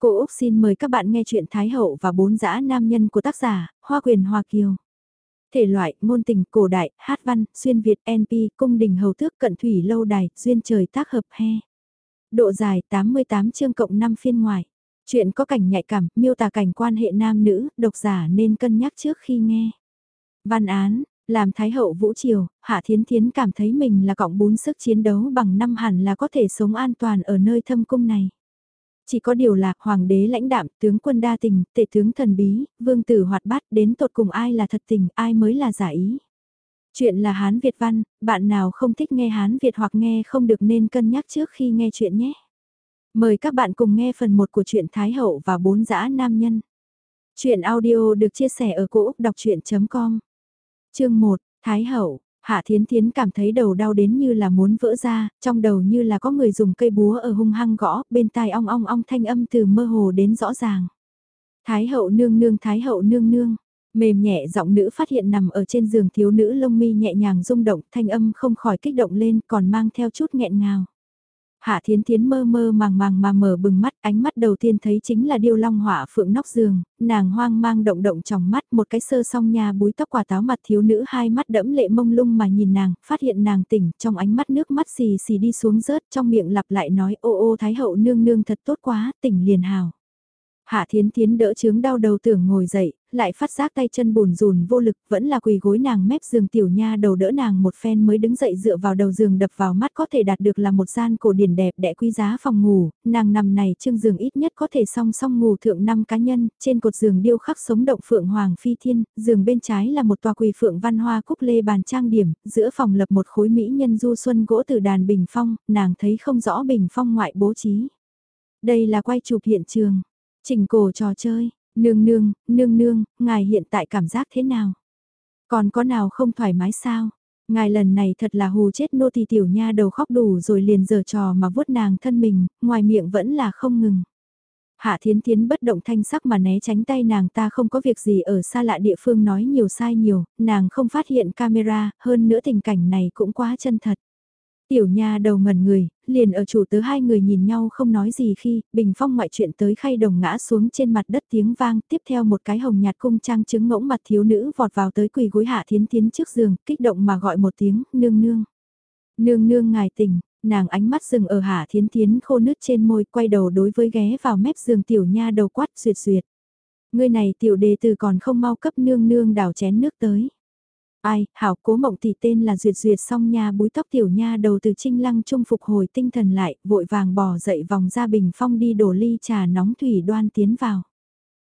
Cô Úc xin mời các bạn nghe chuyện Thái Hậu và bốn dã nam nhân của tác giả, Hoa Quyền Hoa Kiều. Thể loại, ngôn tình, cổ đại, hát văn, xuyên Việt, NP, cung đình hầu tước, cận thủy lâu đài, duyên trời tác hợp he. Độ dài 88 chương cộng 5 phiên ngoài. Chuyện có cảnh nhạy cảm, miêu tả cảnh quan hệ nam nữ, độc giả nên cân nhắc trước khi nghe. Văn án, làm Thái Hậu Vũ Triều, Hạ Thiến Thiến cảm thấy mình là cọng bún sức chiến đấu bằng năm hẳn là có thể sống an toàn ở nơi thâm cung này. Chỉ có điều là hoàng đế lãnh đạm, tướng quân đa tình, tể tướng thần bí, vương tử hoạt bát đến tột cùng ai là thật tình, ai mới là giả ý. Chuyện là Hán Việt văn, bạn nào không thích nghe Hán Việt hoặc nghe không được nên cân nhắc trước khi nghe chuyện nhé. Mời các bạn cùng nghe phần 1 của truyện Thái Hậu và bốn dã nam nhân. Chuyện audio được chia sẻ ở cỗ đọc chuyện.com Chương 1, Thái Hậu Hạ Thiến Thiến cảm thấy đầu đau đến như là muốn vỡ ra, trong đầu như là có người dùng cây búa ở hung hăng gõ, bên tai ong ong ong thanh âm từ mơ hồ đến rõ ràng. Thái hậu nương nương thái hậu nương nương, mềm nhẹ giọng nữ phát hiện nằm ở trên giường thiếu nữ lông mi nhẹ nhàng rung động, thanh âm không khỏi kích động lên còn mang theo chút nghẹn ngào. Hạ Thiến Thiến mơ mơ màng màng mà mở bừng mắt, ánh mắt đầu tiên thấy chính là điêu long hỏa phượng nóc giường, nàng hoang mang động động trong mắt một cái sơ song nha búi tóc quả táo mặt thiếu nữ hai mắt đẫm lệ mông lung mà nhìn nàng, phát hiện nàng tỉnh, trong ánh mắt nước mắt xì xì đi xuống rớt, trong miệng lặp lại nói ô ô thái hậu nương nương thật tốt quá, tỉnh liền hào. Hạ Thiến Thiến đỡ chướng đau đầu tưởng ngồi dậy, lại phát giác tay chân bùn rùn vô lực, vẫn là quỳ gối nàng mép giường tiểu nha đầu đỡ nàng một phen mới đứng dậy dựa vào đầu giường đập vào mắt có thể đạt được là một gian cổ điển đẹp đẽ quý giá phòng ngủ, nàng nằm này trương giường ít nhất có thể song song ngủ thượng năm cá nhân, trên cột giường điêu khắc sống động phượng hoàng phi thiên, giường bên trái là một tòa quỳ phượng văn hoa cúc lê bàn trang điểm, giữa phòng lập một khối mỹ nhân du xuân gỗ từ đàn bình phong, nàng thấy không rõ bình phong ngoại bố trí. Đây là quay chụp hiện trường Trình cổ trò chơi, nương nương, nương nương, ngài hiện tại cảm giác thế nào? Còn có nào không thoải mái sao? Ngài lần này thật là hù chết nô tỳ tiểu nha đầu khóc đủ rồi liền giở trò mà vuốt nàng thân mình, ngoài miệng vẫn là không ngừng. Hạ thiến tiến bất động thanh sắc mà né tránh tay nàng ta không có việc gì ở xa lạ địa phương nói nhiều sai nhiều, nàng không phát hiện camera, hơn nữa tình cảnh này cũng quá chân thật. Tiểu nha đầu ngẩn người, liền ở chủ tớ hai người nhìn nhau không nói gì khi, bình phong ngoại chuyện tới khay đồng ngã xuống trên mặt đất tiếng vang, tiếp theo một cái hồng nhạt cung trang trứng ngỗng mặt thiếu nữ vọt vào tới quỳ gối hạ thiến tiến trước giường, kích động mà gọi một tiếng, nương nương. Nương nương ngài tỉnh, nàng ánh mắt dừng ở hạ thiến tiến khô nứt trên môi quay đầu đối với ghé vào mép giường tiểu nha đầu quát duyệt duyệt. Người này tiểu đề từ còn không mau cấp nương nương đảo chén nước tới. Ai, hảo cố mộng tỷ tên là duyệt duyệt xong nha búi tóc tiểu nha đầu từ trinh lăng trung phục hồi tinh thần lại, vội vàng bỏ dậy vòng ra bình phong đi đổ ly trà nóng thủy đoan tiến vào.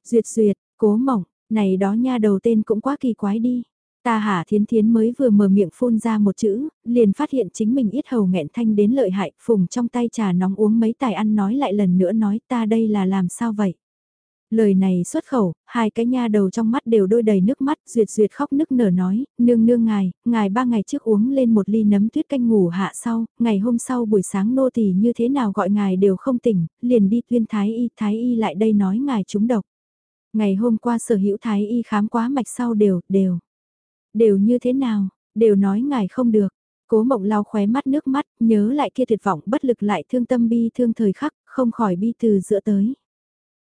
Duyệt duyệt, cố mộng, này đó nha đầu tên cũng quá kỳ quái đi. Ta hả thiến thiến mới vừa mở miệng phun ra một chữ, liền phát hiện chính mình ít hầu nghẹn thanh đến lợi hại, phùng trong tay trà nóng uống mấy tài ăn nói lại lần nữa nói ta đây là làm sao vậy. Lời này xuất khẩu, hai cái nha đầu trong mắt đều đôi đầy nước mắt, duyệt duyệt khóc nức nở nói, nương nương ngài, ngài ba ngày trước uống lên một ly nấm tuyết canh ngủ hạ sau, ngày hôm sau buổi sáng nô tỳ như thế nào gọi ngài đều không tỉnh, liền đi tuyên thái y, thái y lại đây nói ngài trúng độc. Ngày hôm qua sở hữu thái y khám quá mạch sau đều, đều, đều như thế nào, đều nói ngài không được. Cố mộng lau khóe mắt nước mắt, nhớ lại kia tuyệt vọng bất lực lại thương tâm bi thương thời khắc, không khỏi bi từ giữa tới.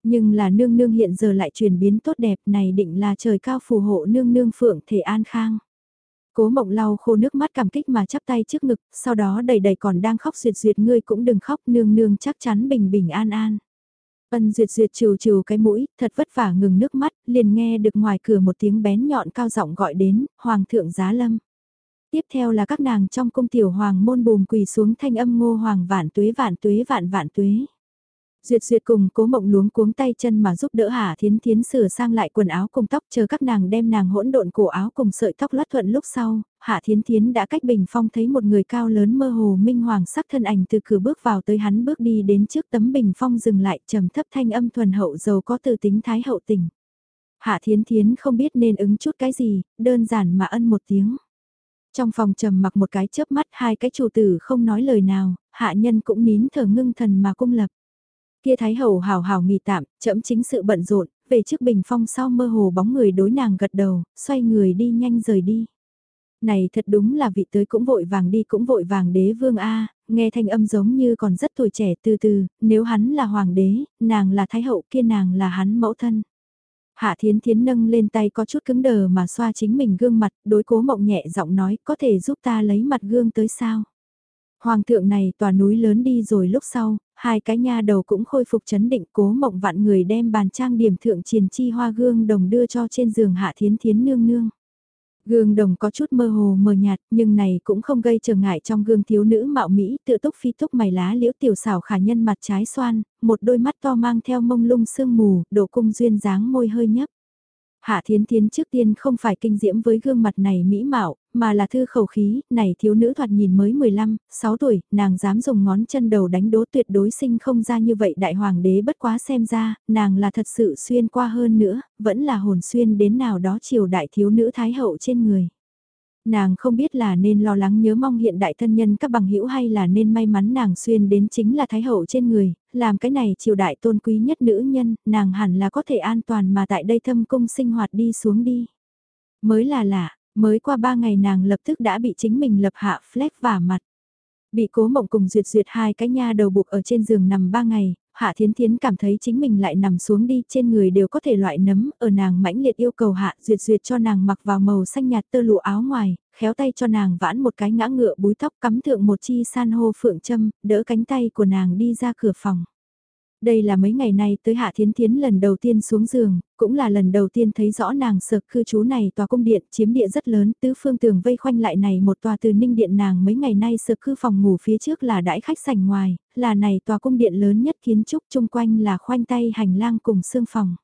Nhưng là nương nương hiện giờ lại chuyển biến tốt đẹp này định là trời cao phù hộ nương nương phượng thể an khang. Cố mộng lau khô nước mắt cảm kích mà chắp tay trước ngực, sau đó đầy đầy còn đang khóc duyệt duyệt ngươi cũng đừng khóc nương nương chắc chắn bình bình an an. Ân duyệt duyệt trừ trừ cái mũi, thật vất vả ngừng nước mắt, liền nghe được ngoài cửa một tiếng bén nhọn cao giọng gọi đến, Hoàng thượng giá lâm. Tiếp theo là các nàng trong cung tiểu hoàng môn bùm quỳ xuống thanh âm ngô hoàng vạn tuế vạn tuế vạn vạn tuế. Duyệt duyệt cùng cố mộng luống cuống tay chân mà giúp đỡ Hà Thiến Thiến sửa sang lại quần áo cùng tóc chờ các nàng đem nàng hỗn độn cổ áo cùng sợi tóc lót thuận lúc sau, Hạ Thiến Thiến đã cách bình phong thấy một người cao lớn mơ hồ minh hoàng sắc thân ảnh từ cửa bước vào tới hắn bước đi đến trước tấm bình phong dừng lại trầm thấp thanh âm thuần hậu giàu có từ tính thái hậu tình. Hạ Thiến Thiến không biết nên ứng chút cái gì, đơn giản mà ân một tiếng. Trong phòng trầm mặc một cái chớp mắt hai cái chủ tử không nói lời nào, hạ nhân cũng nín thở ngưng thần mà cung lập. Kia Thái Hậu hào hào nghỉ tạm, chậm chính sự bận rộn, về trước bình phong sau mơ hồ bóng người đối nàng gật đầu, xoay người đi nhanh rời đi. Này thật đúng là vị tới cũng vội vàng đi cũng vội vàng đế vương A, nghe thanh âm giống như còn rất tuổi trẻ từ từ, nếu hắn là hoàng đế, nàng là thái hậu kia nàng là hắn mẫu thân. Hạ Thiến Thiến nâng lên tay có chút cứng đờ mà xoa chính mình gương mặt, đối cố mộng nhẹ giọng nói có thể giúp ta lấy mặt gương tới sao. Hoàng thượng này tòa núi lớn đi rồi lúc sau, hai cái nha đầu cũng khôi phục chấn định cố mộng vạn người đem bàn trang điểm thượng triền chi hoa gương đồng đưa cho trên giường Hạ Thiến Thiến nương nương. Gương đồng có chút mơ hồ mờ nhạt nhưng này cũng không gây trở ngại trong gương thiếu nữ mạo Mỹ tự túc phi túc mày lá liễu tiểu xảo khả nhân mặt trái xoan, một đôi mắt to mang theo mông lung sương mù, độ cung duyên dáng môi hơi nhấp. Hạ Thiến Thiến trước tiên không phải kinh diễm với gương mặt này mỹ mạo, mà là thư khẩu khí, này thiếu nữ thoạt nhìn mới 15, 6 tuổi, nàng dám dùng ngón chân đầu đánh đố tuyệt đối sinh không ra như vậy đại hoàng đế bất quá xem ra, nàng là thật sự xuyên qua hơn nữa, vẫn là hồn xuyên đến nào đó chiều đại thiếu nữ thái hậu trên người. Nàng không biết là nên lo lắng nhớ mong hiện đại thân nhân các bằng hữu hay là nên may mắn nàng xuyên đến chính là thái hậu trên người, làm cái này triều đại tôn quý nhất nữ nhân, nàng hẳn là có thể an toàn mà tại đây thâm cung sinh hoạt đi xuống đi. Mới là lạ, mới qua ba ngày nàng lập tức đã bị chính mình lập hạ flex vả mặt. Bị cố mộng cùng duyệt duyệt hai cái nha đầu buộc ở trên giường nằm ba ngày, Hạ Thiến Thiến cảm thấy chính mình lại nằm xuống đi, trên người đều có thể loại nấm, ở nàng mãnh liệt yêu cầu Hạ Duyệt Duyệt cho nàng mặc vào màu xanh nhạt tơ lụa áo ngoài, khéo tay cho nàng vãn một cái ngã ngựa búi tóc cắm thượng một chi san hô phượng châm, đỡ cánh tay của nàng đi ra cửa phòng. Đây là mấy ngày nay tới Hạ Thiến Thiến lần đầu tiên xuống giường, cũng là lần đầu tiên thấy rõ nàng sực cư trú này tòa cung điện chiếm địa rất lớn, tứ phương tường vây khoanh lại này một tòa từ ninh điện nàng mấy ngày nay sực cư phòng ngủ phía trước là đãi khách sảnh ngoài, là này tòa cung điện lớn nhất kiến trúc chung quanh là khoanh tay hành lang cùng xương phòng.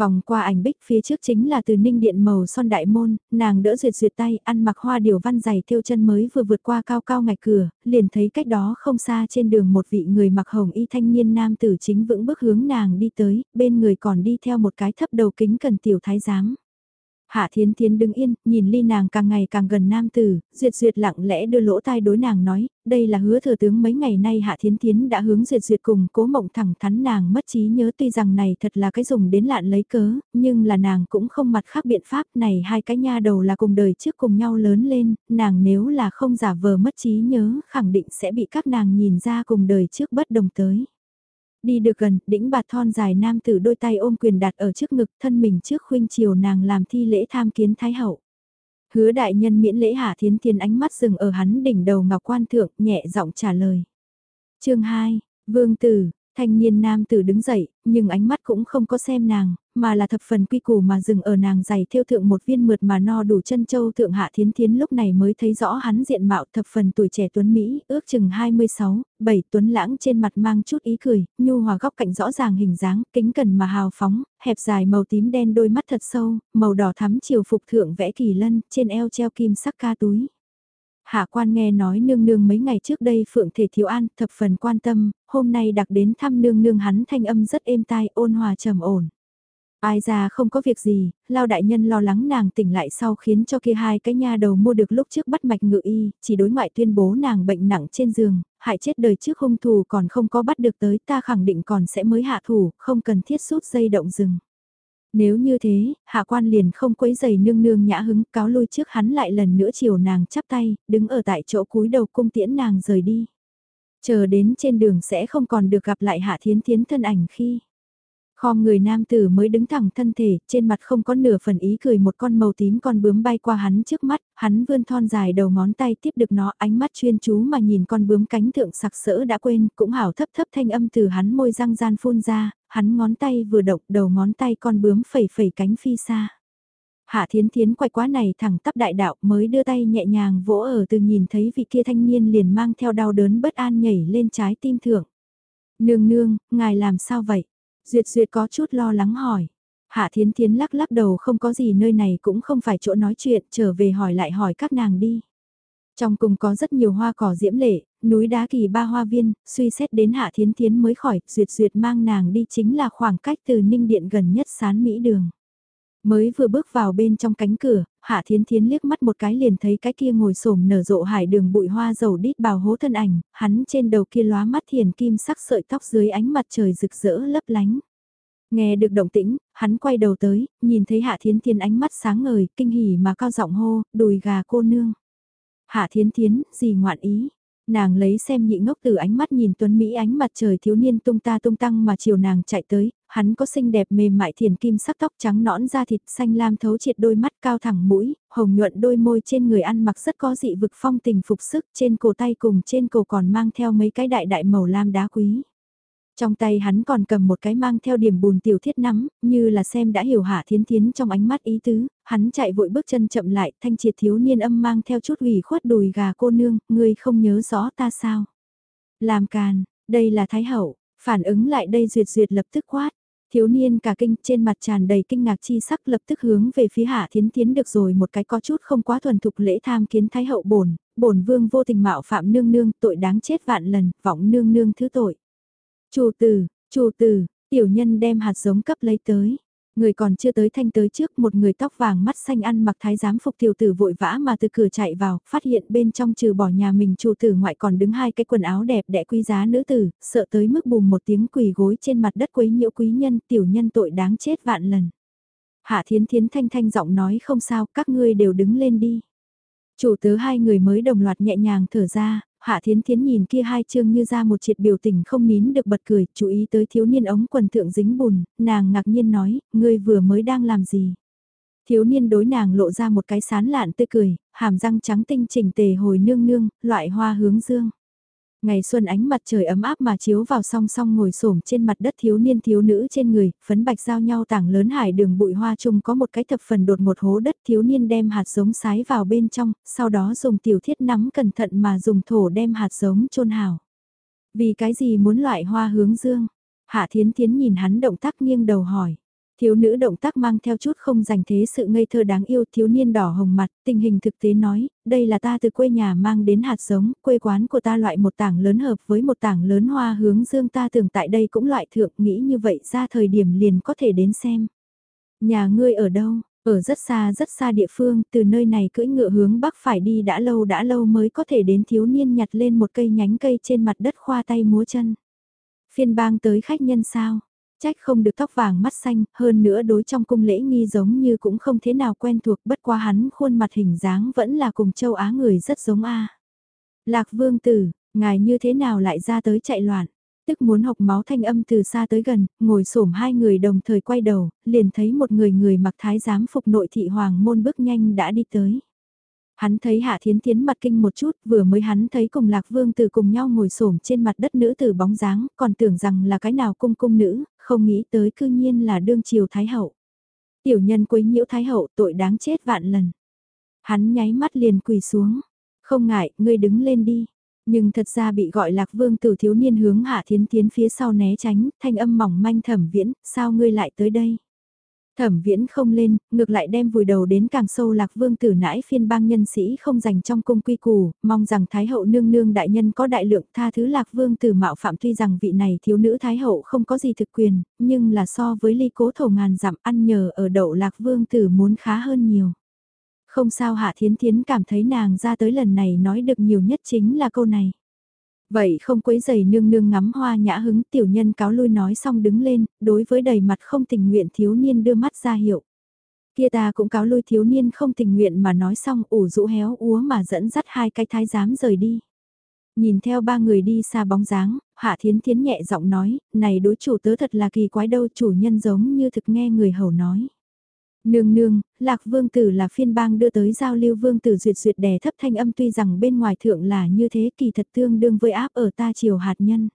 Vòng qua ảnh bích phía trước chính là từ ninh điện màu son đại môn, nàng đỡ duyệt duyệt tay, ăn mặc hoa điều văn dày theo chân mới vừa vượt qua cao cao ngạch cửa, liền thấy cách đó không xa trên đường một vị người mặc hồng y thanh niên nam tử chính vững bước hướng nàng đi tới, bên người còn đi theo một cái thấp đầu kính cần tiểu thái giám. Hạ Thiến Thiến đứng yên, nhìn ly nàng càng ngày càng gần nam tử, duyệt duyệt lặng lẽ đưa lỗ tai đối nàng nói, đây là hứa thừa tướng mấy ngày nay Hạ Thiến Thiến đã hướng duyệt duyệt cùng cố mộng thẳng thắn nàng mất trí nhớ tuy rằng này thật là cái dùng đến lạn lấy cớ, nhưng là nàng cũng không mặt khác biện pháp này hai cái nha đầu là cùng đời trước cùng nhau lớn lên, nàng nếu là không giả vờ mất trí nhớ khẳng định sẽ bị các nàng nhìn ra cùng đời trước bất đồng tới. Đi được gần, đĩnh bạt thon dài nam tử đôi tay ôm quyền đặt ở trước ngực thân mình trước khuynh chiều nàng làm thi lễ tham kiến thái hậu. Hứa đại nhân miễn lễ hạ thiến thiên ánh mắt dừng ở hắn đỉnh đầu ngọc quan thượng nhẹ giọng trả lời. chương 2, Vương Tử, Thanh niên nam tử đứng dậy, nhưng ánh mắt cũng không có xem nàng, mà là thập phần quy củ mà dừng ở nàng giày theo thượng một viên mượt mà no đủ chân châu thượng hạ thiến thiến lúc này mới thấy rõ hắn diện mạo thập phần tuổi trẻ tuấn Mỹ, ước chừng 26, 7 tuấn lãng trên mặt mang chút ý cười, nhu hòa góc cạnh rõ ràng hình dáng, kính cần mà hào phóng, hẹp dài màu tím đen đôi mắt thật sâu, màu đỏ thắm chiều phục thượng vẽ kỳ lân, trên eo treo kim sắc ca túi. Hạ quan nghe nói nương nương mấy ngày trước đây phượng thể thiếu an thập phần quan tâm, hôm nay đặc đến thăm nương nương hắn thanh âm rất êm tai ôn hòa trầm ổn. Ai ra không có việc gì, lao đại nhân lo lắng nàng tỉnh lại sau khiến cho kia hai cái nha đầu mua được lúc trước bắt mạch ngự y, chỉ đối ngoại tuyên bố nàng bệnh nặng trên giường, hại chết đời trước hung thủ còn không có bắt được tới ta khẳng định còn sẽ mới hạ thủ, không cần thiết rút dây động rừng. Nếu như thế, hạ quan liền không quấy giày nương nương nhã hứng cáo lui trước hắn lại lần nữa chiều nàng chắp tay, đứng ở tại chỗ cúi đầu cung tiễn nàng rời đi. Chờ đến trên đường sẽ không còn được gặp lại hạ thiến thiến thân ảnh khi. Khom người nam tử mới đứng thẳng thân thể, trên mặt không có nửa phần ý cười một con màu tím con bướm bay qua hắn trước mắt, hắn vươn thon dài đầu ngón tay tiếp được nó ánh mắt chuyên chú mà nhìn con bướm cánh thượng sặc sỡ đã quên, cũng hảo thấp thấp thanh âm từ hắn môi răng gian phun ra, hắn ngón tay vừa động đầu ngón tay con bướm phẩy phẩy cánh phi xa. Hạ thiến thiến quay quá này thẳng tắp đại đạo mới đưa tay nhẹ nhàng vỗ ở từ nhìn thấy vị kia thanh niên liền mang theo đau đớn bất an nhảy lên trái tim thượng. Nương nương, ngài làm sao vậy? Duyệt duyệt có chút lo lắng hỏi. Hạ thiến thiến lắc lắc đầu không có gì nơi này cũng không phải chỗ nói chuyện, trở về hỏi lại hỏi các nàng đi. Trong cùng có rất nhiều hoa cỏ diễm lệ, núi đá kỳ ba hoa viên, suy xét đến hạ thiến thiến mới khỏi, duyệt duyệt mang nàng đi chính là khoảng cách từ ninh điện gần nhất sán Mỹ đường. Mới vừa bước vào bên trong cánh cửa, Hạ Thiến Thiến liếc mắt một cái liền thấy cái kia ngồi xổm nở rộ hải đường bụi hoa dầu đít bào hố thân ảnh, hắn trên đầu kia lóa mắt thiền kim sắc sợi tóc dưới ánh mặt trời rực rỡ lấp lánh. Nghe được động tĩnh, hắn quay đầu tới, nhìn thấy Hạ Thiến Thiến ánh mắt sáng ngời, kinh hỉ mà cao giọng hô, đùi gà cô nương. Hạ Thiến Thiến, gì ngoạn ý, Nàng lấy xem nhị ngốc từ ánh mắt nhìn tuấn Mỹ ánh mặt trời thiếu niên tung ta tung tăng mà chiều nàng chạy tới, hắn có xinh đẹp mềm mại thiền kim sắc tóc trắng nõn da thịt xanh lam thấu triệt đôi mắt cao thẳng mũi, hồng nhuận đôi môi trên người ăn mặc rất có dị vực phong tình phục sức trên cổ tay cùng trên cổ còn mang theo mấy cái đại đại màu lam đá quý. Trong tay hắn còn cầm một cái mang theo điểm bùn tiểu thiết nắm, như là xem đã hiểu hạ thiến thiến trong ánh mắt ý tứ, hắn chạy vội bước chân chậm lại, thanh triệt thiếu niên âm mang theo chút ủy khuất đùi gà cô nương, ngươi không nhớ rõ ta sao. Làm càn, đây là thái hậu, phản ứng lại đây duyệt duyệt lập tức quát. Thiếu niên cả kinh trên mặt tràn đầy kinh ngạc chi sắc lập tức hướng về phía hạ thiến thiến được rồi một cái có chút không quá thuần thục lễ tham kiến thái hậu bổn, bổn vương vô tình mạo phạm nương nương tội đáng chết vạn lần, vọng nương nương thứ tội. Chủ tử, chủ tử, tiểu nhân đem hạt giống cấp lấy tới. Người còn chưa tới thanh tới trước một người tóc vàng mắt xanh ăn mặc thái giám phục tiểu tử vội vã mà từ cửa chạy vào, phát hiện bên trong trừ bỏ nhà mình chủ tử ngoại còn đứng hai cái quần áo đẹp đẽ quý giá nữ tử, sợ tới mức bùm một tiếng quỳ gối trên mặt đất quấy nhiễu quý nhân tiểu nhân tội đáng chết vạn lần. Hạ thiến thiến thanh thanh giọng nói không sao, các ngươi đều đứng lên đi. Chủ tớ hai người mới đồng loạt nhẹ nhàng thở ra, Hạ Thiến Thiến nhìn kia hai chương như ra một triệt biểu tình không nín được bật cười, chú ý tới thiếu niên ống quần thượng dính bùn, nàng ngạc nhiên nói, ngươi vừa mới đang làm gì? Thiếu niên đối nàng lộ ra một cái sán lạn tươi cười, hàm răng trắng tinh chỉnh tề hồi nương nương, loại hoa hướng dương. Ngày xuân ánh mặt trời ấm áp mà chiếu vào song song ngồi xổm trên mặt đất thiếu niên thiếu nữ trên người, phấn bạch giao nhau tảng lớn hải đường bụi hoa chung có một cái thập phần đột một hố đất thiếu niên đem hạt giống sái vào bên trong, sau đó dùng tiểu thiết nắm cẩn thận mà dùng thổ đem hạt giống chôn hào. Vì cái gì muốn loại hoa hướng dương? Hạ thiến thiến nhìn hắn động tác nghiêng đầu hỏi. Thiếu nữ động tác mang theo chút không dành thế sự ngây thơ đáng yêu thiếu niên đỏ hồng mặt, tình hình thực tế nói, đây là ta từ quê nhà mang đến hạt giống, quê quán của ta loại một tảng lớn hợp với một tảng lớn hoa hướng dương ta tưởng tại đây cũng loại thượng nghĩ như vậy ra thời điểm liền có thể đến xem. Nhà ngươi ở đâu? Ở rất xa rất xa địa phương, từ nơi này cưỡi ngựa hướng bắc phải đi đã lâu đã lâu mới có thể đến thiếu niên nhặt lên một cây nhánh cây trên mặt đất khoa tay múa chân. Phiên bang tới khách nhân sao? Trách không được tóc vàng mắt xanh, hơn nữa đối trong cung lễ nghi giống như cũng không thế nào quen thuộc bất qua hắn khuôn mặt hình dáng vẫn là cùng châu Á người rất giống A. Lạc vương tử, ngài như thế nào lại ra tới chạy loạn, tức muốn học máu thanh âm từ xa tới gần, ngồi xổm hai người đồng thời quay đầu, liền thấy một người người mặc thái giám phục nội thị hoàng môn bước nhanh đã đi tới. Hắn thấy Hạ Thiến Thiến mặt kinh một chút, vừa mới hắn thấy cùng Lạc Vương từ cùng nhau ngồi xổm trên mặt đất nữ tử bóng dáng, còn tưởng rằng là cái nào cung cung nữ, không nghĩ tới cư nhiên là đương triều Thái Hậu. Tiểu nhân quấy nhiễu Thái Hậu tội đáng chết vạn lần. Hắn nháy mắt liền quỳ xuống. Không ngại, ngươi đứng lên đi. Nhưng thật ra bị gọi Lạc Vương tử thiếu niên hướng Hạ Thiến tiến phía sau né tránh, thanh âm mỏng manh thẩm viễn, sao ngươi lại tới đây? Thẩm viễn không lên, ngược lại đem vùi đầu đến càng sâu lạc vương tử nãi phiên bang nhân sĩ không dành trong cung quy củ, mong rằng Thái hậu nương nương đại nhân có đại lượng tha thứ lạc vương tử mạo phạm tuy rằng vị này thiếu nữ Thái hậu không có gì thực quyền, nhưng là so với ly cố thổ ngàn dặm ăn nhờ ở đậu lạc vương tử muốn khá hơn nhiều. Không sao hạ thiến thiến cảm thấy nàng ra tới lần này nói được nhiều nhất chính là câu này. Vậy không quấy giày nương nương ngắm hoa nhã hứng tiểu nhân cáo lui nói xong đứng lên, đối với đầy mặt không tình nguyện thiếu niên đưa mắt ra hiệu. Kia ta cũng cáo lui thiếu niên không tình nguyện mà nói xong ủ rũ héo úa mà dẫn dắt hai cái thái giám rời đi. Nhìn theo ba người đi xa bóng dáng, Hạ Thiến Thiến nhẹ giọng nói, này đối chủ tớ thật là kỳ quái đâu chủ nhân giống như thực nghe người hầu nói. Nương nương, lạc vương tử là phiên bang đưa tới giao lưu vương tử duyệt duyệt đè thấp thanh âm tuy rằng bên ngoài thượng là như thế kỳ thật tương đương với áp ở ta triều hạt nhân.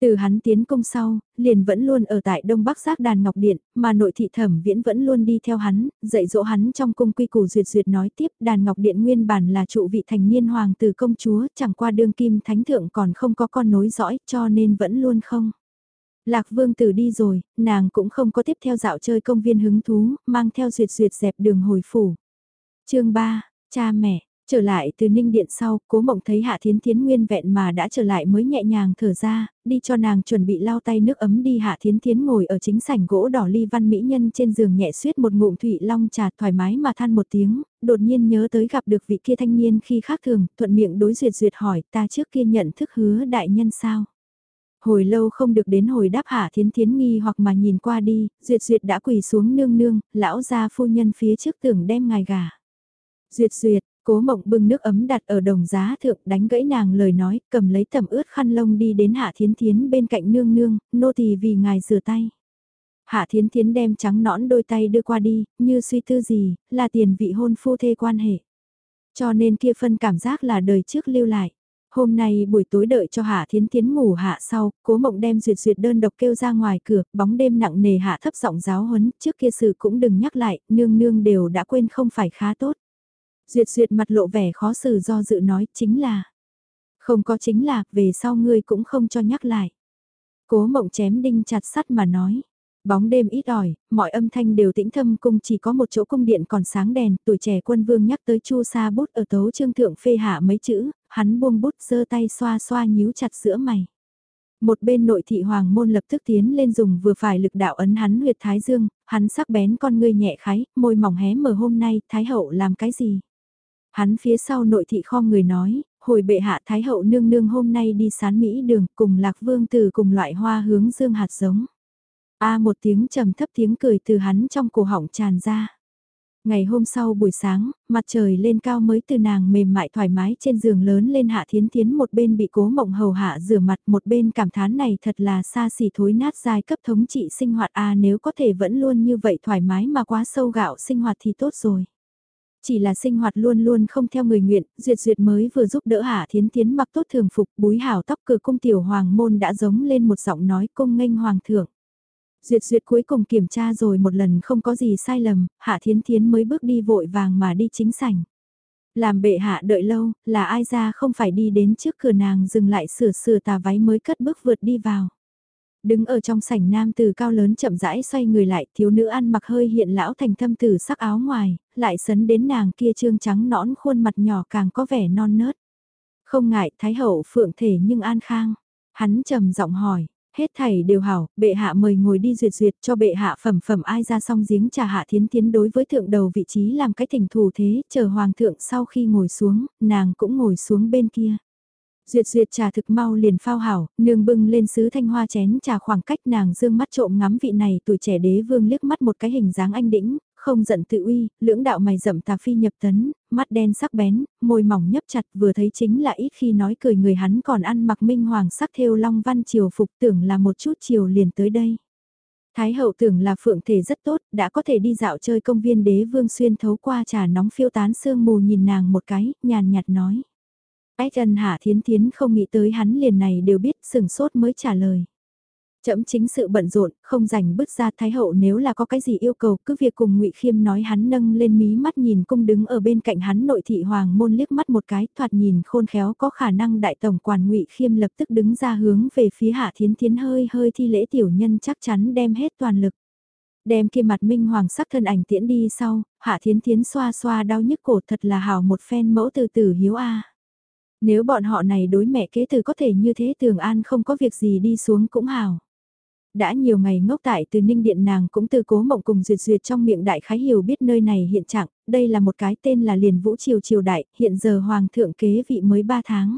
Từ hắn tiến công sau, liền vẫn luôn ở tại Đông Bắc Giác Đàn Ngọc Điện, mà nội thị thẩm viễn vẫn luôn đi theo hắn, dạy dỗ hắn trong cung quy củ duyệt duyệt nói tiếp Đàn Ngọc Điện nguyên bản là trụ vị thành niên hoàng tử công chúa, chẳng qua đương kim thánh thượng còn không có con nối dõi cho nên vẫn luôn không. Lạc vương tử đi rồi, nàng cũng không có tiếp theo dạo chơi công viên hứng thú, mang theo duyệt duyệt dẹp đường hồi phủ. chương 3, cha mẹ, trở lại từ ninh điện sau, cố mộng thấy hạ thiến thiến nguyên vẹn mà đã trở lại mới nhẹ nhàng thở ra, đi cho nàng chuẩn bị lau tay nước ấm đi hạ thiến thiến ngồi ở chính sảnh gỗ đỏ ly văn mỹ nhân trên giường nhẹ suyết một ngụm thủy long trà thoải mái mà than một tiếng, đột nhiên nhớ tới gặp được vị kia thanh niên khi khác thường, thuận miệng đối duyệt duyệt hỏi ta trước kia nhận thức hứa đại nhân sao. Hồi lâu không được đến hồi đáp hạ thiến thiến nghi hoặc mà nhìn qua đi, duyệt duyệt đã quỳ xuống nương nương, lão gia phu nhân phía trước tưởng đem ngài gà. Duyệt duyệt, cố mộng bưng nước ấm đặt ở đồng giá thượng đánh gãy nàng lời nói, cầm lấy tầm ướt khăn lông đi đến hạ thiến thiến bên cạnh nương nương, nô tỳ vì ngài rửa tay. Hạ thiến thiến đem trắng nõn đôi tay đưa qua đi, như suy tư gì, là tiền vị hôn phu thê quan hệ. Cho nên kia phân cảm giác là đời trước lưu lại. Hôm nay buổi tối đợi cho Hạ Thiến Thiến ngủ hạ sau, cố mộng đem duyệt duyệt đơn độc kêu ra ngoài cửa, bóng đêm nặng nề hạ thấp giọng giáo huấn, trước kia sự cũng đừng nhắc lại, nương nương đều đã quên không phải khá tốt. Duyệt duyệt mặt lộ vẻ khó xử do dự nói chính là, không có chính là, về sau ngươi cũng không cho nhắc lại. Cố mộng chém đinh chặt sắt mà nói, Bóng đêm ít ỏi, mọi âm thanh đều tĩnh thâm cung chỉ có một chỗ cung điện còn sáng đèn, tuổi trẻ quân vương nhắc tới chu sa bút ở tấu trương thượng phê hạ mấy chữ, hắn buông bút giơ tay xoa xoa nhíu chặt giữa mày. Một bên nội thị hoàng môn lập tức tiến lên dùng vừa phải lực đạo ấn hắn huyệt thái dương, hắn sắc bén con ngươi nhẹ khái, môi mỏng hé mở hôm nay, thái hậu làm cái gì? Hắn phía sau nội thị kho người nói, hồi bệ hạ thái hậu nương nương hôm nay đi sán Mỹ đường cùng lạc vương từ cùng loại hoa hướng dương hạt giống. A một tiếng trầm thấp tiếng cười từ hắn trong cổ họng tràn ra. Ngày hôm sau buổi sáng, mặt trời lên cao mới từ nàng mềm mại thoải mái trên giường lớn lên hạ thiến thiến một bên bị cố mộng hầu hạ rửa mặt một bên cảm thán này thật là xa xỉ thối nát dài cấp thống trị sinh hoạt a nếu có thể vẫn luôn như vậy thoải mái mà quá sâu gạo sinh hoạt thì tốt rồi. Chỉ là sinh hoạt luôn luôn không theo người nguyện, duyệt duyệt mới vừa giúp đỡ hạ thiến thiến mặc tốt thường phục búi hảo tóc cử cung tiểu hoàng môn đã giống lên một giọng nói cung nghênh hoàng thượng. Duyệt duyệt cuối cùng kiểm tra rồi một lần không có gì sai lầm, Hạ Thiến Thiến mới bước đi vội vàng mà đi chính sảnh. Làm bệ hạ đợi lâu, là ai ra không phải đi đến trước cửa nàng dừng lại sửa sửa tà váy mới cất bước vượt đi vào. Đứng ở trong sảnh nam từ cao lớn chậm rãi xoay người lại, thiếu nữ ăn mặc hơi hiện lão thành thâm tử sắc áo ngoài, lại sấn đến nàng kia trương trắng nõn khuôn mặt nhỏ càng có vẻ non nớt. Không ngại, thái hậu phượng thể nhưng an khang. Hắn trầm giọng hỏi, Hết thảy đều hảo, bệ hạ mời ngồi đi duyệt duyệt cho bệ hạ phẩm phẩm ai ra xong giếng trà hạ thiến thiến đối với thượng đầu vị trí làm cái thỉnh thủ thế, chờ hoàng thượng sau khi ngồi xuống, nàng cũng ngồi xuống bên kia. Duyệt duyệt trà thực mau liền phao hảo, nương bưng lên sứ thanh hoa chén trà khoảng cách nàng dương mắt trộm ngắm vị này tuổi trẻ đế vương liếc mắt một cái hình dáng anh đĩnh, không giận tự uy, lưỡng đạo mày rậm tà phi nhập tấn, mắt đen sắc bén, môi mỏng nhấp chặt vừa thấy chính là ít khi nói cười người hắn còn ăn mặc minh hoàng sắc thêu long văn triều phục tưởng là một chút chiều liền tới đây. Thái hậu tưởng là phượng thể rất tốt, đã có thể đi dạo chơi công viên đế vương xuyên thấu qua trà nóng phiêu tán sương mù nhìn nàng một cái, nhàn nhạt nói. Ách ân hạ thiến thiến không nghĩ tới hắn liền này đều biết sừng sốt mới trả lời. Chậm chính sự bận rộn, không rảnh bước ra thái hậu nếu là có cái gì yêu cầu cứ việc cùng ngụy Khiêm nói hắn nâng lên mí mắt nhìn cung đứng ở bên cạnh hắn nội thị hoàng môn liếc mắt một cái thoạt nhìn khôn khéo có khả năng đại tổng quản ngụy Khiêm lập tức đứng ra hướng về phía hạ thiến thiến hơi hơi thi lễ tiểu nhân chắc chắn đem hết toàn lực. Đem kia mặt minh hoàng sắc thân ảnh tiễn đi sau, hạ thiến thiến xoa xoa đau nhức cổ thật là hào một phen mẫu từ tử hiếu a. Nếu bọn họ này đối mẹ kế từ có thể như thế tường an không có việc gì đi xuống cũng hào. Đã nhiều ngày ngốc tại từ ninh điện nàng cũng từ cố mộng cùng duyệt duyệt trong miệng đại khái hiểu biết nơi này hiện trạng, đây là một cái tên là liền vũ triều triều đại, hiện giờ hoàng thượng kế vị mới 3 tháng.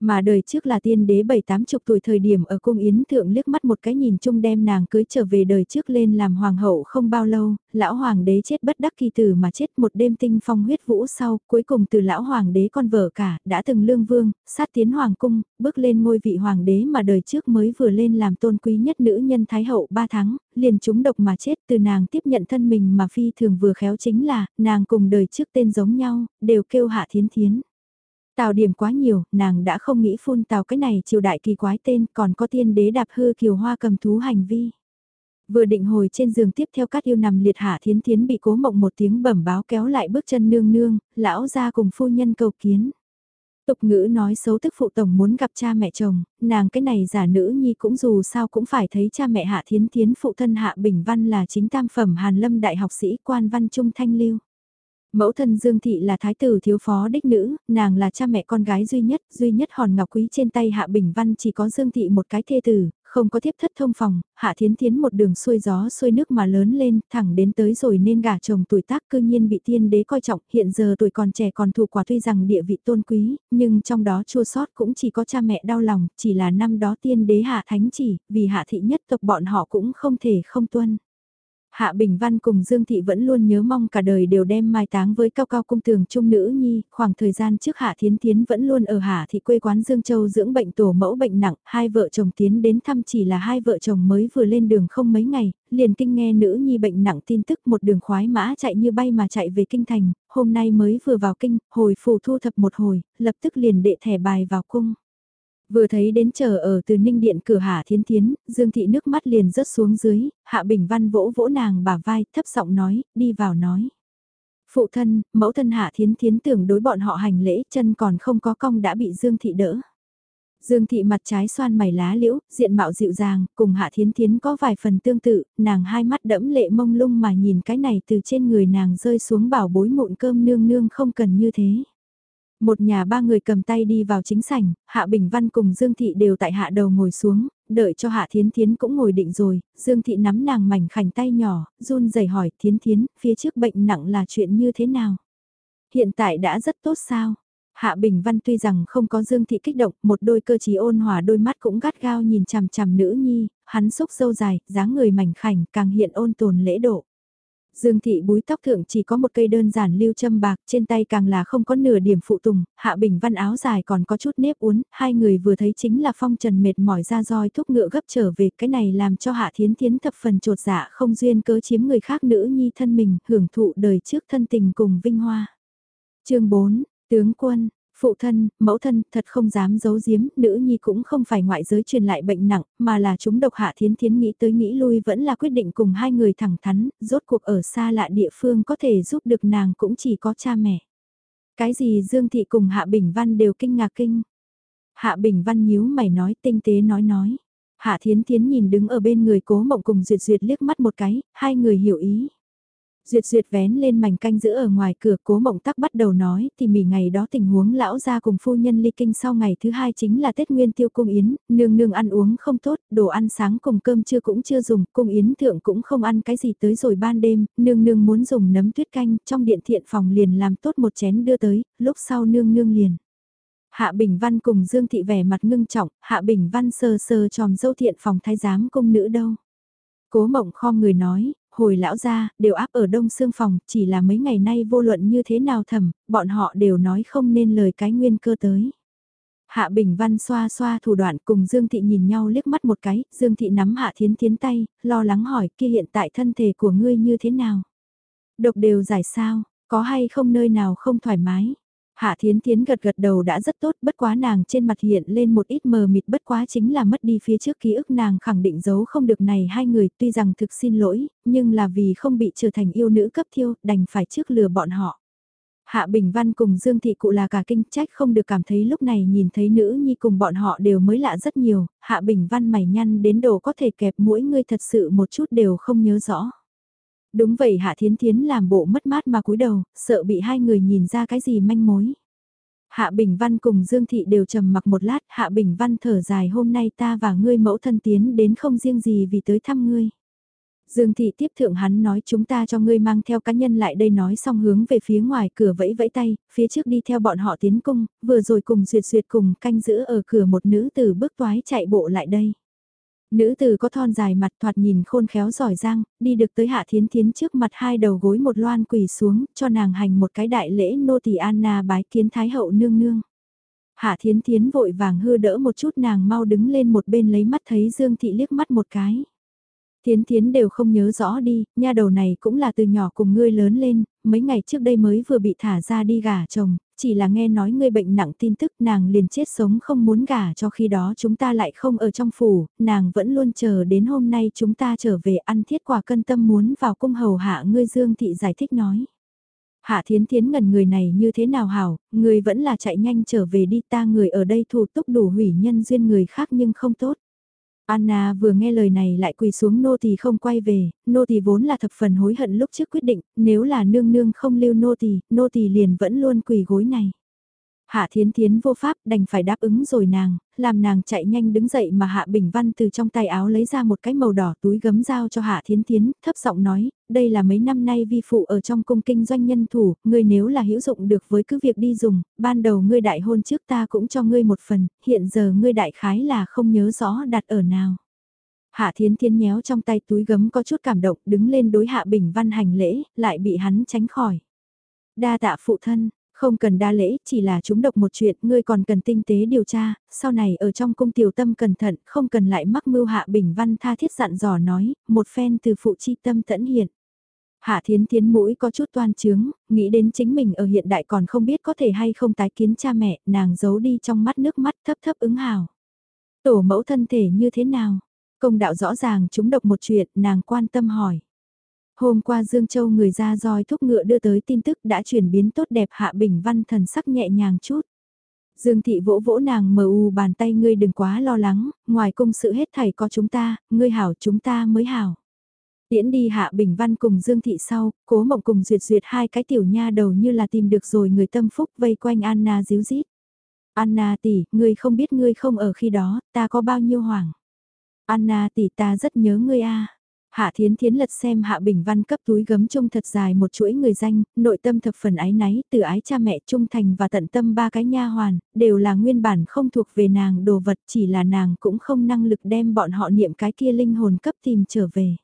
Mà đời trước là tiên đế bảy tám chục tuổi thời điểm ở cung yến thượng liếc mắt một cái nhìn chung đem nàng cưới trở về đời trước lên làm hoàng hậu không bao lâu, lão hoàng đế chết bất đắc kỳ tử mà chết một đêm tinh phong huyết vũ sau, cuối cùng từ lão hoàng đế con vợ cả, đã từng lương vương, sát tiến hoàng cung, bước lên ngôi vị hoàng đế mà đời trước mới vừa lên làm tôn quý nhất nữ nhân thái hậu ba tháng, liền chúng độc mà chết từ nàng tiếp nhận thân mình mà phi thường vừa khéo chính là, nàng cùng đời trước tên giống nhau, đều kêu hạ thiến thiến. Tào điểm quá nhiều, nàng đã không nghĩ phun tào cái này triều đại kỳ quái tên còn có tiên đế đạp hư kiều hoa cầm thú hành vi. Vừa định hồi trên giường tiếp theo các yêu nằm liệt hạ thiến thiến bị cố mộng một tiếng bẩm báo kéo lại bước chân nương nương, lão ra cùng phu nhân cầu kiến. Tục ngữ nói xấu tức phụ tổng muốn gặp cha mẹ chồng, nàng cái này giả nữ nhi cũng dù sao cũng phải thấy cha mẹ hạ thiến thiến phụ thân hạ bình văn là chính tam phẩm hàn lâm đại học sĩ quan văn trung thanh lưu. Mẫu thân Dương Thị là thái tử thiếu phó đích nữ, nàng là cha mẹ con gái duy nhất, duy nhất hòn ngọc quý trên tay Hạ Bình Văn chỉ có Dương Thị một cái thê tử, Không có thiếp thất thông phòng, Hạ Thiến Thiến một đường xuôi gió xuôi nước mà lớn lên, thẳng đến tới rồi nên gả chồng tuổi tác cư nhiên bị tiên đế coi trọng, hiện giờ tuổi còn trẻ còn thủ quả tuy rằng địa vị tôn quý, nhưng trong đó chua sót cũng chỉ có cha mẹ đau lòng, chỉ là năm đó tiên đế hạ thánh chỉ, vì hạ thị nhất tộc bọn họ cũng không thể không tuân. Hạ Bình Văn cùng Dương Thị vẫn luôn nhớ mong cả đời đều đem mai táng với cao cao cung tường trung nữ nhi, khoảng thời gian trước Hạ Thiến Thiến vẫn luôn ở Hạ Thị quê quán Dương Châu dưỡng bệnh tổ mẫu bệnh nặng, hai vợ chồng tiến đến thăm chỉ là hai vợ chồng mới vừa lên đường không mấy ngày, liền kinh nghe nữ nhi bệnh nặng tin tức một đường khoái mã chạy như bay mà chạy về kinh thành, hôm nay mới vừa vào kinh, hồi phù thu thập một hồi, lập tức liền đệ thẻ bài vào cung. Vừa thấy đến chờ ở từ ninh điện cửa Hạ Thiến Thiến, Dương Thị nước mắt liền rớt xuống dưới, Hạ Bình Văn vỗ vỗ nàng bả vai, thấp giọng nói, đi vào nói. Phụ thân, mẫu thân Hạ Thiến Thiến tưởng đối bọn họ hành lễ, chân còn không có cong đã bị Dương Thị đỡ. Dương Thị mặt trái xoan mày lá liễu, diện mạo dịu dàng, cùng Hạ Thiến Thiến có vài phần tương tự, nàng hai mắt đẫm lệ mông lung mà nhìn cái này từ trên người nàng rơi xuống bảo bối mụn cơm nương nương không cần như thế. Một nhà ba người cầm tay đi vào chính sảnh, Hạ Bình Văn cùng Dương Thị đều tại hạ đầu ngồi xuống, đợi cho Hạ Thiến Thiến cũng ngồi định rồi, Dương Thị nắm nàng mảnh khảnh tay nhỏ, run rẩy hỏi Thiến Thiến, phía trước bệnh nặng là chuyện như thế nào? Hiện tại đã rất tốt sao? Hạ Bình Văn tuy rằng không có Dương Thị kích động, một đôi cơ trí ôn hòa đôi mắt cũng gắt gao nhìn chằm chằm nữ nhi, hắn xúc sâu dài, dáng người mảnh khảnh, càng hiện ôn tồn lễ độ. Dương thị búi tóc thượng chỉ có một cây đơn giản lưu châm bạc, trên tay càng là không có nửa điểm phụ tùng, hạ bình văn áo dài còn có chút nếp uốn, hai người vừa thấy chính là phong trần mệt mỏi ra roi thúc ngựa gấp trở về, cái này làm cho hạ thiến thiến thập phần trột dạ không duyên cớ chiếm người khác nữ nhi thân mình, hưởng thụ đời trước thân tình cùng vinh hoa. chương 4, tướng quân, Phụ thân, mẫu thân, thật không dám giấu giếm, nữ nhi cũng không phải ngoại giới truyền lại bệnh nặng, mà là chúng độc hạ thiến thiến nghĩ tới nghĩ lui vẫn là quyết định cùng hai người thẳng thắn, rốt cuộc ở xa lạ địa phương có thể giúp được nàng cũng chỉ có cha mẹ. Cái gì Dương Thị cùng Hạ Bình Văn đều kinh ngạc kinh. Hạ Bình Văn nhíu mày nói tinh tế nói nói. Hạ Thiến Thiến nhìn đứng ở bên người cố mộng cùng duyệt duyệt liếc mắt một cái, hai người hiểu ý. Duyệt duyệt vén lên mảnh canh giữ ở ngoài cửa cố mộng tắc bắt đầu nói thì mỉ ngày đó tình huống lão ra cùng phu nhân ly kinh sau ngày thứ hai chính là Tết Nguyên tiêu cung yến, nương nương ăn uống không tốt, đồ ăn sáng cùng cơm trưa cũng chưa dùng, cung yến thượng cũng không ăn cái gì tới rồi ban đêm, nương nương muốn dùng nấm tuyết canh, trong điện thiện phòng liền làm tốt một chén đưa tới, lúc sau nương nương liền. Hạ Bình Văn cùng Dương Thị vẻ mặt ngưng trọng, Hạ Bình Văn sơ sơ tròm dâu thiện phòng thái giám cung nữ đâu. Cố mộng kho người nói, hồi lão gia đều áp ở đông xương phòng, chỉ là mấy ngày nay vô luận như thế nào thầm, bọn họ đều nói không nên lời cái nguyên cơ tới. Hạ Bình Văn xoa xoa thủ đoạn cùng Dương Thị nhìn nhau liếc mắt một cái, Dương Thị nắm Hạ Thiến Thiến tay, lo lắng hỏi kia hiện tại thân thể của ngươi như thế nào? Độc đều giải sao, có hay không nơi nào không thoải mái? Hạ Thiến Thiến gật gật đầu đã rất tốt, bất quá nàng trên mặt hiện lên một ít mờ mịt bất quá chính là mất đi phía trước ký ức nàng khẳng định giấu không được này hai người tuy rằng thực xin lỗi, nhưng là vì không bị trở thành yêu nữ cấp thiêu, đành phải trước lừa bọn họ. Hạ Bình Văn cùng Dương Thị Cụ là cả kinh trách không được cảm thấy lúc này nhìn thấy nữ nhi cùng bọn họ đều mới lạ rất nhiều, Hạ Bình Văn mày nhăn đến độ có thể kẹp mỗi người thật sự một chút đều không nhớ rõ. Đúng vậy Hạ Thiến Thiến làm bộ mất mát mà cúi đầu, sợ bị hai người nhìn ra cái gì manh mối. Hạ Bình Văn cùng Dương Thị đều trầm mặc một lát, Hạ Bình Văn thở dài hôm nay ta và ngươi mẫu thân tiến đến không riêng gì vì tới thăm ngươi. Dương Thị tiếp thượng hắn nói chúng ta cho ngươi mang theo cá nhân lại đây nói xong hướng về phía ngoài cửa vẫy vẫy tay, phía trước đi theo bọn họ tiến cung, vừa rồi cùng duyệt duyệt cùng canh giữ ở cửa một nữ tử bước toái chạy bộ lại đây. Nữ tử có thon dài mặt thoạt nhìn khôn khéo giỏi giang, đi được tới hạ thiến thiến trước mặt hai đầu gối một loan quỳ xuống, cho nàng hành một cái đại lễ nô tỳ Anna bái kiến thái hậu nương nương. Hạ thiến thiến vội vàng hư đỡ một chút nàng mau đứng lên một bên lấy mắt thấy Dương Thị liếc mắt một cái. Thiến Thiến đều không nhớ rõ đi, nha đầu này cũng là từ nhỏ cùng ngươi lớn lên, mấy ngày trước đây mới vừa bị thả ra đi gả chồng, chỉ là nghe nói ngươi bệnh nặng tin tức nàng liền chết sống không muốn gả cho khi đó chúng ta lại không ở trong phủ, nàng vẫn luôn chờ đến hôm nay chúng ta trở về ăn thiết quả cân tâm muốn vào cung hầu hạ ngươi Dương Thị giải thích nói. Hạ Thiến Thiến ngần người này như thế nào hảo, người vẫn là chạy nhanh trở về đi ta người ở đây thủ túc đủ hủy nhân duyên người khác nhưng không tốt. Anna vừa nghe lời này lại quỳ xuống nô tỳ không quay về, nô tỳ vốn là thập phần hối hận lúc trước quyết định, nếu là nương nương không lưu nô tỳ, nô tỳ liền vẫn luôn quỳ gối này. Hạ Thiến Thiến vô pháp đành phải đáp ứng rồi nàng, làm nàng chạy nhanh đứng dậy mà Hạ Bình Văn từ trong tay áo lấy ra một cái màu đỏ túi gấm dao cho Hạ Thiến Thiến, thấp giọng nói, đây là mấy năm nay vi phụ ở trong cung kinh doanh nhân thủ, ngươi nếu là hữu dụng được với cứ việc đi dùng, ban đầu ngươi đại hôn trước ta cũng cho ngươi một phần, hiện giờ ngươi đại khái là không nhớ rõ đặt ở nào. Hạ Thiến Thiến nhéo trong tay túi gấm có chút cảm động, đứng lên đối Hạ Bình Văn hành lễ, lại bị hắn tránh khỏi. Đa tạ phụ thân, không cần đa lễ, chỉ là chúng độc một chuyện, ngươi còn cần tinh tế điều tra, sau này ở trong cung tiểu tâm cẩn thận, không cần lại mắc mưu Hạ Bình Văn tha thiết dặn dò nói, một phen từ phụ chi tâm tẫn hiện. Hạ Thiến Thiến mũi có chút toan trướng, nghĩ đến chính mình ở hiện đại còn không biết có thể hay không tái kiến cha mẹ, nàng giấu đi trong mắt nước mắt thấp thấp ứng hào. Tổ mẫu thân thể như thế nào? Công đạo rõ ràng chúng độc một chuyện, nàng quan tâm hỏi. Hôm qua Dương Châu người ra roi thúc ngựa đưa tới tin tức đã chuyển biến tốt đẹp Hạ Bình Văn thần sắc nhẹ nhàng chút. Dương Thị vỗ vỗ nàng mờ u bàn tay ngươi đừng quá lo lắng, ngoài công sự hết thảy có chúng ta, ngươi hảo chúng ta mới hảo. Tiễn đi Hạ Bình Văn cùng Dương Thị sau, cố mộng cùng duyệt duyệt hai cái tiểu nha đầu như là tìm được rồi người tâm phúc vây quanh Anna díu dít. Anna tỷ, ngươi không biết ngươi không ở khi đó, ta có bao nhiêu hoảng. Anna tỷ ta rất nhớ ngươi a. Hạ Thiến Thiến lật xem Hạ Bình Văn cấp túi gấm chung thật dài một chuỗi người danh, nội tâm thập phần ái náy, từ ái cha mẹ trung thành và tận tâm ba cái nha hoàn, đều là nguyên bản không thuộc về nàng đồ vật chỉ là nàng cũng không năng lực đem bọn họ niệm cái kia linh hồn cấp tìm trở về.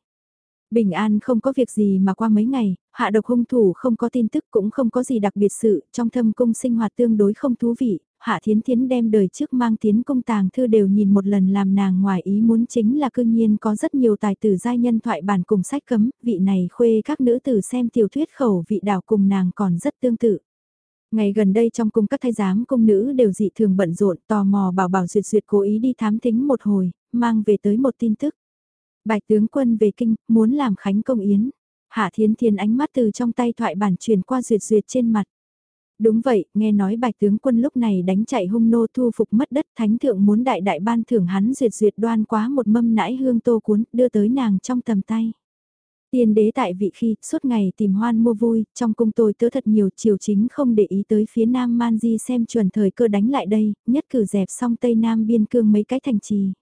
Bình an không có việc gì mà qua mấy ngày, hạ độc hung thủ không có tin tức cũng không có gì đặc biệt sự, trong thâm cung sinh hoạt tương đối không thú vị, Hạ Thiến Thiến đem đời trước mang tiến công tàng thư đều nhìn một lần làm nàng ngoài ý muốn chính là cương nhiên có rất nhiều tài tử giai nhân thoại bản cùng sách cấm, vị này khuê các nữ tử xem tiểu thuyết khẩu vị đảo cùng nàng còn rất tương tự. Ngày gần đây trong cung các thái giám cung nữ đều dị thường bận rộn tò mò bảo bảo duyệt duyệt cố ý đi thám thính một hồi, mang về tới một tin tức. Bạch tướng quân về kinh, muốn làm khánh công yến. Hạ Thiến Thiến ánh mắt từ trong tay thoại bản truyền qua duyệt duyệt trên mặt. Đúng vậy, nghe nói bạch tướng quân lúc này đánh chạy hung nô thu phục mất đất thánh thượng muốn đại đại ban thưởng hắn duyệt duyệt đoan quá một mâm nãi hương tô cuốn đưa tới nàng trong tầm tay. Tiên đế tại vị khi, suốt ngày tìm hoan mua vui, trong cung tôi tớ thật nhiều chiều chính không để ý tới phía nam man di xem chuẩn thời cơ đánh lại đây, nhất cử dẹp xong tây nam biên cương mấy cái thành trì.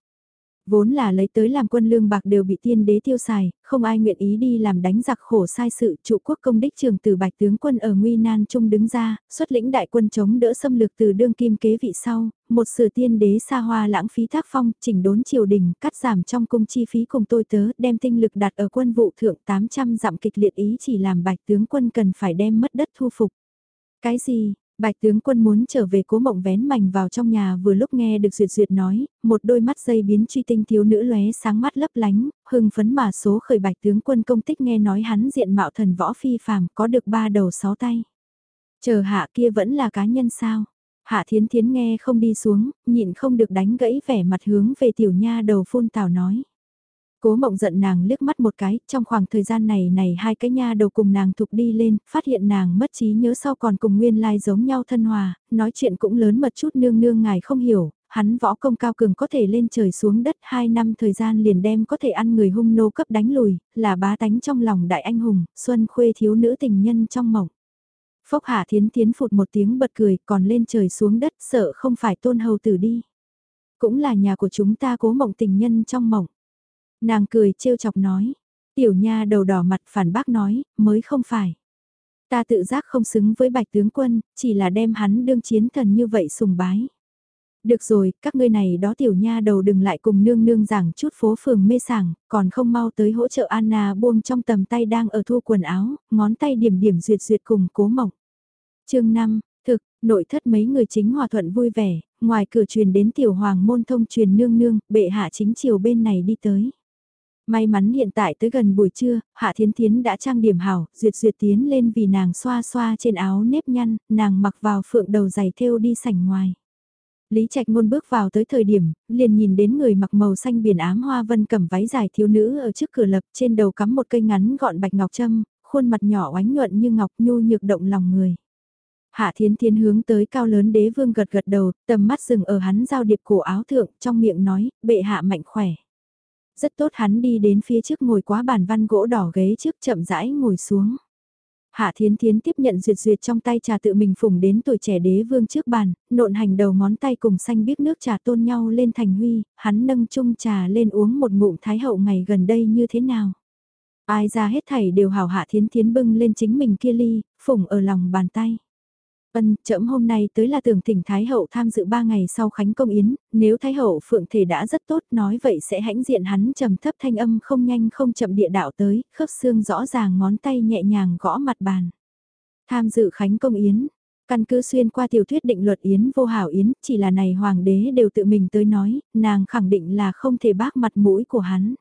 Vốn là lấy tới làm quân lương bạc đều bị tiên đế tiêu xài, không ai nguyện ý đi làm đánh giặc khổ sai sự trụ quốc công đích trường từ bạch tướng quân ở nguy nan trung đứng ra, xuất lĩnh đại quân chống đỡ xâm lược từ đương kim kế vị sau, một sự tiên đế xa hoa lãng phí thác phong, chỉnh đốn triều đình, cắt giảm trong cung chi phí cùng tôi tớ, đem tinh lực đặt ở quân vụ thượng 800 dặm kịch liệt ý chỉ làm bạch tướng quân cần phải đem mất đất thu phục. Cái gì, Bạch tướng quân muốn trở về cố mộng vén mảnh vào trong nhà vừa lúc nghe được duyệt duyệt nói, một đôi mắt dây biến truy tinh thiếu nữ lóe sáng mắt lấp lánh, hưng phấn mà số khởi bạch tướng quân công tích nghe nói hắn diện mạo thần võ phi phàm có được ba đầu sáu tay. Chờ hạ kia vẫn là cá nhân sao? Hạ thiến thiến nghe không đi xuống, nhịn không được đánh gãy vẻ mặt hướng về tiểu nha đầu phun tào nói. Cố mộng giận nàng liếc mắt một cái, trong khoảng thời gian này này hai cái nha đầu cùng nàng thục đi lên, phát hiện nàng mất trí nhớ sau còn cùng nguyên lai giống nhau thân hòa, nói chuyện cũng lớn mật chút nương nương ngài không hiểu, hắn võ công cao cường có thể lên trời xuống đất hai năm thời gian liền đem có thể ăn người hung nô cấp đánh lùi, là bá tánh trong lòng đại anh hùng, xuân khuê thiếu nữ tình nhân trong mộng. Phốc hạ thiến tiến phụt một tiếng bật cười còn lên trời xuống đất sợ không phải tôn hầu tử đi. Cũng là nhà của chúng ta cố mộng tình nhân trong mộng. Nàng cười trêu chọc nói. Tiểu nha đầu đỏ mặt phản bác nói, mới không phải. Ta tự giác không xứng với bạch tướng quân, chỉ là đem hắn đương chiến thần như vậy sùng bái. Được rồi, các ngươi này đó tiểu nha đầu đừng lại cùng nương nương giảng chút phố phường mê sảng, còn không mau tới hỗ trợ Anna buông trong tầm tay đang ở thu quần áo, ngón tay điểm điểm duyệt duyệt cùng cố mộng. chương 5, thực, nội thất mấy người chính hòa thuận vui vẻ, ngoài cửa truyền đến tiểu hoàng môn thông truyền nương nương, bệ hạ chính chiều bên này đi tới. May mắn hiện tại tới gần buổi trưa, Hạ Thiến Thiến đã trang điểm hảo, duyệt duyệt tiến lên vì nàng xoa xoa trên áo nếp nhăn, nàng mặc vào phượng đầu giày thêu đi sảnh ngoài. Lý Trạch Ngôn bước vào tới thời điểm, liền nhìn đến người mặc màu xanh biển ám hoa vân cầm váy dài thiếu nữ ở trước cửa lập trên đầu cắm một cây ngắn gọn bạch ngọc trâm, khuôn mặt nhỏ oánh nhuận như ngọc nhu nhược động lòng người. Hạ Thiến Thiến hướng tới cao lớn đế vương gật gật đầu, tầm mắt dừng ở hắn giao điệp cổ áo thượng, trong miệng nói, bệ hạ mạnh khỏe. Rất tốt hắn đi đến phía trước ngồi quá bàn văn gỗ đỏ ghế trước chậm rãi ngồi xuống. Hạ Thiến Thiến tiếp nhận duyệt duyệt trong tay trà tự mình phủng đến tuổi trẻ đế vương trước bàn, nộn hành đầu ngón tay cùng xanh biếc nước trà tôn nhau lên thành huy, hắn nâng chung trà lên uống một ngụm thái hậu ngày gần đây như thế nào. Ai ra hết thảy đều hào Hạ Thiến Thiến bưng lên chính mình kia ly, phủng ở lòng bàn tay. Ân, trẫm hôm nay tới là tưởng thỉnh Thái Hậu tham dự ba ngày sau Khánh Công Yến, nếu Thái Hậu phượng thể đã rất tốt nói vậy sẽ hãnh diện hắn trầm thấp thanh âm không nhanh không chậm địa đạo tới, khớp xương rõ ràng ngón tay nhẹ nhàng gõ mặt bàn. Tham dự Khánh Công Yến, căn cứ xuyên qua tiểu thuyết định luật Yến vô hảo Yến, chỉ là này Hoàng đế đều tự mình tới nói, nàng khẳng định là không thể bác mặt mũi của hắn.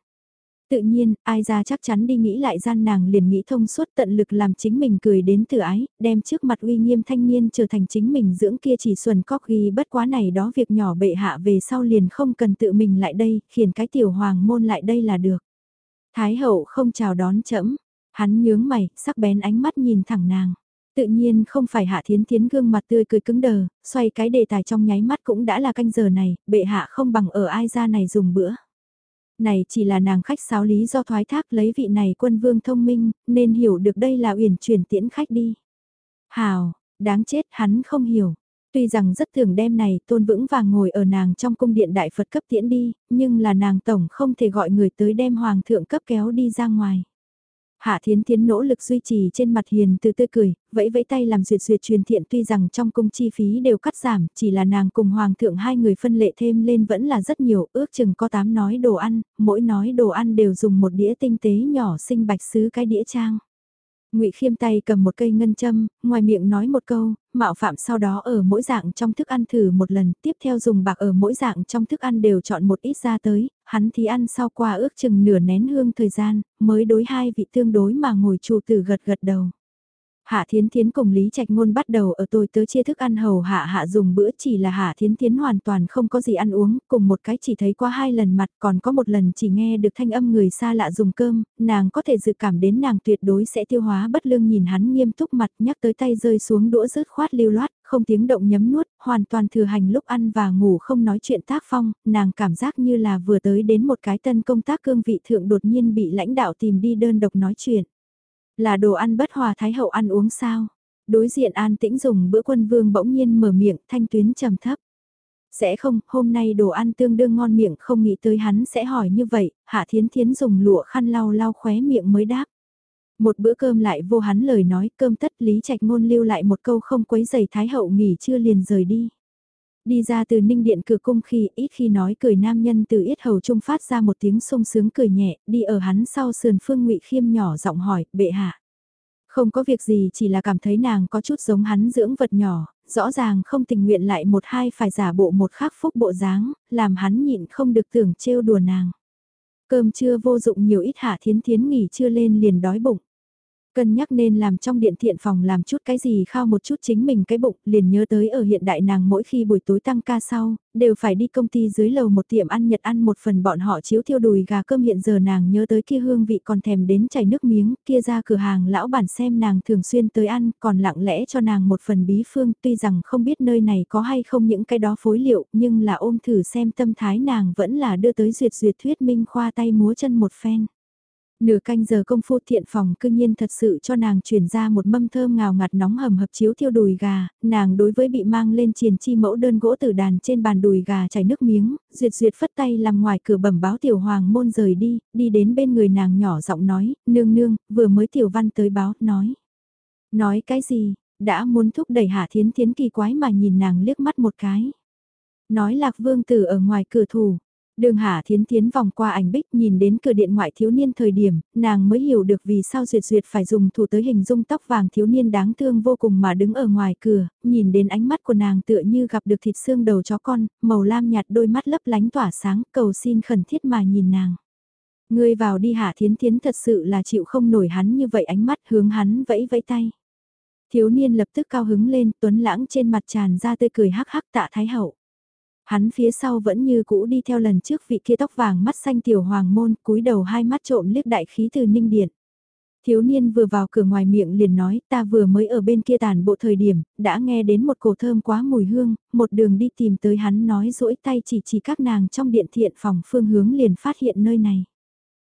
Tự nhiên, ai ra chắc chắn đi nghĩ lại gian nàng liền nghĩ thông suốt tận lực làm chính mình cười đến từ ái, đem trước mặt uy nghiêm thanh niên trở thành chính mình dưỡng kia chỉ xuẩn cóc ghi bất quá này đó việc nhỏ bệ hạ về sau liền không cần tự mình lại đây, khiến cái tiểu hoàng môn lại đây là được. Thái hậu không chào đón chẫm, hắn nhướng mày, sắc bén ánh mắt nhìn thẳng nàng. Tự nhiên không phải hạ thiến thiến gương mặt tươi cười cứng đờ, xoay cái đề tài trong nháy mắt cũng đã là canh giờ này, bệ hạ không bằng ở ai ra này dùng bữa này chỉ là nàng khách sáo lý do thoái thác lấy vị này quân vương thông minh, nên hiểu được đây là uyển chuyển tiễn khách đi. Hào, đáng chết hắn không hiểu. Tuy rằng rất thường đem này tôn vững vàng ngồi ở nàng trong cung điện đại Phật cấp tiễn đi, nhưng là nàng tổng không thể gọi người tới đem hoàng thượng cấp kéo đi ra ngoài. Hạ Thiến Thiến nỗ lực duy trì trên mặt hiền từ tươi cười, vẫy vẫy tay làm duyệt duyệt truyền thiện tuy rằng trong cung chi phí đều cắt giảm, chỉ là nàng cùng hoàng thượng hai người phân lệ thêm lên vẫn là rất nhiều, ước chừng có tám nói đồ ăn, mỗi nói đồ ăn đều dùng một đĩa tinh tế nhỏ xinh bạch sứ cái đĩa trang. Ngụy Khiêm tay cầm một cây ngân châm, ngoài miệng nói một câu, mạo phạm sau đó ở mỗi dạng trong thức ăn thử một lần, tiếp theo dùng bạc ở mỗi dạng trong thức ăn đều chọn một ít ra tới, hắn thì ăn sau qua ước chừng nửa nén hương thời gian, mới đối hai vị tương đối mà ngồi chủ tử gật gật đầu. Hạ Thiến Thiến cùng Lý Trạch Ngôn bắt đầu ở tôi tớ chia thức ăn hầu hạ hạ dùng bữa chỉ là Hạ Thiến Thiến hoàn toàn không có gì ăn uống, cùng một cái chỉ thấy qua hai lần mặt còn có một lần chỉ nghe được thanh âm người xa lạ dùng cơm, nàng có thể dự cảm đến nàng tuyệt đối sẽ tiêu hóa bất lương nhìn hắn nghiêm túc mặt nhắc tới tay rơi xuống đũa rớt khoát lưu loát, không tiếng động nhấm nuốt, hoàn toàn thừa hành lúc ăn và ngủ không nói chuyện tác phong, nàng cảm giác như là vừa tới đến một cái tân công tác cương vị thượng đột nhiên bị lãnh đạo tìm đi đơn độc nói chuyện. Là đồ ăn bất hòa thái hậu ăn uống sao? Đối diện an tĩnh dùng bữa quân vương bỗng nhiên mở miệng thanh tuyến trầm thấp. Sẽ không, hôm nay đồ ăn tương đương ngon miệng không nghĩ tới hắn sẽ hỏi như vậy, hạ thiến thiến dùng lụa khăn lau lau khóe miệng mới đáp. Một bữa cơm lại vô hắn lời nói cơm tất lý trạch ngôn lưu lại một câu không quấy giày thái hậu nghỉ chưa liền rời đi. Đi ra từ ninh điện cửa cung khi ít khi nói cười nam nhân từ yết hầu trung phát ra một tiếng sung sướng cười nhẹ, đi ở hắn sau sườn phương ngụy khiêm nhỏ giọng hỏi, bệ hạ. Không có việc gì chỉ là cảm thấy nàng có chút giống hắn dưỡng vật nhỏ, rõ ràng không tình nguyện lại một hai phải giả bộ một khắc phúc bộ dáng, làm hắn nhịn không được tưởng trêu đùa nàng. Cơm trưa vô dụng nhiều ít hạ thiến thiến nghỉ chưa lên liền đói bụng. Cân nhắc nên làm trong điện thiện phòng làm chút cái gì khao một chút chính mình cái bụng, liền nhớ tới ở hiện đại nàng mỗi khi buổi tối tăng ca sau, đều phải đi công ty dưới lầu một tiệm ăn nhật ăn một phần bọn họ chiếu thiêu đùi gà cơm hiện giờ nàng nhớ tới kia hương vị còn thèm đến chảy nước miếng, kia ra cửa hàng lão bản xem nàng thường xuyên tới ăn, còn lặng lẽ cho nàng một phần bí phương, tuy rằng không biết nơi này có hay không những cái đó phối liệu, nhưng là ôm thử xem tâm thái nàng vẫn là đưa tới duyệt duyệt thuyết minh khoa tay múa chân một phen. Nửa canh giờ công phu thiện phòng cư nhiên thật sự cho nàng chuyển ra một mâm thơm ngào ngạt nóng hầm hập chiếu thiêu đùi gà, nàng đối với bị mang lên triền chi mẫu đơn gỗ tử đàn trên bàn đùi gà chảy nước miếng, duyệt duyệt phất tay làm ngoài cửa bẩm báo tiểu hoàng môn rời đi, đi đến bên người nàng nhỏ giọng nói, nương nương, vừa mới tiểu văn tới báo, nói. Nói cái gì, đã muốn thúc đẩy hạ thiến thiến kỳ quái mà nhìn nàng liếc mắt một cái. Nói lạc vương tử ở ngoài cửa thủ, Đường Hà Thiến Thiến vòng qua ảnh bích nhìn đến cửa điện ngoại thiếu niên thời điểm, nàng mới hiểu được vì sao Duyệt Duyệt phải dùng thủ tới hình dung tóc vàng thiếu niên đáng thương vô cùng mà đứng ở ngoài cửa, nhìn đến ánh mắt của nàng tựa như gặp được thịt xương đầu chó con, màu lam nhạt đôi mắt lấp lánh tỏa sáng, cầu xin khẩn thiết mà nhìn nàng. Ngươi vào đi Hạ Thiến Thiến thật sự là chịu không nổi hắn như vậy ánh mắt hướng hắn vẫy vẫy tay. Thiếu niên lập tức cao hứng lên, tuấn lãng trên mặt tràn ra tươi cười hắc hắc tạ thái hậu. Hắn phía sau vẫn như cũ đi theo lần trước vị kia tóc vàng mắt xanh tiểu hoàng môn, cúi đầu hai mắt trộm liếc đại khí từ ninh điện. Thiếu niên vừa vào cửa ngoài miệng liền nói ta vừa mới ở bên kia tàn bộ thời điểm, đã nghe đến một cổ thơm quá mùi hương, một đường đi tìm tới hắn nói rỗi tay chỉ chỉ các nàng trong điện thiện phòng phương hướng liền phát hiện nơi này.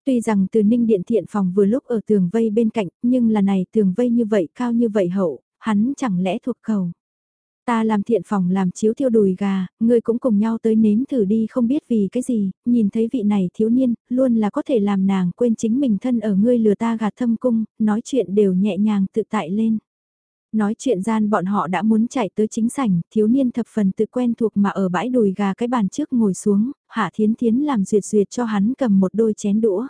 Tuy rằng từ ninh điện thiện phòng vừa lúc ở tường vây bên cạnh, nhưng là này tường vây như vậy cao như vậy hậu, hắn chẳng lẽ thuộc cầu. Ta làm thiện phòng làm chiếu thiêu đùi gà, người cũng cùng nhau tới nếm thử đi không biết vì cái gì, nhìn thấy vị này thiếu niên, luôn là có thể làm nàng quên chính mình thân ở ngươi lừa ta gạt thâm cung, nói chuyện đều nhẹ nhàng tự tại lên. Nói chuyện gian bọn họ đã muốn chạy tới chính sảnh, thiếu niên thập phần tự quen thuộc mà ở bãi đùi gà cái bàn trước ngồi xuống, hạ thiến thiến làm duyệt duyệt cho hắn cầm một đôi chén đũa.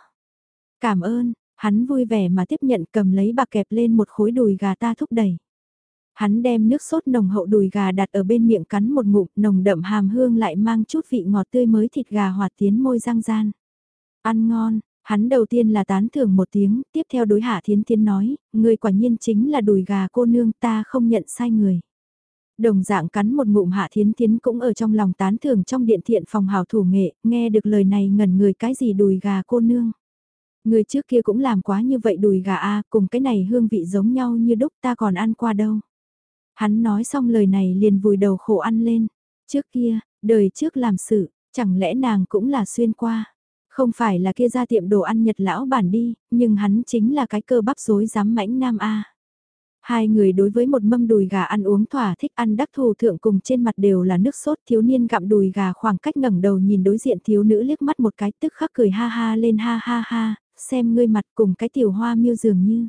Cảm ơn, hắn vui vẻ mà tiếp nhận cầm lấy bạc kẹp lên một khối đùi gà ta thúc đẩy. Hắn đem nước sốt nồng hậu đùi gà đặt ở bên miệng cắn một ngụm nồng đậm hàm hương lại mang chút vị ngọt tươi mới thịt gà hoạt tiến môi răng gian. Ăn ngon, hắn đầu tiên là tán thưởng một tiếng, tiếp theo đối hạ thiến thiến nói, người quả nhiên chính là đùi gà cô nương ta không nhận sai người. Đồng dạng cắn một ngụm hạ thiến thiến cũng ở trong lòng tán thưởng trong điện thiện phòng hào thủ nghệ, nghe được lời này ngẩn người cái gì đùi gà cô nương. Người trước kia cũng làm quá như vậy đùi gà a cùng cái này hương vị giống nhau như đúc ta còn ăn qua đâu. Hắn nói xong lời này liền vùi đầu khổ ăn lên. Trước kia, đời trước làm sự, chẳng lẽ nàng cũng là xuyên qua. Không phải là kia ra tiệm đồ ăn Nhật lão bản đi, nhưng hắn chính là cái cơ bắp rối dám mãnh nam A. Hai người đối với một mâm đùi gà ăn uống thỏa thích ăn đắc thù thượng cùng trên mặt đều là nước sốt thiếu niên gặm đùi gà khoảng cách ngẩng đầu nhìn đối diện thiếu nữ liếc mắt một cái tức khắc cười ha ha lên ha ha ha, xem ngươi mặt cùng cái tiểu hoa miêu dường như.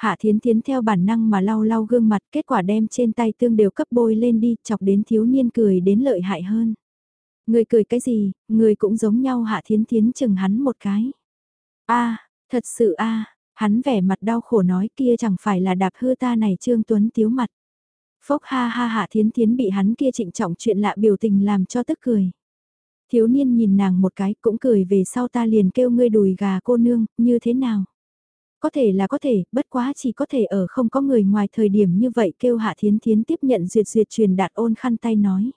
Hạ Thiến Thiến theo bản năng mà lau lau gương mặt kết quả đem trên tay tương đều cấp bôi lên đi chọc đến thiếu niên cười đến lợi hại hơn. Người cười cái gì, người cũng giống nhau Hạ Thiến Thiến chừng hắn một cái. a thật sự a hắn vẻ mặt đau khổ nói kia chẳng phải là đạp hư ta này Trương Tuấn tiếu mặt. Phốc ha ha Hạ Thiến Thiến bị hắn kia trịnh trọng chuyện lạ biểu tình làm cho tức cười. Thiếu niên nhìn nàng một cái cũng cười về sau ta liền kêu ngươi đùi gà cô nương, như thế nào? Có thể là có thể, bất quá chỉ có thể ở không có người ngoài thời điểm như vậy kêu Hạ Thiến Thiến tiếp nhận duyệt duyệt truyền đạt ôn khăn tay nói.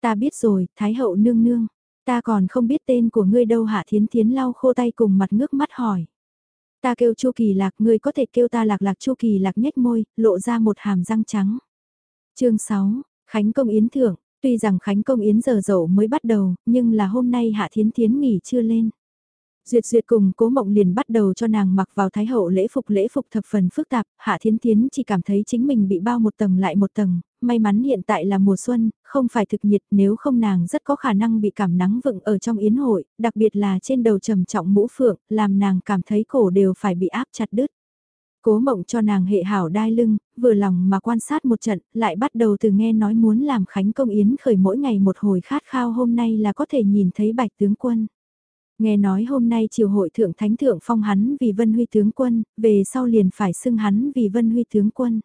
Ta biết rồi, Thái hậu nương nương, ta còn không biết tên của ngươi đâu Hạ Thiến Thiến lau khô tay cùng mặt ngước mắt hỏi. Ta kêu Chu Kỳ Lạc, ngươi có thể kêu ta Lạc Lạc Chu Kỳ Lạc nhếch môi, lộ ra một hàm răng trắng. Chương 6, Khánh Công Yến Thưởng, tuy rằng Khánh Công Yến giờ dậu mới bắt đầu, nhưng là hôm nay Hạ Thiến Thiến nghỉ chưa lên. Duyệt duyệt cùng cố mộng liền bắt đầu cho nàng mặc vào thái hậu lễ phục lễ phục thập phần phức tạp, hạ thiên thiến chỉ cảm thấy chính mình bị bao một tầng lại một tầng, may mắn hiện tại là mùa xuân, không phải thực nhiệt nếu không nàng rất có khả năng bị cảm nắng vựng ở trong yến hội, đặc biệt là trên đầu trầm trọng mũ phượng, làm nàng cảm thấy cổ đều phải bị áp chặt đứt. Cố mộng cho nàng hệ hảo đai lưng, vừa lòng mà quan sát một trận, lại bắt đầu từ nghe nói muốn làm khánh công yến khởi mỗi ngày một hồi khát khao hôm nay là có thể nhìn thấy bạch tướng quân. Nghe nói hôm nay triều hội thượng thánh thượng phong hắn vì vân huy tướng quân, về sau liền phải xưng hắn vì vân huy tướng quân.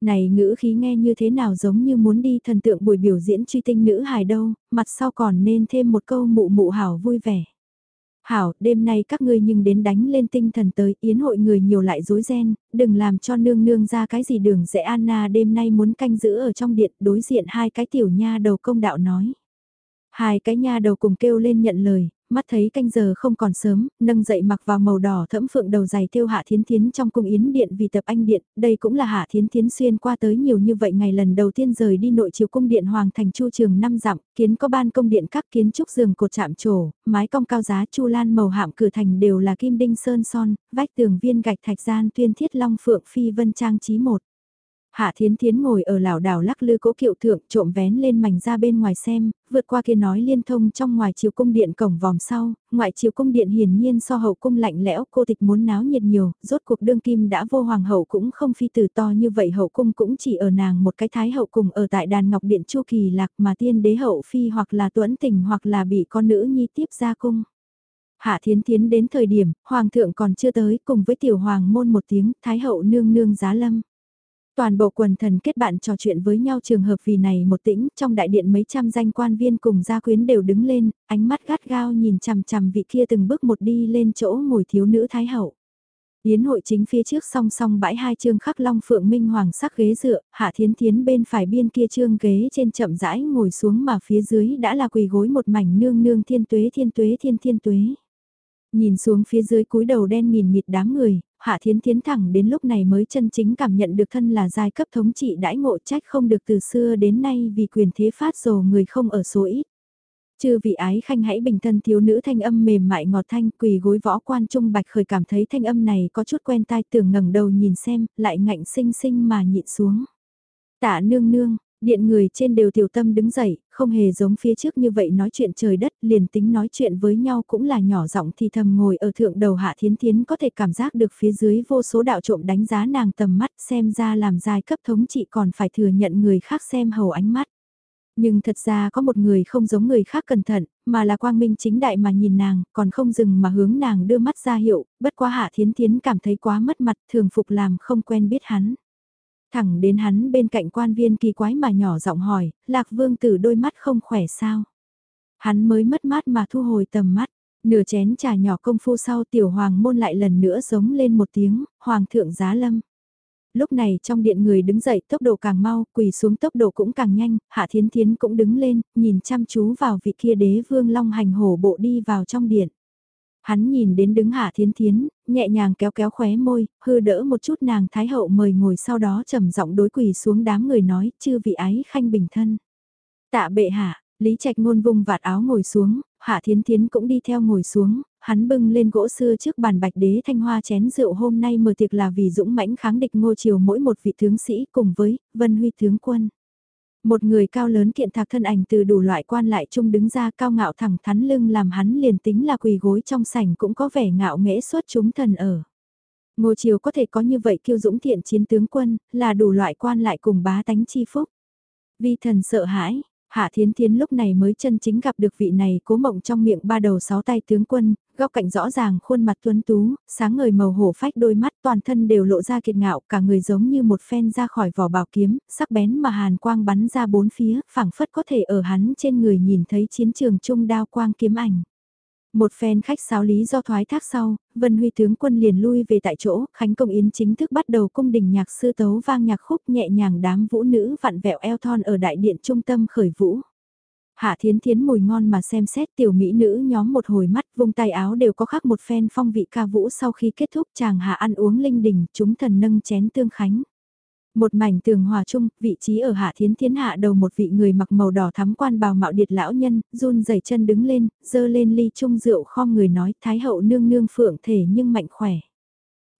Này ngữ khí nghe như thế nào giống như muốn đi thần tượng buổi biểu diễn truy tinh nữ hài đâu, mặt sau còn nên thêm một câu mụ mụ hảo vui vẻ. Hảo, đêm nay các ngươi nhưng đến đánh lên tinh thần tới, yến hội người nhiều lại dối ren, đừng làm cho nương nương ra cái gì đường dễ Anna đêm nay muốn canh giữ ở trong điện đối diện hai cái tiểu nha đầu công đạo nói. Hai cái nha đầu cùng kêu lên nhận lời, mắt thấy canh giờ không còn sớm, nâng dậy mặc vào màu đỏ thẫm phượng đầu dày tiêu hạ thiến thiến trong cung yến điện vì tập anh điện, đây cũng là hạ thiến thiến xuyên qua tới nhiều như vậy ngày lần đầu tiên rời đi nội chiều cung điện hoàng thành chu trường năm dặm, kiến có ban công điện các kiến trúc giường cột chạm trổ, mái cong cao giá chu lan màu hạm cửa thành đều là kim đinh sơn son, vách tường viên gạch thạch gian tuyên thiết long phượng phi vân trang trí một. Hạ Thiến Thiến ngồi ở lảo đảo lắc lư cố kiệu thượng trộm vén lên mảnh ra bên ngoài xem, vượt qua kia nói liên thông trong ngoài chiều cung điện cổng vòm sau, ngoại chiều cung điện hiển nhiên so hậu cung lạnh lẽo cô tịch muốn náo nhiệt nhiều, rốt cuộc đương kim đã vô hoàng hậu cũng không phi từ to như vậy hậu cung cũng chỉ ở nàng một cái thái hậu cùng ở tại đàn ngọc điện chu kỳ lạc mà tiên đế hậu phi hoặc là tuẫn tình hoặc là bị con nữ nhi tiếp ra cung. Hạ Thiến Thiến đến thời điểm, Hoàng thượng còn chưa tới cùng với tiểu hoàng môn một tiếng, Thái hậu nương nương giá lâm. Toàn bộ quần thần kết bạn trò chuyện với nhau trường hợp vì này một tĩnh, trong đại điện mấy trăm danh quan viên cùng gia quyến đều đứng lên, ánh mắt gắt gao nhìn chằm chằm vị kia từng bước một đi lên chỗ ngồi thiếu nữ thái hậu. Yến hội chính phía trước song song bãi hai chương khắc long phượng minh hoàng sắc ghế dựa, hạ thiến thiến bên phải biên kia trương ghế trên chậm rãi ngồi xuống mà phía dưới đã là quỳ gối một mảnh nương nương thiên tuế thiên tuế thiên thiên tuế. Nhìn xuống phía dưới cúi đầu đen nghìn nghịt đám người, Hạ Thiến Thiến thẳng đến lúc này mới chân chính cảm nhận được thân là giai cấp thống trị đãi ngộ trách không được từ xưa đến nay vì quyền thế phát rồ người không ở số ít. Chư vị ái khanh hãy bình thân thiếu nữ thanh âm mềm mại ngọt thanh quỳ gối võ quan trung bạch khởi cảm thấy thanh âm này có chút quen tai tưởng ngẩng đầu nhìn xem, lại ngạnh sinh sinh mà nhịn xuống. Tạ nương nương, điện người trên đều tiểu tâm đứng dậy, không hề giống phía trước như vậy nói chuyện trời đất, liền tính nói chuyện với nhau cũng là nhỏ giọng thì thầm ngồi ở thượng đầu hạ thiến thiến có thể cảm giác được phía dưới vô số đạo trộm đánh giá nàng tầm mắt xem ra làm giai cấp thống trị còn phải thừa nhận người khác xem hầu ánh mắt. Nhưng thật ra có một người không giống người khác cẩn thận, mà là quang minh chính đại mà nhìn nàng, còn không dừng mà hướng nàng đưa mắt ra hiệu, bất quá hạ thiến thiến cảm thấy quá mất mặt thường phục làm không quen biết hắn. Thẳng đến hắn bên cạnh quan viên kỳ quái mà nhỏ giọng hỏi, lạc vương tử đôi mắt không khỏe sao. Hắn mới mất mát mà thu hồi tầm mắt, nửa chén trà nhỏ công phu sau tiểu hoàng môn lại lần nữa giống lên một tiếng, hoàng thượng giá lâm. Lúc này trong điện người đứng dậy tốc độ càng mau, quỳ xuống tốc độ cũng càng nhanh, Hạ Thiến Thiến cũng đứng lên, nhìn chăm chú vào vị kia đế vương long hành hổ bộ đi vào trong điện. Hắn nhìn đến đứng Hạ Thiến Thiến, nhẹ nhàng kéo kéo khóe môi, hư đỡ một chút nàng Thái Hậu mời ngồi sau đó trầm giọng đối quỳ xuống đám người nói, chư vị ái khanh bình thân. Tạ bệ hạ, Lý Trạch ngôn vung vạt áo ngồi xuống, Hạ Thiến Thiến cũng đi theo ngồi xuống, hắn bưng lên gỗ xưa trước bàn bạch đế thanh hoa chén rượu hôm nay mở tiệc là vì dũng mãnh kháng địch ngô triều mỗi một vị tướng sĩ cùng với Vân Huy tướng quân. Một người cao lớn kiện thạc thân ảnh từ đủ loại quan lại chung đứng ra cao ngạo thẳng thắn lưng làm hắn liền tính là quỳ gối trong sảnh cũng có vẻ ngạo nghễ xuất chúng thần ở. Ngô Triều có thể có như vậy kiêu dũng thiện chiến tướng quân, là đủ loại quan lại cùng bá tánh chi phúc. Vi thần sợ hãi, Hạ Thiến Thiến lúc này mới chân chính gặp được vị này cố mộng trong miệng ba đầu sáu tay tướng quân, góc cạnh rõ ràng khuôn mặt tuấn tú, sáng ngời màu hổ phách đôi mắt toàn thân đều lộ ra kiệt ngạo cả người giống như một phen ra khỏi vỏ bảo kiếm, sắc bén mà hàn quang bắn ra bốn phía, phảng phất có thể ở hắn trên người nhìn thấy chiến trường trung đao quang kiếm ảnh. Một phen khách sáo lý do thoái thác sau, Vân Huy tướng quân liền lui về tại chỗ, Khánh Công Yến chính thức bắt đầu cung đình nhạc sư tấu vang nhạc khúc nhẹ nhàng đám vũ nữ vặn vẹo eo thon ở đại điện trung tâm khởi vũ. Hạ thiến thiến mùi ngon mà xem xét tiểu mỹ nữ nhóm một hồi mắt vung tay áo đều có khác một phen phong vị ca vũ sau khi kết thúc chàng hạ ăn uống linh đình chúng thần nâng chén tương khánh. Một mảnh tường hòa chung, vị trí ở hạ thiến thiến hạ đầu một vị người mặc màu đỏ thắm quan bào mạo điệt lão nhân, run rẩy chân đứng lên, dơ lên ly chung rượu khom người nói thái hậu nương nương phượng thể nhưng mạnh khỏe.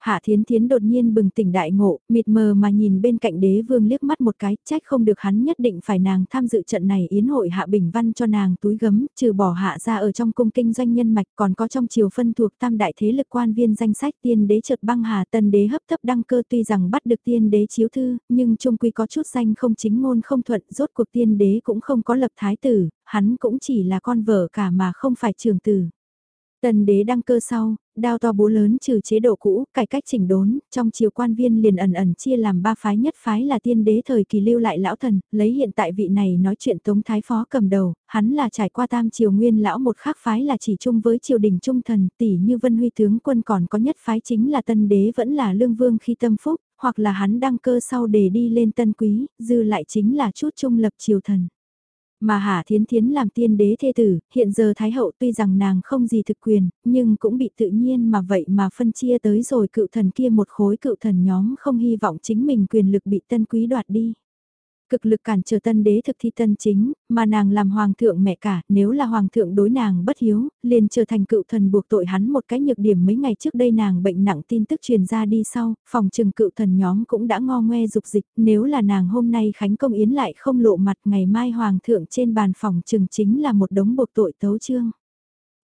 Hạ Thiến Thiến đột nhiên bừng tỉnh đại ngộ, mịt mờ mà nhìn bên cạnh đế vương liếc mắt một cái, trách không được hắn nhất định phải nàng tham dự trận này yến hội Hạ Bình Văn cho nàng túi gấm, trừ bỏ hạ ra ở trong cung kinh doanh nhân mạch còn có trong triều phân thuộc tam đại thế lực quan viên danh sách tiên đế chợt băng hà tân đế hấp thấp đăng cơ tuy rằng bắt được tiên đế chiếu thư, nhưng trung quy có chút danh không chính ngôn không thuận, rốt cuộc tiên đế cũng không có lập thái tử, hắn cũng chỉ là con vợ cả mà không phải trường tử. Tần đế đăng cơ sau, đao to búa lớn trừ chế độ cũ, cải cách chỉnh đốn, trong triều quan viên liền ẩn ẩn chia làm ba phái nhất phái là tiên đế thời kỳ lưu lại lão thần, lấy hiện tại vị này nói chuyện tống thái phó cầm đầu, hắn là trải qua tam triều nguyên lão một khác phái là chỉ chung với triều đình trung thần, tỷ như vân huy tướng quân còn có nhất phái chính là tân đế vẫn là lương vương khi tâm phúc, hoặc là hắn đăng cơ sau để đi lên tân quý, dư lại chính là chút trung lập triều thần. Mà Hà Thiến Thiến làm tiên đế thê tử, hiện giờ Thái Hậu tuy rằng nàng không gì thực quyền, nhưng cũng bị tự nhiên mà vậy mà phân chia tới rồi cựu thần kia một khối cựu thần nhóm không hy vọng chính mình quyền lực bị tân quý đoạt đi cực lực cản trở tân đế thực thi tân chính, mà nàng làm hoàng thượng mẹ cả, nếu là hoàng thượng đối nàng bất hiếu, liền trở thành cựu thần buộc tội hắn một cái nhược điểm mấy ngày trước đây nàng bệnh nặng tin tức truyền ra đi sau, phòng trừng cựu thần nhóm cũng đã ngo ngoe dục dịch, nếu là nàng hôm nay khánh công yến lại không lộ mặt ngày mai hoàng thượng trên bàn phòng trừng chính là một đống buộc tội tấu chương.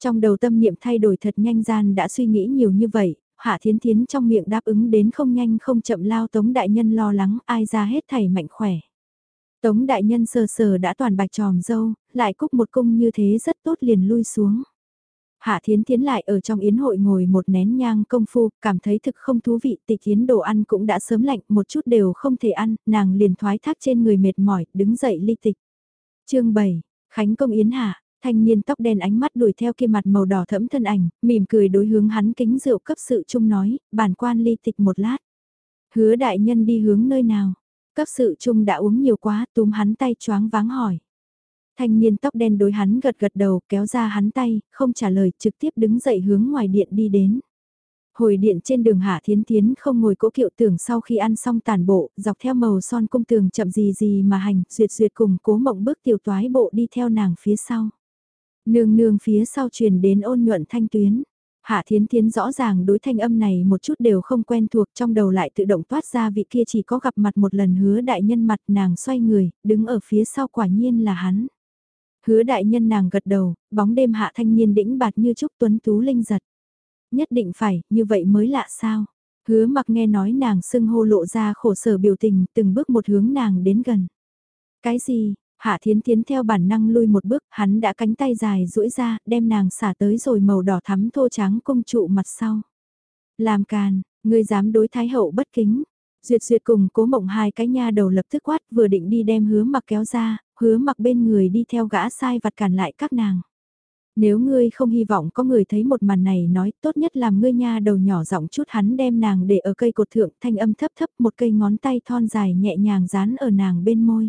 Trong đầu tâm niệm thay đổi thật nhanh gian đã suy nghĩ nhiều như vậy, Hạ Thiến Thiến trong miệng đáp ứng đến không nhanh không chậm lao Tống Đại Nhân lo lắng ai ra hết thầy mạnh khỏe. Tống đại nhân sờ sờ đã toàn bạch tròm dâu, lại cúc một cung như thế rất tốt liền lui xuống. Hạ Thiến Thiến lại ở trong yến hội ngồi một nén nhang công phu, cảm thấy thực không thú vị, tịch yến đồ ăn cũng đã sớm lạnh, một chút đều không thể ăn, nàng liền thoái thác trên người mệt mỏi, đứng dậy ly tịch. chương 7, Khánh Công Yến Hạ, thanh niên tóc đen ánh mắt đuổi theo kia mặt màu đỏ thẫm thân ảnh, mỉm cười đối hướng hắn kính rượu cấp sự chung nói, bản quan ly tịch một lát. Hứa đại nhân đi hướng nơi nào? Cấp sự chung đã uống nhiều quá túm hắn tay choáng váng hỏi. Thanh niên tóc đen đối hắn gật gật đầu kéo ra hắn tay, không trả lời trực tiếp đứng dậy hướng ngoài điện đi đến. Hồi điện trên đường Hạ Thiến Thiến không ngồi cỗ kiệu tưởng sau khi ăn xong tàn bộ, dọc theo màu son cung tường chậm gì gì mà hành, duyệt duyệt cùng cố mộng bước tiểu toái bộ đi theo nàng phía sau. Nương nương phía sau truyền đến ôn nhuận thanh tuyến. Hạ Thiến Thiến rõ ràng đối thanh âm này một chút đều không quen thuộc trong đầu lại tự động toát ra vị kia chỉ có gặp mặt một lần hứa đại nhân mặt nàng xoay người, đứng ở phía sau quả nhiên là hắn. Hứa đại nhân nàng gật đầu, bóng đêm hạ thanh niên đĩnh bạt như trúc tuấn tú linh giật. Nhất định phải, như vậy mới lạ sao. Hứa mặc nghe nói nàng sưng hô lộ ra khổ sở biểu tình, từng bước một hướng nàng đến gần. Cái gì, Hạ Thiến Thiến theo bản năng lui một bước, hắn đã cánh tay dài duỗi ra, đem nàng xả tới rồi màu đỏ thắm thô trắng công trụ mặt sau. Làm càn, ngươi dám đối thái hậu bất kính. Duyệt duyệt cùng cố mộng hai cái nha đầu lập tức quát vừa định đi đem hứa mặc kéo ra, hứa mặc bên người đi theo gã sai vặt cản lại các nàng. Nếu ngươi không hy vọng có người thấy một màn này nói tốt nhất làm ngươi nha đầu nhỏ giọng chút hắn đem nàng để ở cây cột thượng thanh âm thấp thấp một cây ngón tay thon dài nhẹ nhàng dán ở nàng bên môi.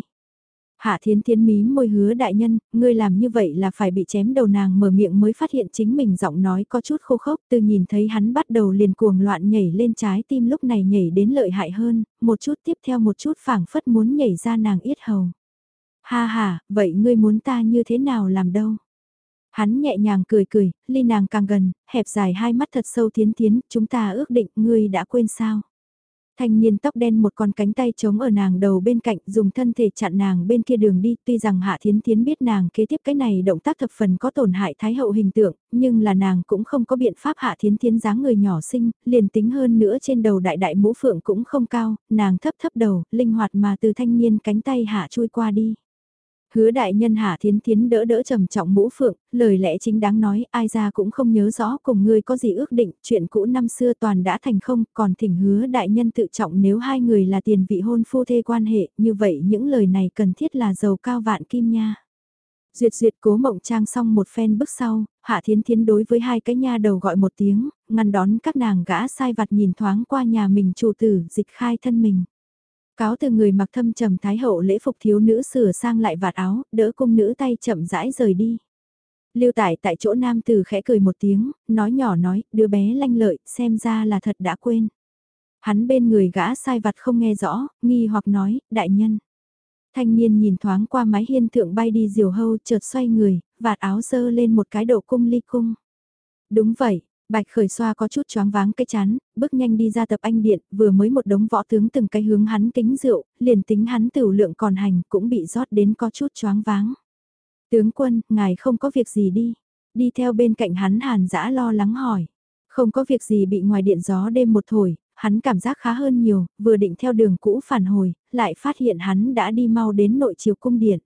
Hạ thiến thiến mí môi hứa đại nhân, ngươi làm như vậy là phải bị chém đầu nàng mở miệng mới phát hiện chính mình giọng nói có chút khô khốc từ nhìn thấy hắn bắt đầu liền cuồng loạn nhảy lên trái tim lúc này nhảy đến lợi hại hơn, một chút tiếp theo một chút phảng phất muốn nhảy ra nàng yết hầu. Ha ha, vậy ngươi muốn ta như thế nào làm đâu? Hắn nhẹ nhàng cười cười, ly nàng càng gần, hẹp dài hai mắt thật sâu tiến tiến, chúng ta ước định ngươi đã quên sao? Thanh niên tóc đen một con cánh tay chống ở nàng đầu bên cạnh dùng thân thể chặn nàng bên kia đường đi tuy rằng Hạ Thiến Thiến biết nàng kế tiếp cái này động tác thập phần có tổn hại thái hậu hình tượng, nhưng là nàng cũng không có biện pháp Hạ Thiến Thiến dáng người nhỏ xinh, liền tính hơn nữa trên đầu đại đại mũ phượng cũng không cao, nàng thấp thấp đầu, linh hoạt mà từ thanh niên cánh tay hạ chui qua đi. Hứa đại nhân hạ thiến thiến đỡ đỡ trầm trọng mũ phượng, lời lẽ chính đáng nói ai ra cũng không nhớ rõ cùng ngươi có gì ước định, chuyện cũ năm xưa toàn đã thành không, còn thỉnh hứa đại nhân tự trọng nếu hai người là tiền vị hôn phu thê quan hệ, như vậy những lời này cần thiết là giàu cao vạn kim nha. Duyệt duyệt cố mộng trang xong một phen bước sau, hạ thiến thiến đối với hai cái nha đầu gọi một tiếng, ngăn đón các nàng gã sai vặt nhìn thoáng qua nhà mình chủ tử dịch khai thân mình. Cáo từ người mặc thâm trầm thái hậu lễ phục thiếu nữ sửa sang lại vạt áo, đỡ cung nữ tay chậm rãi rời đi. Lưu tải tại chỗ nam từ khẽ cười một tiếng, nói nhỏ nói, đứa bé lanh lợi, xem ra là thật đã quên. Hắn bên người gã sai vặt không nghe rõ, nghi hoặc nói, đại nhân. Thanh niên nhìn thoáng qua mái hiên thượng bay đi diều hâu chợt xoay người, vạt áo dơ lên một cái độ cung ly cung. Đúng vậy, Bạch khởi xoa có chút choáng váng cái chán, bước nhanh đi ra tập anh điện, vừa mới một đống võ tướng từng cái hướng hắn kính rượu, liền tính hắn tiểu lượng còn hành cũng bị rót đến có chút choáng váng. Tướng quân, ngài không có việc gì đi. Đi theo bên cạnh hắn hàn dã lo lắng hỏi. Không có việc gì bị ngoài điện gió đêm một thổi, hắn cảm giác khá hơn nhiều, vừa định theo đường cũ phản hồi, lại phát hiện hắn đã đi mau đến nội chiều cung điện.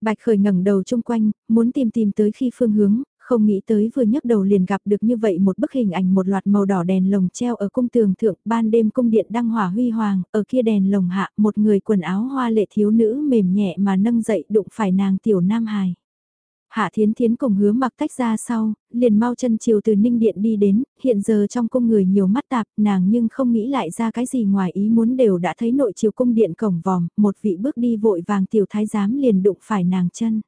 Bạch khởi ngẩng đầu chung quanh, muốn tìm tìm tới khi phương hướng, không nghĩ tới vừa nhấc đầu liền gặp được như vậy một bức hình ảnh một loạt màu đỏ đèn lồng treo ở cung tường thượng, ban đêm cung điện đăng hỏa huy hoàng, ở kia đèn lồng hạ, một người quần áo hoa lệ thiếu nữ mềm nhẹ mà nâng dậy đụng phải nàng tiểu nam hài. Hạ Thiến Thiến cùng hứa mặc tách ra sau, liền mau chân chiều từ ninh điện đi đến, hiện giờ trong cung người nhiều mắt tạp, nàng nhưng không nghĩ lại ra cái gì ngoài ý muốn đều đã thấy nội chiều cung điện cổng vòm, một vị bước đi vội vàng tiểu thái giám liền đụng phải nàng chân.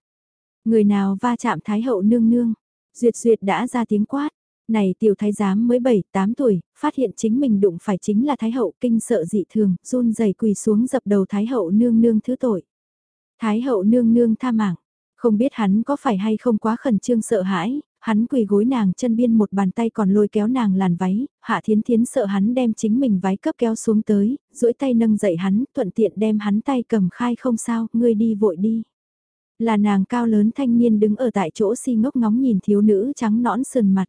Người nào va chạm thái hậu nương nương, Duyệt duyệt đã ra tiếng quát. Này tiểu thái giám mới 7-8 tuổi, phát hiện chính mình đụng phải chính là thái hậu kinh sợ dị thường, run rẩy quỳ xuống dập đầu thái hậu nương nương thứ tội. Thái hậu nương nương tha mạng, không biết hắn có phải hay không quá khẩn trương sợ hãi, hắn quỳ gối nàng chân biên một bàn tay còn lôi kéo nàng làn váy, hạ thiến thiến sợ hắn đem chính mình váy cấp kéo xuống tới, duỗi tay nâng dậy hắn, thuận tiện đem hắn tay cầm khai không sao, ngươi đi vội đi. Là nàng cao lớn thanh niên đứng ở tại chỗ si ngốc ngóng nhìn thiếu nữ trắng nõn sườn mặt.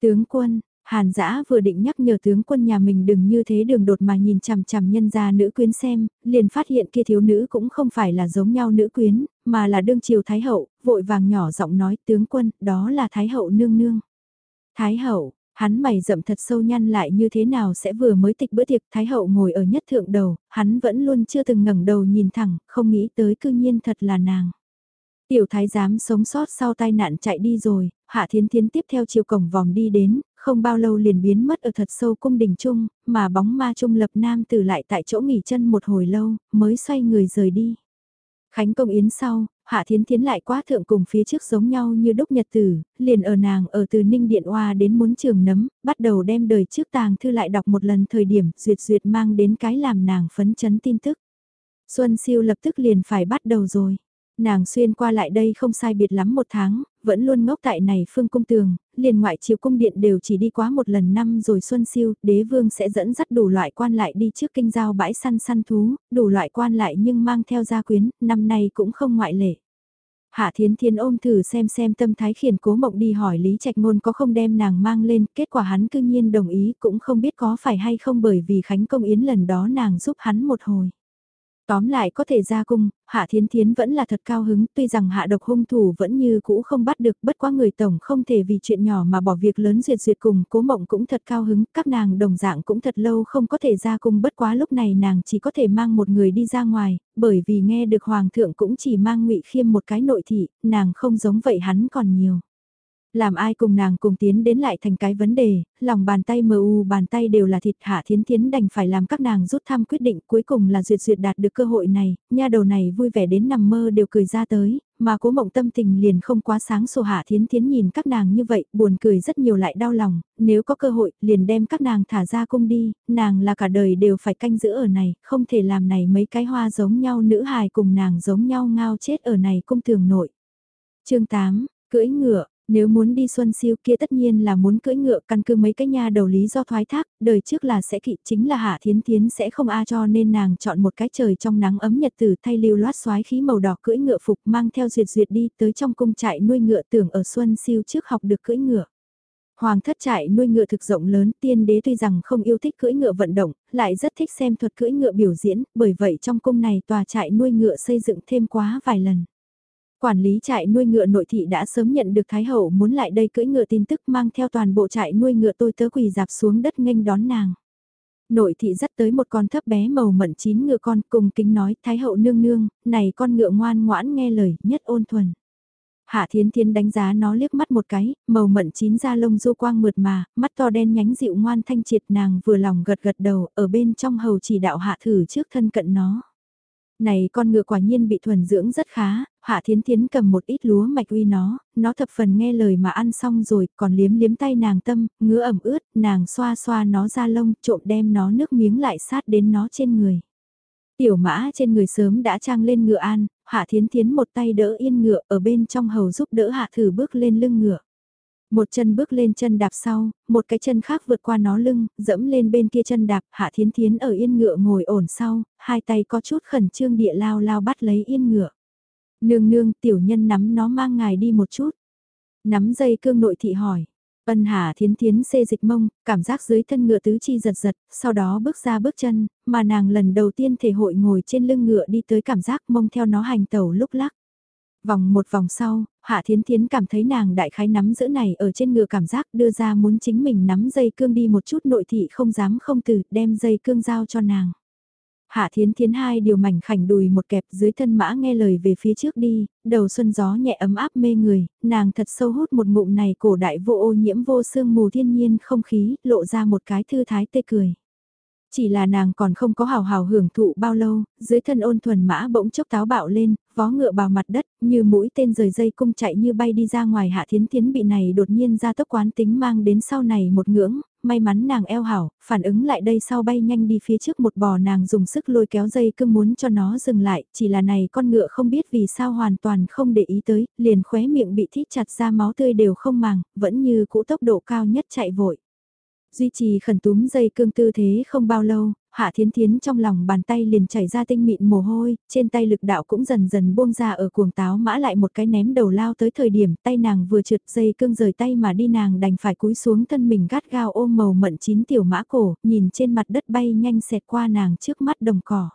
Tướng quân, Hàn Dã vừa định nhắc nhở tướng quân nhà mình đừng như thế đường đột mà nhìn chằm chằm nhân gia nữ quyến xem, liền phát hiện kia thiếu nữ cũng không phải là giống nhau nữ quyến, mà là đương triều Thái Hậu, vội vàng nhỏ giọng nói tướng quân, đó là Thái Hậu nương nương. Thái Hậu, Hắn mày rậm thật sâu nhăn lại như thế nào sẽ vừa mới tịch bữa tiệc Thái Hậu ngồi ở nhất thượng đầu, hắn vẫn luôn chưa từng ngẩng đầu nhìn thẳng, không nghĩ tới cư nhiên thật là nàng. Tiểu thái giám sống sót sau tai nạn chạy đi rồi, Hạ Thiến Thiến tiếp theo chiều cổng vòng đi đến, không bao lâu liền biến mất ở thật sâu cung đình trung, mà bóng ma trung lập nam tử lại tại chỗ nghỉ chân một hồi lâu, mới xoay người rời đi. Khánh công yến sau, Hạ Thiến Thiến lại quá thượng cùng phía trước giống nhau như đúc nhật tử, liền ở nàng ở từ Ninh Điện Hoa đến muốn trường nấm, bắt đầu đem đời trước tàng thư lại đọc một lần thời điểm duyệt duyệt mang đến cái làm nàng phấn chấn tin tức. Xuân siêu lập tức liền phải bắt đầu rồi. Nàng xuyên qua lại đây không sai biệt lắm một tháng, vẫn luôn ngốc tại này phương cung tường, liền ngoại chiều cung điện đều chỉ đi quá một lần năm rồi xuân siêu, đế vương sẽ dẫn dắt đủ loại quan lại đi trước kinh giao bãi săn săn thú, đủ loại quan lại nhưng mang theo gia quyến, năm nay cũng không ngoại lệ. Hạ Thiến Thiến ôm thử xem xem tâm thái khiển cố mộng đi hỏi Lý Trạch Ngôn có không đem nàng mang lên, kết quả hắn cư nhiên đồng ý cũng không biết có phải hay không bởi vì Khánh Công Yến lần đó nàng giúp hắn một hồi. Tóm lại có thể ra cung, Hạ Thiến Thiến vẫn là thật cao hứng, tuy rằng hạ độc hung thủ vẫn như cũ không bắt được, bất quá người tổng không thể vì chuyện nhỏ mà bỏ việc lớn duyệt duyệt cùng, cố mộng cũng thật cao hứng, các nàng đồng dạng cũng thật lâu không có thể ra cung, bất quá lúc này nàng chỉ có thể mang một người đi ra ngoài, bởi vì nghe được Hoàng thượng cũng chỉ mang ngụy khiêm một cái nội thị, nàng không giống vậy hắn còn nhiều. Làm ai cùng nàng cùng tiến đến lại thành cái vấn đề, lòng bàn tay mờ u bàn tay đều là thịt hạ thiến thiến đành phải làm các nàng rút thăm quyết định cuối cùng là duyệt duyệt đạt được cơ hội này, nha đầu này vui vẻ đến nằm mơ đều cười ra tới, mà cố mộng tâm tình liền không quá sáng sổ hạ thiến thiến nhìn các nàng như vậy, buồn cười rất nhiều lại đau lòng, nếu có cơ hội liền đem các nàng thả ra cung đi, nàng là cả đời đều phải canh giữ ở này, không thể làm này mấy cái hoa giống nhau nữ hài cùng nàng giống nhau ngao chết ở này cung thường nội. chương 8, cưỡi ngựa, nếu muốn đi xuân siêu kia tất nhiên là muốn cưỡi ngựa căn cứ mấy cái nhà đầu lý do thoái thác, đời trước là sẽ kỵ chính là hạ thiến thiến sẽ không a cho nên nàng chọn một cái trời trong nắng ấm nhật tử thay lưu loát xoái khí màu đỏ cưỡi ngựa phục mang theo duyệt duyệt đi tới trong cung trại nuôi ngựa tưởng ở xuân siêu trước học được cưỡi ngựa. Hoàng thất trại nuôi ngựa thực rộng lớn, tiên đế tuy rằng không yêu thích cưỡi ngựa vận động, lại rất thích xem thuật cưỡi ngựa biểu diễn, bởi vậy trong cung này tòa trại nuôi ngựa xây dựng thêm quá vài lần. Quản lý trại nuôi ngựa nội thị đã sớm nhận được Thái Hậu muốn lại đây cưỡi ngựa tin tức mang theo toàn bộ trại nuôi ngựa tôi tớ quỳ dạp xuống đất nghênh đón nàng. Nội thị dắt tới một con thấp bé màu mận chín ngựa con cùng kính nói Thái Hậu nương nương, này con ngựa ngoan ngoãn nghe lời nhất ôn thuần. Hạ Thiến Thiến đánh giá nó liếc mắt một cái, màu mận chín da lông du quang mượt mà, mắt to đen nhánh dịu ngoan thanh triệt nàng vừa lòng gật gật đầu, ở bên trong hầu chỉ đạo hạ thử trước thân cận nó. Này con ngựa quả nhiên bị thuần dưỡng rất khá, Hạ Thiến Thiến cầm một ít lúa mạch uy nó, nó thập phần nghe lời mà ăn xong rồi, còn liếm liếm tay nàng tâm, ngứa ẩm ướt, nàng xoa xoa nó ra lông, trộm đem nó nước miếng lại sát đến nó trên người. Tiểu mã trên người sớm đã trang lên ngựa an, Hạ Thiến Thiến một tay đỡ yên ngựa ở bên trong hầu giúp đỡ Hạ Thử bước lên lưng ngựa. Một chân bước lên chân đạp sau, một cái chân khác vượt qua nó lưng, dẫm lên bên kia chân đạp, Hạ Thiến Thiến ở yên ngựa ngồi ổn sau, hai tay có chút khẩn trương địa lao lao bắt lấy yên ngựa. Nương nương tiểu nhân nắm nó mang ngài đi một chút. Nắm dây cương nội thị hỏi. Ân Hà Thiến Thiến xê dịch mông, cảm giác dưới thân ngựa tứ chi giật giật, sau đó bước ra bước chân, mà nàng lần đầu tiên thể hội ngồi trên lưng ngựa đi tới cảm giác mông theo nó hành tẩu lúc lắc. Vòng một vòng sau, Hạ Thiến Thiến cảm thấy nàng đại khái nắm giữ này ở trên ngựa cảm giác đưa ra muốn chính mình nắm dây cương đi một chút nội thị không dám không từ đem dây cương giao cho nàng. Hạ Thiến Thiến hai điều mảnh khảnh đùi một kẹp dưới thân mã nghe lời về phía trước đi, đầu xuân gió nhẹ ấm áp mê người, nàng thật sâu hút một ngụm này cổ đại vô ô nhiễm vô sương mù thiên nhiên không khí, lộ ra một cái thư thái tê cười. Chỉ là nàng còn không có hào hào hưởng thụ bao lâu, dưới thân ôn thuần mã bỗng chốc táo bạo lên, vó ngựa bào mặt đất, như mũi tên rời dây cung chạy như bay đi ra ngoài hạ thiến thiến bị này đột nhiên ra tốc quán tính mang đến sau này một ngưỡng, may mắn nàng eo hảo, phản ứng lại đây sau bay nhanh đi phía trước một bò nàng dùng sức lôi kéo dây cưng muốn cho nó dừng lại, chỉ là này con ngựa không biết vì sao hoàn toàn không để ý tới, liền khóe miệng bị thít chặt ra máu tươi đều không màng, vẫn như cũ tốc độ cao nhất chạy vội. Duy trì khẩn túm dây cương tư thế không bao lâu, Hạ Thiến Thiến trong lòng bàn tay liền chảy ra tinh mịn mồ hôi, trên tay lực đạo cũng dần dần buông ra ở cuồng táo mã lại một cái ném đầu lao tới thời điểm tay nàng vừa trượt dây cương rời tay mà đi nàng đành phải cúi xuống thân mình gắt gao ôm màu mận chín tiểu mã cổ, nhìn trên mặt đất bay nhanh xẹt qua nàng trước mắt đồng cỏ.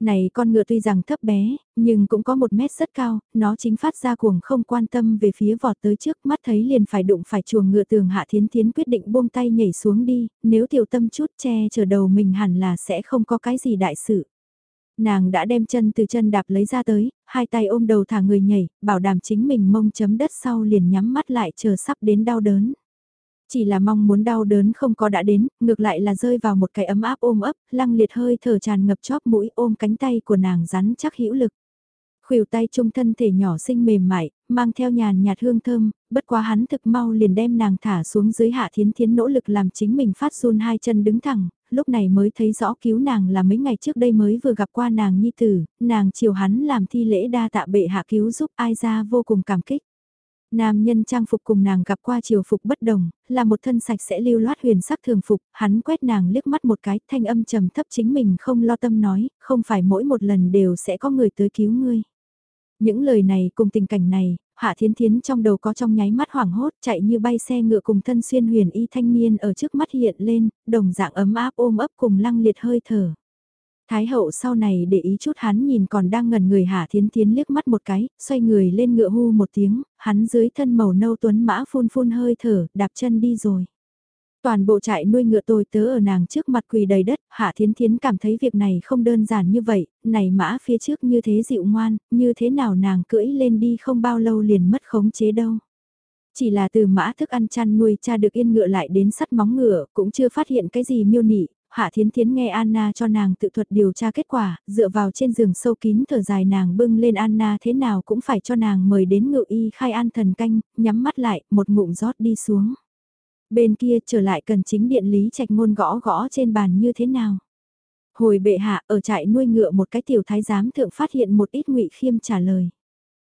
Này con ngựa tuy rằng thấp bé, nhưng cũng có một mét rất cao, nó chính phát ra cuồng không quan tâm về phía vọt tới trước mắt thấy liền phải đụng phải chuồng ngựa tường hạ thiến thiến quyết định buông tay nhảy xuống đi, nếu tiểu tâm chút che chở đầu mình hẳn là sẽ không có cái gì đại sự. Nàng đã đem chân từ chân đạp lấy ra tới, hai tay ôm đầu thả người nhảy, bảo đảm chính mình mông chấm đất sau liền nhắm mắt lại chờ sắp đến đau đớn. Chỉ là mong muốn đau đớn không có đã đến, ngược lại là rơi vào một cái ấm áp ôm ấp, lăng liệt hơi thở tràn ngập chóp mũi ôm cánh tay của nàng rắn chắc hữu lực. Khuỷu tay trung thân thể nhỏ xinh mềm mại, mang theo nhàn nhạt hương thơm, bất quá hắn thực mau liền đem nàng thả xuống dưới hạ thiến thiến nỗ lực làm chính mình phát run hai chân đứng thẳng, lúc này mới thấy rõ cứu nàng là mấy ngày trước đây mới vừa gặp qua nàng nhi tử, nàng chiều hắn làm thi lễ đa tạ bệ hạ cứu giúp ai ra vô cùng cảm kích. Nam nhân trang phục cùng nàng gặp qua chiều phục bất đồng, là một thân sạch sẽ lưu loát huyền sắc thường phục, hắn quét nàng liếc mắt một cái, thanh âm trầm thấp chính mình không lo tâm nói, không phải mỗi một lần đều sẽ có người tới cứu ngươi. Những lời này cùng tình cảnh này, Hạ Thiến Thiến trong đầu có trong nháy mắt hoảng hốt chạy như bay xe ngựa cùng thân xuyên huyền y thanh niên ở trước mắt hiện lên, đồng dạng ấm áp ôm ấp cùng lăng liệt hơi thở. Thái hậu sau này để ý chút hắn nhìn còn đang ngần người Hạ Thiến Thiến liếc mắt một cái, xoay người lên ngựa hu một tiếng, hắn dưới thân màu nâu tuấn mã phun phun hơi thở, đạp chân đi rồi. Toàn bộ trại nuôi ngựa tôi tớ ở nàng trước mặt quỳ đầy đất, Hạ Thiến Thiến cảm thấy việc này không đơn giản như vậy, này mã phía trước như thế dịu ngoan, như thế nào nàng cưỡi lên đi không bao lâu liền mất khống chế đâu. Chỉ là từ mã thức ăn chăn nuôi cha được yên ngựa lại đến sắt móng ngựa, cũng chưa phát hiện cái gì miêu nị, Hạ Thiến Thiến nghe Anna cho nàng tự thuật điều tra kết quả, dựa vào trên giường sâu kín thở dài nàng bưng lên Anna thế nào cũng phải cho nàng mời đến ngự y khai an thần canh, nhắm mắt lại, một ngụm rót đi xuống. Bên kia trở lại cần chính điện lý trạch ngôn gõ gõ trên bàn như thế nào. Hồi bệ hạ ở trại nuôi ngựa một cái tiểu thái giám thượng phát hiện một ít ngụy khiêm trả lời.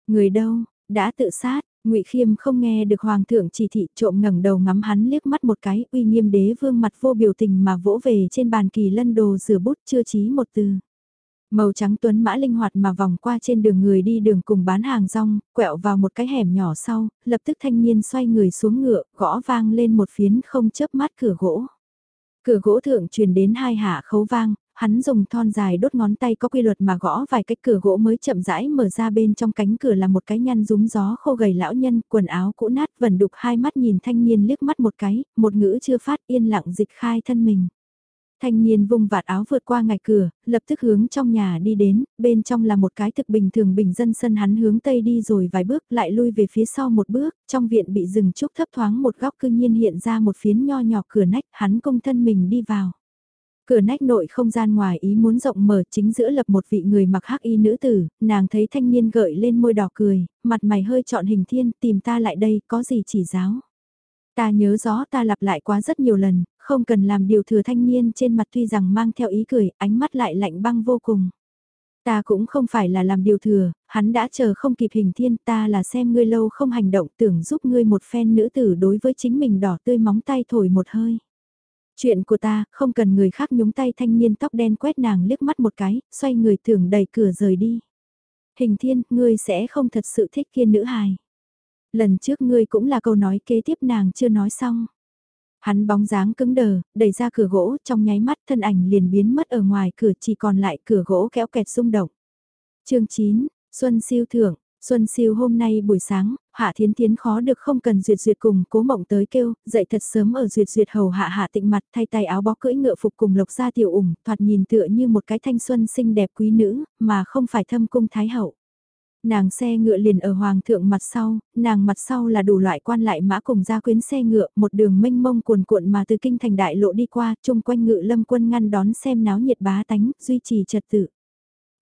Người đâu, đã tự sát, ngụy Khiêm không nghe được hoàng thượng chỉ thị trộm ngẩng đầu ngắm hắn liếc mắt một cái, uy nghiêm đế vương mặt vô biểu tình mà vỗ về trên bàn kỳ lân đồ rửa bút chưa chí một từ. Màu trắng tuấn mã linh hoạt mà vòng qua trên đường người đi đường cùng bán hàng rong, quẹo vào một cái hẻm nhỏ sau, lập tức thanh niên xoay người xuống ngựa, gõ vang lên một phiến không chớp mắt cửa gỗ. Cửa gỗ thượng truyền đến hai hạ khấu vang, hắn dùng thon dài đốt ngón tay có quy luật mà gõ vài cái cửa gỗ mới chậm rãi mở ra bên trong cánh cửa là một cái nhăn rúng gió khô gầy lão nhân, quần áo cũ nát vẩn đục hai mắt nhìn thanh niên liếc mắt một cái, một ngữ chưa phát yên lặng dịch khai thân mình. Thanh niên vung vạt áo vượt qua ngạch cửa, lập tức hướng trong nhà đi đến, bên trong là một cái thực bình thường bình dân sân hắn hướng tây đi rồi vài bước lại lui về phía sau một bước, trong viện bị rừng trúc thấp thoáng một góc cư nhiên hiện ra một phiến nho nhỏ cửa nách hắn công thân mình đi vào. Cửa nách nội không gian ngoài ý muốn rộng mở chính giữa lập một vị người mặc hắc y nữ tử, nàng thấy thanh niên gợi lên môi đỏ cười, mặt mày hơi trọn hình thiên tìm ta lại đây có gì chỉ giáo. Ta nhớ rõ ta lặp lại quá rất nhiều lần, không cần làm điều thừa thanh niên trên mặt tuy rằng mang theo ý cười, ánh mắt lại lạnh băng vô cùng. Ta cũng không phải là làm điều thừa, hắn đã chờ không kịp hình thiên ta là xem ngươi lâu không hành động tưởng giúp ngươi một phen nữ tử đối với chính mình đỏ tươi móng tay thổi một hơi. Chuyện của ta, không cần người khác nhúng tay thanh niên tóc đen quét nàng liếc mắt một cái, xoay người tưởng đẩy cửa rời đi. Hình thiên, ngươi sẽ không thật sự thích kia nữ hài. Lần trước ngươi cũng là câu nói kế tiếp nàng chưa nói xong. Hắn bóng dáng cứng đờ, đẩy ra cửa gỗ, trong nháy mắt thân ảnh liền biến mất ở ngoài cửa chỉ còn lại cửa gỗ kéo kẹt rung động. chương 9, Xuân siêu thưởng, Xuân siêu hôm nay buổi sáng, Hạ Thiến Thiến khó được không cần duyệt duyệt cùng cố mộng tới kêu, dậy thật sớm ở duyệt duyệt hầu hạ hạ tịnh mặt thay tay áo bó cưỡi ngựa phục cùng lộc ra tiểu ủng, thoạt nhìn tựa như một cái thanh xuân xinh đẹp quý nữ, mà không phải thâm cung thái hậu. Nàng xe ngựa liền ở hoàng thượng mặt sau, nàng mặt sau là đủ loại quan lại mã cùng ra quyến xe ngựa, một đường mênh mông cuồn cuộn mà từ kinh thành đại lộ đi qua, chung quanh ngự lâm quân ngăn đón xem náo nhiệt bá tánh, duy trì trật tự.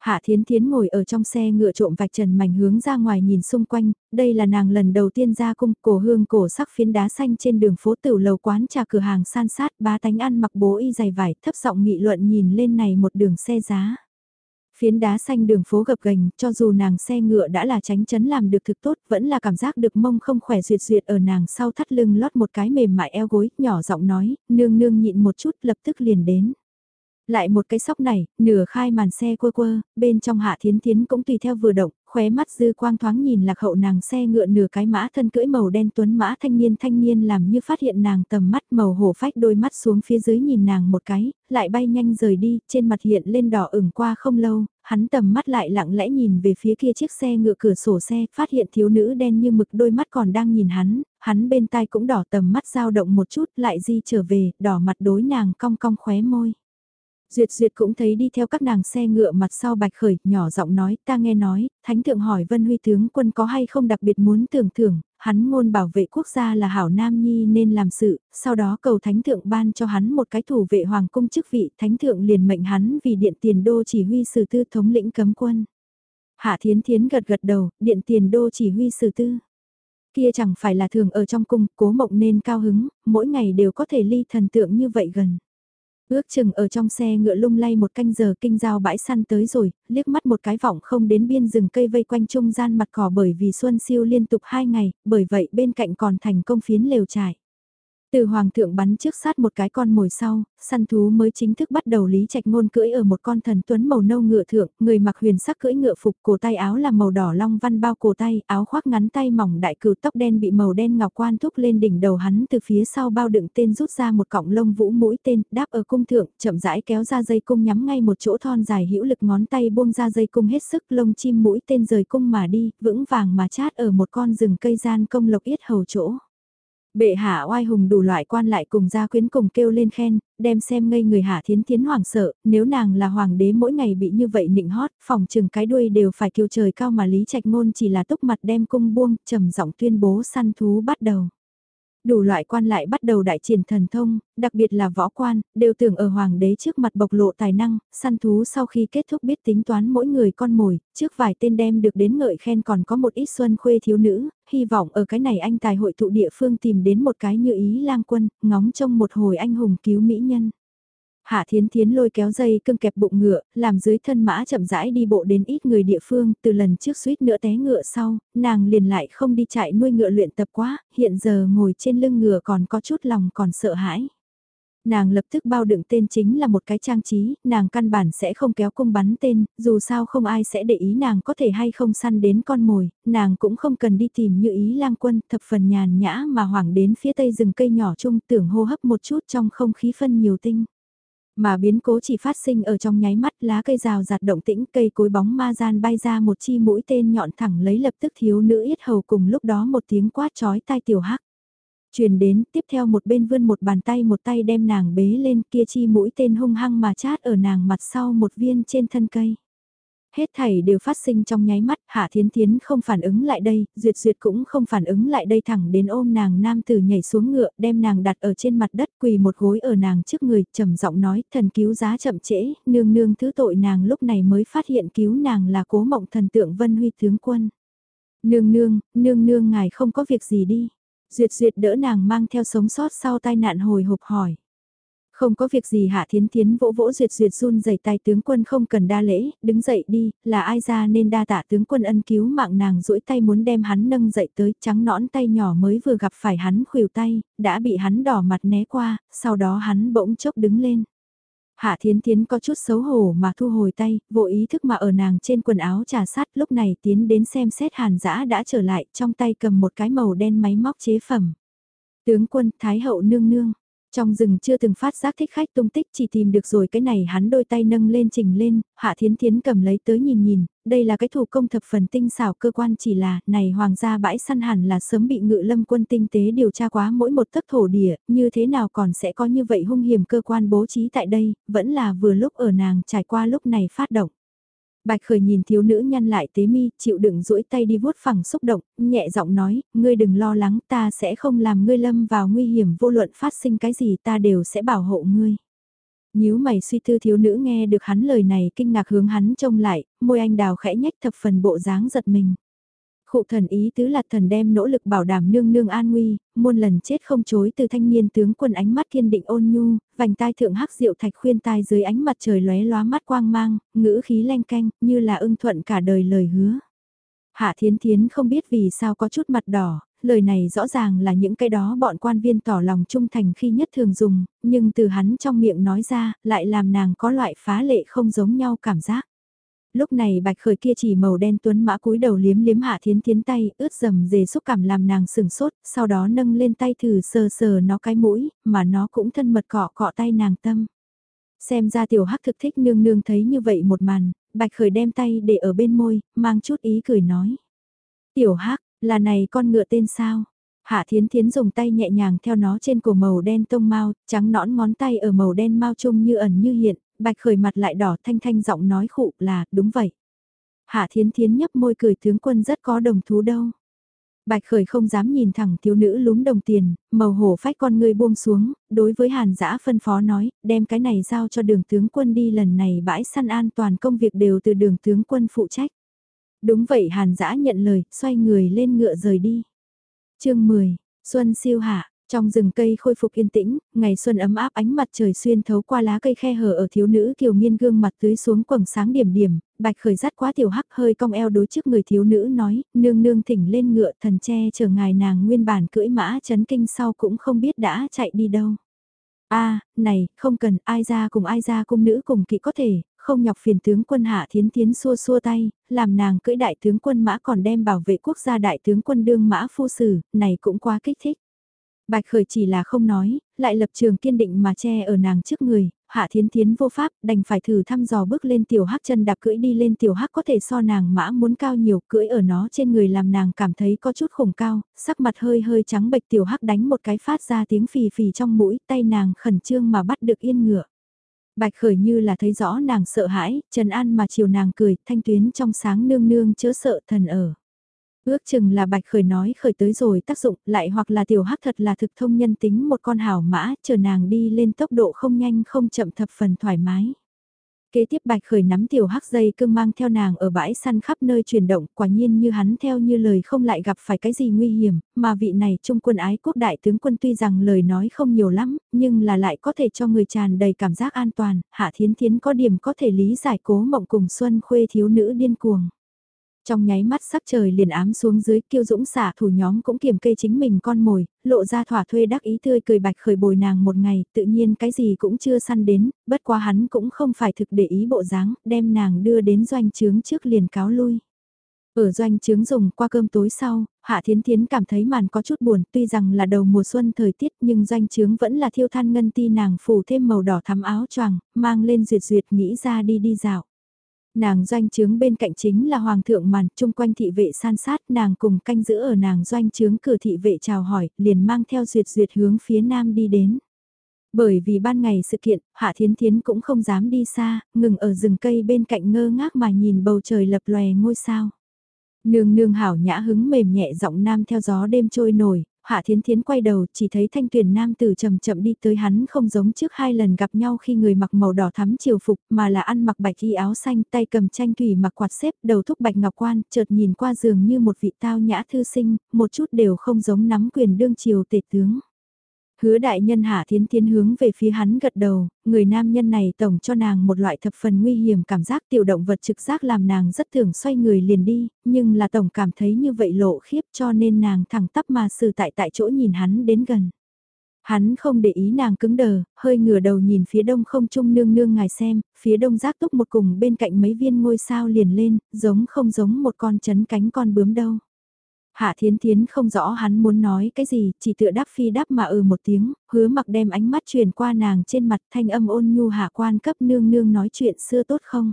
Hạ Thiến Thiến ngồi ở trong xe ngựa trộm vạch trần mảnh hướng ra ngoài nhìn xung quanh, đây là nàng lần đầu tiên ra cung cổ hương cổ sắc phiến đá xanh trên đường phố tiểu lầu quán trà cửa hàng san sát bá tánh ăn mặc bố y dày vải thấp giọng nghị luận nhìn lên này một đường xe giá. Phiến đá xanh đường phố gập gành, cho dù nàng xe ngựa đã là tránh chấn làm được thực tốt, vẫn là cảm giác được mông không khỏe duyệt duyệt ở nàng sau thắt lưng lót một cái mềm mại eo gối, nhỏ giọng nói, nương nương nhịn một chút lập tức liền đến. Lại một cái sóc này, nửa khai màn xe quơ quơ, bên trong hạ thiến thiến cũng tùy theo vừa động, khóe mắt dư quang thoáng nhìn lạc hậu nàng xe ngựa nửa cái mã thân cưỡi màu đen tuấn mã thanh niên thanh niên làm như phát hiện nàng tầm mắt màu hổ phách đôi mắt xuống phía dưới nhìn nàng một cái, lại bay nhanh rời đi, trên mặt hiện lên đỏ ửng qua không lâu, hắn tầm mắt lại lặng lẽ nhìn về phía kia chiếc xe ngựa cửa sổ xe, phát hiện thiếu nữ đen như mực đôi mắt còn đang nhìn hắn, hắn bên tai cũng đỏ tầm mắt dao động một chút lại di trở về, đỏ mặt đối nàng cong cong khóe môi. Duyệt Duyệt cũng thấy đi theo các nàng xe ngựa mặt sau bạch khởi, nhỏ giọng nói, ta nghe nói, thánh thượng hỏi Vân Huy tướng quân có hay không đặc biệt muốn tưởng thưởng, hắn ngôn bảo vệ quốc gia là hảo nam nhi nên làm sự, sau đó cầu thánh thượng ban cho hắn một cái thủ vệ hoàng cung chức vị, thánh thượng liền mệnh hắn vì điện tiền đô chỉ huy sử tư thống lĩnh cấm quân. Hạ Thiến Thiến gật gật đầu, điện tiền đô chỉ huy sử tư. Kia chẳng phải là thường ở trong cung, cố mộng nên cao hứng, mỗi ngày đều có thể ly thần tượng như vậy gần. Ước chừng ở trong xe ngựa lung lay một canh giờ kinh giao bãi săn tới rồi, liếc mắt một cái vọng không đến biên rừng cây vây quanh trung gian mặt cỏ bởi vì xuân siêu liên tục hai ngày, bởi vậy bên cạnh còn thành công phiến lều trải. Từ hoàng thượng bắn trước sát một cái con mồi sau, săn thú mới chính thức bắt đầu lý trạch ngôn cưỡi ở một con thần tuấn màu nâu ngựa thượng, người mặc huyền sắc cưỡi ngựa phục cổ tay áo là màu đỏ long văn bao cổ tay, áo khoác ngắn tay mỏng đại cừu tóc đen bị màu đen ngọc quan thúc lên đỉnh đầu hắn từ phía sau bao đựng tên rút ra một cọng lông vũ mũi tên, đáp ở cung thượng, chậm rãi kéo ra dây cung nhắm ngay một chỗ thon dài hữu lực ngón tay buông ra dây cung hết sức lông chim mũi tên rời cung mà đi, vững vàng mà chát ở một con rừng cây gian công lộc yết hầu chỗ. Bệ hạ oai hùng đủ loại quan lại cùng gia quyến cùng kêu lên khen, đem xem ngây người hạ thiến thiến hoàng sợ, nếu nàng là hoàng đế mỗi ngày bị như vậy nịnh hót, phòng trừng cái đuôi đều phải kêu trời cao mà lý trạch ngôn chỉ là túc mặt đem cung buông, trầm giọng tuyên bố săn thú bắt đầu đủ loại quan lại bắt đầu đại triển thần thông, đặc biệt là võ quan, đều tưởng ở hoàng đế trước mặt bộc lộ tài năng, săn thú sau khi kết thúc biết tính toán mỗi người con mồi, trước vài tên đem được đến ngợi khen còn có một ít xuân khuê thiếu nữ, hy vọng ở cái này anh tài hội tụ địa phương tìm đến một cái như ý lang quân, ngóng trông một hồi anh hùng cứu mỹ nhân. Hạ Thiến Thiến lôi kéo dây cưng kẹp bụng ngựa, làm dưới thân mã chậm rãi đi bộ đến ít người địa phương, từ lần trước suýt nữa té ngựa sau, nàng liền lại không đi chạy nuôi ngựa luyện tập quá, hiện giờ ngồi trên lưng ngựa còn có chút lòng còn sợ hãi. Nàng lập tức bao đựng tên chính là một cái trang trí, nàng căn bản sẽ không kéo cung bắn tên, dù sao không ai sẽ để ý nàng có thể hay không săn đến con mồi, nàng cũng không cần đi tìm như ý lang quân, thập phần nhàn nhã mà hoảng đến phía tây rừng cây nhỏ chung tưởng hô hấp một chút trong không khí phân nhiều tinh. Mà biến cố chỉ phát sinh ở trong nháy mắt, lá cây rào giạt động tĩnh, cây cối bóng ma gian bay ra một chi mũi tên nhọn thẳng lấy lập tức thiếu nữ yết hầu cùng lúc đó một tiếng quát chói tai tiểu hắc. Truyền đến, tiếp theo một bên vươn một bàn tay một tay đem nàng bế lên, kia chi mũi tên hung hăng mà chát ở nàng mặt sau một viên trên thân cây. Hết thảy đều phát sinh trong nháy mắt, Hạ Thiến Thiến không phản ứng lại đây, Duyệt Duyệt cũng không phản ứng lại đây thẳng đến ôm nàng nam tử nhảy xuống ngựa, đem nàng đặt ở trên mặt đất quỳ một gối ở nàng trước người, trầm giọng nói, thần cứu giá chậm trễ, nương nương thứ tội nàng lúc này mới phát hiện cứu nàng là cố mộng thần tượng Vân Huy tướng quân. Nương nương, nương nương ngài không có việc gì đi. Duyệt Duyệt đỡ nàng mang theo sống sót sau tai nạn hồi hộp hỏi. Không có việc gì Hạ Thiến Thiến vỗ vỗ duyệt duyệt run dày tay tướng quân không cần đa lễ, đứng dậy đi, là ai ra nên đa tạ tướng quân ân cứu mạng nàng duỗi tay muốn đem hắn nâng dậy tới trắng nõn tay nhỏ mới vừa gặp phải hắn khuỷu tay, đã bị hắn đỏ mặt né qua, sau đó hắn bỗng chốc đứng lên. Hạ Thiến Thiến có chút xấu hổ mà thu hồi tay, vô ý thức mà ở nàng trên quần áo trà sát lúc này tiến đến xem xét hàn dã đã trở lại trong tay cầm một cái màu đen máy móc chế phẩm. Tướng quân Thái hậu nương nương, trong rừng chưa từng phát giác thích khách tung tích chỉ tìm được rồi cái này hắn đôi tay nâng lên trình lên, hạ thiến thiến cầm lấy tới nhìn nhìn, đây là cái thủ công thập phần tinh xảo cơ quan chỉ là, này hoàng gia bãi săn hẳn là sớm bị ngự lâm quân tinh tế điều tra quá mỗi một tấc thổ địa, như thế nào còn sẽ có như vậy hung hiểm cơ quan bố trí tại đây, vẫn là vừa lúc ở nàng trải qua lúc này phát động. Bạch khởi nhìn thiếu nữ nhăn lại tế mi, chịu đựng duỗi tay đi vuốt phẳng xúc động, nhẹ giọng nói, ngươi đừng lo lắng, ta sẽ không làm ngươi lâm vào nguy hiểm vô luận phát sinh cái gì ta đều sẽ bảo hộ ngươi. Nhíu mày suy tư thiếu nữ nghe được hắn lời này kinh ngạc hướng hắn trông lại, môi anh đào khẽ nhách thập phần bộ dáng giật mình. Khụ thần ý tứ là thần đem nỗ lực bảo đảm nương nương an nguy, muôn lần chết không chối từ thanh niên tướng quân ánh mắt kiên định ôn nhu, vành tai thượng hắc diệu thạch khuyên tai dưới ánh mặt trời lóe lóa mắt quang mang, ngữ khí lanh canh, như là ưng thuận cả đời lời hứa. Hạ thiến thiến không biết vì sao có chút mặt đỏ, lời này rõ ràng là những cái đó bọn quan viên tỏ lòng trung thành khi nhất thường dùng, nhưng từ hắn trong miệng nói ra, lại làm nàng có loại phá lệ không giống nhau cảm giác lúc này bạch khởi kia chỉ màu đen tuấn mã cúi đầu liếm liếm hạ thiến thiến tay, ướt dầm dề xúc cảm làm nàng sừng sốt, sau đó nâng lên tay thử sờ sờ nó cái mũi, mà nó cũng thân mật cọ cọ tay nàng tâm. Xem ra tiểu hắc thực thích nương nương thấy như vậy một màn, bạch khởi đem tay để ở bên môi, mang chút ý cười nói. Tiểu hắc, là này con ngựa tên sao? Hạ Thiến Thiến dùng tay nhẹ nhàng theo nó trên cổ màu đen tông mau, trắng nõn ngón tay ở màu đen mau chung như ẩn như hiện, bạch khởi mặt lại đỏ thanh thanh giọng nói khụ là, đúng vậy. Hạ Thiến Thiến nhấp môi cười tướng quân rất có đồng thú đâu. Bạch khởi không dám nhìn thẳng thiếu nữ lúm đồng tiền, màu hổ phách con người buông xuống, đối với hàn giã phân phó nói, đem cái này giao cho đường tướng quân đi lần này bãi săn an toàn công việc đều từ đường tướng quân phụ trách. Đúng vậy hàn giã nhận lời, xoay người lên ngựa rời đi. chương 10, Xuân siêu hạ, trong rừng cây khôi phục yên tĩnh, ngày xuân ấm áp ánh mặt trời xuyên thấu qua lá cây khe hở ở thiếu nữ kiều nghiên gương mặt tưới xuống quầng sáng điểm điểm, bạch khởi rắt quá tiểu hắc hơi cong eo đối trước người thiếu nữ nói, nương nương thỉnh lên ngựa thần che chờ ngài nàng nguyên bản cưỡi mã chấn kinh sau cũng không biết đã chạy đi đâu. a này, không cần ai ra cùng ai ra cung nữ cùng kỵ có thể, không nhọc phiền tướng quân hạ thiến tiến xua xua tay, làm nàng cưỡi đại tướng quân mã còn đem bảo vệ quốc gia đại tướng quân đương mã phu sử, này cũng quá kích thích. Bạch Khởi chỉ là không nói, lại lập trường kiên định mà che ở nàng trước người, Hạ Thiến Thiến vô pháp, đành phải thử thăm dò bước lên tiểu hắc chân đạp cưỡi đi lên tiểu hắc có thể so nàng mã muốn cao nhiều, cưỡi ở nó trên người làm nàng cảm thấy có chút khủng cao, sắc mặt hơi hơi trắng bệch tiểu hắc đánh một cái phát ra tiếng phì phì trong mũi, tay nàng khẩn trương mà bắt được yên ngựa. Bạch Khởi như là thấy rõ nàng sợ hãi, Trần An mà chiều nàng cười, thanh tuyến trong sáng nương nương chớ sợ thần ở. Ước chừng là bạch khởi nói khởi tới rồi tác dụng, lại hoặc là tiểu hắc thật là thực thông nhân tính một con hảo mã, chờ nàng đi lên tốc độ không nhanh không chậm thập phần thoải mái. Kế tiếp bạch khởi nắm tiểu hắc dây cưng mang theo nàng ở bãi săn khắp nơi chuyển động, quả nhiên như hắn theo như lời không lại gặp phải cái gì nguy hiểm, mà vị này trung quân ái quốc đại tướng quân tuy rằng lời nói không nhiều lắm, nhưng là lại có thể cho người tràn đầy cảm giác an toàn, hạ thiến thiến có điểm có thể lý giải cố mộng cùng xuân khuê thiếu nữ điên cuồng. Trong nháy mắt sắc trời liền ám xuống dưới kiêu dũng xả thủ nhóm cũng kiềm kê chính mình con mồi, lộ ra thỏa thuê đắc ý tươi cười bạch khởi bồi nàng một ngày, tự nhiên cái gì cũng chưa săn đến, bất quá hắn cũng không phải thực để ý bộ dáng, đem nàng đưa đến doanh trướng trước liền cáo lui. Ở doanh trướng dùng qua cơm tối sau, Hạ Thiến Thiến cảm thấy màn có chút buồn, tuy rằng là đầu mùa xuân thời tiết nhưng doanh trướng vẫn là thiêu than ngân ti nàng phủ thêm màu đỏ thắm áo choàng, mang lên duyệt duyệt nghĩ ra đi đi dạo. Nàng doanh trướng bên cạnh chính là hoàng thượng màn, chung quanh thị vệ san sát, nàng cùng canh giữ ở nàng doanh trướng cửa thị vệ chào hỏi, liền mang theo duyệt duyệt hướng phía nam đi đến. Bởi vì ban ngày sự kiện, Hạ Thiến Thiến cũng không dám đi xa, ngừng ở rừng cây bên cạnh ngơ ngác mà nhìn bầu trời lập lòe ngôi sao. Nương nương hảo nhã hứng mềm nhẹ giọng nam theo gió đêm trôi nổi, Hạ Thiến Thiến quay đầu chỉ thấy thanh tuyển nam tử chậm chậm đi tới hắn không giống trước hai lần gặp nhau khi người mặc màu đỏ thắm triều phục mà là ăn mặc bạch y áo xanh tay cầm tranh thủy mặc quạt xếp đầu thúc bạch ngọc quan chợt nhìn qua giường như một vị tao nhã thư sinh, một chút đều không giống nắm quyền đương triều tể tướng. Hứa đại nhân hạ thiến thiến hướng về phía hắn gật đầu, người nam nhân này tổng cho nàng một loại thập phần nguy hiểm cảm giác tiểu động vật trực giác làm nàng rất thường xoay người liền đi, nhưng là tổng cảm thấy như vậy lộ khiếp cho nên nàng thẳng tắp mà xử tại tại chỗ nhìn hắn đến gần. Hắn không để ý nàng cứng đờ, hơi ngửa đầu nhìn phía đông không trung nương nương ngài xem, phía đông giác túc một cùng bên cạnh mấy viên ngôi sao liền lên, giống không giống một con chấn cánh con bướm đâu. Hạ Thiến Thiến không rõ hắn muốn nói cái gì, chỉ tựa đáp phi đáp mà ừ một tiếng, hứa mặc đem ánh mắt truyền qua nàng trên mặt thanh âm ôn nhu hạ quan cấp nương nương nói chuyện xưa tốt không.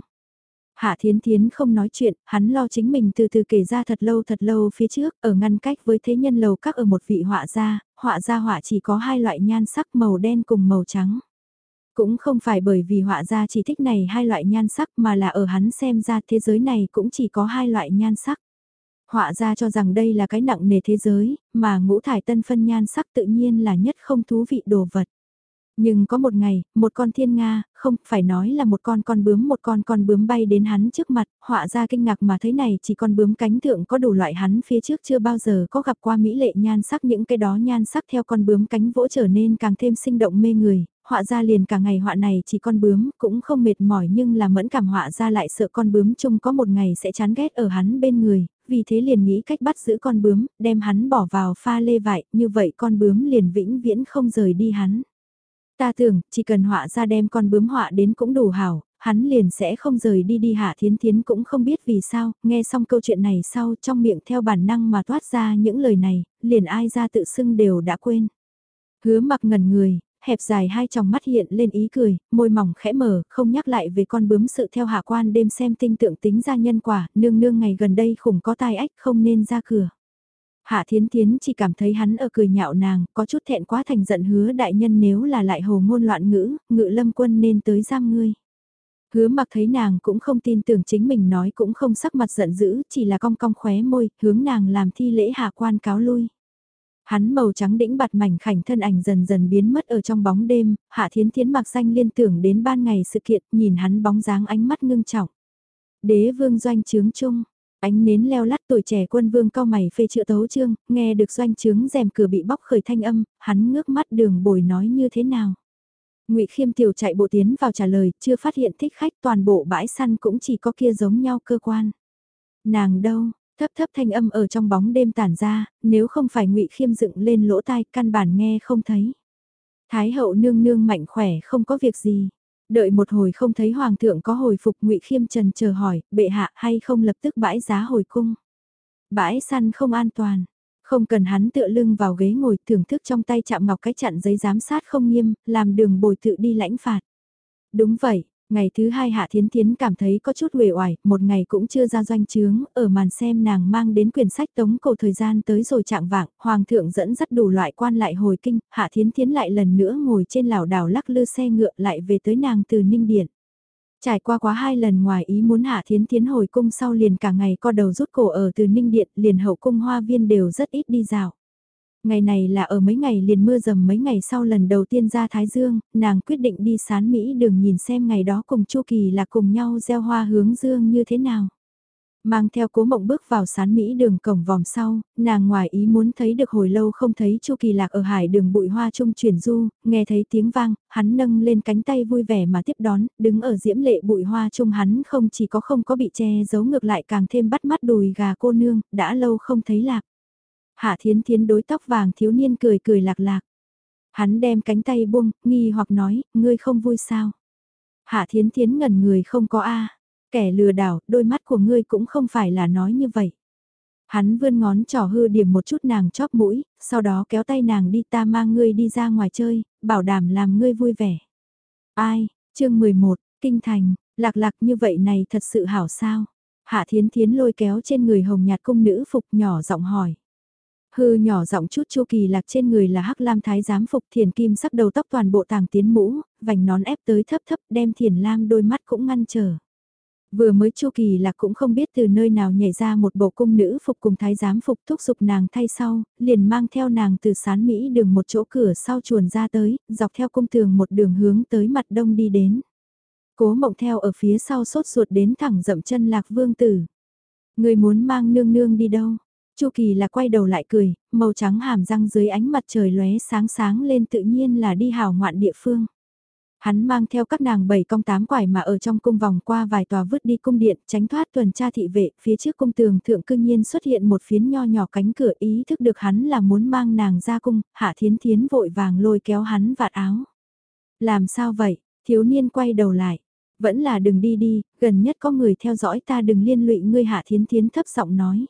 Hạ Thiến Thiến không nói chuyện, hắn lo chính mình từ từ kể ra thật lâu thật lâu phía trước, ở ngăn cách với thế nhân lầu các ở một vị họa gia, họa gia họa chỉ có hai loại nhan sắc màu đen cùng màu trắng. Cũng không phải bởi vì họa gia chỉ thích này hai loại nhan sắc mà là ở hắn xem ra thế giới này cũng chỉ có hai loại nhan sắc họa ra cho rằng đây là cái nặng nề thế giới, mà ngũ thải tân phân nhan sắc tự nhiên là nhất không thú vị đồ vật. Nhưng có một ngày, một con thiên Nga, không phải nói là một con con bướm một con con bướm bay đến hắn trước mặt, họa ra kinh ngạc mà thấy này chỉ con bướm cánh thượng có đủ loại hắn phía trước chưa bao giờ có gặp qua mỹ lệ nhan sắc những cái đó nhan sắc theo con bướm cánh vỗ trở nên càng thêm sinh động mê người, họa ra liền cả ngày họa này chỉ con bướm cũng không mệt mỏi nhưng là mẫn cảm họa ra lại sợ con bướm chung có một ngày sẽ chán ghét ở hắn bên người, vì thế liền nghĩ cách bắt giữ con bướm, đem hắn bỏ vào pha lê vải, như vậy con bướm liền vĩnh viễn không rời đi hắn. Ta tưởng, chỉ cần họa ra đem con bướm họa đến cũng đủ hảo, hắn liền sẽ không rời đi đi hạ thiến thiến cũng không biết vì sao, nghe xong câu chuyện này sau trong miệng theo bản năng mà toát ra những lời này, liền ai ra tự xưng đều đã quên. Hứa mặc ngẩn người, hẹp dài hai tròng mắt hiện lên ý cười, môi mỏng khẽ mở, không nhắc lại về con bướm sự theo hạ quan đêm xem tinh tượng tính ra nhân quả, nương nương ngày gần đây khủng có tai ách không nên ra cửa. Hạ Thiến Thiến chỉ cảm thấy hắn ở cười nhạo nàng, có chút thẹn quá thành giận hứa đại nhân nếu là lại hồ ngôn loạn ngữ, ngự lâm quân nên tới giam ngươi. Hứa mặc thấy nàng cũng không tin tưởng chính mình nói cũng không sắc mặt giận dữ, chỉ là cong cong khóe môi, hướng nàng làm thi lễ hạ quan cáo lui. Hắn màu trắng đĩnh bạt mảnh khảnh thân ảnh dần dần biến mất ở trong bóng đêm, hạ thiến thiến mặc xanh liên tưởng đến ban ngày sự kiện, nhìn hắn bóng dáng ánh mắt ngưng trọng. Đế vương doanh trướng chung, Ánh nến leo lắt tuổi trẻ quân vương cao mày phê chữa tấu chương, nghe được doanh trướng rèm cửa bị bóc khởi thanh âm, hắn ngước mắt đường bồi nói như thế nào. ngụy Khiêm Tiểu chạy bộ tiến vào trả lời, chưa phát hiện thích khách toàn bộ bãi săn cũng chỉ có kia giống nhau cơ quan. Nàng đâu, thấp thấp thanh âm ở trong bóng đêm tản ra, nếu không phải ngụy Khiêm dựng lên lỗ tai căn bản nghe không thấy. Thái hậu nương nương mạnh khỏe không có việc gì. Đợi một hồi không thấy hoàng thượng có hồi phục ngụy Khiêm trần chờ hỏi, bệ hạ hay không lập tức bãi giá hồi cung. Bãi săn không an toàn, không cần hắn tựa lưng vào ghế ngồi thưởng thức trong tay chạm ngọc cái chặn giấy giám sát không nghiêm, làm đường bồi tự đi lãnh phạt. Đúng vậy, Ngày thứ hai Hạ Thiến Thiến cảm thấy có chút uể oải, một ngày cũng chưa ra doanh trướng, ở màn xem nàng mang đến quyển sách tống cổ thời gian tới rồi trạng vạng, Hoàng thượng dẫn dắt đủ loại quan lại hồi kinh, Hạ Thiến Thiến lại lần nữa ngồi trên lảo đảo lắc lư xe ngựa lại về tới nàng từ Ninh Điện. Trải qua quá hai lần ngoài ý muốn Hạ Thiến Thiến hồi cung sau liền cả ngày co đầu rút cổ ở từ Ninh Điện, liền hậu cung hoa viên đều rất ít đi dạo. Ngày này là ở mấy ngày liền mưa dầm mấy ngày sau lần đầu tiên ra Thái Dương, nàng quyết định đi sán Mỹ đường nhìn xem ngày đó cùng Chu Kỳ là cùng nhau gieo hoa hướng dương như thế nào. Mang theo cố mộng bước vào sán Mỹ đường cổng vòng sau, nàng ngoài ý muốn thấy được hồi lâu không thấy Chu Kỳ Lạc ở hải đường bụi hoa trung chuyển du, nghe thấy tiếng vang, hắn nâng lên cánh tay vui vẻ mà tiếp đón, đứng ở diễm lệ bụi hoa trung hắn không chỉ có không có bị che giấu ngược lại càng thêm bắt mắt đùi gà cô nương, đã lâu không thấy lạc. Hạ thiến thiến đối tóc vàng thiếu niên cười cười lạc lạc. Hắn đem cánh tay buông, nghi hoặc nói, ngươi không vui sao? Hạ thiến thiến ngẩn người không có a kẻ lừa đảo, đôi mắt của ngươi cũng không phải là nói như vậy. Hắn vươn ngón trỏ hư điểm một chút nàng chóp mũi, sau đó kéo tay nàng đi ta mang ngươi đi ra ngoài chơi, bảo đảm làm ngươi vui vẻ. Ai, chương 11, Kinh Thành, lạc lạc như vậy này thật sự hảo sao? Hạ thiến thiến lôi kéo trên người hồng nhạt cung nữ phục nhỏ giọng hỏi. Hư nhỏ giọng chút chu kỳ lạc trên người là hắc lam thái giám phục thiền kim sắc đầu tóc toàn bộ tàng tiến mũ, vành nón ép tới thấp thấp đem thiền lam đôi mắt cũng ngăn trở. Vừa mới chu kỳ lạc cũng không biết từ nơi nào nhảy ra một bộ cung nữ phục cùng thái giám phục thúc giục nàng thay sau, liền mang theo nàng từ sán Mỹ đường một chỗ cửa sau chuồn ra tới, dọc theo cung tường một đường hướng tới mặt đông đi đến. Cố mộng theo ở phía sau sốt ruột đến thẳng dậm chân lạc vương tử. Người muốn mang nương nương đi đâu? Chu Kỳ là quay đầu lại cười, màu trắng hàm răng dưới ánh mặt trời lóe sáng sáng lên tự nhiên là đi hào ngoạn địa phương. Hắn mang theo các nàng bảy công tám quải mà ở trong cung vòng qua vài tòa vứt đi cung điện, tránh thoát tuần tra thị vệ, phía trước cung tường thượng cương nhiên xuất hiện một phiến nho nhỏ cánh cửa ý thức được hắn là muốn mang nàng ra cung, hạ thiến thiến vội vàng lôi kéo hắn vạt áo. Làm sao vậy, thiếu niên quay đầu lại, vẫn là đừng đi đi, gần nhất có người theo dõi ta đừng liên lụy ngươi hạ thiến thiến thấp giọng nói.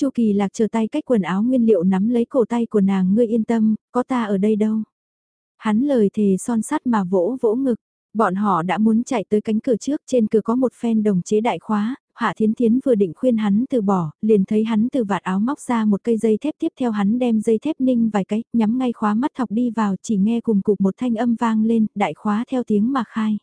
Chu Kỳ Lạc chờ tay cách quần áo nguyên liệu nắm lấy cổ tay của nàng ngươi yên tâm, có ta ở đây đâu. Hắn lời thề son sắt mà vỗ vỗ ngực, bọn họ đã muốn chạy tới cánh cửa trước trên cửa có một phen đồng chế đại khóa, Hạ Thiến Thiến vừa định khuyên hắn từ bỏ, liền thấy hắn từ vạt áo móc ra một cây dây thép tiếp theo hắn đem dây thép ninh vài cái, nhắm ngay khóa mắt thọc đi vào chỉ nghe cùng cục một thanh âm vang lên, đại khóa theo tiếng mà khai.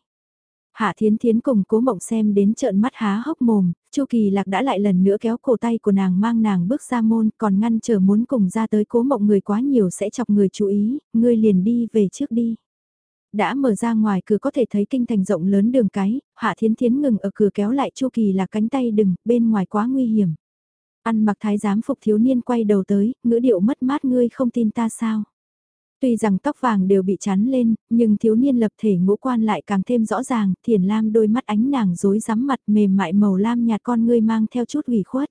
Hạ Thiến Thiến cùng cố mộng xem đến trợn mắt há hốc mồm, Chu Kỳ Lạc đã lại lần nữa kéo cổ tay của nàng mang nàng bước ra môn còn ngăn trở muốn cùng ra tới cố mộng người quá nhiều sẽ chọc người chú ý, ngươi liền đi về trước đi. Đã mở ra ngoài cửa có thể thấy kinh thành rộng lớn đường cái, Hạ Thiến Thiến ngừng ở cửa kéo lại Chu Kỳ Lạc cánh tay đừng, bên ngoài quá nguy hiểm. Ăn mặc thái giám phục thiếu niên quay đầu tới, ngữ điệu mất mát ngươi không tin ta sao. Tuy rằng tóc vàng đều bị chắn lên, nhưng thiếu niên lập thể ngũ quan lại càng thêm rõ ràng, thiền lam đôi mắt ánh nàng rối rắm mặt mềm mại màu lam nhạt con ngươi mang theo chút ủy khuất.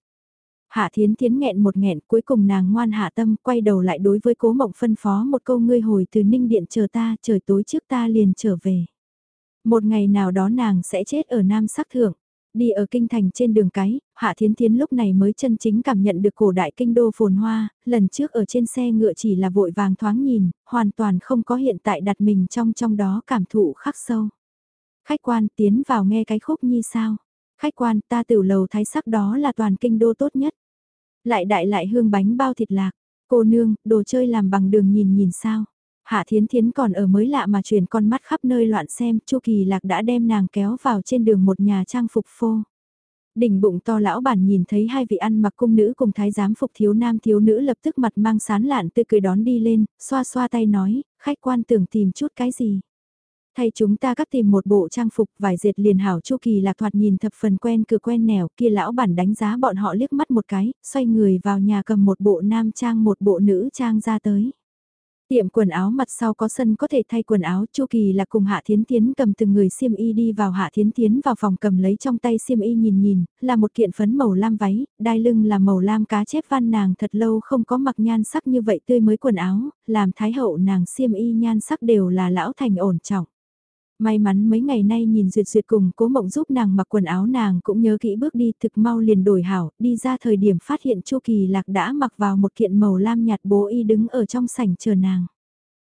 Hạ thiến thiến nghẹn một nghẹn cuối cùng nàng ngoan hạ tâm quay đầu lại đối với cố mộng phân phó một câu ngươi hồi từ ninh điện chờ ta trời tối trước ta liền trở về. Một ngày nào đó nàng sẽ chết ở nam sắc thượng. Đi ở kinh thành trên đường cái, Hạ Thiến Thiến lúc này mới chân chính cảm nhận được cổ đại kinh đô phồn hoa, lần trước ở trên xe ngựa chỉ là vội vàng thoáng nhìn, hoàn toàn không có hiện tại đặt mình trong trong đó cảm thụ khắc sâu. Khách quan tiến vào nghe cái khúc như sao? Khách quan ta tiểu lầu thái sắc đó là toàn kinh đô tốt nhất. Lại đại lại hương bánh bao thịt lạc, cô nương, đồ chơi làm bằng đường nhìn nhìn sao? Hạ Thiến Thiến còn ở mới lạ mà chuyển con mắt khắp nơi loạn xem, Chu Kỳ Lạc đã đem nàng kéo vào trên đường một nhà trang phục phô. Đỉnh bụng to lão bản nhìn thấy hai vị ăn mặc cung nữ cùng thái giám phục thiếu nam thiếu nữ lập tức mặt mang sán lạn tươi cười đón đi lên, xoa xoa tay nói, khách quan tưởng tìm chút cái gì. Thay chúng ta cắt tìm một bộ trang phục vải dệt liền hảo chu kỳ lạc thoạt nhìn thập phần quen cửa quen nẻo kia lão bản đánh giá bọn họ liếc mắt một cái, xoay người vào nhà cầm một bộ nam trang một bộ nữ trang ra tới. Tiệm quần áo mặt sau có sân có thể thay quần áo, Chu Kỳ là cùng Hạ Thiến Tiến cầm từng người xiêm y đi vào Hạ Thiến Tiến vào phòng cầm lấy trong tay xiêm y nhìn nhìn, là một kiện phấn màu lam váy, đai lưng là màu lam cá chép văn nàng thật lâu không có mặc nhan sắc như vậy tươi mới quần áo, làm thái hậu nàng xiêm y nhan sắc đều là lão thành ổn trọng. May mắn mấy ngày nay nhìn Duyệt Duyệt cùng cố mộng giúp nàng mặc quần áo nàng cũng nhớ kỹ bước đi thực mau liền đổi hảo, đi ra thời điểm phát hiện Chu Kỳ Lạc đã mặc vào một kiện màu lam nhạt bố y đứng ở trong sảnh chờ nàng.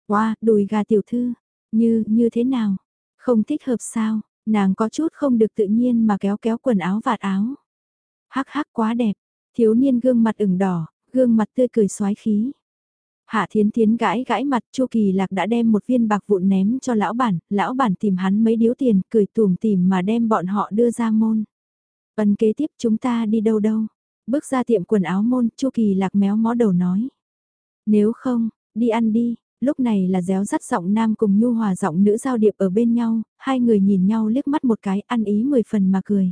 Wow, đùi gà tiểu thư, như, như thế nào? Không thích hợp sao? Nàng có chút không được tự nhiên mà kéo kéo quần áo vạt áo. Hắc hắc quá đẹp, thiếu niên gương mặt ửng đỏ, gương mặt tươi cười xoái khí. Hạ Thiến Thiến gãi gãi mặt Chu Kỳ Lạc đã đem một viên bạc vụn ném cho lão bản, lão bản tìm hắn mấy điếu tiền, cười tùm tìm mà đem bọn họ đưa ra môn. Ấn kế tiếp chúng ta đi đâu đâu? Bước ra tiệm quần áo môn, Chu Kỳ Lạc méo mó đầu nói. Nếu không, đi ăn đi, lúc này là réo rắt giọng nam cùng nhu hòa giọng nữ giao điệp ở bên nhau, hai người nhìn nhau liếc mắt một cái ăn ý mười phần mà cười.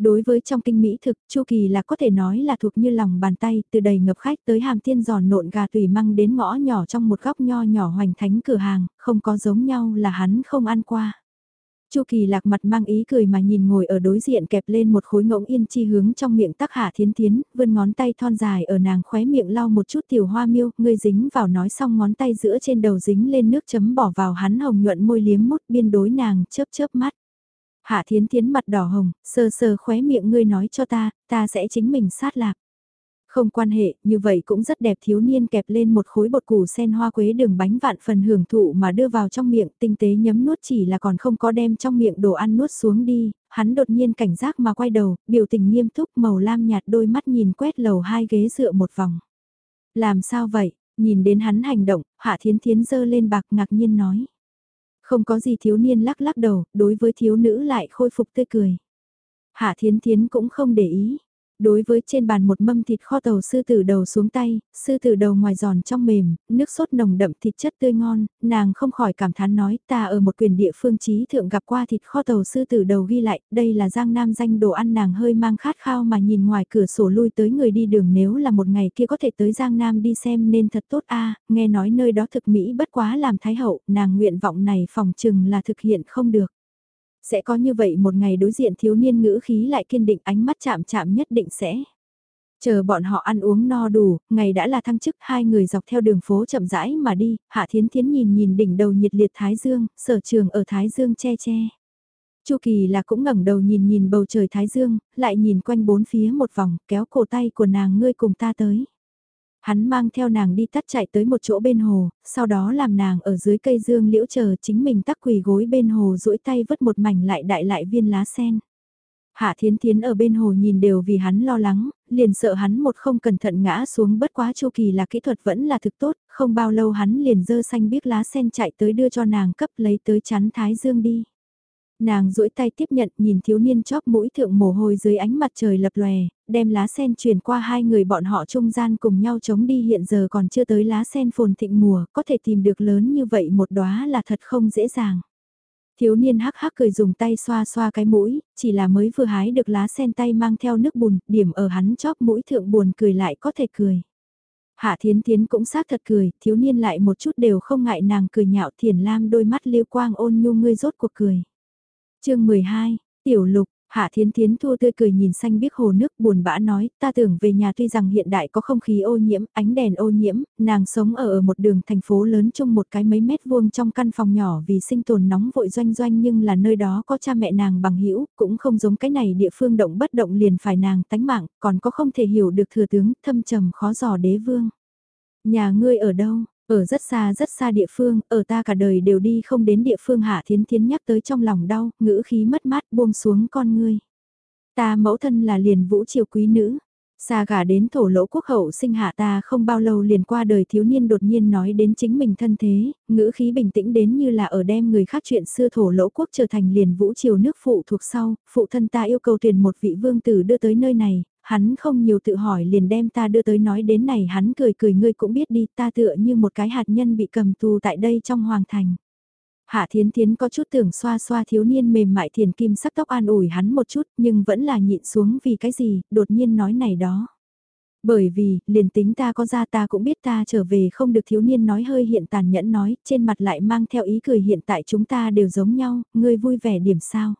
Đối với trong kinh mỹ thực, Chu Kỳ là có thể nói là thuộc như lòng bàn tay, từ đầy ngập khách tới hàm tiên giòn nộn gà tùy măng đến ngõ nhỏ trong một góc nho nhỏ hoành thánh cửa hàng, không có giống nhau là hắn không ăn qua. Chu Kỳ lạc mặt mang ý cười mà nhìn ngồi ở đối diện kẹp lên một khối ngỗng yên chi hướng trong miệng tắc hạ thiến tiến, vươn ngón tay thon dài ở nàng khóe miệng lau một chút tiểu hoa miêu, ngươi dính vào nói xong ngón tay giữa trên đầu dính lên nước chấm bỏ vào hắn hồng nhuận môi liếm mút biên đối nàng chớp chớp mắt. Hạ thiến Thiến mặt đỏ hồng, sờ sờ khóe miệng ngươi nói cho ta, ta sẽ chính mình sát lạc. Không quan hệ, như vậy cũng rất đẹp thiếu niên kẹp lên một khối bột củ sen hoa quế đường bánh vạn phần hưởng thụ mà đưa vào trong miệng tinh tế nhấm nuốt chỉ là còn không có đem trong miệng đồ ăn nuốt xuống đi, hắn đột nhiên cảnh giác mà quay đầu, biểu tình nghiêm túc màu lam nhạt đôi mắt nhìn quét lầu hai ghế dựa một vòng. Làm sao vậy, nhìn đến hắn hành động, hạ thiến thiến dơ lên bạc ngạc nhiên nói. Không có gì thiếu niên lắc lắc đầu, đối với thiếu nữ lại khôi phục tươi cười. Hạ thiến thiến cũng không để ý, Đối với trên bàn một mâm thịt kho tàu sư tử đầu xuống tay, sư tử đầu ngoài giòn trong mềm, nước sốt nồng đậm thịt chất tươi ngon, nàng không khỏi cảm thán nói ta ở một quyền địa phương trí thượng gặp qua thịt kho tàu sư tử đầu ghi lại, đây là giang nam danh đồ ăn nàng hơi mang khát khao mà nhìn ngoài cửa sổ lui tới người đi đường nếu là một ngày kia có thể tới giang nam đi xem nên thật tốt a nghe nói nơi đó thực mỹ bất quá làm thái hậu, nàng nguyện vọng này phòng chừng là thực hiện không được. Sẽ có như vậy một ngày đối diện thiếu niên ngữ khí lại kiên định ánh mắt chạm chạm nhất định sẽ. Chờ bọn họ ăn uống no đủ, ngày đã là thăng chức hai người dọc theo đường phố chậm rãi mà đi, Hạ Thiến Thiến nhìn nhìn đỉnh đầu nhiệt liệt Thái Dương, sở trường ở Thái Dương che che. Chu Kỳ là cũng ngẩng đầu nhìn nhìn bầu trời Thái Dương, lại nhìn quanh bốn phía một vòng, kéo cổ tay của nàng ngươi cùng ta tới. Hắn mang theo nàng đi tắt chạy tới một chỗ bên hồ, sau đó làm nàng ở dưới cây dương liễu chờ chính mình tắc quỳ gối bên hồ duỗi tay vứt một mảnh lại đại lại viên lá sen. Hạ Thiến Thiến ở bên hồ nhìn đều vì hắn lo lắng, liền sợ hắn một không cẩn thận ngã xuống bất quá chu kỳ là kỹ thuật vẫn là thực tốt, không bao lâu hắn liền dơ xanh biếc lá sen chạy tới đưa cho nàng cấp lấy tới chắn thái dương đi. Nàng duỗi tay tiếp nhận nhìn thiếu niên chóp mũi thượng mồ hôi dưới ánh mặt trời lập lòe, đem lá sen chuyển qua hai người bọn họ trung gian cùng nhau chống đi hiện giờ còn chưa tới lá sen phồn thịnh mùa, có thể tìm được lớn như vậy một đóa là thật không dễ dàng. Thiếu niên hắc hắc cười dùng tay xoa xoa cái mũi, chỉ là mới vừa hái được lá sen tay mang theo nước bùn, điểm ở hắn chóp mũi thượng buồn cười lại có thể cười. Hạ Thiến Thiến cũng xác thật cười, thiếu niên lại một chút đều không ngại nàng cười nhạo thiền lam đôi mắt liêu quang ôn nhu ngươi rốt cuộc cười chương 12, Tiểu Lục, Hạ Thiến Thiến thua tươi cười nhìn xanh biếc hồ nước buồn bã nói, ta tưởng về nhà tuy rằng hiện đại có không khí ô nhiễm, ánh đèn ô nhiễm, nàng sống ở một đường thành phố lớn chung một cái mấy mét vuông trong căn phòng nhỏ vì sinh tồn nóng vội doanh doanh nhưng là nơi đó có cha mẹ nàng bằng hữu cũng không giống cái này địa phương động bất động liền phải nàng tánh mạng, còn có không thể hiểu được thừa tướng thâm trầm khó giò đế vương. Nhà ngươi ở đâu? Ở rất xa rất xa địa phương, ở ta cả đời đều đi không đến địa phương hạ thiến thiến nhắc tới trong lòng đau, ngữ khí mất mát buông xuống con ngươi. Ta mẫu thân là liền vũ triều quý nữ, xa gả đến thổ lỗ quốc hậu sinh hạ ta không bao lâu liền qua đời thiếu niên đột nhiên nói đến chính mình thân thế, ngữ khí bình tĩnh đến như là ở đem người khác chuyện xưa thổ lỗ quốc trở thành liền vũ triều nước phụ thuộc sau, phụ thân ta yêu cầu tuyển một vị vương tử đưa tới nơi này, hắn không nhiều tự hỏi liền đem ta đưa tới nói đến này hắn cười cười ngươi cũng biết đi ta tựa như một cái hạt nhân bị cầm tù tại đây trong hoàng thành. Hạ Thiến Thiến có chút tưởng xoa xoa thiếu niên mềm mại thiền kim sắc tóc an ủi hắn một chút nhưng vẫn là nhịn xuống vì cái gì, đột nhiên nói này đó. Bởi vì, liền tính ta có ra ta cũng biết ta trở về không được thiếu niên nói hơi hiện tàn nhẫn nói, trên mặt lại mang theo ý cười hiện tại chúng ta đều giống nhau, ngươi vui vẻ điểm sao.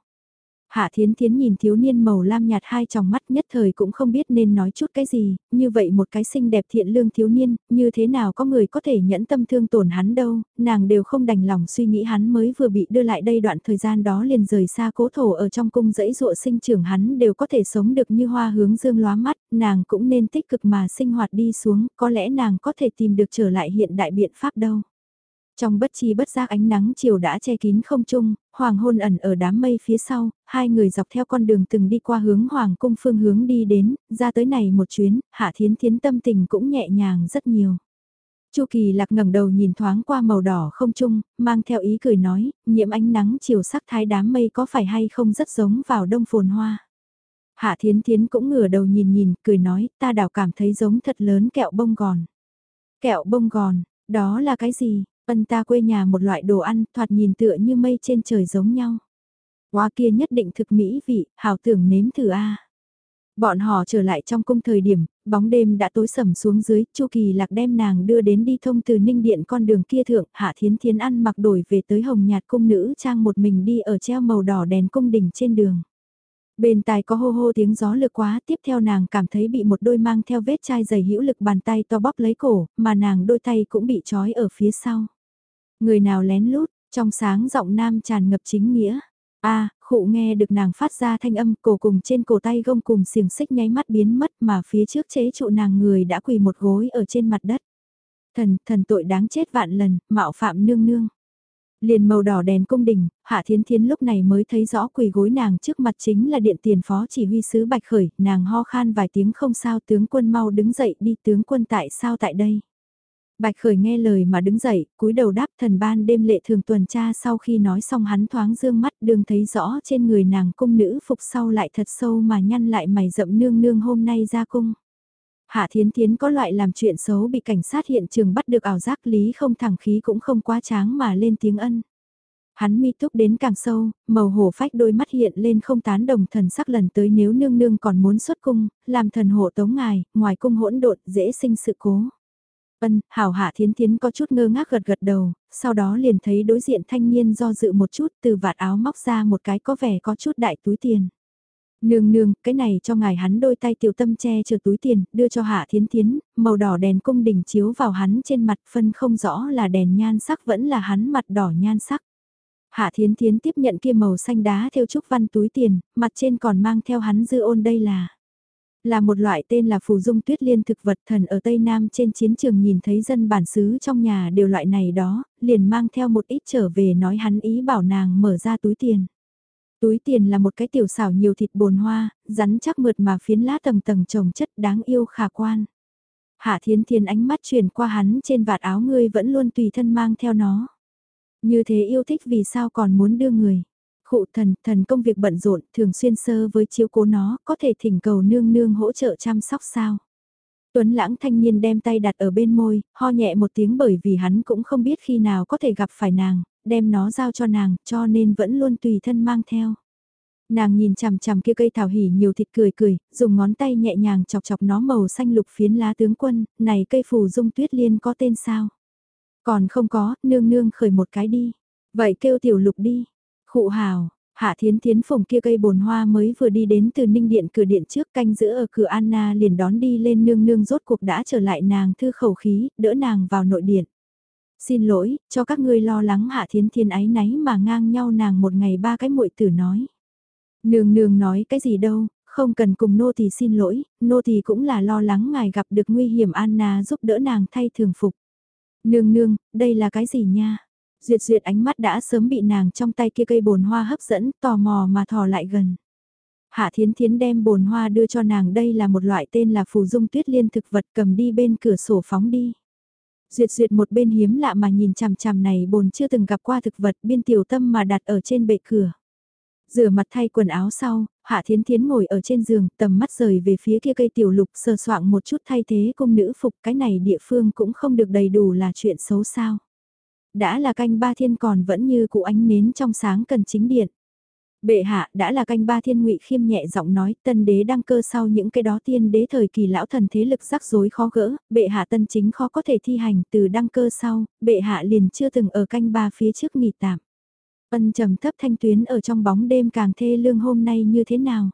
Hạ Thiến Thiến nhìn thiếu niên màu lam nhạt hai tròng mắt nhất thời cũng không biết nên nói chút cái gì, như vậy một cái xinh đẹp thiện lương thiếu niên, như thế nào có người có thể nhẫn tâm thương tổn hắn đâu, nàng đều không đành lòng suy nghĩ hắn mới vừa bị đưa lại đây đoạn thời gian đó liền rời xa cố thổ ở trong cung dãy ruộ sinh trưởng hắn đều có thể sống được như hoa hướng dương lóa mắt, nàng cũng nên tích cực mà sinh hoạt đi xuống, có lẽ nàng có thể tìm được trở lại hiện đại biện pháp đâu. Trong bất chi bất giác ánh nắng chiều đã che kín không trung, hoàng hôn ẩn ở đám mây phía sau, hai người dọc theo con đường từng đi qua hướng hoàng cung phương hướng đi đến, ra tới này một chuyến, hạ thiến thiến tâm tình cũng nhẹ nhàng rất nhiều. Chu Kỳ Lạc ngẩng đầu nhìn thoáng qua màu đỏ không trung, mang theo ý cười nói, nhiễm ánh nắng chiều sắc thái đám mây có phải hay không rất giống vào đông phồn hoa. Hạ Thiến Thiến cũng ngửa đầu nhìn nhìn, cười nói, ta đảo cảm thấy giống thật lớn kẹo bông gòn. Kẹo bông gòn, đó là cái gì? Ân ta quê nhà một loại đồ ăn, thoạt nhìn tựa như mây trên trời giống nhau. Quá kia nhất định thực mỹ vị, hào tưởng nếm thử a. Bọn họ trở lại trong cung thời điểm, bóng đêm đã tối sầm xuống dưới, Chu Kỳ Lạc đem nàng đưa đến đi thông từ Ninh Điện con đường kia thượng, Hạ Thiến Thiến ăn mặc đổi về tới hồng nhạt cung nữ trang một mình đi ở treo màu đỏ đèn cung đỉnh trên đường. Bên tai có hô hô tiếng gió lực quá, tiếp theo nàng cảm thấy bị một đôi mang theo vết chai dày hữu lực bàn tay to bóp lấy cổ, mà nàng đôi tay cũng bị trói ở phía sau. Người nào lén lút, trong sáng giọng nam tràn ngập chính nghĩa. a à, khụ nghe được nàng phát ra thanh âm cổ cùng trên cổ tay gông cùng xiềng xích nháy mắt biến mất mà phía trước chế trụ nàng người đã quỳ một gối ở trên mặt đất. Thần, thần tội đáng chết vạn lần, mạo phạm nương nương. Liền màu đỏ đèn cung đình, Hạ Thiến Thiến lúc này mới thấy rõ quỳ gối nàng trước mặt chính là điện tiền phó chỉ huy sứ Bạch Khởi, nàng ho khan vài tiếng không sao tướng quân mau đứng dậy đi tướng quân tại sao tại đây. Bạch Khởi nghe lời mà đứng dậy, cúi đầu đáp thần ban đêm lệ thường tuần tra sau khi nói xong hắn thoáng dương mắt đường thấy rõ trên người nàng cung nữ phục sau lại thật sâu mà nhăn lại mày rậm nương nương hôm nay ra cung. Hạ Thiến Thiến có loại làm chuyện xấu bị cảnh sát hiện trường bắt được ảo giác lý không thẳng khí cũng không quá tráng mà lên tiếng ân. Hắn mi túc đến càng sâu, màu hổ phách đôi mắt hiện lên không tán đồng thần sắc lần tới nếu nương nương còn muốn xuất cung, làm thần hộ tống ngài, ngoài cung hỗn độn dễ sinh sự cố. Ân, hảo hạ thiến thiến có chút ngơ ngác gật gật đầu, sau đó liền thấy đối diện thanh niên do dự một chút từ vạt áo móc ra một cái có vẻ có chút đại túi tiền. Nương nương, cái này cho ngài hắn đôi tay tiểu tâm che chở túi tiền, đưa cho hạ thiến thiến, màu đỏ đèn cung đỉnh chiếu vào hắn trên mặt phân không rõ là đèn nhan sắc vẫn là hắn mặt đỏ nhan sắc. Hạ thiến thiến tiếp nhận kia màu xanh đá theo trúc văn túi tiền, mặt trên còn mang theo hắn dư ôn đây là. Là một loại tên là phù dung tuyết liên thực vật thần ở Tây Nam trên chiến trường nhìn thấy dân bản xứ trong nhà đều loại này đó, liền mang theo một ít trở về nói hắn ý bảo nàng mở ra túi tiền. Túi tiền là một cái tiểu xảo nhiều thịt bồn hoa, rắn chắc mượt mà phiến lá tầng tầng trồng chất đáng yêu khả quan. Hạ thiến thiên ánh mắt chuyển qua hắn trên vạt áo ngươi vẫn luôn tùy thân mang theo nó. Như thế yêu thích vì sao còn muốn đưa người. Khụ thần, thần công việc bận rộn, thường xuyên sơ với chiếu cố nó, có thể thỉnh cầu nương nương hỗ trợ chăm sóc sao. Tuấn lãng thanh niên đem tay đặt ở bên môi, ho nhẹ một tiếng bởi vì hắn cũng không biết khi nào có thể gặp phải nàng, đem nó giao cho nàng, cho nên vẫn luôn tùy thân mang theo. Nàng nhìn chằm chằm kia cây thảo hỉ nhiều thịt cười cười, dùng ngón tay nhẹ nhàng chọc chọc nó màu xanh lục phiến lá tướng quân, này cây phù dung tuyết liên có tên sao? Còn không có, nương nương khởi một cái đi. Vậy kêu tiểu lục đi, Khụ hào, Hạ Thiến Thiến phùng kia cây bồn hoa mới vừa đi đến từ Ninh Điện cửa điện trước canh giữa ở cửa Anna liền đón đi lên nương nương rốt cuộc đã trở lại nàng thư khẩu khí, đỡ nàng vào nội điện. Xin lỗi, cho các ngươi lo lắng Hạ Thiến Thiên ái náy mà ngang nhau nàng một ngày ba cái muội tử nói. Nương nương nói cái gì đâu, không cần cùng nô thì xin lỗi, nô thì cũng là lo lắng ngài gặp được nguy hiểm Anna giúp đỡ nàng thay thường phục. Nương nương, đây là cái gì nha? Duyệt duyệt ánh mắt đã sớm bị nàng trong tay kia cây bồn hoa hấp dẫn, tò mò mà thò lại gần. Hạ Thiến Thiến đem bồn hoa đưa cho nàng đây là một loại tên là phù dung tuyết liên thực vật cầm đi bên cửa sổ phóng đi. Duyệt duyệt một bên hiếm lạ mà nhìn chằm chằm này bồn chưa từng gặp qua thực vật biên tiểu tâm mà đặt ở trên bệ cửa. Rửa mặt thay quần áo sau, Hạ Thiến Thiến ngồi ở trên giường tầm mắt rời về phía kia cây tiểu lục sờ soạng một chút thay thế công nữ phục cái này địa phương cũng không được đầy đủ là chuyện xấu sao. Đã là canh ba thiên còn vẫn như cụ ánh nến trong sáng cần chính điện. Bệ hạ đã là canh ba thiên ngụy khiêm nhẹ giọng nói tân đế đăng cơ sau những cái đó tiên đế thời kỳ lão thần thế lực rắc rối khó gỡ, bệ hạ tân chính khó có thể thi hành từ đăng cơ sau, bệ hạ liền chưa từng ở canh ba phía trước nghỉ tạm. Ân trầm thấp thanh tuyến ở trong bóng đêm càng thê lương hôm nay như thế nào?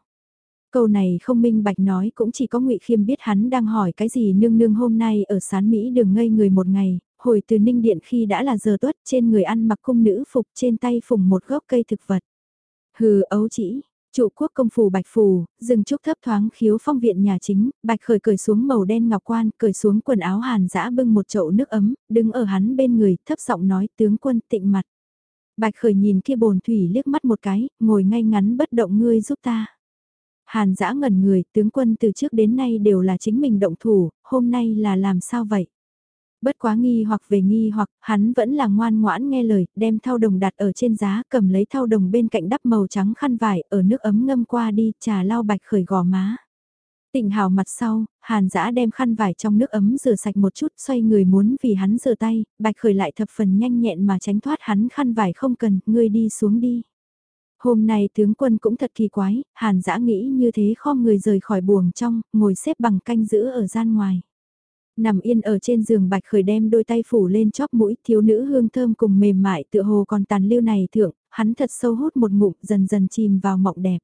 Câu này không minh bạch nói cũng chỉ có ngụy Khiêm biết hắn đang hỏi cái gì nương nương hôm nay ở sán Mỹ đường ngây người một ngày, hồi từ ninh điện khi đã là giờ tuất trên người ăn mặc cung nữ phục trên tay phùng một gốc cây thực vật. Hừ ấu chỉ, trụ quốc công phủ bạch phù, dừng trúc thấp thoáng khiếu phong viện nhà chính, bạch khởi cởi xuống màu đen ngọc quan, cởi xuống quần áo hàn dã bưng một chậu nước ấm, đứng ở hắn bên người, thấp giọng nói tướng quân tịnh mặt. Bạch khởi nhìn kia bồn thủy liếc mắt một cái, ngồi ngay ngắn bất động ngươi giúp ta. Hàn dã ngẩn người, tướng quân từ trước đến nay đều là chính mình động thủ, hôm nay là làm sao vậy? Bất quá nghi hoặc về nghi hoặc, hắn vẫn là ngoan ngoãn nghe lời, đem thao đồng đặt ở trên giá, cầm lấy thao đồng bên cạnh đắp màu trắng khăn vải, ở nước ấm ngâm qua đi, trà lau bạch khởi gò má. Tịnh hào mặt sau, hàn dã đem khăn vải trong nước ấm rửa sạch một chút, xoay người muốn vì hắn rửa tay, bạch khởi lại thập phần nhanh nhẹn mà tránh thoát hắn khăn vải không cần, ngươi đi xuống đi. Hôm nay tướng quân cũng thật kỳ quái, hàn dã nghĩ như thế khom người rời khỏi buồng trong, ngồi xếp bằng canh giữ ở gian ngoài. Nằm yên ở trên giường bạch khởi đem đôi tay phủ lên chóp mũi thiếu nữ hương thơm cùng mềm mại tựa hồ còn tàn lưu này thượng, hắn thật sâu hút một ngụm dần dần chìm vào mộng đẹp.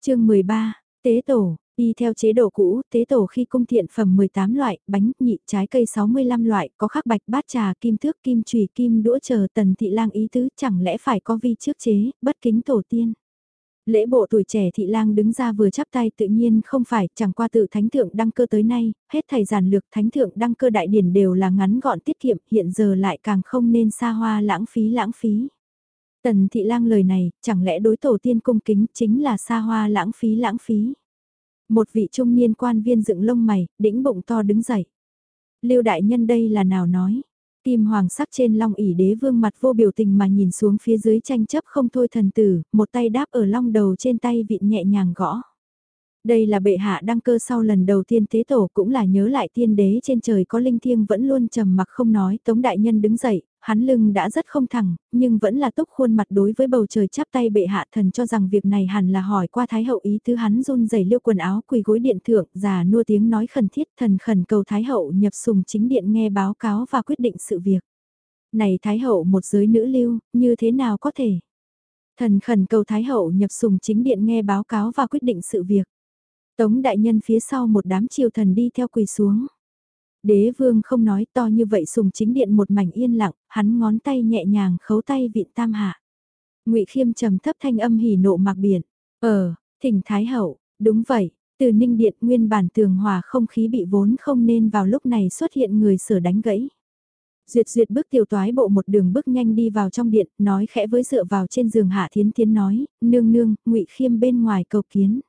chương 13, Tế Tổ, Y theo chế độ cũ, tế tổ khi cung thiện phẩm 18 loại, bánh, nhị, trái cây 65 loại, có khắc bạch bát trà, kim thước, kim chùy, kim đũa chờ tần thị lang ý tứ, chẳng lẽ phải có vi trước chế, bất kính tổ tiên. Lễ bộ tuổi trẻ thị lang đứng ra vừa chắp tay tự nhiên không phải, chẳng qua tự thánh thượng đăng cơ tới nay, hết thầy giản lược thánh thượng đăng cơ đại điển đều là ngắn gọn tiết kiệm, hiện giờ lại càng không nên xa hoa lãng phí lãng phí. Tần thị lang lời này, chẳng lẽ đối tổ tiên cung kính chính là xa hoa lãng phí lãng phí. Một vị trung niên quan viên dựng lông mày, đĩnh bụng to đứng dậy. Lưu đại nhân đây là nào nói? Kim hoàng sắc trên long ỷ đế vương mặt vô biểu tình mà nhìn xuống phía dưới tranh chấp không thôi thần tử, một tay đáp ở long đầu trên tay vịn nhẹ nhàng gõ. Đây là bệ hạ đăng cơ sau lần đầu tiên tế tổ cũng là nhớ lại tiên đế trên trời có linh thiêng vẫn luôn trầm mặc không nói tống đại nhân đứng dậy, hắn lưng đã rất không thẳng, nhưng vẫn là túc khuôn mặt đối với bầu trời chắp tay bệ hạ thần cho rằng việc này hẳn là hỏi qua Thái hậu ý tứ hắn run rẩy liêu quần áo quỳ gối điện thượng, già nua tiếng nói khẩn thiết thần khẩn cầu Thái hậu nhập sùng chính điện nghe báo cáo và quyết định sự việc. Này Thái hậu một giới nữ lưu, như thế nào có thể? Thần khẩn cầu Thái hậu nhập sùng chính điện nghe báo cáo và quyết định sự việc. Tống đại nhân phía sau một đám triều thần đi theo quỳ xuống. Đế vương không nói to như vậy sùng chính điện một mảnh yên lặng, hắn ngón tay nhẹ nhàng khấu tay vịn tam hạ. ngụy khiêm trầm thấp thanh âm hỉ nộ mạc biển. Ờ, thỉnh thái hậu, đúng vậy, từ ninh điện nguyên bản tường hòa không khí bị vốn không nên vào lúc này xuất hiện người sở đánh gãy. Duyệt duyệt bước tiểu toái bộ một đường bước nhanh đi vào trong điện, nói khẽ với dựa vào trên giường hạ thiến thiến nói, nương nương, ngụy khiêm bên ngoài cầu kiến.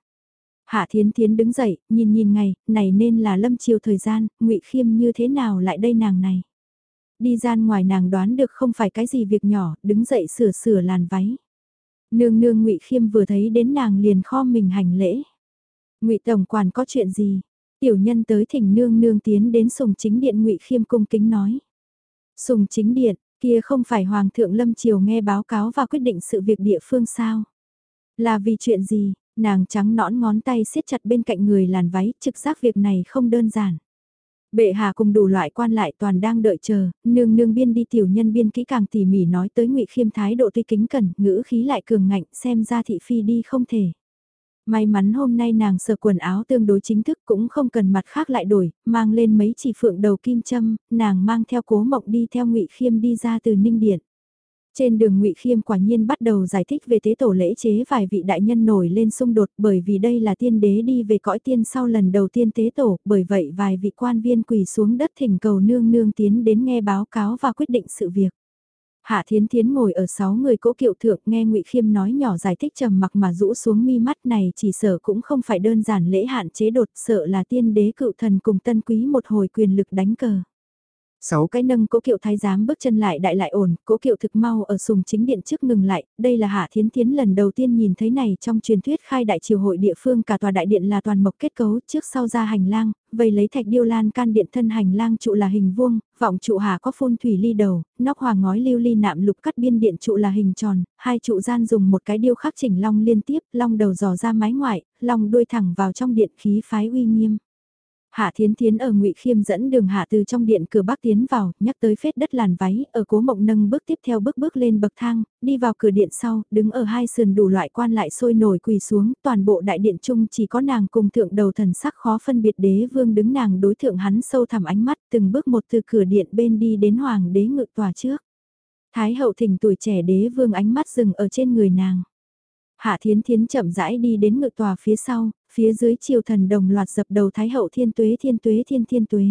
Hạ Thiến Thiến đứng dậy, nhìn nhìn ngày, này nên là lâm chiều thời gian, ngụy Khiêm như thế nào lại đây nàng này. Đi gian ngoài nàng đoán được không phải cái gì việc nhỏ, đứng dậy sửa sửa làn váy. Nương nương ngụy Khiêm vừa thấy đến nàng liền kho mình hành lễ. ngụy Tổng quản có chuyện gì? Tiểu nhân tới thỉnh nương nương tiến đến sùng chính điện ngụy Khiêm cung kính nói. Sùng chính điện, kia không phải Hoàng thượng Lâm Triều nghe báo cáo và quyết định sự việc địa phương sao? Là vì chuyện gì? Nàng trắng nõn ngón tay siết chặt bên cạnh người làn váy, trực giác việc này không đơn giản. Bệ hạ cùng đủ loại quan lại toàn đang đợi chờ, nương nương biên đi tiểu nhân biên kỹ càng tỉ mỉ nói tới ngụy khiêm thái độ tuy kính cẩn, ngữ khí lại cường ngạnh xem ra thị phi đi không thể. May mắn hôm nay nàng sờ quần áo tương đối chính thức cũng không cần mặt khác lại đổi, mang lên mấy chỉ phượng đầu kim châm, nàng mang theo cố mộng đi theo ngụy khiêm đi ra từ ninh điện. Trên đường ngụy Khiêm quả nhiên bắt đầu giải thích về tế tổ lễ chế vài vị đại nhân nổi lên xung đột bởi vì đây là tiên đế đi về cõi tiên sau lần đầu tiên tế tổ, bởi vậy vài vị quan viên quỳ xuống đất thỉnh cầu nương nương tiến đến nghe báo cáo và quyết định sự việc. Hạ Thiến Thiến ngồi ở sáu người cỗ kiệu thượng nghe ngụy Khiêm nói nhỏ giải thích trầm mặc mà rũ xuống mi mắt này chỉ sợ cũng không phải đơn giản lễ hạn chế đột sợ là tiên đế cựu thần cùng tân quý một hồi quyền lực đánh cờ. Sáu cái nâng cố kiệu thái giám bước chân lại đại lại ổn, cố kiệu thực mau ở sùng chính điện trước ngừng lại, đây là Hạ Thiến Thiến lần đầu tiên nhìn thấy này trong truyền thuyết khai đại triều hội địa phương cả tòa đại điện là toàn mộc kết cấu trước sau ra hành lang, vây lấy thạch điêu lan can điện thân hành lang trụ là hình vuông, vọng trụ hà có phun thủy ly đầu, nóc hoàng ngói lưu ly nạm lục cắt biên điện trụ là hình tròn, hai trụ gian dùng một cái điêu khắc chỉnh long liên tiếp, long đầu dò ra mái ngoại, long đuôi thẳng vào trong điện khí phái uy nghiêm. Hạ Thiến Thiến ở Ngụy Khiêm dẫn đường hạ từ trong điện cửa bắc tiến vào, nhắc tới phết đất làn váy, ở Cố Mộng nâng bước tiếp theo bước bước lên bậc thang, đi vào cửa điện sau, đứng ở hai sườn đủ loại quan lại sôi nổi quỳ xuống, toàn bộ đại điện chung chỉ có nàng cùng thượng đầu thần sắc khó phân biệt đế vương đứng nàng đối thượng hắn sâu thẳm ánh mắt, từng bước một từ cửa điện bên đi đến hoàng đế ngự tòa trước. Thái hậu thỉnh tuổi trẻ đế vương ánh mắt dừng ở trên người nàng. Hạ Thiến Thiến chậm rãi đi đến ngự tòa phía sau, phía dưới triều thần đồng loạt dập đầu Thái hậu thiên tuế thiên tuế thiên thiên tuế.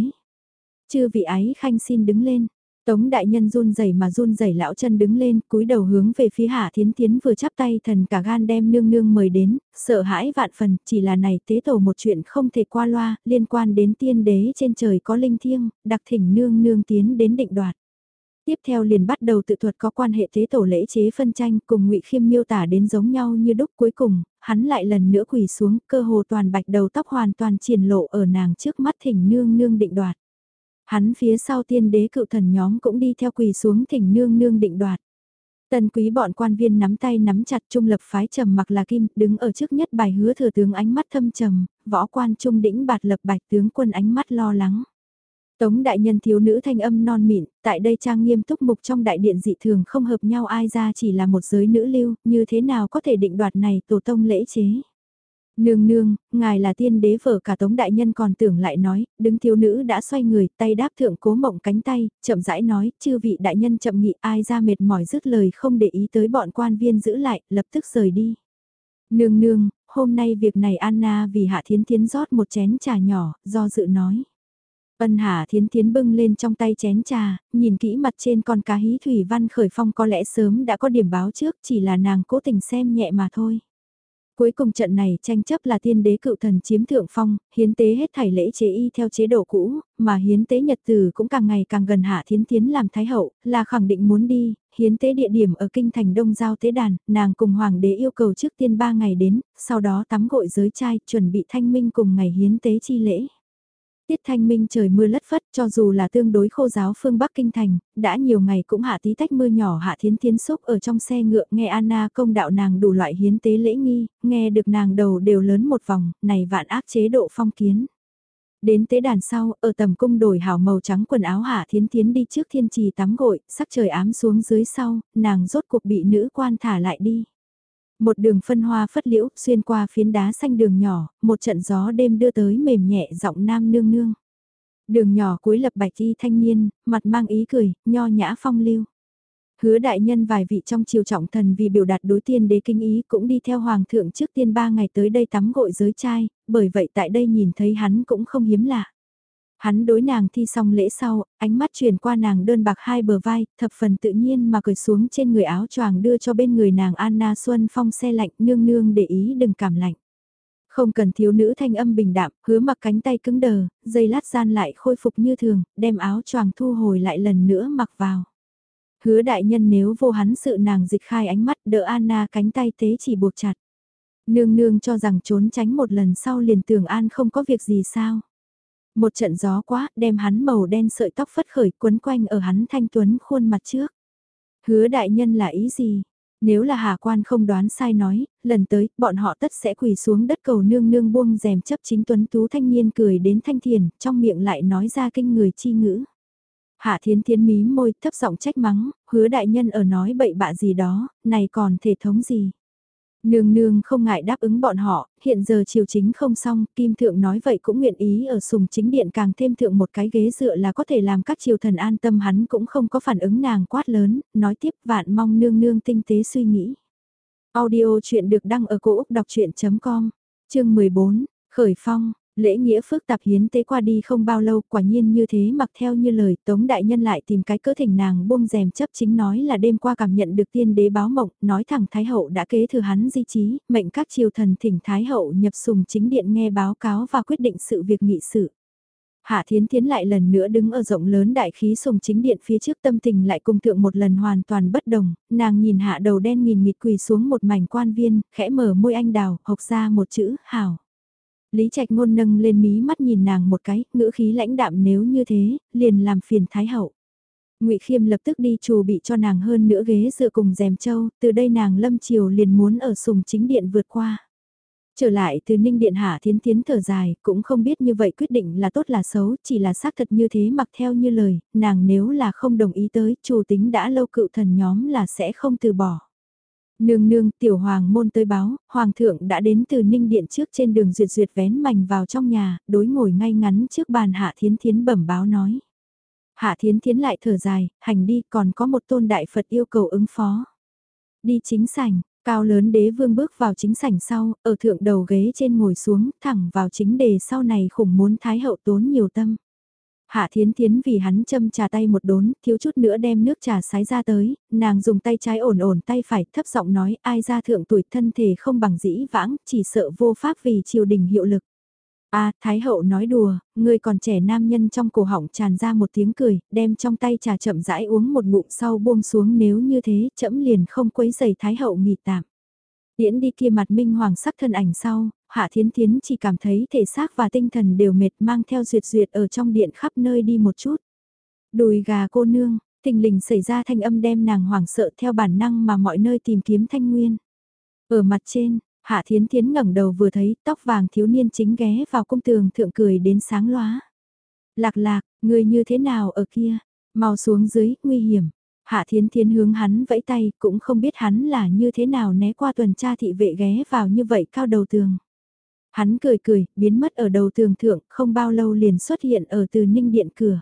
Chư vị ái khanh xin đứng lên. Tống đại nhân run rẩy mà run rẩy lão chân đứng lên, cúi đầu hướng về phía Hạ Thiến Thiến vừa chắp tay thần cả gan đem nương nương mời đến, sợ hãi vạn phần, chỉ là này tế tổ một chuyện không thể qua loa, liên quan đến tiên đế trên trời có linh thiêng, đặc thỉnh nương nương tiến đến định đoạt. Tiếp theo liền bắt đầu tự thuật có quan hệ thế tổ lễ chế phân tranh cùng ngụy Khiêm miêu tả đến giống nhau như đúc cuối cùng, hắn lại lần nữa quỳ xuống cơ hồ toàn bạch đầu tóc hoàn toàn triển lộ ở nàng trước mắt thỉnh nương nương định đoạt. Hắn phía sau tiên đế cựu thần nhóm cũng đi theo quỳ xuống thỉnh nương nương định đoạt. Tần quý bọn quan viên nắm tay nắm chặt trung lập phái trầm mặc là kim, đứng ở trước nhất bài hứa thừa tướng ánh mắt thâm trầm, võ quan trung đĩnh bạt lập bạch tướng quân ánh mắt lo lắng. Tống đại nhân thiếu nữ thanh âm non mịn, tại đây trang nghiêm túc mục trong đại điện dị thường không hợp nhau ai ra chỉ là một giới nữ lưu, như thế nào có thể định đoạt này tổ tông lễ chế. Nương nương, ngài là tiên đế vợ cả tống đại nhân còn tưởng lại nói, đứng thiếu nữ đã xoay người, tay đáp thượng cố mộng cánh tay, chậm rãi nói, chư vị đại nhân chậm nghị ai ra mệt mỏi dứt lời không để ý tới bọn quan viên giữ lại, lập tức rời đi. Nương nương, hôm nay việc này Anna vì hạ thiến thiến rót một chén trà nhỏ, do dự nói. Ân Hà Thiến Thiến bưng lên trong tay chén trà, nhìn kỹ mặt trên con cá hí thủy văn khởi phong có lẽ sớm đã có điểm báo trước chỉ là nàng cố tình xem nhẹ mà thôi. Cuối cùng trận này tranh chấp là tiên đế cựu thần chiếm thượng phong, hiến tế hết thảy lễ chế y theo chế độ cũ, mà hiến tế nhật từ cũng càng ngày càng gần hạ thiến tiến làm thái hậu, là khẳng định muốn đi, hiến tế địa điểm ở kinh thành đông giao tế đàn, nàng cùng hoàng đế yêu cầu trước tiên ba ngày đến, sau đó tắm gội giới trai, chuẩn bị thanh minh cùng ngày hiến tế chi lễ. Tiết thanh minh trời mưa lất phất cho dù là tương đối khô giáo phương Bắc Kinh Thành, đã nhiều ngày cũng hạ tí tách mưa nhỏ hạ thiến Thiến xúc ở trong xe ngựa nghe Anna công đạo nàng đủ loại hiến tế lễ nghi, nghe được nàng đầu đều lớn một vòng, này vạn ác chế độ phong kiến. Đến tế đàn sau, ở tầm cung đổi hảo màu trắng quần áo hạ thiến Thiến đi trước thiên trì tắm gội, sắc trời ám xuống dưới sau, nàng rốt cuộc bị nữ quan thả lại đi. Một đường phân hoa phất liễu, xuyên qua phiến đá xanh đường nhỏ, một trận gió đêm đưa tới mềm nhẹ giọng nam nương nương. Đường nhỏ cuối lập bạch y thanh niên, mặt mang ý cười, nho nhã phong lưu. Hứa đại nhân vài vị trong triều trọng thần vì biểu đạt đối tiên đế kinh ý cũng đi theo hoàng thượng trước tiên ba ngày tới đây tắm gội giới trai, bởi vậy tại đây nhìn thấy hắn cũng không hiếm lạ. Hắn đối nàng thi xong lễ sau, ánh mắt truyền qua nàng đơn bạc hai bờ vai, thập phần tự nhiên mà cười xuống trên người áo choàng đưa cho bên người nàng Anna Xuân Phong xe lạnh nương nương để ý đừng cảm lạnh. Không cần thiếu nữ thanh âm bình đạm, hứa mặc cánh tay cứng đờ, dây lát gian lại khôi phục như thường, đem áo choàng thu hồi lại lần nữa mặc vào. Hứa đại nhân nếu vô hắn sự nàng dịch khai ánh mắt đỡ Anna cánh tay tế chỉ buộc chặt. Nương nương cho rằng trốn tránh một lần sau liền tưởng an không có việc gì sao. Một trận gió quá, đem hắn màu đen sợi tóc phất khởi quấn quanh ở hắn thanh tuấn khuôn mặt trước. Hứa đại nhân là ý gì? Nếu là hà quan không đoán sai nói, lần tới, bọn họ tất sẽ quỳ xuống đất cầu nương nương buông rèm chấp chính tuấn tú thanh niên cười đến thanh thiền, trong miệng lại nói ra kinh người chi ngữ. Hạ thiến thiến mí môi thấp giọng trách mắng, hứa đại nhân ở nói bậy bạ gì đó, này còn thể thống gì. Nương nương không ngại đáp ứng bọn họ, hiện giờ triều chính không xong, Kim Thượng nói vậy cũng nguyện ý ở sùng chính điện càng thêm thượng một cái ghế dựa là có thể làm các triều thần an tâm hắn cũng không có phản ứng nàng quát lớn, nói tiếp vạn mong nương nương tinh tế suy nghĩ. Audio chuyện được đăng ở cổ Úc đọc chuyện.com, chương 14, Khởi Phong, Lễ nghĩa phức tạp hiến tế qua đi không bao lâu quả nhiên như thế mặc theo như lời Tống Đại Nhân lại tìm cái cỡ thỉnh nàng buông rèm chấp chính nói là đêm qua cảm nhận được tiên đế báo mộng, nói thẳng Thái Hậu đã kế thừa hắn di trí, mệnh các triều thần thỉnh Thái Hậu nhập sùng chính điện nghe báo cáo và quyết định sự việc nghị sự. Hạ Thiến Thiến lại lần nữa đứng ở rộng lớn đại khí sùng chính điện phía trước tâm tình lại cùng thượng một lần hoàn toàn bất đồng, nàng nhìn hạ đầu đen nghìn nghịt quỳ xuống một mảnh quan viên, khẽ mở môi anh đào, hộc ra một chữ, hảo. Lý Trạch ngôn nâng lên mí mắt nhìn nàng một cái, ngữ khí lãnh đạm nếu như thế, liền làm phiền Thái Hậu. ngụy Khiêm lập tức đi chủ bị cho nàng hơn nữa ghế dựa cùng rèm châu, từ đây nàng lâm chiều liền muốn ở sùng chính điện vượt qua. Trở lại từ Ninh Điện Hạ Thiến Thiến thở dài, cũng không biết như vậy quyết định là tốt là xấu, chỉ là xác thật như thế mặc theo như lời, nàng nếu là không đồng ý tới, chủ tính đã lâu cựu thần nhóm là sẽ không từ bỏ. Nương nương tiểu hoàng môn tới báo, hoàng thượng đã đến từ Ninh Điện trước trên đường duyệt duyệt vén mảnh vào trong nhà, đối ngồi ngay ngắn trước bàn Hạ Thiến Thiến bẩm báo nói. Hạ Thiến Thiến lại thở dài, hành đi còn có một tôn đại Phật yêu cầu ứng phó. Đi chính sảnh, Cao lớn đế vương bước vào chính sảnh sau, ở thượng đầu ghế trên ngồi xuống, thẳng vào chính đề sau này khủng muốn thái hậu tốn nhiều tâm. Hạ thiến thiến vì hắn châm trà tay một đốn, thiếu chút nữa đem nước trà sái ra tới, nàng dùng tay trái ổn ổn tay phải thấp giọng nói ai ra thượng tuổi thân thể không bằng dĩ vãng, chỉ sợ vô pháp vì triều đình hiệu lực. a Thái hậu nói đùa, người còn trẻ nam nhân trong cổ họng tràn ra một tiếng cười, đem trong tay trà chậm rãi uống một ngụm sau buông xuống nếu như thế, chậm liền không quấy giày Thái hậu nghỉ tạm. Điễn đi kia mặt minh hoàng sắc thân ảnh sau, Hạ Thiến Thiến chỉ cảm thấy thể xác và tinh thần đều mệt mang theo duyệt duyệt ở trong điện khắp nơi đi một chút. Đùi gà cô nương, thình lình xảy ra thanh âm đem nàng hoảng sợ theo bản năng mà mọi nơi tìm kiếm thanh nguyên. Ở mặt trên, Hạ Thiến Thiến ngẩng đầu vừa thấy tóc vàng thiếu niên chính ghé vào cung tường thượng cười đến sáng loá. Lạc lạc, người như thế nào ở kia? Mau xuống dưới, nguy hiểm. Hạ Thiến Thiến hướng hắn vẫy tay, cũng không biết hắn là như thế nào né qua tuần tra thị vệ ghé vào như vậy cao đầu tường. Hắn cười cười, biến mất ở đầu tường thượng, không bao lâu liền xuất hiện ở từ ninh điện cửa.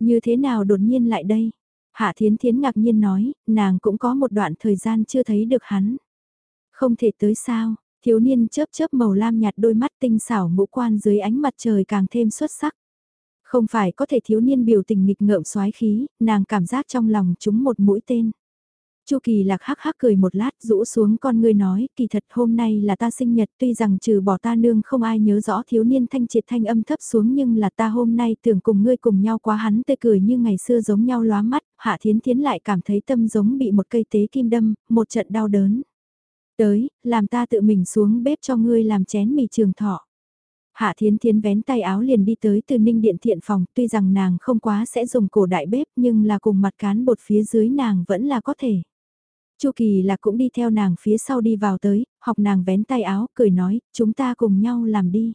Như thế nào đột nhiên lại đây? Hạ Thiến Thiến ngạc nhiên nói, nàng cũng có một đoạn thời gian chưa thấy được hắn. Không thể tới sao, thiếu niên chớp chớp màu lam nhạt đôi mắt tinh xảo ngũ quan dưới ánh mặt trời càng thêm xuất sắc. Không phải có thể thiếu niên biểu tình nghịch ngợm xoái khí, nàng cảm giác trong lòng chúng một mũi tên. Chu Kỳ Lạc hắc hắc cười một lát rũ xuống con ngươi nói, kỳ thật hôm nay là ta sinh nhật tuy rằng trừ bỏ ta nương không ai nhớ rõ thiếu niên thanh triệt thanh âm thấp xuống nhưng là ta hôm nay tưởng cùng ngươi cùng nhau quá hắn tê cười như ngày xưa giống nhau lóa mắt, hạ thiến thiến lại cảm thấy tâm giống bị một cây tế kim đâm, một trận đau đớn. Tới, làm ta tự mình xuống bếp cho ngươi làm chén mì trường thọ. Hạ Thiến Thiến vén tay áo liền đi tới từ ninh điện thiện phòng, tuy rằng nàng không quá sẽ dùng cổ đại bếp nhưng là cùng mặt cán bột phía dưới nàng vẫn là có thể. Chu Kỳ là cũng đi theo nàng phía sau đi vào tới, học nàng vén tay áo, cười nói, chúng ta cùng nhau làm đi.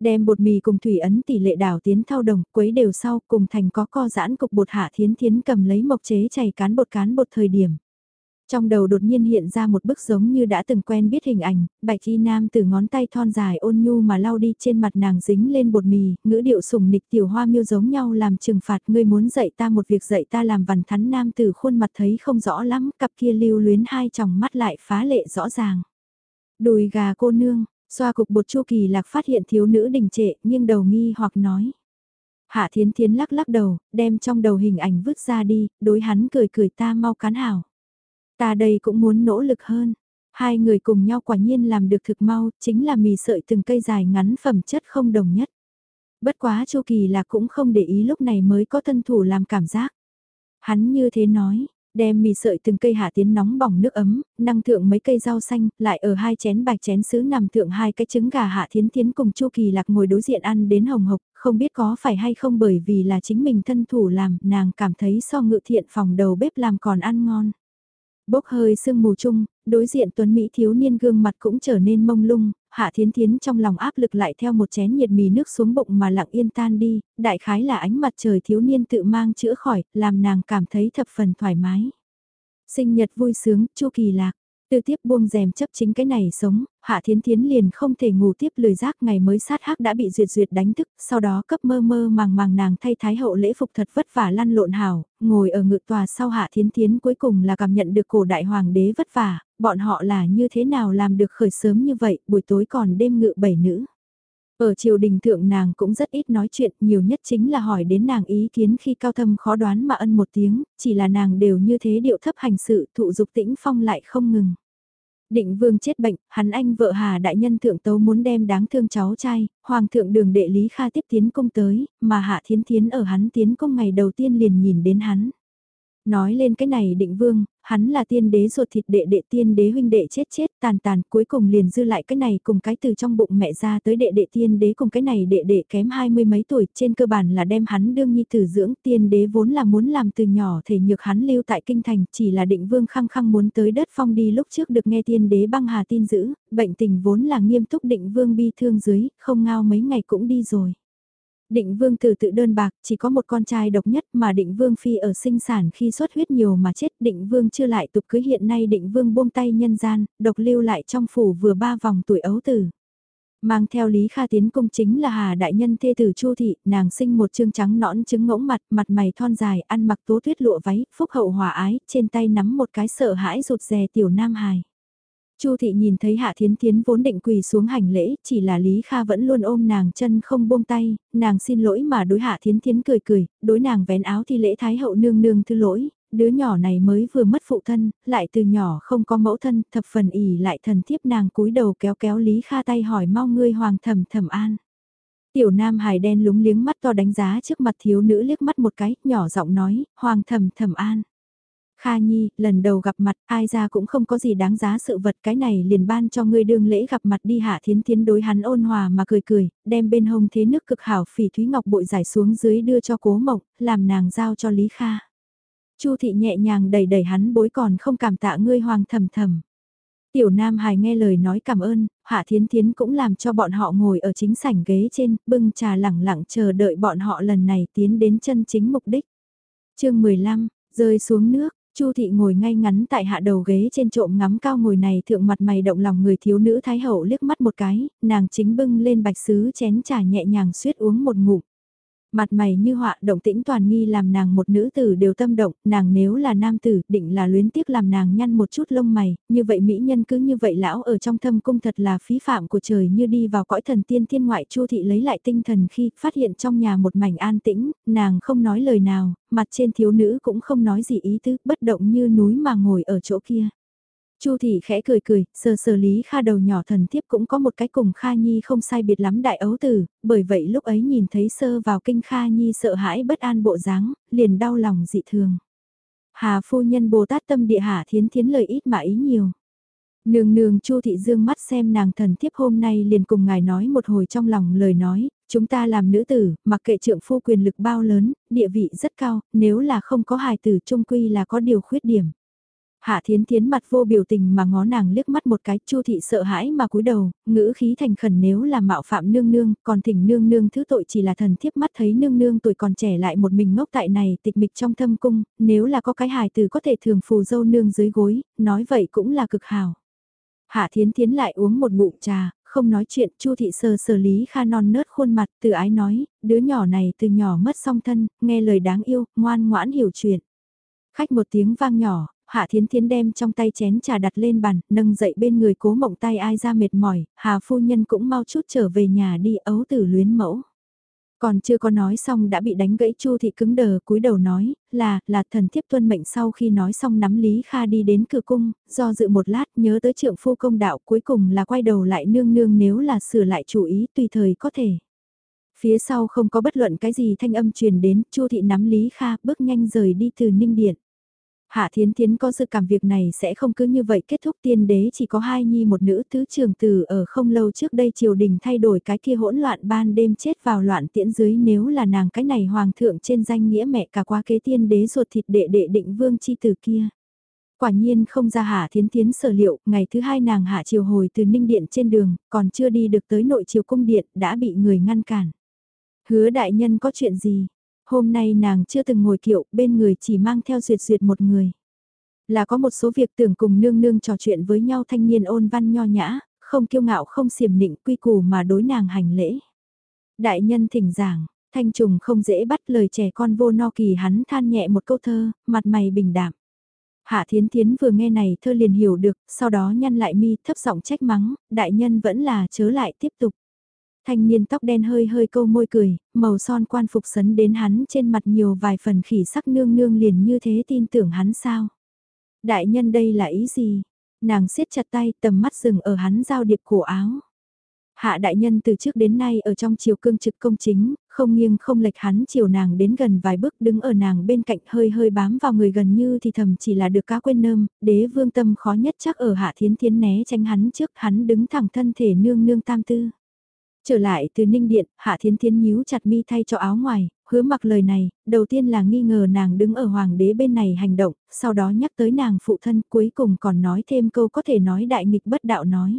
Đem bột mì cùng thủy ấn tỷ lệ đảo tiến thao đồng, quấy đều sau, cùng thành có co giãn cục bột hạ thiến thiến cầm lấy mộc chế chảy cán bột cán bột thời điểm. Trong đầu đột nhiên hiện ra một bức giống như đã từng quen biết hình ảnh, bạch y nam từ ngón tay thon dài ôn nhu mà lau đi trên mặt nàng dính lên bột mì, ngữ điệu sùng nịch tiểu hoa miêu giống nhau làm trừng phạt ngươi muốn dạy ta một việc dạy ta làm vằn thắn nam từ khuôn mặt thấy không rõ lắm, cặp kia lưu luyến hai tròng mắt lại phá lệ rõ ràng. Đùi gà cô nương, xoa cục bột chu kỳ lạc phát hiện thiếu nữ đình trệ nhưng đầu nghi hoặc nói. Hạ thiến thiến lắc lắc đầu, đem trong đầu hình ảnh vứt ra đi, đối hắn cười cười ta mau cán hảo. Ta đây cũng muốn nỗ lực hơn. Hai người cùng nhau quả nhiên làm được thực mau, chính là mì sợi từng cây dài ngắn phẩm chất không đồng nhất. Bất quá Chu Kỳ là cũng không để ý lúc này mới có thân thủ làm cảm giác. Hắn như thế nói, đem mì sợi từng cây hạ tiến nóng bỏng nước ấm, năng thượng mấy cây rau xanh, lại ở hai chén bạch chén sứ nằm thượng hai cái trứng gà hạ thiến tiến cùng Chu Kỳ lạc ngồi đối diện ăn đến hồng hộc, không biết có phải hay không bởi vì là chính mình thân thủ làm, nàng cảm thấy so ngự thiện phòng đầu bếp làm còn ăn ngon. Bốc hơi sương mù chung, đối diện tuấn Mỹ thiếu niên gương mặt cũng trở nên mông lung, hạ thiến thiến trong lòng áp lực lại theo một chén nhiệt mì nước xuống bụng mà lặng yên tan đi, đại khái là ánh mặt trời thiếu niên tự mang chữa khỏi, làm nàng cảm thấy thập phần thoải mái. Sinh nhật vui sướng, chu kỳ lạc. Từ tiếp buông rèm chấp chính cái này sống, Hạ Thiến Thiến liền không thể ngủ tiếp lười giác ngày mới sát hắc đã bị duyệt duyệt đánh thức, sau đó cấp mơ mơ màng màng nàng thay thái hậu lễ phục thật vất vả lăn lộn hào ngồi ở ngự tòa sau Hạ Thiến Thiến cuối cùng là cảm nhận được cổ đại hoàng đế vất vả, bọn họ là như thế nào làm được khởi sớm như vậy, buổi tối còn đêm ngự bảy nữ. Ở triều đình thượng nàng cũng rất ít nói chuyện, nhiều nhất chính là hỏi đến nàng ý kiến khi cao thâm khó đoán mà ân một tiếng, chỉ là nàng đều như thế điệu thấp hành sự thụ dục tĩnh phong lại không ngừng. Định vương chết bệnh, hắn anh vợ Hà Đại Nhân Thượng Tấu muốn đem đáng thương cháu trai, Hoàng thượng đường đệ Lý Kha tiếp tiến công tới, mà Hạ Thiến Thiến ở hắn tiến công ngày đầu tiên liền nhìn đến hắn. Nói lên cái này định vương, hắn là tiên đế ruột thịt đệ đệ tiên đế huynh đệ chết chết tàn tàn cuối cùng liền dư lại cái này cùng cái từ trong bụng mẹ ra tới đệ đệ tiên đế cùng cái này đệ đệ kém hai mươi mấy tuổi trên cơ bản là đem hắn đương nhi tử dưỡng tiên đế vốn là muốn làm từ nhỏ thể nhược hắn lưu tại kinh thành chỉ là định vương khăng khăng muốn tới đất phong đi lúc trước được nghe tiên đế băng hà tin giữ, bệnh tình vốn là nghiêm túc định vương bi thương dưới, không ngao mấy ngày cũng đi rồi. Định vương từ tự đơn bạc, chỉ có một con trai độc nhất mà định vương phi ở sinh sản khi xuất huyết nhiều mà chết. Định vương chưa lại tục cưới hiện nay định vương buông tay nhân gian, độc lưu lại trong phủ vừa ba vòng tuổi ấu tử. Mang theo Lý Kha tiến công chính là Hà Đại Nhân thê tử Chu Thị, nàng sinh một trương trắng nõn trứng ngỗng mặt, mặt mày thon dài, ăn mặc tố tuyết lụa váy, phúc hậu hòa ái, trên tay nắm một cái sợ hãi rụt rè tiểu nam hài. Chu thị nhìn thấy Hạ Thiến Thiến vốn định quỳ xuống hành lễ, chỉ là Lý Kha vẫn luôn ôm nàng chân không buông tay, nàng xin lỗi mà đối Hạ Thiến Thiến cười cười, đối nàng vén áo thi lễ Thái hậu nương nương thứ lỗi, đứa nhỏ này mới vừa mất phụ thân, lại từ nhỏ không có mẫu thân, thập phần ỉ lại thần thiếp nàng cúi đầu kéo kéo Lý Kha tay hỏi mau ngươi hoàng thẩm thẩm an. Tiểu nam hài đen lúng liếng mắt to đánh giá trước mặt thiếu nữ liếc mắt một cái, nhỏ giọng nói, hoàng thẩm thẩm an. Kha Nhi, lần đầu gặp mặt, ai ra cũng không có gì đáng giá sự vật cái này liền ban cho ngươi đương lễ gặp mặt đi hạ thiến thiến đối hắn ôn hòa mà cười cười, đem bên hông thế nước cực hảo phỉ thúy ngọc bội giải xuống dưới đưa cho cố mộc làm nàng giao cho Lý Kha. Chu thị nhẹ nhàng đẩy đẩy hắn bối còn không cảm tạ ngươi hoàng thầm thầm. Tiểu Nam Hải nghe lời nói cảm ơn, Hạ Thiến Thiến cũng làm cho bọn họ ngồi ở chính sảnh ghế trên, bưng trà lẳng lặng chờ đợi bọn họ lần này tiến đến chân chính mục đích. chương 15, rơi xuống nước, Chu thị ngồi ngay ngắn tại hạ đầu ghế trên trộm ngắm cao ngồi này thượng mặt mày động lòng người thiếu nữ thái hậu liếc mắt một cái, nàng chính bưng lên bạch sứ chén trà nhẹ nhàng suýt uống một ngụm. Mặt mày như họa động tĩnh toàn nghi làm nàng một nữ tử đều tâm động, nàng nếu là nam tử định là luyến tiếc làm nàng nhăn một chút lông mày, như vậy mỹ nhân cứ như vậy lão ở trong thâm cung thật là phí phạm của trời như đi vào cõi thần tiên thiên ngoại chu thị lấy lại tinh thần khi phát hiện trong nhà một mảnh an tĩnh, nàng không nói lời nào, mặt trên thiếu nữ cũng không nói gì ý tứ, bất động như núi mà ngồi ở chỗ kia. Chu thị khẽ cười cười, sờ sờ Lý Kha đầu nhỏ thần thiếp cũng có một cái cùng Kha Nhi không sai biệt lắm đại ấu tử, bởi vậy lúc ấy nhìn thấy sơ vào kinh Kha Nhi sợ hãi bất an bộ dáng, liền đau lòng dị thường. Hà phu nhân Bồ Tát tâm địa hạ thiến thiến lời ít mà ý nhiều. Nương nương Chu thị dương mắt xem nàng thần thiếp hôm nay liền cùng ngài nói một hồi trong lòng lời nói, chúng ta làm nữ tử, mặc kệ trượng phu quyền lực bao lớn, địa vị rất cao, nếu là không có hài tử trung quy là có điều khuyết điểm. Hạ Thiến Thiến mặt vô biểu tình mà ngó nàng liếc mắt một cái, Chu thị sợ hãi mà cúi đầu, ngữ khí thành khẩn nếu là mạo phạm nương nương, còn thỉnh nương nương thứ tội chỉ là thần thiếp mắt thấy nương nương tuổi còn trẻ lại một mình ngốc tại này tịch mịch trong thâm cung, nếu là có cái hài từ có thể thường phù dâu nương dưới gối, nói vậy cũng là cực hảo. Hạ Thiến Thiến lại uống một ngụm trà, không nói chuyện, Chu thị sờ sờ Lý Kha non nớt khuôn mặt, từ ái nói, đứa nhỏ này từ nhỏ mất song thân, nghe lời đáng yêu, ngoan ngoãn hiểu chuyện. Khách một tiếng vang nhỏ, Hạ Thiến Thiến đem trong tay chén trà đặt lên bàn, nâng dậy bên người cố mộng tay ai ra mệt mỏi, Hà phu nhân cũng mau chút trở về nhà đi ấu tử luyến mẫu. Còn chưa có nói xong đã bị đánh gãy Chu thị cứng đờ cúi đầu nói, là, là thần thiếp tuân mệnh sau khi nói xong nắm Lý Kha đi đến cửa cung, do dự một lát nhớ tới trượng phu công đạo cuối cùng là quay đầu lại nương nương nếu là sửa lại chủ ý tùy thời có thể. Phía sau không có bất luận cái gì thanh âm truyền đến, Chu thị nắm Lý Kha bước nhanh rời đi từ Ninh Điện. Hạ Thiến Thiến có dự cảm việc này sẽ không cứ như vậy kết thúc tiên đế chỉ có hai nhi một nữ tứ trường từ ở không lâu trước đây triều đình thay đổi cái kia hỗn loạn ban đêm chết vào loạn tiễn dưới nếu là nàng cái này hoàng thượng trên danh nghĩa mẹ cả qua kế tiên đế ruột thịt đệ đệ định vương chi từ kia. Quả nhiên không ra hạ thiến thiến sở liệu, ngày thứ hai nàng hạ triều hồi từ ninh điện trên đường, còn chưa đi được tới nội triều cung điện, đã bị người ngăn cản. Hứa đại nhân có chuyện gì? Hôm nay nàng chưa từng ngồi kiệu, bên người chỉ mang theo duyệt duyệt một người. Là có một số việc tưởng cùng nương nương trò chuyện với nhau thanh niên ôn văn nho nhã, không kiêu ngạo không xiểm nịnh quy củ mà đối nàng hành lễ. Đại nhân thỉnh giảng, thanh trùng không dễ bắt lời trẻ con vô no kỳ hắn than nhẹ một câu thơ, mặt mày bình đạm. Hạ Thiến Thiến vừa nghe này thơ liền hiểu được, sau đó nhăn lại mi thấp giọng trách mắng, đại nhân vẫn là chớ lại tiếp tục. Thanh niên tóc đen hơi hơi câu môi cười, màu son quan phục sấn đến hắn trên mặt nhiều vài phần khỉ sắc nương nương liền như thế tin tưởng hắn sao. Đại nhân đây là ý gì? Nàng siết chặt tay tầm mắt dừng ở hắn giao điệp cổ áo. Hạ đại nhân từ trước đến nay ở trong chiều cương trực công chính, không nghiêng không lệch hắn chiều nàng đến gần vài bước đứng ở nàng bên cạnh hơi hơi bám vào người gần như thì thầm chỉ là được cá quên nơm, đế vương tâm khó nhất chắc ở hạ thiến thiến né tránh hắn trước hắn đứng thẳng thân thể nương nương tam tư. Trở lại từ ninh điện, hạ thiến thiến nhíu chặt mi thay cho áo ngoài, hứa mặc lời này, đầu tiên là nghi ngờ nàng đứng ở hoàng đế bên này hành động, sau đó nhắc tới nàng phụ thân cuối cùng còn nói thêm câu có thể nói đại nghịch bất đạo nói.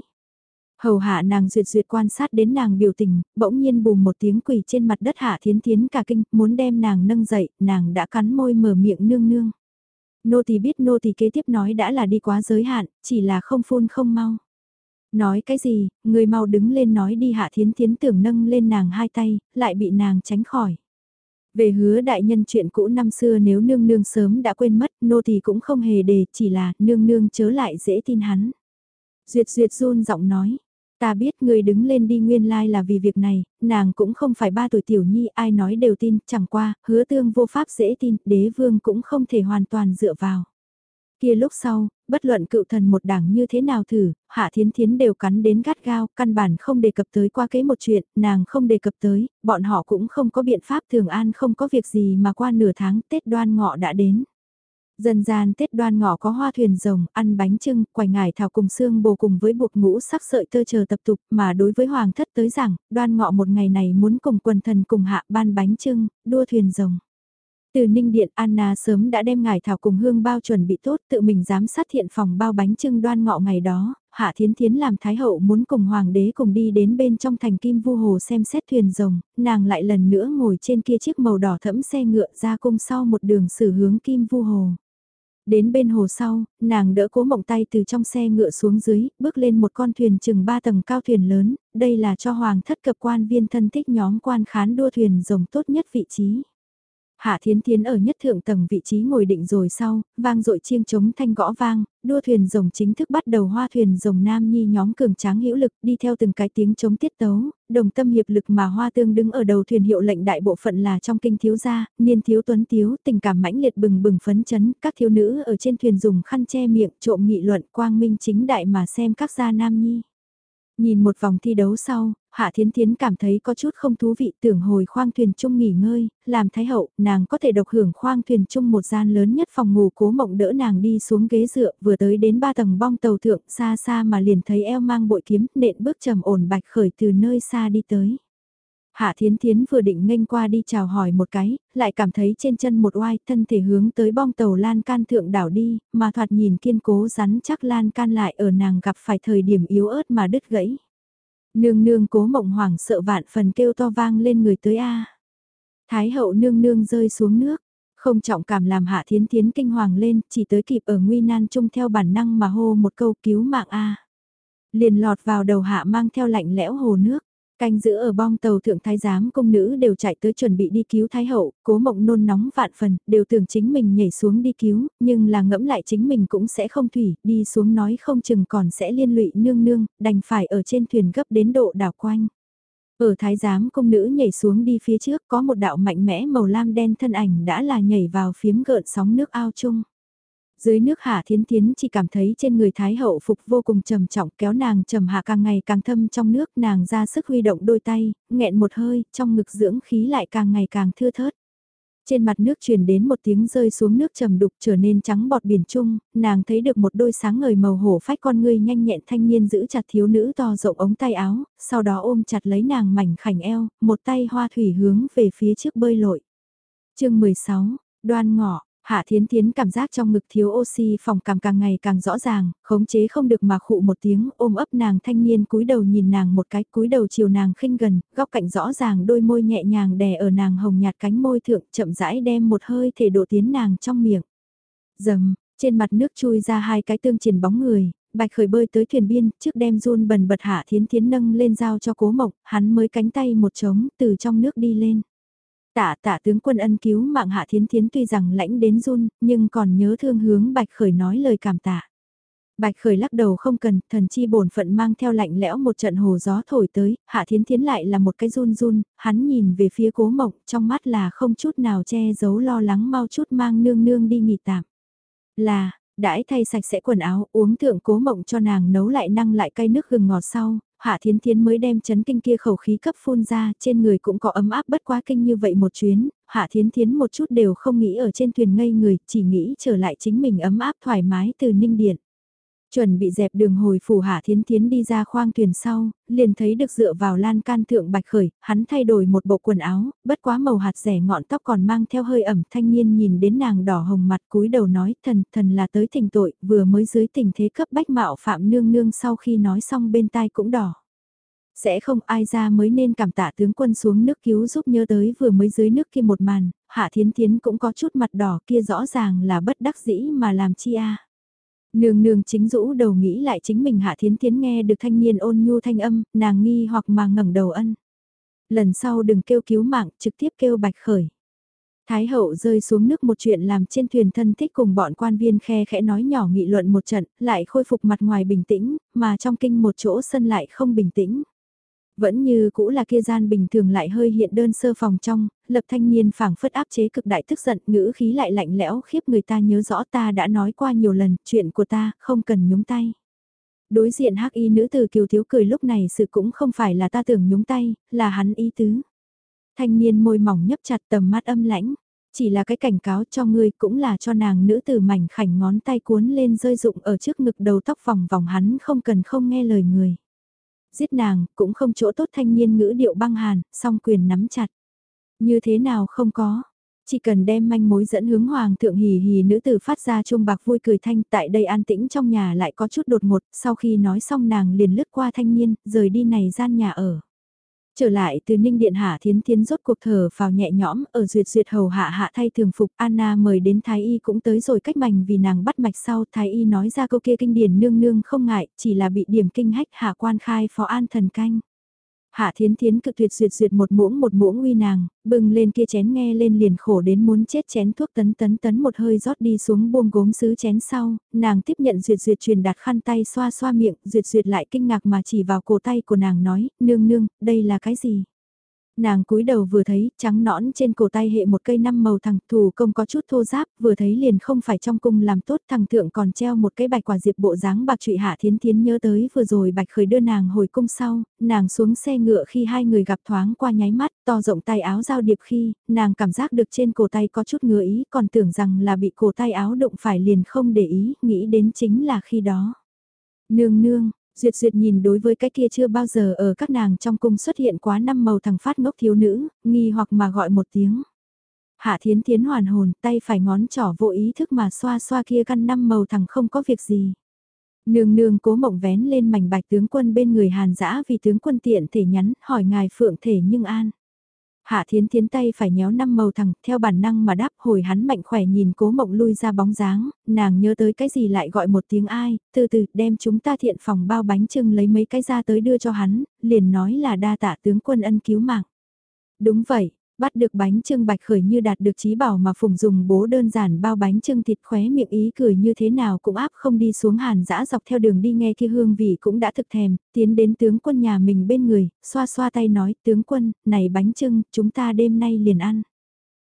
Hầu hạ nàng duyệt duyệt quan sát đến nàng biểu tình, bỗng nhiên bùm một tiếng quỳ trên mặt đất hạ thiến thiến cả kinh, muốn đem nàng nâng dậy, nàng đã cắn môi mở miệng nương nương. Nô tỳ biết nô tỳ kế tiếp nói đã là đi quá giới hạn, chỉ là không phun không mau. Nói cái gì, người mau đứng lên nói đi hạ thiến thiến tưởng nâng lên nàng hai tay, lại bị nàng tránh khỏi. Về hứa đại nhân chuyện cũ năm xưa nếu nương nương sớm đã quên mất, nô thì cũng không hề đề, chỉ là nương nương chớ lại dễ tin hắn. Duyệt duyệt run giọng nói, Ta biết người đứng lên đi nguyên lai like là vì việc này, nàng cũng không phải ba tuổi tiểu nhi ai nói đều tin, chẳng qua, hứa tương vô pháp dễ tin, đế vương cũng không thể hoàn toàn dựa vào. Kia lúc sau, bất luận cựu thần một đảng như thế nào thử, hạ thiến thiến đều cắn đến gắt gao, căn bản không đề cập tới qua kế một chuyện, nàng không đề cập tới, bọn họ cũng không có biện pháp thường an không có việc gì mà qua nửa tháng Tết đoan ngọ đã đến. Dần gian Tết đoan ngọ có hoa thuyền rồng, ăn bánh trưng, quài ngải thảo cùng xương bồ cùng với buộc ngũ sắc sợi tơ chờ tập tục mà đối với hoàng thất tới rằng, đoan ngọ một ngày này muốn cùng quần thần cùng hạ ban bánh trưng, đua thuyền rồng. Từ Ninh Điện Anna sớm đã đem ngải thảo cùng hương bao chuẩn bị tốt tự mình giám sát thiện phòng bao bánh trưng đoan ngọ ngày đó, Hạ Thiến Thiến làm Thái Hậu muốn cùng Hoàng đế cùng đi đến bên trong thành Kim Vu Hồ xem xét thuyền rồng, nàng lại lần nữa ngồi trên kia chiếc màu đỏ thẫm xe ngựa ra cung sau một đường xử hướng Kim Vu Hồ. Đến bên hồ sau, nàng đỡ cố mộng tay từ trong xe ngựa xuống dưới, bước lên một con thuyền chừng ba tầng cao thuyền lớn, đây là cho hoàng thất cập quan viên thân thích nhóm quan khán đua thuyền rồng tốt nhất vị trí. Hạ Thiến Thiến ở nhất thượng tầng vị trí ngồi định rồi sau, vang dội chiêng chống thanh gõ vang, đua thuyền rồng chính thức bắt đầu hoa thuyền rồng nam nhi nhóm cường tráng hữu lực đi theo từng cái tiếng chống tiết tấu, đồng tâm hiệp lực mà hoa tương đứng ở đầu thuyền hiệu lệnh đại bộ phận là trong kinh thiếu gia, niên thiếu tuấn tiếu, tình cảm mãnh liệt bừng bừng phấn chấn, các thiếu nữ ở trên thuyền dùng khăn che miệng trộm nghị luận quang minh chính đại mà xem các gia nam nhi. Nhìn một vòng thi đấu sau, Hạ Thiến Thiến cảm thấy có chút không thú vị tưởng hồi khoang thuyền chung nghỉ ngơi, làm thái hậu, nàng có thể độc hưởng khoang thuyền chung một gian lớn nhất phòng ngủ cố mộng đỡ nàng đi xuống ghế dựa vừa tới đến ba tầng bong tàu thượng xa xa mà liền thấy eo mang bội kiếm nện bước trầm ổn bạch khởi từ nơi xa đi tới. Hạ Thiến Thiến vừa định nghênh qua đi chào hỏi một cái, lại cảm thấy trên chân một oai thân thể hướng tới bong tàu lan can thượng đảo đi, mà thoạt nhìn kiên cố rắn chắc lan can lại ở nàng gặp phải thời điểm yếu ớt mà đứt gãy. Nương nương cố mộng hoàng sợ vạn phần kêu to vang lên người tới A. Thái hậu nương nương rơi xuống nước, không trọng cảm làm hạ thiến thiến kinh hoàng lên, chỉ tới kịp ở nguy nan chung theo bản năng mà hô một câu cứu mạng A. Liền lọt vào đầu hạ mang theo lạnh lẽo hồ nước. Canh giữ ở bong tàu thượng thái giám công nữ đều chạy tới chuẩn bị đi cứu thái hậu, cố mộng nôn nóng vạn phần, đều tưởng chính mình nhảy xuống đi cứu, nhưng là ngẫm lại chính mình cũng sẽ không thủy, đi xuống nói không chừng còn sẽ liên lụy nương nương, đành phải ở trên thuyền gấp đến độ đảo quanh. Ở thái giám công nữ nhảy xuống đi phía trước có một đạo mạnh mẽ màu lam đen thân ảnh đã là nhảy vào phiếm gợn sóng nước ao chung. Dưới nước hạ thiến thiến chỉ cảm thấy trên người thái hậu phục vô cùng trầm trọng kéo nàng trầm hạ càng ngày càng thâm trong nước nàng ra sức huy động đôi tay, nghẹn một hơi, trong ngực dưỡng khí lại càng ngày càng thưa thớt. Trên mặt nước truyền đến một tiếng rơi xuống nước trầm đục trở nên trắng bọt biển trung nàng thấy được một đôi sáng ngời màu hổ phách con ngươi nhanh nhẹn thanh niên giữ chặt thiếu nữ to rộng ống tay áo, sau đó ôm chặt lấy nàng mảnh khảnh eo, một tay hoa thủy hướng về phía trước bơi lội. chương 16, đoan ngọ, Hạ Thiến Thiến cảm giác trong ngực thiếu oxy phòng cảm càng ngày càng rõ ràng, khống chế không được mà khụ một tiếng ôm ấp nàng thanh niên cúi đầu nhìn nàng một cái cúi đầu chiều nàng khinh gần, góc cạnh rõ ràng đôi môi nhẹ nhàng đè ở nàng hồng nhạt cánh môi thượng chậm rãi đem một hơi thể độ tiến nàng trong miệng. Dầm, trên mặt nước chui ra hai cái tương triển bóng người, bạch khởi bơi tới thuyền biên, trước đem run bần bật hạ thiến thiến nâng lên giao cho cố mộc, hắn mới cánh tay một trống từ trong nước đi lên. Tạ tạ tướng quân ân cứu mạng hạ thiến thiến tuy rằng lãnh đến run, nhưng còn nhớ thương hướng Bạch Khởi nói lời cảm tạ. Bạch Khởi lắc đầu không cần, thần chi bổn phận mang theo lạnh lẽo một trận hồ gió thổi tới, hạ thiến thiến lại là một cái run run, hắn nhìn về phía cố mộng, trong mắt là không chút nào che giấu lo lắng mau chút mang nương nương đi nghỉ tạm. Là, Đãi thay sạch sẽ quần áo, uống thượng cố mộng cho nàng nấu lại năng lại cay nước gừng ngọt sau, Hạ Thiến Thiến mới đem chấn kinh kia khẩu khí cấp phun ra, trên người cũng có ấm áp bất quá kinh như vậy một chuyến, Hạ Thiến Thiến một chút đều không nghĩ ở trên thuyền ngây người, chỉ nghĩ trở lại chính mình ấm áp thoải mái từ ninh điện. Chuẩn bị dẹp đường hồi phủ hạ thiến thiến đi ra khoang thuyền sau, liền thấy được dựa vào lan can thượng bạch khởi, hắn thay đổi một bộ quần áo, bất quá màu hạt rẻ ngọn tóc còn mang theo hơi ẩm thanh niên nhìn đến nàng đỏ hồng mặt cúi đầu nói thần thần là tới thỉnh tội, vừa mới dưới tình thế cấp bách mạo phạm nương nương sau khi nói xong bên tai cũng đỏ. Sẽ không ai ra mới nên cảm tạ tướng quân xuống nước cứu giúp nhớ tới vừa mới dưới nước kia một màn, hạ thiến thiến cũng có chút mặt đỏ kia rõ ràng là bất đắc dĩ mà làm chi a Nương nương chính rũ đầu nghĩ lại chính mình hạ thiến thiến nghe được thanh niên ôn nhu thanh âm, nàng nghi hoặc mà ngẩng đầu ân. Lần sau đừng kêu cứu mạng, trực tiếp kêu bạch khởi. Thái hậu rơi xuống nước một chuyện làm trên thuyền thân thích cùng bọn quan viên khe khẽ nói nhỏ nghị luận một trận, lại khôi phục mặt ngoài bình tĩnh, mà trong kinh một chỗ sân lại không bình tĩnh. Vẫn như cũ là kia gian bình thường lại hơi hiện đơn sơ phòng trong, lập thanh niên phảng phất áp chế cực đại tức giận, ngữ khí lại lạnh lẽo khiếp người ta nhớ rõ ta đã nói qua nhiều lần, chuyện của ta, không cần nhúng tay. Đối diện hắc y nữ từ kiều thiếu cười lúc này sự cũng không phải là ta tưởng nhúng tay, là hắn ý tứ. Thanh niên môi mỏng nhấp chặt tầm mắt âm lãnh, chỉ là cái cảnh cáo cho ngươi cũng là cho nàng nữ từ mảnh khảnh ngón tay cuốn lên rơi rụng ở trước ngực đầu tóc vòng vòng hắn không cần không nghe lời người. Giết nàng, cũng không chỗ tốt thanh niên ngữ điệu băng hàn, song quyền nắm chặt. Như thế nào không có, chỉ cần đem manh mối dẫn hướng hoàng thượng hì hì nữ tử phát ra chuông bạc vui cười thanh tại đây an tĩnh trong nhà lại có chút đột ngột, sau khi nói xong nàng liền lướt qua thanh niên, rời đi này gian nhà ở. Trở lại từ Ninh Điện Hạ Thiến Thiến rốt cuộc thở vào nhẹ nhõm, ở duyệt duyệt hầu hạ hạ thay thường phục, Anna mời đến Thái Y cũng tới rồi cách mảnh vì nàng bắt mạch sau, Thái Y nói ra câu kia kinh điển nương nương không ngại, chỉ là bị điểm kinh hách hạ quan khai phó an thần canh. Hạ thiến thiến cực tuyệt duyệt duyệt một muỗng một muỗng uy nàng, bưng lên kia chén nghe lên liền khổ đến muốn chết chén thuốc tấn tấn tấn một hơi rót đi xuống buông gốm sứ chén sau, nàng tiếp nhận duyệt duyệt truyền đặt khăn tay xoa xoa miệng, duyệt duyệt lại kinh ngạc mà chỉ vào cổ tay của nàng nói, nương nương, đây là cái gì? Nàng cúi đầu vừa thấy, trắng nõn trên cổ tay hệ một cây năm màu thằng thủ công có chút thô giáp, vừa thấy liền không phải trong cung làm tốt thằng thượng còn treo một cái bạch quả diệp bộ dáng bạc trụy hạ thiến thiến nhớ tới vừa rồi bạch khởi đưa nàng hồi cung sau, nàng xuống xe ngựa khi hai người gặp thoáng qua nháy mắt, to rộng tay áo giao điệp khi, nàng cảm giác được trên cổ tay có chút ngứa ý, còn tưởng rằng là bị cổ tay áo đụng phải liền không để ý, nghĩ đến chính là khi đó. Nương nương, Duyệt duyệt nhìn đối với cái kia chưa bao giờ ở các nàng trong cung xuất hiện quá năm màu thằng phát ngốc thiếu nữ, nghi hoặc mà gọi một tiếng. Hạ thiến thiến hoàn hồn, tay phải ngón trỏ vô ý thức mà xoa xoa kia căn năm màu thằng không có việc gì. Nương nương cố mộng vén lên mảnh bạch tướng quân bên người hàn dã vì tướng quân tiện thể nhắn hỏi ngài phượng thể nhưng an. Hạ thiến thiến tay phải nhéo năm màu thẳng, theo bản năng mà đáp hồi hắn mạnh khỏe nhìn cố mộng lui ra bóng dáng, nàng nhớ tới cái gì lại gọi một tiếng ai, từ từ đem chúng ta thiện phòng bao bánh trưng lấy mấy cái ra tới đưa cho hắn, liền nói là đa tạ tướng quân ân cứu mạng. Đúng vậy, Bắt được bánh trưng bạch khởi như đạt được trí bảo mà phùng dùng bố đơn giản bao bánh trưng thịt khóe miệng ý cười như thế nào cũng áp không đi xuống hàn dã dọc theo đường đi nghe kia hương vị cũng đã thực thèm, tiến đến tướng quân nhà mình bên người, xoa xoa tay nói tướng quân, này bánh trưng, chúng ta đêm nay liền ăn.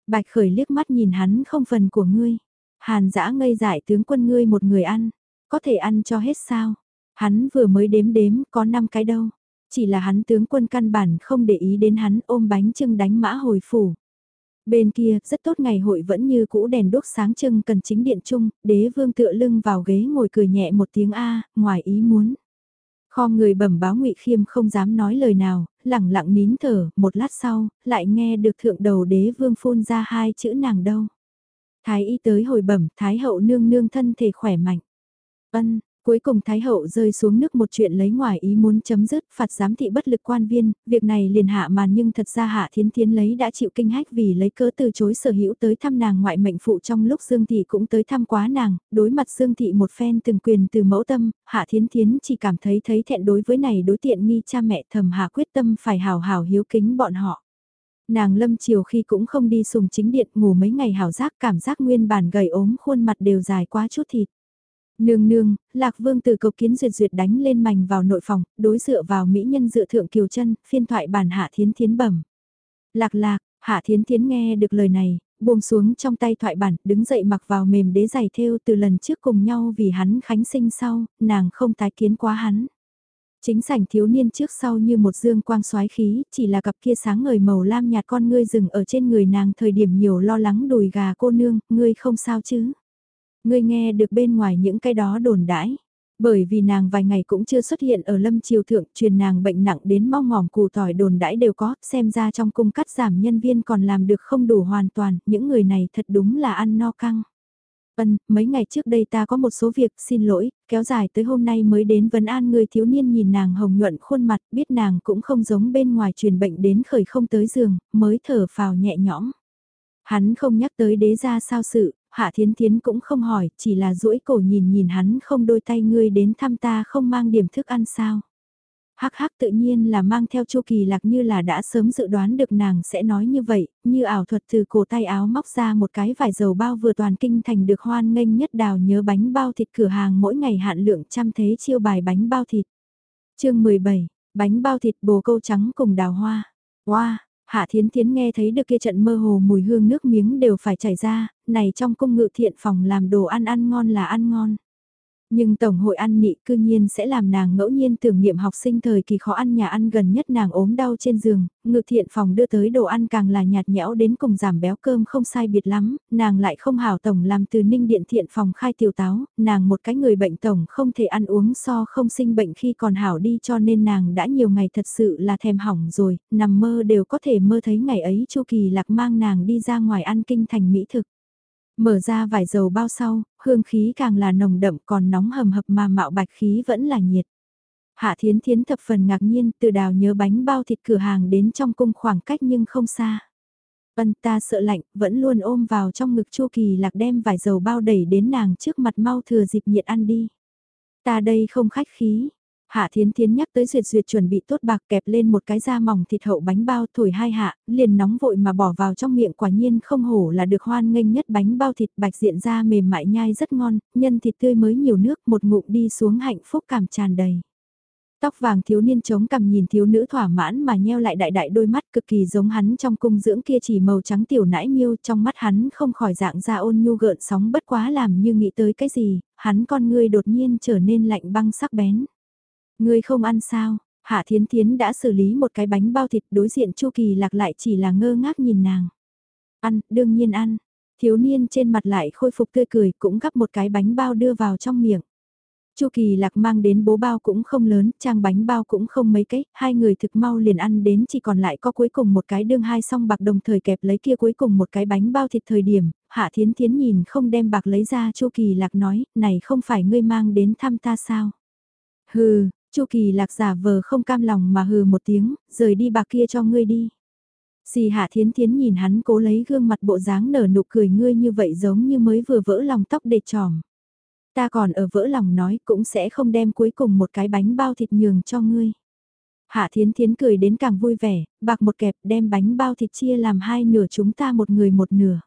Bạch khởi liếc mắt nhìn hắn không phần của ngươi. Hàn dã ngây dại tướng quân ngươi một người ăn, có thể ăn cho hết sao? Hắn vừa mới đếm đếm, có 5 cái đâu. Chỉ là hắn tướng quân căn bản không để ý đến hắn ôm bánh trưng đánh mã hồi phủ. Bên kia, rất tốt ngày hội vẫn như cũ đèn đốt sáng trưng cần chính điện chung, đế vương tựa lưng vào ghế ngồi cười nhẹ một tiếng A, ngoài ý muốn. Kho người bẩm báo ngụy Khiêm không dám nói lời nào, lẳng lặng nín thở, một lát sau, lại nghe được thượng đầu đế vương phun ra hai chữ nàng đâu. Thái y tới hồi bẩm, Thái hậu nương nương thân thể khỏe mạnh. Ân, Cuối cùng Thái Hậu rơi xuống nước một chuyện lấy ngoài ý muốn chấm dứt phạt giám thị bất lực quan viên, việc này liền hạ màn nhưng thật ra hạ thiến thiến lấy đã chịu kinh hách vì lấy cớ từ chối sở hữu tới thăm nàng ngoại mệnh phụ trong lúc Dương Thị cũng tới thăm quá nàng, đối mặt Dương Thị một phen từng quyền từ mẫu tâm, hạ thiến thiến chỉ cảm thấy thấy thẹn đối với này đối tiện nghi cha mẹ thầm hạ quyết tâm phải hào hào hiếu kính bọn họ. Nàng lâm chiều khi cũng không đi sùng chính điện ngủ mấy ngày hảo giác cảm giác nguyên bản gầy ốm khuôn mặt đều dài quá chút thịt. Nương nương, Lạc Vương từ cầu kiến duyệt duyệt đánh lên mảnh vào nội phòng, đối dựa vào mỹ nhân dựa thượng kiều chân, phiên thoại bản hạ thiến thiến bẩm. Lạc lạc, hạ thiến thiến nghe được lời này, buông xuống trong tay thoại bản, đứng dậy mặc vào mềm đế giày thêu từ lần trước cùng nhau vì hắn khánh sinh sau, nàng không tái kiến quá hắn. Chính sảnh thiếu niên trước sau như một dương quang xoái khí, chỉ là cặp kia sáng ngời màu lam nhạt con ngươi rừng ở trên người nàng thời điểm nhiều lo lắng đùi gà cô nương, ngươi không sao chứ. Ngươi nghe được bên ngoài những cái đó đồn đãi. Bởi vì nàng vài ngày cũng chưa xuất hiện ở lâm triều thượng, truyền nàng bệnh nặng đến mau ngỏm củ tỏi đồn đãi đều có, xem ra trong cung cắt giảm nhân viên còn làm được không đủ hoàn toàn, những người này thật đúng là ăn no căng. Vân, mấy ngày trước đây ta có một số việc, xin lỗi, kéo dài tới hôm nay mới đến vấn an người thiếu niên nhìn nàng hồng nhuận khuôn mặt, biết nàng cũng không giống bên ngoài truyền bệnh đến khởi không tới giường, mới thở phào nhẹ nhõm. Hắn không nhắc tới đế ra sao sự, Hạ Thiến Thiến cũng không hỏi, chỉ là duỗi cổ nhìn nhìn hắn không đôi tay ngươi đến thăm ta không mang điểm thức ăn sao. Hắc hắc tự nhiên là mang theo Chu Kỳ Lạc như là đã sớm dự đoán được nàng sẽ nói như vậy, như ảo thuật từ cổ tay áo móc ra một cái vải dầu bao vừa toàn kinh thành được hoan nghênh nhất đào nhớ bánh bao thịt cửa hàng mỗi ngày hạn lượng trăm thế chiêu bài bánh bao thịt. chương 17, bánh bao thịt bồ câu trắng cùng đào hoa. Wow, Hạ Thiến Thiến nghe thấy được kia trận mơ hồ mùi hương nước miếng đều phải chảy ra, này trong cung ngự thiện phòng làm đồ ăn ăn ngon là ăn ngon. Nhưng Tổng hội ăn nị cư nhiên sẽ làm nàng ngẫu nhiên tưởng niệm học sinh thời kỳ khó ăn nhà ăn gần nhất nàng ốm đau trên giường, ngự thiện phòng đưa tới đồ ăn càng là nhạt nhẽo đến cùng giảm béo cơm không sai biệt lắm, nàng lại không hảo Tổng làm từ ninh điện thiện phòng khai tiểu táo, nàng một cái người bệnh Tổng không thể ăn uống so không sinh bệnh khi còn hảo đi cho nên nàng đã nhiều ngày thật sự là thèm hỏng rồi, nằm mơ đều có thể mơ thấy ngày ấy Chu Kỳ Lạc mang nàng đi ra ngoài ăn kinh thành mỹ thực. Mở ra vải dầu bao sau, hương khí càng là nồng đậm còn nóng hầm hập mà mạo bạch khí vẫn là nhiệt. Hạ Thiến Thiến thập phần ngạc nhiên từ đào nhớ bánh bao thịt cửa hàng đến trong cung khoảng cách nhưng không xa. Vân ta sợ lạnh, vẫn luôn ôm vào trong ngực Chu Kỳ Lạc đem vải dầu bao đẩy đến nàng trước mặt mau thừa dịp nhiệt ăn đi. Ta đây không khách khí, Hạ Thiến Thiến nhắc tới duyệt duyệt chuẩn bị tốt bạc kẹp lên một cái da mỏng thịt hậu bánh bao thổi hai hạ, liền nóng vội mà bỏ vào trong miệng quả nhiên không hổ là được hoan nghênh nhất bánh bao thịt bạch diện da mềm mại nhai rất ngon, nhân thịt tươi mới nhiều nước một ngụm đi xuống hạnh phúc cảm tràn đầy. Tóc vàng thiếu niên chống cằm nhìn thiếu nữ thỏa mãn mà nheo lại đại đại đôi mắt cực kỳ giống hắn trong cung dưỡng kia chỉ màu trắng tiểu nãi miêu trong mắt hắn không khỏi dạng ra ôn nhu gợn sóng bất quá làm như nghĩ tới cái gì, hắn con người đột nhiên trở nên lạnh băng sắc bén. Ngươi không ăn sao? Hạ Thiến Thiến đã xử lý một cái bánh bao thịt đối diện Chu Kỳ Lạc lại chỉ là ngơ ngác nhìn nàng. Ăn, đương nhiên ăn. Thiếu niên trên mặt lại khôi phục tươi cười cũng gắp một cái bánh bao đưa vào trong miệng. Chu Kỳ Lạc mang đến bố bao cũng không lớn, trang bánh bao cũng không mấy cái, hai người thực mau liền ăn đến chỉ còn lại có cuối cùng một cái đương hai song bạc đồng thời kẹp lấy kia cuối cùng một cái bánh bao thịt thời điểm, Hạ Thiến Thiến nhìn không đem bạc lấy ra Chu Kỳ Lạc nói, này không phải ngươi mang đến thăm ta sao? Hừ, Chu Kỳ Lạc giả vờ không cam lòng mà hừ một tiếng, rời đi bạc kia cho ngươi đi. Xì hạ thiến thiến nhìn hắn cố lấy gương mặt bộ dáng nở nụ cười ngươi như vậy giống như mới vừa vỡ lòng tóc để tròm. Ta còn ở vỡ lòng nói cũng sẽ không đem cuối cùng một cái bánh bao thịt nhường cho ngươi. Hạ thiến thiến cười đến càng vui vẻ, bạc một kẹp đem bánh bao thịt chia làm hai nửa chúng ta một người một nửa.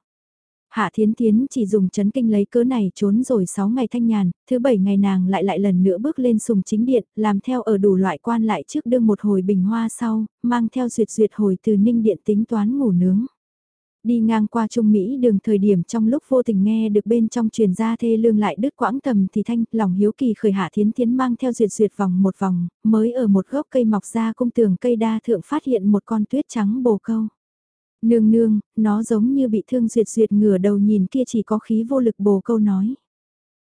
Hạ Thiến Thiến chỉ dùng chấn kinh lấy cớ này trốn rồi 6 ngày thanh nhàn, thứ 7 ngày nàng lại lại lần nữa bước lên sùng chính điện, làm theo ở đủ loại quan lại trước đương một hồi bình hoa sau, mang theo duyệt duyệt hồi từ ninh điện tính toán ngủ nướng. Đi ngang qua Trung Mỹ đường thời điểm trong lúc vô tình nghe được bên trong truyền ra thê lương lại đứt quãng tầm thì thanh lòng hiếu kỳ khởi hạ thiến thiến mang theo duyệt duyệt vòng một vòng, mới ở một gốc cây mọc ra cung tường cây đa thượng phát hiện một con tuyết trắng bồ câu. Nương nương, nó giống như bị thương duyệt duyệt ngửa đầu nhìn kia chỉ có khí vô lực bồ câu nói.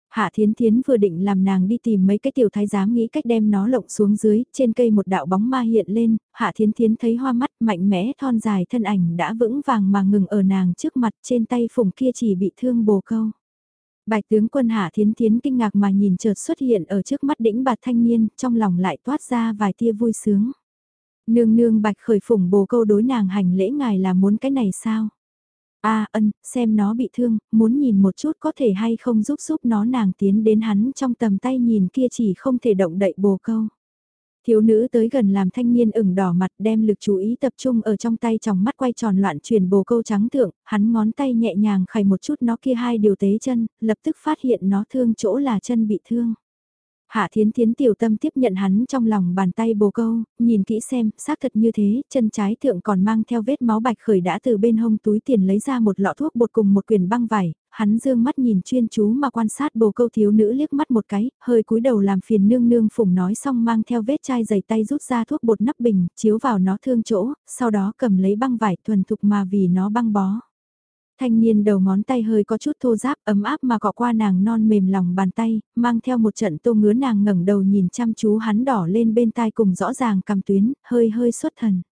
Hạ Thiến Thiến vừa định làm nàng đi tìm mấy cái tiểu thái giám nghĩ cách đem nó lộng xuống dưới, trên cây một đạo bóng ma hiện lên, Hạ Thiến Thiến thấy hoa mắt mạnh mẽ thon dài thân ảnh đã vững vàng mà ngừng ở nàng trước mặt trên tay phùng kia chỉ bị thương bồ câu. Bạch tướng quân Hạ Thiến Thiến kinh ngạc mà nhìn chợt xuất hiện ở trước mắt đĩnh bạt thanh niên, trong lòng lại toát ra vài tia vui sướng. Nương nương bạch khởi phủng bồ câu đối nàng hành lễ ngài là muốn cái này sao? a ân, xem nó bị thương, muốn nhìn một chút có thể hay không giúp giúp nó nàng tiến đến hắn trong tầm tay nhìn kia chỉ không thể động đậy bồ câu. Thiếu nữ tới gần làm thanh niên ửng đỏ mặt đem lực chú ý tập trung ở trong tay trong mắt quay tròn loạn chuyển bồ câu trắng thượng, hắn ngón tay nhẹ nhàng khẩy một chút nó kia hai điều tế chân, lập tức phát hiện nó thương chỗ là chân bị thương. Hạ Thiến Thiến tiểu tâm tiếp nhận hắn trong lòng bàn tay bồ câu, nhìn kỹ xem, xác thật như thế, chân trái thượng còn mang theo vết máu bạch khởi đã từ bên hông túi tiền lấy ra một lọ thuốc bột cùng một quyển băng vải, hắn dương mắt nhìn chuyên chú mà quan sát bồ câu thiếu nữ liếc mắt một cái, hơi cúi đầu làm phiền nương nương phùng nói xong mang theo vết chai dày tay rút ra thuốc bột nắp bình, chiếu vào nó thương chỗ, sau đó cầm lấy băng vải thuần thục mà vì nó băng bó. Thanh niên đầu ngón tay hơi có chút thô giáp ấm áp mà cọ qua nàng non mềm lòng bàn tay, mang theo một trận tô ngứa nàng ngẩng đầu nhìn chăm chú hắn đỏ lên bên tai cùng rõ ràng cầm tuyến, hơi hơi xuất thần.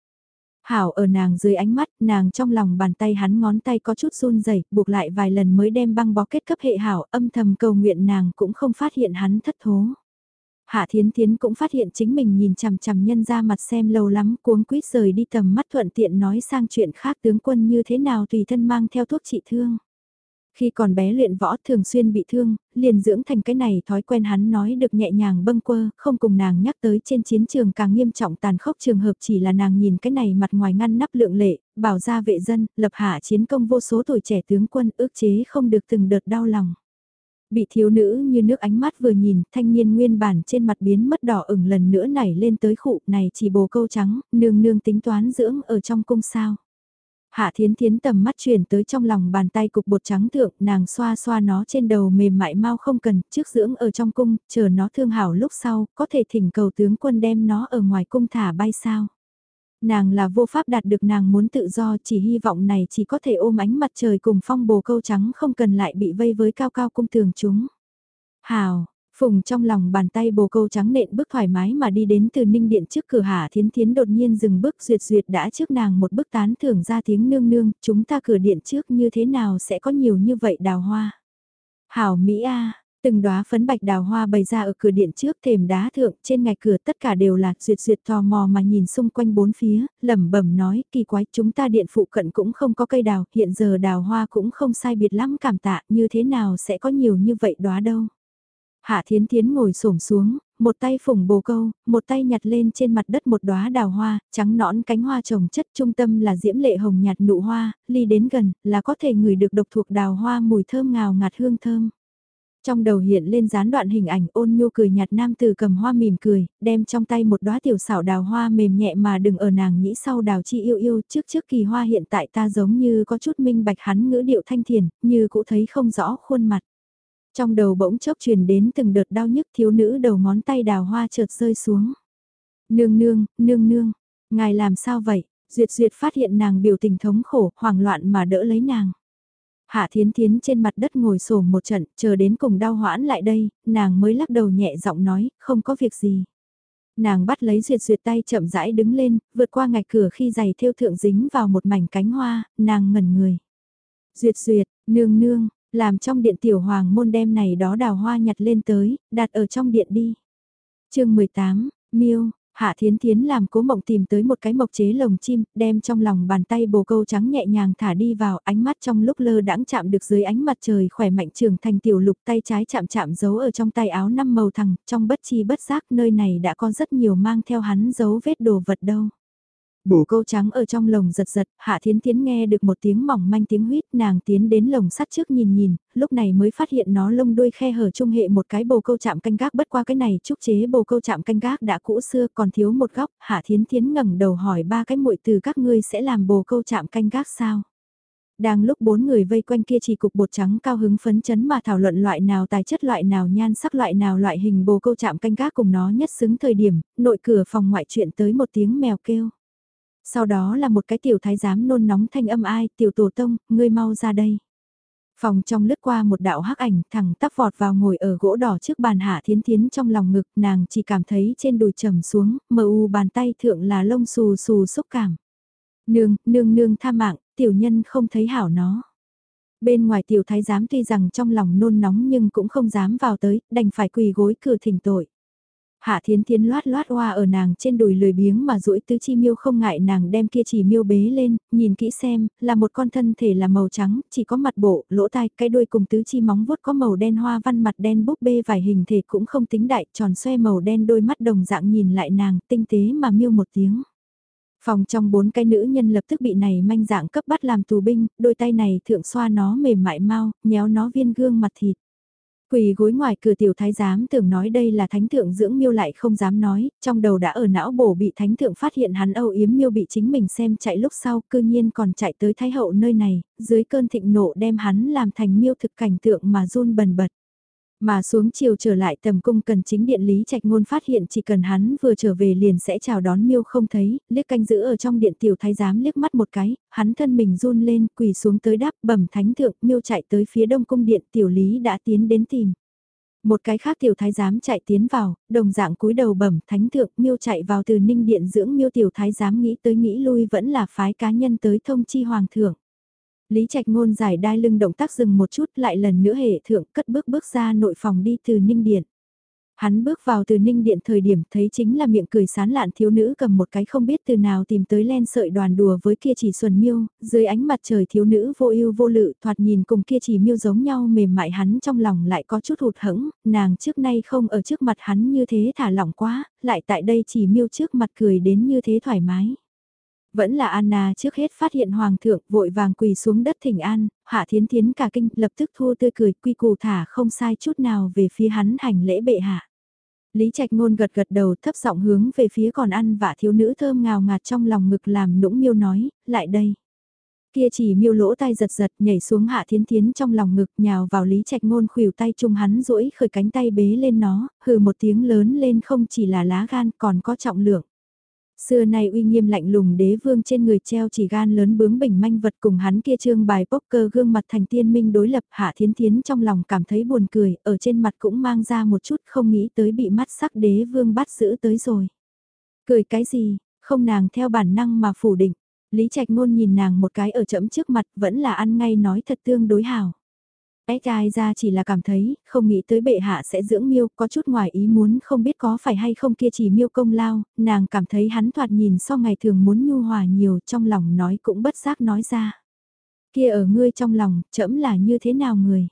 Hảo ở nàng dưới ánh mắt, nàng trong lòng bàn tay hắn ngón tay có chút run rẩy buộc lại vài lần mới đem băng bó kết cấp hệ hảo âm thầm cầu nguyện nàng cũng không phát hiện hắn thất thố. Hạ Thiến Thiến cũng phát hiện chính mình nhìn chằm chằm nhân ra mặt xem lâu lắm cuống quýt rời đi tầm mắt thuận tiện nói sang chuyện khác tướng quân như thế nào tùy thân mang theo thuốc trị thương. Khi còn bé luyện võ thường xuyên bị thương, liền dưỡng thành cái này thói quen hắn nói được nhẹ nhàng bâng quơ, không cùng nàng nhắc tới trên chiến trường càng nghiêm trọng tàn khốc trường hợp chỉ là nàng nhìn cái này mặt ngoài ngăn nắp lượng lệ, bảo ra vệ dân, lập hạ chiến công vô số tuổi trẻ tướng quân ước chế không được từng đợt đau lòng. Bị thiếu nữ như nước ánh mắt vừa nhìn, thanh niên nguyên bản trên mặt biến mất đỏ ửng lần nữa nảy lên tới khụ này chỉ bồ câu trắng, nương nương tính toán dưỡng ở trong cung sao. Hạ thiến thiến tầm mắt chuyển tới trong lòng bàn tay cục bột trắng thượng, nàng xoa xoa nó trên đầu mềm mại mau không cần, trước dưỡng ở trong cung, chờ nó thương hảo lúc sau, có thể thỉnh cầu tướng quân đem nó ở ngoài cung thả bay sao. Nàng là vô pháp đạt được nàng muốn tự do chỉ hy vọng này chỉ có thể ôm ánh mặt trời cùng phong bồ câu trắng không cần lại bị vây với cao cao cung tường chúng. Hào, Phùng trong lòng bàn tay bồ câu trắng nện bước thoải mái mà đi đến từ ninh điện trước cửa hạ thiến thiến đột nhiên dừng bước duyệt duyệt đã trước nàng một bức tán thưởng ra tiếng nương nương, chúng ta cửa điện trước như thế nào sẽ có nhiều như vậy đào hoa. Hảo Mỹ A, Từng đóa phấn bạch đào hoa bày ra ở cửa điện trước thềm đá thượng, trên ngạch cửa tất cả đều là duyệt duyệt tò mò mà nhìn xung quanh bốn phía, lẩm bẩm nói, kỳ quái, chúng ta điện phụ cận cũng không có cây đào, hiện giờ đào hoa cũng không sai biệt lắm cảm tạ, như thế nào sẽ có nhiều như vậy đóa đâu. Hạ Thiến Thiến ngồi xổm xuống, một tay phủng bồ câu, một tay nhặt lên trên mặt đất một đóa đào hoa, trắng nõn cánh hoa trồng chất trung tâm là diễm lệ hồng nhạt nụ hoa, ly đến gần là có thể ngửi được độc thuộc đào hoa mùi thơm ngào ngạt hương thơm. Trong đầu hiện lên gián đoạn hình ảnh ôn nhu cười nhạt nam tử cầm hoa mỉm cười, đem trong tay một đóa tiểu xảo đào hoa mềm nhẹ mà đừng ở nàng nhĩ sau đào chi yêu yêu trước trước kỳ hoa hiện tại ta giống như có chút minh bạch hắn ngữ điệu thanh thiền, như cũng thấy không rõ khuôn mặt. Trong đầu bỗng chốc truyền đến từng đợt đau nhức thiếu nữ đầu ngón tay đào hoa chợt rơi xuống. Nương nương, nương nương, ngài làm sao vậy? Duyệt duyệt phát hiện nàng biểu tình thống khổ, hoảng loạn mà đỡ lấy nàng. Hạ Thiến Thiến trên mặt đất ngồi sổ một trận, chờ đến cùng đau hoãn lại đây, nàng mới lắc đầu nhẹ giọng nói, không có việc gì. Nàng bắt lấy duyệt duyệt tay chậm rãi đứng lên, vượt qua ngạch cửa khi giày thêu thượng dính vào một mảnh cánh hoa, nàng ngẩn người. Duyệt duyệt, nương nương, làm trong điện tiểu hoàng môn đem này đó đào hoa nhặt lên tới, đặt ở trong điện đi. chương 18, Miêu, Hạ Thiến Thiến làm cố mộng tìm tới một cái mộc chế lồng chim, đem trong lòng bàn tay bồ câu trắng nhẹ nhàng thả đi vào ánh mắt trong lúc lơ đãng chạm được dưới ánh mặt trời khỏe mạnh trưởng thành tiểu lục tay trái chạm chạm giấu ở trong tay áo năm màu thẳng, trong bất chi bất giác nơi này đã có rất nhiều mang theo hắn dấu vết đồ vật đâu. Bổ câu trắng ở trong lồng giật giật, Hạ Thiến Thiến nghe được một tiếng mỏng manh tiếng huyết nàng tiến đến lồng sắt trước nhìn nhìn, lúc này mới phát hiện nó lông đuôi khe hở trung hệ một cái bồ câu chạm canh gác bất qua cái này trúc chế bồ câu chạm canh gác đã cũ xưa còn thiếu một góc, Hạ Thiến Thiến ngẩng đầu hỏi ba cái muội từ các ngươi sẽ làm bồ câu chạm canh gác sao? Đang lúc bốn người vây quanh kia chỉ cục bột trắng cao hứng phấn chấn mà thảo luận loại nào tài chất loại nào nhan sắc loại nào loại hình bồ câu chạm canh gác cùng nó nhất xứng thời điểm, nội cửa phòng ngoại chuyện tới một tiếng mèo kêu. Sau đó là một cái tiểu thái giám nôn nóng thanh âm ai, tiểu tổ tông, ngươi mau ra đây. Phòng trong lướt qua một đạo hắc ảnh thẳng tắp vọt vào ngồi ở gỗ đỏ trước bàn hạ thiến thiến trong lòng ngực nàng chỉ cảm thấy trên đùi trầm xuống, mờ u bàn tay thượng là lông xù xù xúc cảm. Nương, nương nương tha mạng, tiểu nhân không thấy hảo nó. Bên ngoài tiểu thái giám tuy rằng trong lòng nôn nóng nhưng cũng không dám vào tới, đành phải quỳ gối cửa thỉnh tội. Hạ Thiến Thiến loát loát hoa ở nàng trên đùi lười biếng mà duỗi tứ chi miêu không ngại nàng đem kia chỉ miêu bế lên, nhìn kỹ xem, là một con thân thể là màu trắng, chỉ có mặt bộ, lỗ tai, cái đuôi cùng tứ chi móng vuốt có màu đen hoa văn mặt đen búp bê vài hình thể cũng không tính đại, tròn xoe màu đen đôi mắt đồng dạng nhìn lại nàng, tinh tế mà miêu một tiếng. Phòng trong bốn cái nữ nhân lập tức bị này manh dạng cấp bắt làm tù binh, đôi tay này thượng xoa nó mềm mại mau, nhéo nó viên gương mặt thịt. Quỳ gối ngoài cửa tiểu thái giám tưởng nói đây là thánh thượng dưỡng miêu lại không dám nói, trong đầu đã ở não bổ bị thánh thượng phát hiện hắn âu yếm miêu bị chính mình xem chạy lúc sau cư nhiên còn chạy tới thái hậu nơi này, dưới cơn thịnh nộ đem hắn làm thành miêu thực cảnh tượng mà run bần bật. Mà xuống chiều trở lại tầm cung cần chính điện lý trạch ngôn phát hiện chỉ cần hắn vừa trở về liền sẽ chào đón miêu không thấy, liếc canh giữ ở trong điện tiểu thái giám liếc mắt một cái, hắn thân mình run lên quỳ xuống tới đáp bẩm thánh thượng miêu chạy tới phía đông cung điện tiểu lý đã tiến đến tìm. Một cái khác tiểu thái giám chạy tiến vào, đồng dạng cúi đầu bẩm thánh thượng miêu chạy vào từ ninh điện dưỡng miêu tiểu thái giám nghĩ tới nghĩ lui vẫn là phái cá nhân tới thông chi hoàng thượng. Lý Trạch Ngôn giải đai lưng động tác dừng một chút lại lần nữa hệ thượng cất bước bước ra nội phòng đi từ Ninh Điện. Hắn bước vào từ Ninh Điện thời điểm thấy chính là miệng cười sán lạn thiếu nữ cầm một cái không biết từ nào tìm tới len sợi đoàn đùa với kia chỉ xuân miêu, dưới ánh mặt trời thiếu nữ vô ưu vô lự thoạt nhìn cùng kia chỉ miêu giống nhau mềm mại hắn trong lòng lại có chút hụt hẫng, nàng trước nay không ở trước mặt hắn như thế thả lỏng quá, lại tại đây chỉ miêu trước mặt cười đến như thế thoải mái. Vẫn là Anna trước hết phát hiện hoàng thượng vội vàng quỳ xuống đất thỉnh an, hạ thiến thiến cả kinh lập tức thua tươi cười quy củ thả không sai chút nào về phía hắn hành lễ bệ hạ. Lý Trạch Ngôn gật gật đầu thấp giọng hướng về phía còn ăn và thiếu nữ thơm ngào ngạt trong lòng ngực làm nũng miêu nói, lại đây. Kia chỉ miêu lỗ tay giật giật nhảy xuống hạ thiến thiến trong lòng ngực nhào vào Lý Trạch Ngôn khuỷu tay chung hắn duỗi khởi cánh tay bế lên nó, hừ một tiếng lớn lên không chỉ là lá gan còn có trọng lượng. Xưa nay uy nghiêm lạnh lùng đế vương trên người treo chỉ gan lớn bướng bỉnh manh vật cùng hắn kia trương bài poker gương mặt thành tiên minh đối lập hạ thiến thiến trong lòng cảm thấy buồn cười, ở trên mặt cũng mang ra một chút không nghĩ tới bị mắt sắc đế vương bắt giữ tới rồi. Cười cái gì, không nàng theo bản năng mà phủ định, Lý Trạch Ngôn nhìn nàng một cái ở chậm trước mặt vẫn là ăn ngay nói thật tương đối hảo. Ếch ai ra chỉ là cảm thấy, không nghĩ tới bệ hạ sẽ dưỡng miêu, có chút ngoài ý muốn không biết có phải hay không kia chỉ miêu công lao, nàng cảm thấy hắn thoạt nhìn so ngày thường muốn nhu hòa nhiều trong lòng nói cũng bất giác nói ra. Kia ở ngươi trong lòng, chẫm là như thế nào người?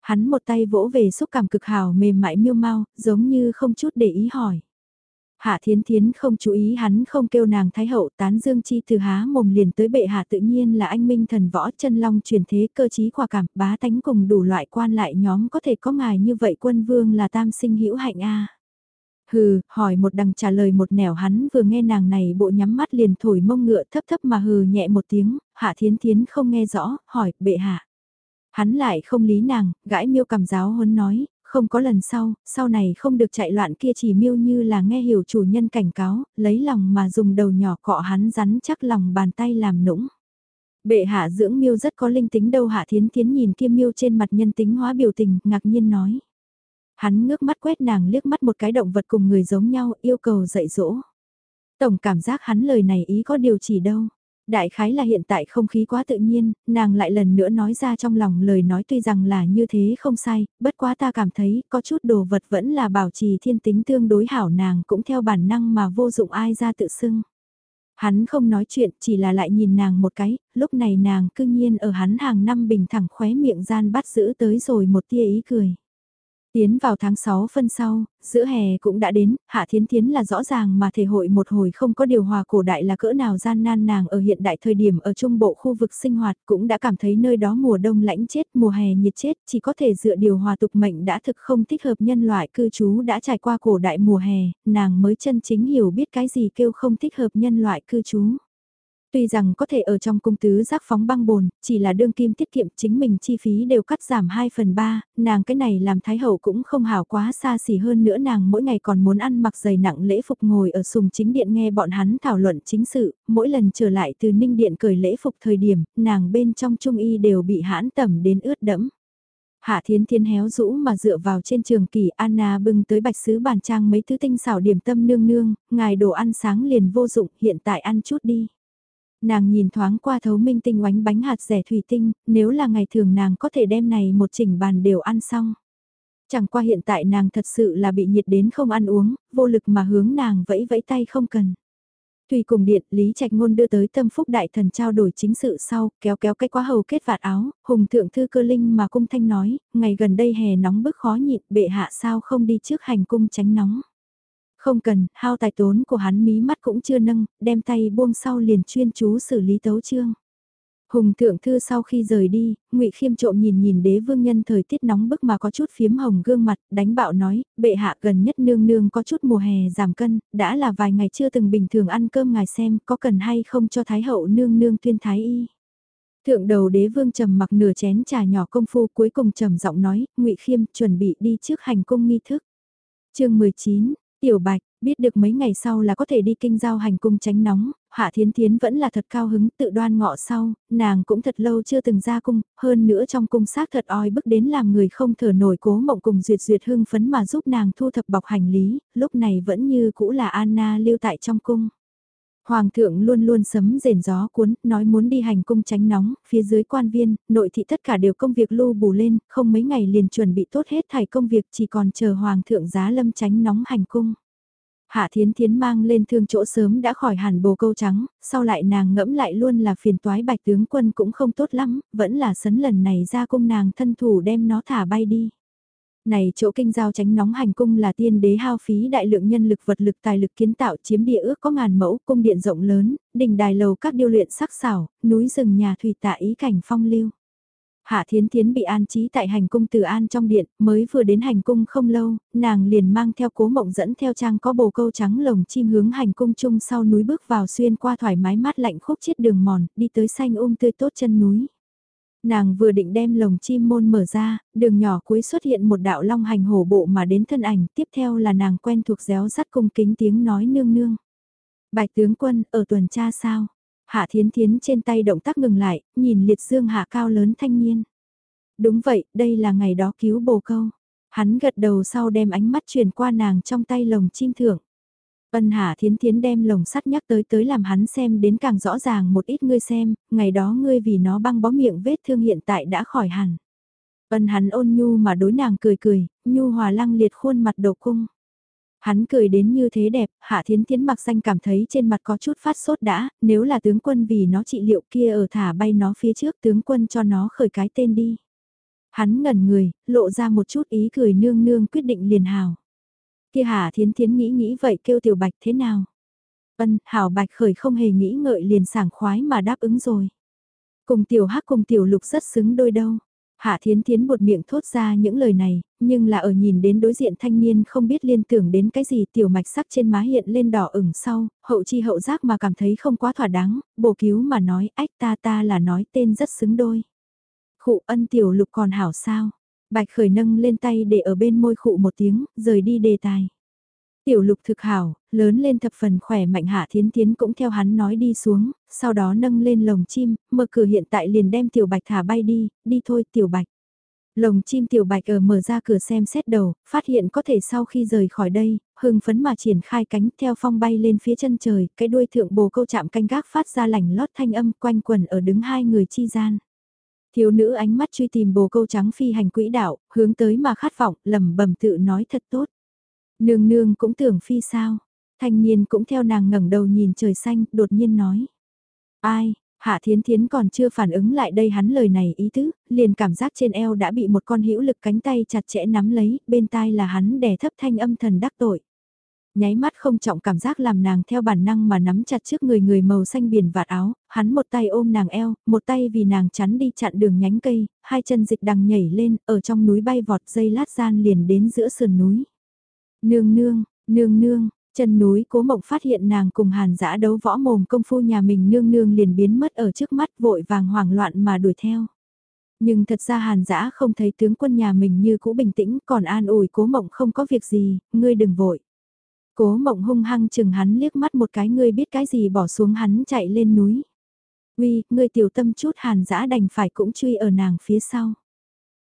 Hắn một tay vỗ về xúc cảm cực hào mềm mại miêu mau, giống như không chút để ý hỏi. Hạ Thiến Thiến không chú ý hắn không kêu nàng Thái Hậu tán dương chi từ há mồm liền tới bệ hạ tự nhiên là anh minh thần võ chân long truyền thế cơ trí khoa cảm bá tánh cùng đủ loại quan lại nhóm có thể có ngài như vậy quân vương là tam sinh hữu hạnh a Hừ, hỏi một đằng trả lời một nẻo hắn vừa nghe nàng này bộ nhắm mắt liền thổi mông ngựa thấp thấp mà hừ nhẹ một tiếng, hạ thiến thiến không nghe rõ, hỏi, bệ hạ. Hắn lại không lý nàng, gãi miêu cầm giáo huấn nói, không có lần sau, sau này không được chạy loạn kia chỉ miêu như là nghe hiểu chủ nhân cảnh cáo, lấy lòng mà dùng đầu nhỏ cọ hắn rắn chắc lòng bàn tay làm nũng. Bệ hạ dưỡng miêu rất có linh tính đâu hạ thiến thiến nhìn kia miêu trên mặt nhân tính hóa biểu tình, ngạc nhiên nói. Hắn ngước mắt quét nàng liếc mắt một cái động vật cùng người giống nhau, yêu cầu dạy dỗ. Tổng cảm giác hắn lời này ý có điều chỉ đâu. Đại khái là hiện tại không khí quá tự nhiên, nàng lại lần nữa nói ra trong lòng lời nói tuy rằng là như thế không sai, bất quá ta cảm thấy có chút đồ vật vẫn là bảo trì thiên tính tương đối hảo nàng cũng theo bản năng mà vô dụng ai ra tự xưng. Hắn không nói chuyện chỉ là lại nhìn nàng một cái, lúc này nàng cư nhiên ở hắn hàng năm bình thẳng khóe miệng gian bắt giữ tới rồi một tia ý cười. Tiến vào tháng 6 phân sau, giữa hè cũng đã đến, Hạ Thiến Thiến là rõ ràng mà thể hội một hồi không có điều hòa cổ đại là cỡ nào gian nan nàng ở hiện đại thời điểm ở trung bộ khu vực sinh hoạt cũng đã cảm thấy nơi đó mùa đông lãnh chết, mùa hè nhiệt chết, chỉ có thể dựa điều hòa tục mệnh đã thực không thích hợp nhân loại cư trú đã trải qua cổ đại mùa hè, nàng mới chân chính hiểu biết cái gì kêu không thích hợp nhân loại cư trú. Tuy rằng có thể ở trong cung tứ giác phóng băng bồn, chỉ là đương kim tiết kiệm chính mình chi phí đều cắt giảm 2 phần 3, nàng cái này làm thái hậu cũng không hảo quá xa xỉ hơn nữa nàng mỗi ngày còn muốn ăn mặc giày nặng lễ phục ngồi ở sùng chính điện nghe bọn hắn thảo luận chính sự, mỗi lần trở lại từ ninh điện cởi lễ phục thời điểm, nàng bên trong trung y đều bị hãn tẩm đến ướt đẫm. Hạ Thiến Thiên héo rũ mà dựa vào trên trường kỳ Anna bưng tới bạch sứ bàn trang mấy thứ tinh xảo điểm tâm nương nương, ngài đồ ăn sáng liền vô dụng, hiện tại ăn chút đi. Nàng nhìn thoáng qua thấu minh tinh oánh bánh hạt rẻ thủy tinh, nếu là ngày thường nàng có thể đem này một chỉnh bàn đều ăn xong. Chẳng qua hiện tại nàng thật sự là bị nhiệt đến không ăn uống, vô lực mà hướng nàng vẫy vẫy tay không cần. Tùy cùng điện, Lý Trạch Ngôn đưa tới tâm phúc đại thần trao đổi chính sự sau, kéo kéo cái quá hầu kết vạt áo, hùng thượng thư cơ linh mà cung thanh nói, ngày gần đây hè nóng bức khó nhịn, bệ hạ sao không đi trước hành cung tránh nóng. Không cần, hao tài tốn của hắn mí mắt cũng chưa nâng, đem tay buông sau liền chuyên chú xử lý tấu chương. Hùng thượng thư sau khi rời đi, ngụy Khiêm trộm nhìn nhìn đế vương nhân thời tiết nóng bức mà có chút phiếm hồng gương mặt, đánh bạo nói, bệ hạ gần nhất nương nương có chút mùa hè giảm cân, đã là vài ngày chưa từng bình thường ăn cơm ngài xem có cần hay không cho thái hậu nương nương tuyên thái y. Thượng đầu đế vương trầm mặc nửa chén trà nhỏ công phu cuối cùng trầm giọng nói, ngụy Khiêm chuẩn bị đi trước hành cung nghi thức. chương 19, Tiểu Bạch, biết được mấy ngày sau là có thể đi kinh giao hành cung tránh nóng, Hạ Thiến Thiến vẫn là thật cao hứng tự đoan ngọ sau, nàng cũng thật lâu chưa từng ra cung, hơn nữa trong cung xác thật oi bức đến làm người không thở nổi cố mộng cùng duyệt duyệt hưng phấn mà giúp nàng thu thập bọc hành lý, lúc này vẫn như cũ là Anna lưu tại trong cung. Hoàng thượng luôn luôn sấm rền gió cuốn, nói muốn đi hành cung tránh nóng, phía dưới quan viên, nội thị tất cả đều công việc lưu bù lên, không mấy ngày liền chuẩn bị tốt hết thảy công việc chỉ còn chờ Hoàng thượng giá lâm tránh nóng hành cung. Hạ Thiến Thiến mang lên thương chỗ sớm đã khỏi hẳn bồ câu trắng, sau lại nàng ngẫm lại luôn là phiền toái bạch tướng quân cũng không tốt lắm, vẫn là sấn lần này ra cung nàng thân thủ đem nó thả bay đi. Này chỗ kinh giao tránh nóng hành cung là tiên đế hao phí đại lượng nhân lực vật lực tài lực kiến tạo chiếm địa ước có ngàn mẫu, cung điện rộng lớn, đỉnh đài lầu các điêu luyện sắc xảo, núi rừng nhà thủy tạ ý cảnh phong lưu. Hạ Thiến Thiến bị an trí tại hành cung từ an trong điện, mới vừa đến hành cung không lâu, nàng liền mang theo cố mộng dẫn theo trang có bồ câu trắng lồng chim hướng hành cung chung sau núi bước vào xuyên qua thoải mái mát lạnh khúc chiết đường mòn, đi tới xanh um tươi tốt chân núi. Nàng vừa định đem lồng chim môn mở ra, đường nhỏ cuối xuất hiện một đạo long hành hổ bộ mà đến thân ảnh, tiếp theo là nàng quen thuộc réo rắt cung kính tiếng nói nương nương. Bạch tướng quân, ở tuần tra sao? Hạ Thiến Thiến trên tay động tác ngừng lại, nhìn liệt dương hạ cao lớn thanh niên. Đúng vậy, đây là ngày đó cứu bồ câu. Hắn gật đầu sau đem ánh mắt truyền qua nàng trong tay lồng chim thưởng. Ân Hạ Thiến Thiến đem lồng sắt nhắc tới tới làm hắn xem đến càng rõ ràng một ít ngươi xem, ngày đó ngươi vì nó băng bó miệng vết thương hiện tại đã khỏi hẳn. Ân hắn ôn nhu mà đối nàng cười cười, nhu hòa lăng liệt khuôn mặt đầu cung. Hắn cười đến như thế đẹp, Hạ Thiến Thiến mặc xanh cảm thấy trên mặt có chút phát sốt đã, nếu là tướng quân vì nó trị liệu kia ở thả bay nó phía trước tướng quân cho nó khởi cái tên đi. Hắn ngẩn người, lộ ra một chút ý cười nương nương quyết định liền hào. Kia Hạ Thiến Thiến nghĩ nghĩ vậy kêu Tiểu Bạch thế nào? Ân, Hảo Bạch khởi không hề nghĩ ngợi liền sảng khoái mà đáp ứng rồi. Cùng Tiểu Hắc cùng Tiểu Lục rất xứng đôi đâu. Hạ Thiến Thiến một miệng thốt ra những lời này, nhưng là ở nhìn đến đối diện thanh niên không biết liên tưởng đến cái gì tiểu mạch sắc trên má hiện lên đỏ ửng sau, hậu chi hậu giác mà cảm thấy không quá thỏa đáng, bổ cứu mà nói ách ta ta là nói tên rất xứng đôi. Khụ ân tiểu lục còn hảo sao, bạch khởi nâng lên tay để ở bên môi khụ một tiếng, rời đi đề tài. Tiểu lục thực hảo, lớn lên thập phần khỏe mạnh hạ thiến tiến cũng theo hắn nói đi xuống, sau đó nâng lên lồng chim, mở cửa hiện tại liền đem tiểu bạch thả bay đi, đi thôi tiểu bạch. Lồng chim tiểu bạch ở mở ra cửa xem xét đầu, phát hiện có thể sau khi rời khỏi đây, hưng phấn mà triển khai cánh theo phong bay lên phía chân trời, cái đuôi thượng bồ câu chạm canh gác phát ra lảnh lót thanh âm quanh quần ở đứng hai người chi gian. Thiếu nữ ánh mắt truy tìm bồ câu trắng phi hành quỹ đạo, hướng tới mà khát vọng, lẩm bẩm tự nói thật tốt. Nương nương cũng tưởng phi sao. Thanh niên cũng theo nàng ngẩng đầu nhìn trời xanh, đột nhiên nói. Ai, Hạ Thiến Thiến còn chưa phản ứng lại đây hắn lời này ý tứ, liền cảm giác trên eo đã bị một con hữu lực cánh tay chặt chẽ nắm lấy, bên tai là hắn đè thấp thanh âm thần đắc tội. Nháy mắt không trọng cảm giác làm nàng theo bản năng mà nắm chặt trước người người màu xanh biển vạt áo, hắn một tay ôm nàng eo, một tay vì nàng chắn đi chặn đường nhánh cây, hai chân dịch đằng nhảy lên, ở trong núi bay vọt dây lát gian liền đến giữa sườn núi. Nương nương, nương nương, chân núi cố mộng phát hiện nàng cùng hàn giã đấu võ mồm công phu nhà mình nương nương liền biến mất ở trước mắt vội vàng hoảng loạn mà đuổi theo. Nhưng thật ra hàn giã không thấy tướng quân nhà mình như cũ bình tĩnh còn an ủi cố mộng không có việc gì, ngươi đừng vội. Cố mộng hung hăng chừng hắn liếc mắt một cái ngươi biết cái gì bỏ xuống hắn chạy lên núi. Uy, ngươi tiểu tâm chút hàn dã đành phải cũng truy ở nàng phía sau.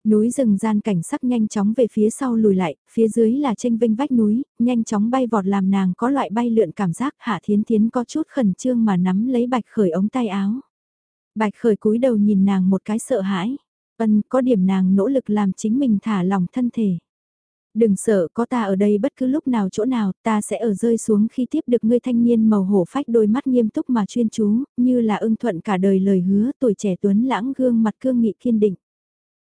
Núi rừng gian cảnh sắc nhanh chóng về phía sau lùi lại, phía dưới là tranh vinh vách núi, nhanh chóng bay vọt làm nàng có loại bay lượn cảm giác hạ thiến thiến có chút khẩn trương mà nắm lấy bạch khởi ống tay áo. Bạch khởi cúi đầu nhìn nàng một cái sợ hãi, ân có điểm nàng nỗ lực làm chính mình thả lòng thân thể. Đừng sợ có ta ở đây bất cứ lúc nào chỗ nào ta sẽ ở rơi xuống khi tiếp được ngươi thanh niên màu hổ phách đôi mắt nghiêm túc mà chuyên chú, như là ưng thuận cả đời lời hứa tuổi trẻ tuấn lãng gương mặt cương nghị kiên định.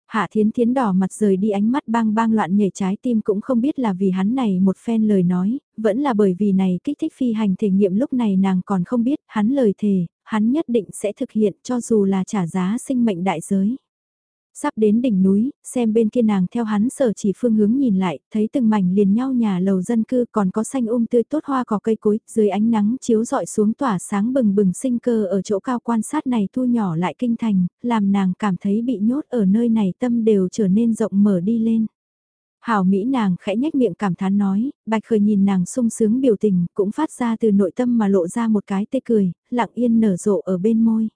Hạ Thiến Thiến đỏ mặt rời đi ánh mắt bang bang loạn nhảy trái tim cũng không biết là vì hắn này một phen lời nói, vẫn là bởi vì này kích thích phi hành thể nghiệm lúc này nàng còn không biết hắn lời thề, hắn nhất định sẽ thực hiện cho dù là trả giá sinh mệnh đại giới. Sắp đến đỉnh núi, xem bên kia nàng theo hắn sở chỉ phương hướng nhìn lại, thấy từng mảnh liền nhau nhà lầu dân cư còn có xanh um tươi tốt hoa cỏ cây cối, dưới ánh nắng chiếu dọi xuống tỏa sáng bừng bừng sinh cơ ở chỗ cao quan sát này thu nhỏ lại kinh thành, làm nàng cảm thấy bị nhốt ở nơi này tâm đều trở nên rộng mở đi lên. Hảo Mỹ nàng khẽ nhếch miệng cảm thán nói, bạch khởi nhìn nàng sung sướng biểu tình, cũng phát ra từ nội tâm mà lộ ra một cái tê cười, lặng yên nở rộ ở bên môi.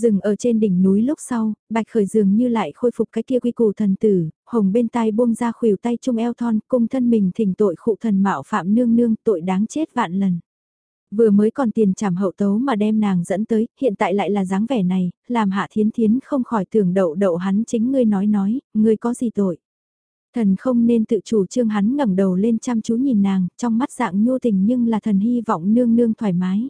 Dừng ở trên đỉnh núi lúc sau, bạch khởi dường như lại khôi phục cái kia quy củ thần tử, hồng bên tai buông ra khuỷu tay trung eo thon, cung thân mình thỉnh tội khụ thần mạo phạm nương nương tội đáng chết vạn lần. Vừa mới còn tiền trảm hậu tấu mà đem nàng dẫn tới, hiện tại lại là dáng vẻ này, làm hạ thiến thiến không khỏi tưởng đậu đậu hắn chính ngươi nói nói, ngươi có gì tội. Thần không nên tự chủ trương hắn ngẩng đầu lên chăm chú nhìn nàng, trong mắt dạng nhô tình nhưng là thần hy vọng nương nương thoải mái.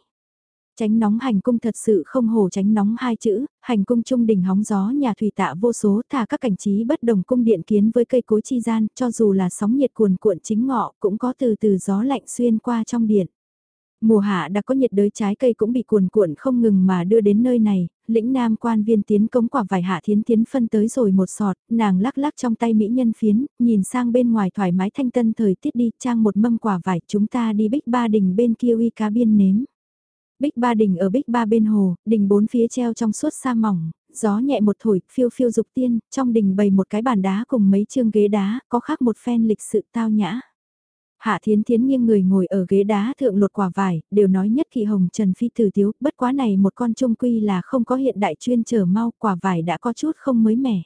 Tránh nóng hành cung thật sự không hổ tránh nóng hai chữ, hành cung trung đỉnh hóng gió nhà thủy tạ vô số thả các cảnh trí bất đồng cung điện kiến với cây cối chi gian, cho dù là sóng nhiệt cuồn cuộn chính ngọ cũng có từ từ gió lạnh xuyên qua trong điện. Mùa hạ đã có nhiệt đới trái cây cũng bị cuồn cuộn không ngừng mà đưa đến nơi này, lĩnh nam quan viên tiến cống quả vải hạ thiến tiến phân tới rồi một sọt, nàng lắc lắc trong tay mỹ nhân phiến, nhìn sang bên ngoài thoải mái thanh tân thời tiết đi, trang một mâm quả vải chúng ta đi bích ba đình bên kia uy cá biên nếm. Bích ba đỉnh ở bích ba bên hồ, đỉnh bốn phía treo trong suốt sa mỏng, gió nhẹ một thổi, phiêu phiêu dục tiên, trong đình bày một cái bàn đá cùng mấy chương ghế đá, có khác một phen lịch sự tao nhã. Hạ Thiến Thiến nghiêng người ngồi ở ghế đá thượng lột quả vải, đều nói nhất kỳ hồng Trần Phi tử tiếu, bất quá này một con trung quy là không có hiện đại chuyên trở mau, quả vải đã có chút không mới mẻ.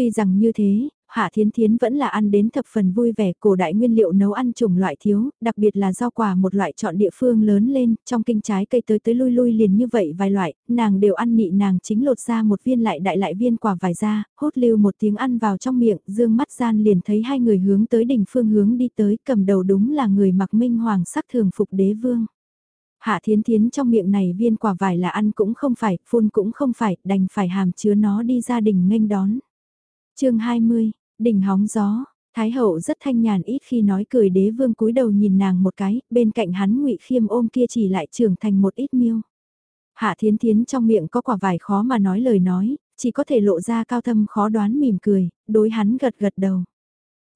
Tuy rằng như thế, Hạ Thiến Thiến vẫn là ăn đến thập phần vui vẻ cổ đại nguyên liệu nấu ăn chủng loại thiếu, đặc biệt là rau quả một loại chọn địa phương lớn lên, trong kinh trái cây tới tới lui lui liền như vậy vài loại, nàng đều ăn nị nàng chính lột ra một viên lại đại lại viên quả vải ra, hốt lưu một tiếng ăn vào trong miệng, dương mắt gian liền thấy hai người hướng tới đỉnh phương hướng đi tới, cầm đầu đúng là người mặc minh hoàng sắc thường phục đế vương. Hạ thiến thiến trong miệng này viên quả vải là ăn cũng không phải, phun cũng không phải, đành phải hàm chứa nó đi gia đình nghênh đón chương 20 Đỉnh hóng gió, Thái hậu rất thanh nhàn ít khi nói cười đế vương cúi đầu nhìn nàng một cái, bên cạnh hắn ngụy khiêm ôm kia chỉ lại trưởng thành một ít miêu. Hạ thiến thiến trong miệng có quả vải khó mà nói lời nói, chỉ có thể lộ ra cao thâm khó đoán mỉm cười, đối hắn gật gật đầu.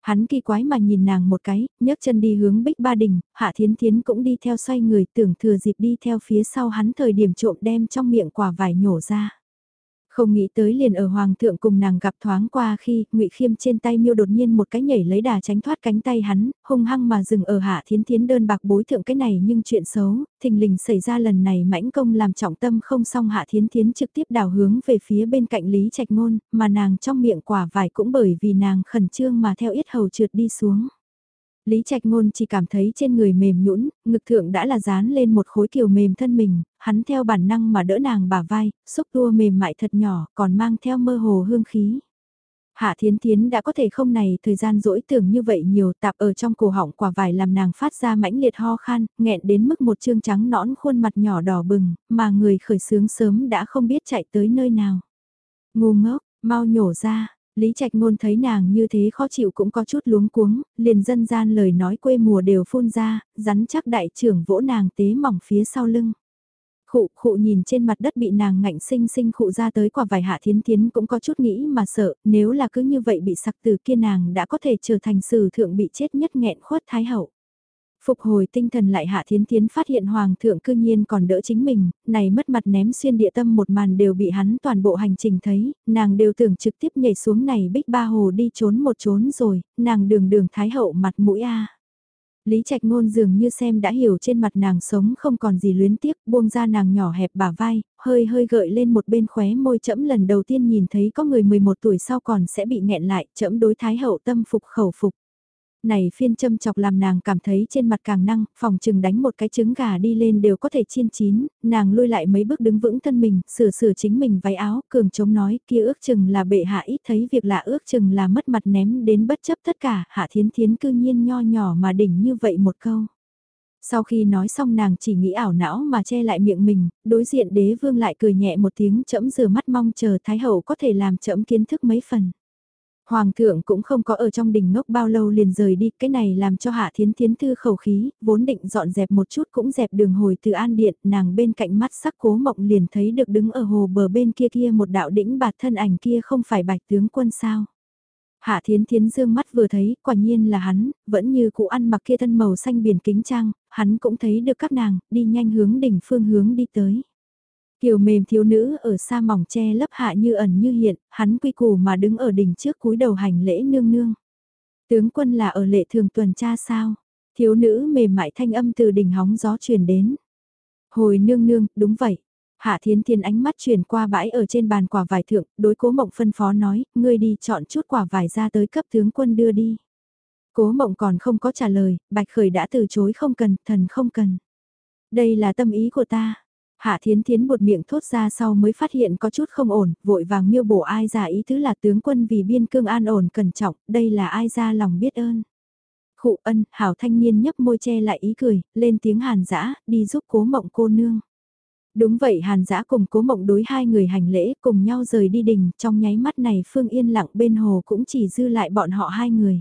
Hắn kỳ quái mà nhìn nàng một cái, nhấc chân đi hướng bích ba đình, hạ thiến thiến cũng đi theo xoay người tưởng thừa dịp đi theo phía sau hắn thời điểm trộm đem trong miệng quả vải nhổ ra. Không nghĩ tới liền ở hoàng thượng cùng nàng gặp thoáng qua khi ngụy Khiêm trên tay miêu đột nhiên một cái nhảy lấy đà tránh thoát cánh tay hắn, hung hăng mà dừng ở hạ thiến thiến đơn bạc bối thượng cái này nhưng chuyện xấu, thình lình xảy ra lần này mãnh công làm trọng tâm không xong hạ thiến thiến trực tiếp đảo hướng về phía bên cạnh Lý Trạch Ngôn, mà nàng trong miệng quả vải cũng bởi vì nàng khẩn trương mà theo ít hầu trượt đi xuống. Lý Trạch Ngôn chỉ cảm thấy trên người mềm nhũn, ngực thượng đã là dán lên một khối kiều mềm thân mình, hắn theo bản năng mà đỡ nàng bả vai, xúc tua mềm mại thật nhỏ, còn mang theo mơ hồ hương khí. Hạ Thiến Thiến đã có thể không này thời gian rỗi tưởng như vậy nhiều tạp ở trong cổ họng quả vải làm nàng phát ra mãnh liệt ho khan, nghẹn đến mức một trương trắng nõn khuôn mặt nhỏ đỏ bừng, mà người khởi sướng sớm đã không biết chạy tới nơi nào. Ngu ngốc, mau nhổ ra, Lý Trạch Ngôn thấy nàng như thế khó chịu cũng có chút luống cuống, liền dân gian lời nói quê mùa đều phun ra, rắn chắc đại trưởng vỗ nàng tế mỏng phía sau lưng. Khụ khụ nhìn trên mặt đất bị nàng ngạnh sinh sinh khụ ra tới quả vài hạ thiến thiến cũng có chút nghĩ mà sợ, nếu là cứ như vậy bị sặc từ kia nàng đã có thể trở thành sử thượng bị chết nhất nghẹn khuất thái hậu. Phục hồi tinh thần lại hạ thiến thiến phát hiện hoàng thượng cư nhiên còn đỡ chính mình, này mất mặt ném xuyên địa tâm một màn đều bị hắn toàn bộ hành trình thấy, nàng đều tưởng trực tiếp nhảy xuống này bích ba hồ đi trốn một trốn rồi, nàng đường đường thái hậu mặt mũi a. Lý Trạch Ngôn dường như xem đã hiểu trên mặt nàng sống không còn gì luyến tiếc, buông ra nàng nhỏ hẹp bả vai, hơi hơi gợi lên một bên khóe môi chẫm lần đầu tiên nhìn thấy có người 11 tuổi sau còn sẽ bị nghẹn lại, chẫm đối thái hậu tâm phục khẩu phục này phiên châm chọc làm nàng cảm thấy trên mặt càng năng, phòng trừng đánh một cái trứng gà đi lên đều có thể chiên chín, nàng lui lại mấy bước đứng vững thân mình, sửa sửa chính mình váy áo, cường chống nói kia ước chừng là bệ hạ ít thấy việc lạ ước chừng là mất mặt ném đến bất chấp tất cả, hạ thiến thiến cư nhiên nho nhỏ mà đỉnh như vậy một câu. Sau khi nói xong nàng chỉ nghĩ ảo não mà che lại miệng mình, đối diện đế vương lại cười nhẹ một tiếng chẫm rửa mắt mong chờ Thái Hậu có thể làm chẫm kiến thức mấy phần. Hoàng thượng cũng không có ở trong đình ngốc bao lâu liền rời đi, cái này làm cho Hạ Thiến Thiến thư khẩu khí, vốn định dọn dẹp một chút cũng dẹp đường hồi từ An Điện, nàng bên cạnh mắt sắc cố mộng liền thấy được đứng ở hồ bờ bên kia kia một đạo đĩnh bạt thân ảnh kia không phải bạch tướng quân sao. Hạ Thiến Thiến dương mắt vừa thấy, quả nhiên là hắn, vẫn như cụ ăn mặc kia thân màu xanh biển kính trang, hắn cũng thấy được các nàng, đi nhanh hướng đỉnh phương hướng đi tới. Kiều mềm thiếu nữ ở xa mỏng che lấp hạ như ẩn như hiện, hắn quy củ mà đứng ở đỉnh trước cúi đầu hành lễ nương nương. Tướng quân là ở lệ thường tuần tra sao? Thiếu nữ mềm mại thanh âm từ đỉnh hóng gió truyền đến. Hồi nương nương, đúng vậy. Hạ Thiến Thiên ánh mắt chuyển qua bãi ở trên bàn quả vải thượng, đối cố mộng phân phó nói, ngươi đi chọn chút quả vải ra tới cấp tướng quân đưa đi. Cố mộng còn không có trả lời, Bạch Khởi đã từ chối không cần, thần không cần. Đây là tâm ý của ta. Hạ Thiến Thiến một miệng thốt ra sau mới phát hiện có chút không ổn, vội vàng miêu bổ ai ra ý tứ là tướng quân vì biên cương an ổn cẩn trọng, đây là ai ra lòng biết ơn. Khụ ân, hảo thanh niên nhấp môi che lại ý cười, lên tiếng hàn dã đi giúp cố mộng cô nương. Đúng vậy hàn dã cùng cố mộng đối hai người hành lễ cùng nhau rời đi đình, trong nháy mắt này Phương yên lặng bên hồ cũng chỉ dư lại bọn họ hai người.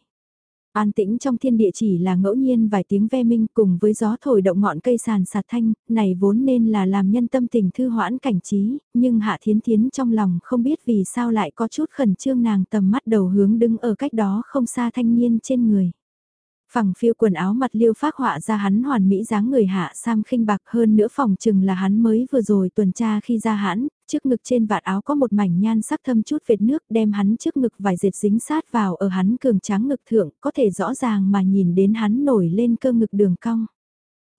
An tĩnh trong thiên địa chỉ là ngẫu nhiên vài tiếng ve minh cùng với gió thổi động ngọn cây sàn sạt thanh, này vốn nên là làm nhân tâm tình thư hoãn cảnh trí, nhưng Hạ Thiến Thiến trong lòng không biết vì sao lại có chút khẩn trương nàng tầm mắt đầu hướng đứng ở cách đó không xa thanh niên trên người. Phẳng phiêu quần áo mặt liêu phát họa ra hắn hoàn mỹ dáng người hạ sam khinh bạc hơn nữa phòng chừng là hắn mới vừa rồi tuần tra khi ra hãn, trước ngực trên vạt áo có một mảnh nhan sắc thâm chút vệt nước đem hắn trước ngực vài dệt dính sát vào ở hắn cường tráng ngực thượng, có thể rõ ràng mà nhìn đến hắn nổi lên cơ ngực đường cong.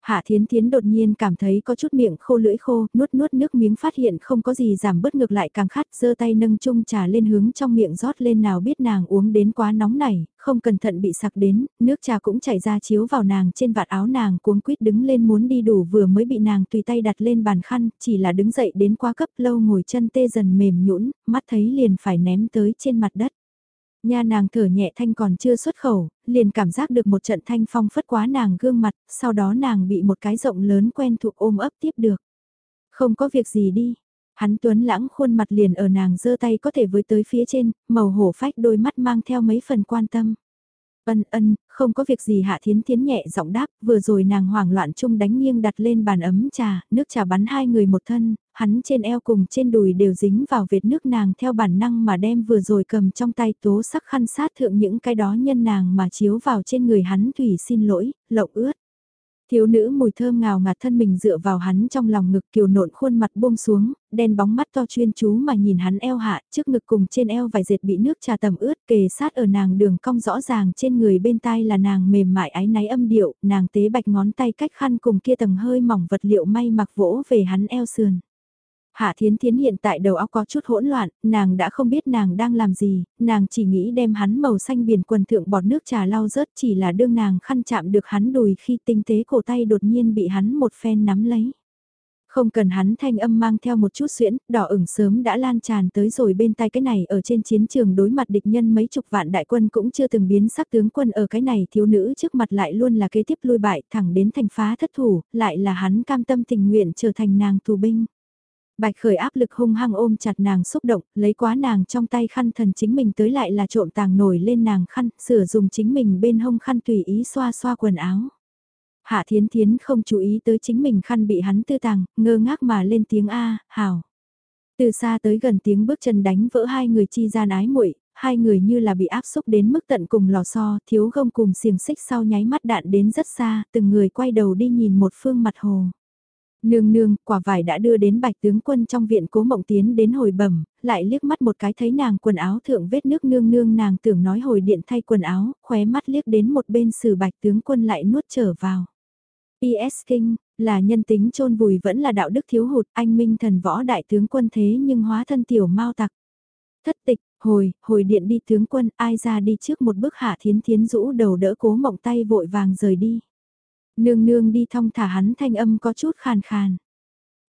Hạ Thiến Thiến đột nhiên cảm thấy có chút miệng khô lưỡi khô, nuốt nuốt nước miếng phát hiện không có gì giảm bớt ngược lại càng khát, giơ tay nâng chung trà lên hướng trong miệng rót lên nào biết nàng uống đến quá nóng này, không cẩn thận bị sặc đến, nước trà cũng chảy ra chiếu vào nàng trên vạt áo nàng cuống quýt đứng lên muốn đi đủ vừa mới bị nàng tùy tay đặt lên bàn khăn, chỉ là đứng dậy đến quá cấp lâu ngồi chân tê dần mềm nhũn, mắt thấy liền phải ném tới trên mặt đất. Nha nàng thở nhẹ thanh còn chưa xuất khẩu, liền cảm giác được một trận thanh phong phất quá nàng gương mặt, sau đó nàng bị một cái rộng lớn quen thuộc ôm ấp tiếp được. Không có việc gì đi. Hắn tuấn lãng khuôn mặt liền ở nàng giơ tay có thể với tới phía trên, màu hổ phách đôi mắt mang theo mấy phần quan tâm. Ân ân, không có việc gì Hạ Thiến Thiến nhẹ giọng đáp, vừa rồi nàng hoảng loạn chung đánh nghiêng đặt lên bàn ấm trà, nước trà bắn hai người một thân, hắn trên eo cùng trên đùi đều dính vào vệt nước nàng theo bản năng mà đem vừa rồi cầm trong tay tố sắc khăn sát thượng những cái đó nhân nàng mà chiếu vào trên người hắn thủy xin lỗi, lộng ướt. Thiếu nữ mùi thơm ngào ngạt thân mình dựa vào hắn trong lòng ngực kiều nộn khuôn mặt buông xuống, đen bóng mắt to chuyên chú mà nhìn hắn eo hạ, trước ngực cùng trên eo vài dệt bị nước trà tầm ướt kề sát ở nàng đường cong rõ ràng trên người bên tai là nàng mềm mại ái náy âm điệu, nàng tế bạch ngón tay cách khăn cùng kia tầng hơi mỏng vật liệu may mặc vỗ về hắn eo sườn. Hạ Thiến Thiến hiện tại đầu óc có chút hỗn loạn, nàng đã không biết nàng đang làm gì, nàng chỉ nghĩ đem hắn màu xanh biển quần thượng bọt nước trà lau rớt chỉ là đương nàng khăn chạm được hắn đùi khi tinh tế cổ tay đột nhiên bị hắn một phen nắm lấy. Không cần hắn thanh âm mang theo một chút xuyễn, đỏ ửng sớm đã lan tràn tới rồi bên tay cái này ở trên chiến trường đối mặt địch nhân mấy chục vạn đại quân cũng chưa từng biến sắc tướng quân ở cái này thiếu nữ trước mặt lại luôn là kế tiếp lui bại thẳng đến thành phá thất thủ, lại là hắn cam tâm tình nguyện trở thành nàng tù binh. Bạch khởi áp lực hung hăng ôm chặt nàng xúc động, lấy quá nàng trong tay khăn thần chính mình tới lại là trộm tàng nổi lên nàng khăn, sửa dùng chính mình bên hông khăn tùy ý xoa xoa quần áo. Hạ thiến thiến không chú ý tới chính mình khăn bị hắn tư tàng, ngơ ngác mà lên tiếng A, hào. Từ xa tới gần tiếng bước chân đánh vỡ hai người chi gian ái muội hai người như là bị áp xúc đến mức tận cùng lò xo, thiếu gông cùng xiềng xích sau nháy mắt đạn đến rất xa, từng người quay đầu đi nhìn một phương mặt hồ. Nương nương, quả vải đã đưa đến bạch tướng quân trong viện cố mộng tiến đến hồi bẩm, lại liếc mắt một cái thấy nàng quần áo thượng vết nước nương nương nàng tưởng nói hồi điện thay quần áo, khóe mắt liếc đến một bên sử bạch tướng quân lại nuốt trở vào. P.S. King, là nhân tính chôn vùi vẫn là đạo đức thiếu hụt, anh minh thần võ đại tướng quân thế nhưng hóa thân tiểu mau tặc. Thất tịch, hồi, hồi điện đi tướng quân, ai ra đi trước một bước hạ thiến thiến rũ đầu đỡ cố mộng tay vội vàng rời đi. Nương nương đi thong thả hắn thanh âm có chút khàn khàn.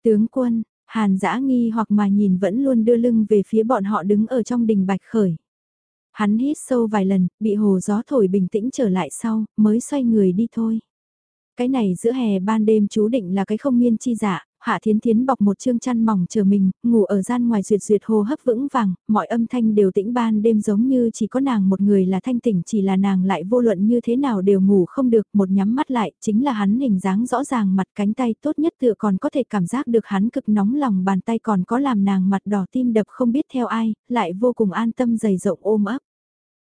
Tướng quân, hàn dã nghi hoặc mà nhìn vẫn luôn đưa lưng về phía bọn họ đứng ở trong đình bạch khởi. Hắn hít sâu vài lần, bị hồ gió thổi bình tĩnh trở lại sau, mới xoay người đi thôi. Cái này giữa hè ban đêm chú định là cái không miên chi dạ, Hạ Thiến Thiến bọc một chương chăn mỏng chờ mình, ngủ ở gian ngoài duyệt duyệt hô hấp vững vàng, mọi âm thanh đều tĩnh ban đêm giống như chỉ có nàng một người là thanh tỉnh chỉ là nàng lại vô luận như thế nào đều ngủ không được, một nhắm mắt lại, chính là hắn hình dáng rõ ràng mặt cánh tay tốt nhất tựa còn có thể cảm giác được hắn cực nóng lòng bàn tay còn có làm nàng mặt đỏ tim đập không biết theo ai, lại vô cùng an tâm dày rộng ôm ấp.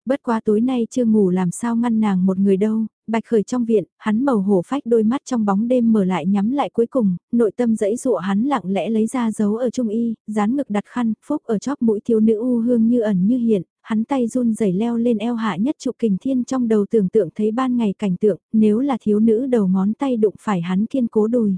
Bất quá tối nay chưa ngủ làm sao ngăn nàng một người đâu, bạch khởi trong viện, hắn màu hổ phách đôi mắt trong bóng đêm mở lại nhắm lại cuối cùng, nội tâm dẫy dụa hắn lặng lẽ lấy ra dấu ở trung y, dán ngực đặt khăn, phúc ở chóp mũi thiếu nữ u hương như ẩn như hiện, hắn tay run rẩy leo lên eo hạ nhất trụ kình thiên trong đầu tưởng tượng thấy ban ngày cảnh tượng, nếu là thiếu nữ đầu ngón tay đụng phải hắn kiên cố đùi.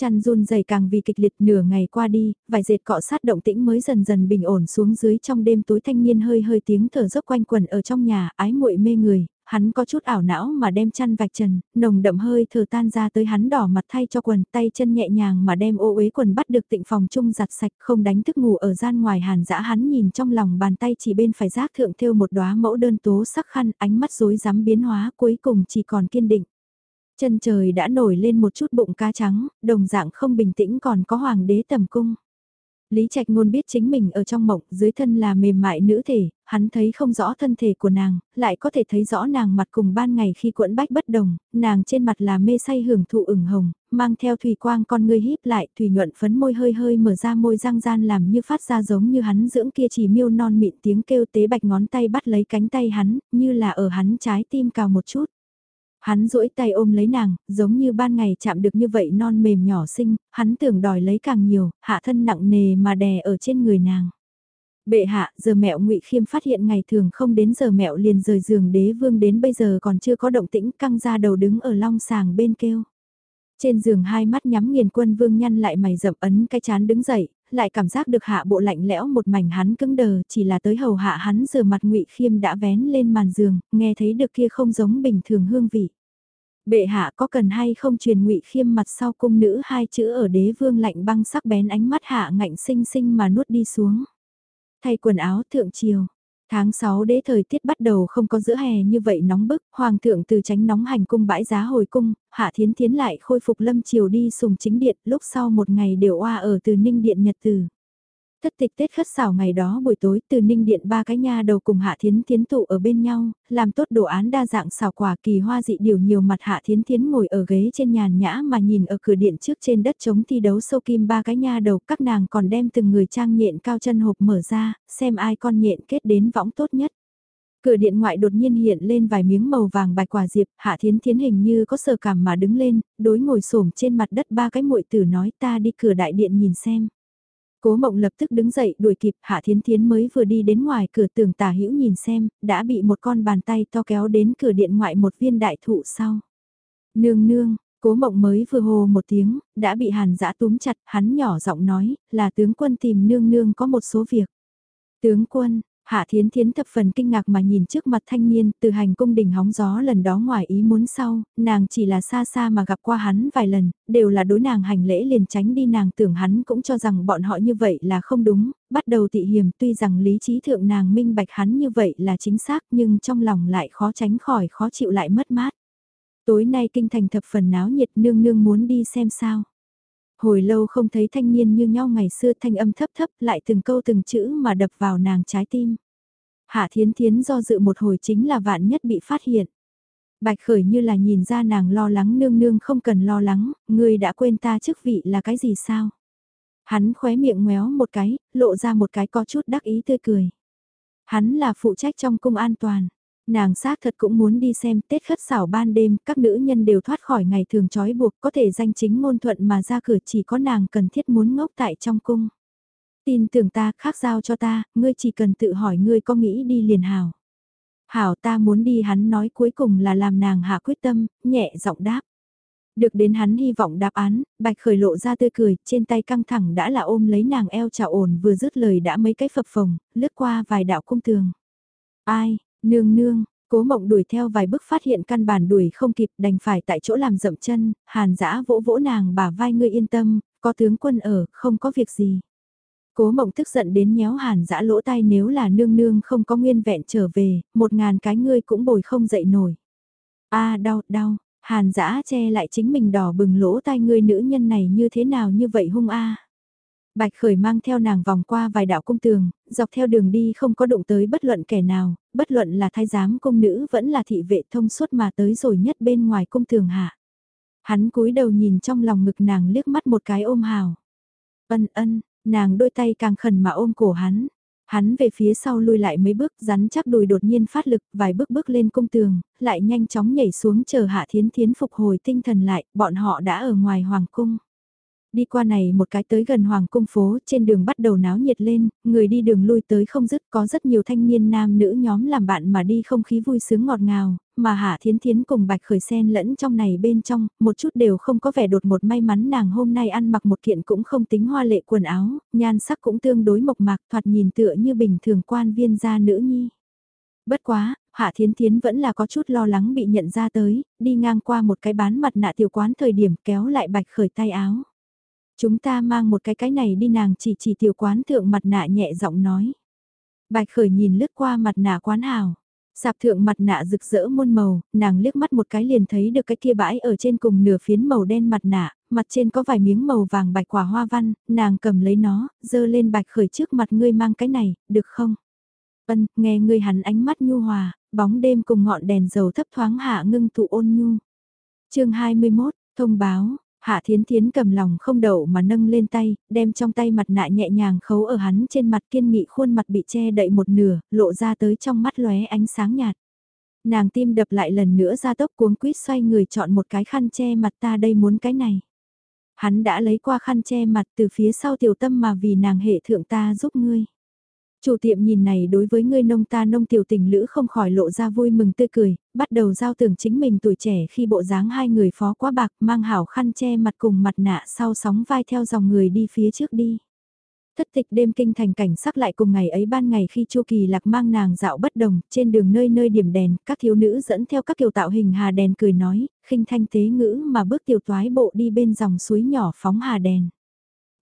Chăn run dày càng vì kịch liệt nửa ngày qua đi, vài dệt cọ sát động tĩnh mới dần dần bình ổn xuống dưới trong đêm tối thanh niên hơi hơi tiếng thở dốc quanh quần ở trong nhà, ái muội mê người, hắn có chút ảo não mà đem chăn vạch trần, nồng đậm hơi thở tan ra tới hắn đỏ mặt thay cho quần, tay chân nhẹ nhàng mà đem ô uế quần bắt được tịnh phòng chung giặt sạch, không đánh thức ngủ ở gian ngoài hàn dã hắn nhìn trong lòng bàn tay chỉ bên phải giác thượng thêu một đóa mẫu đơn tố sắc khăn, ánh mắt rối rắm biến hóa cuối cùng chỉ còn kiên định. Chân trời đã nổi lên một chút bụng cá trắng, đồng dạng không bình tĩnh còn có hoàng đế tầm cung. Lý Trạch Ngôn biết chính mình ở trong mộng, dưới thân là mềm mại nữ thể, hắn thấy không rõ thân thể của nàng, lại có thể thấy rõ nàng mặt cùng ban ngày khi cuộn bách bất đồng, nàng trên mặt là mê say hưởng thụ ửng hồng, mang theo thủy quang con ngươi híp lại, thủy nhuận phấn môi hơi hơi mở ra môi răng gian làm như phát ra giống như hắn dưỡng kia chỉ miêu non mịn tiếng kêu tế bạch ngón tay bắt lấy cánh tay hắn, như là ở hắn trái tim cào một chút. Hắn duỗi tay ôm lấy nàng, giống như ban ngày chạm được như vậy non mềm nhỏ xinh, hắn tưởng đòi lấy càng nhiều, hạ thân nặng nề mà đè ở trên người nàng. Bệ hạ, giờ mẹo ngụy Khiêm phát hiện ngày thường không đến giờ mẹo liền rời giường đế vương đến bây giờ còn chưa có động tĩnh căng ra đầu đứng ở long sàng bên kêu. Trên giường hai mắt nhắm nghiền quân vương nhăn lại mày rậm ấn cái chán đứng dậy, lại cảm giác được hạ bộ lạnh lẽo một mảnh hắn cứng đờ, chỉ là tới hầu hạ hắn rửa mặt ngụy Khiêm đã vén lên màn giường, nghe thấy được kia không giống bình thường hương vị. Bệ hạ có cần hay không truyền ngụy khiêm mặt sau cung nữ hai chữ ở đế vương lạnh băng sắc bén ánh mắt hạ ngạnh sinh sinh mà nuốt đi xuống. Thay quần áo thượng triều. Tháng 6 đế thời tiết bắt đầu không có giữa hè như vậy nóng bức, hoàng thượng từ tránh nóng hành cung bãi giá hồi cung, hạ thiến thiến lại khôi phục lâm triều đi sùng chính điện, lúc sau một ngày đều oa ở từ ninh điện nhật từ. Thất tịch Tết khất xảo ngày đó buổi tối từ Ninh Điện ba cái nha đầu cùng Hạ Thiến Thiến tụ ở bên nhau, làm tốt đồ án đa dạng xảo quả kỳ hoa dị điều nhiều mặt Hạ Thiến Thiến ngồi ở ghế trên nhàn nhã mà nhìn ở cửa điện trước trên đất chống thi đấu sâu kim ba cái nha đầu các nàng còn đem từng người trang nhện cao chân hộp mở ra, xem ai con nhện kết đến võng tốt nhất. Cửa điện ngoại đột nhiên hiện lên vài miếng màu vàng bạch quả diệp, Hạ Thiến Thiến hình như có sờ cảm mà đứng lên, đối ngồi xổm trên mặt đất ba cái muội tử nói ta đi cửa đại điện nhìn xem. Cố mộng lập tức đứng dậy đuổi kịp Hạ Thiến Thiến mới vừa đi đến ngoài cửa tường tả hữu nhìn xem, đã bị một con bàn tay to kéo đến cửa điện ngoại một viên đại thụ sau. Nương nương, cố mộng mới vừa hồ một tiếng, đã bị hàn dã túm chặt, hắn nhỏ giọng nói, là tướng quân tìm nương nương có một số việc. Tướng quân, Hạ Thiến Thiến thập phần kinh ngạc mà nhìn trước mặt thanh niên từ hành cung đình hóng gió lần đó ngoài ý muốn sau, nàng chỉ là xa xa mà gặp qua hắn vài lần, đều là đối nàng hành lễ liền tránh đi nàng tưởng hắn cũng cho rằng bọn họ như vậy là không đúng, bắt đầu tị hiểm tuy rằng lý trí thượng nàng minh bạch hắn như vậy là chính xác nhưng trong lòng lại khó tránh khỏi khó chịu lại mất mát. Tối nay kinh thành thập phần náo nhiệt nương nương muốn đi xem sao. Hồi lâu không thấy thanh niên như nhau ngày xưa thanh âm thấp thấp lại từng câu từng chữ mà đập vào nàng trái tim. Hạ thiến thiến do dự một hồi chính là vạn nhất bị phát hiện. Bạch khởi như là nhìn ra nàng lo lắng nương nương không cần lo lắng, ngươi đã quên ta chức vị là cái gì sao? Hắn khóe miệng ngoéo một cái, lộ ra một cái có chút đắc ý tươi cười. Hắn là phụ trách trong cung an toàn. Nàng xác thật cũng muốn đi xem Tết khất xảo ban đêm, các nữ nhân đều thoát khỏi ngày thường trói buộc có thể danh chính ngôn thuận mà ra cửa chỉ có nàng cần thiết muốn ngốc tại trong cung. Tin tưởng ta, khác giao cho ta, ngươi chỉ cần tự hỏi ngươi có nghĩ đi liền hảo. Hảo ta muốn đi hắn nói cuối cùng là làm nàng hạ quyết tâm, nhẹ giọng đáp. Được đến hắn hy vọng đáp án, bạch khởi lộ ra tươi cười, trên tay căng thẳng đã là ôm lấy nàng eo chào ổn vừa dứt lời đã mấy cái phập phồng, lướt qua vài đạo cung tường. Ai, Nương nương, cố mộng đuổi theo vài bước phát hiện căn bản đuổi không kịp đành phải tại chỗ làm dậm chân, hàn dã vỗ vỗ nàng bả vai ngươi yên tâm, có tướng quân ở, không có việc gì. Cố mộng tức giận đến nhéo hàn dã lỗ tai nếu là nương nương không có nguyên vẹn trở về, một ngàn cái ngươi cũng bồi không dậy nổi. a đau, đau, Hàn dã che lại chính mình đỏ bừng lỗ tai ngươi nữ nhân này như thế nào như vậy hung a. Bạch Khởi mang theo nàng vòng qua vài đạo cung tường, dọc theo đường đi không có đụng tới bất luận kẻ nào, bất luận là thái giám cung nữ vẫn là thị vệ thông suốt mà tới rồi nhất bên ngoài cung tường hạ. Hắn cúi đầu nhìn trong lòng ngực nàng liếc mắt một cái ôm hào. Ân ân, nàng đôi tay càng khẩn mà ôm cổ hắn. Hắn về phía sau lui lại mấy bước rắn chắc đùi đột nhiên phát lực vài bước bước lên cung tường, lại nhanh chóng nhảy xuống chờ hạ thiến thiến phục hồi tinh thần lại, bọn họ đã ở ngoài hoàng cung. Đi qua này một cái tới gần Hoàng Cung phố, trên đường bắt đầu náo nhiệt lên, người đi đường lui tới không dứt, có rất nhiều thanh niên nam nữ nhóm làm bạn mà đi không khí vui sướng ngọt ngào, mà Hạ Thiến Thiến cùng Bạch Khởi Sen lẫn trong này bên trong, một chút đều không có vẻ đột một may mắn nàng hôm nay ăn mặc một kiện cũng không tính hoa lệ quần áo, nhan sắc cũng tương đối mộc mạc thoạt nhìn tựa như bình thường quan viên gia nữ nhi. Bất quá, Hạ Thiến Thiến vẫn là có chút lo lắng bị nhận ra tới, đi ngang qua một cái bán mặt nạ tiểu quán thời điểm kéo lại Bạch Khởi tay áo. Chúng ta mang một cái cái này đi nàng chỉ chỉ tiểu quán thượng mặt nạ nhẹ giọng nói. Bạch khởi nhìn lướt qua mặt nạ quán hào. Sạp thượng mặt nạ rực rỡ muôn màu, nàng liếc mắt một cái liền thấy được cái kia bãi ở trên cùng nửa phiến màu đen mặt nạ, mặt trên có vài miếng màu vàng bạch quả hoa văn, nàng cầm lấy nó, dơ lên bạch khởi trước mặt ngươi mang cái này, được không? vân nghe ngươi hắn ánh mắt nhu hòa, bóng đêm cùng ngọn đèn dầu thấp thoáng hạ ngưng tụ ôn nhu. chương 21, thông báo, Hạ Thiến Thiến cầm lòng không đậu mà nâng lên tay, đem trong tay mặt nạ nhẹ nhàng khấu ở hắn trên mặt kiên nghị khuôn mặt bị che đậy một nửa, lộ ra tới trong mắt lóe ánh sáng nhạt. Nàng tim đập lại lần nữa ra tốc cuống quýt xoay người chọn một cái khăn che mặt ta đây muốn cái này. Hắn đã lấy qua khăn che mặt từ phía sau tiểu tâm mà vì nàng hệ thượng ta giúp ngươi. Chủ tiệm nhìn này đối với ngươi nông ta nông tiểu tình lữ không khỏi lộ ra vui mừng tươi cười, bắt đầu giao tưởng chính mình tuổi trẻ khi bộ dáng hai người phó quá bạc mang hảo khăn che mặt cùng mặt nạ sau sóng vai theo dòng người đi phía trước đi. Thất tịch đêm kinh thành cảnh sắc lại cùng ngày ấy ban ngày khi Chu Kỳ Lạc mang nàng dạo bất đồng, trên đường nơi nơi điểm đèn, các thiếu nữ dẫn theo các kiểu tạo hình hà đèn cười nói, khinh thanh tế ngữ mà bước tiểu toái bộ đi bên dòng suối nhỏ phóng hà đèn.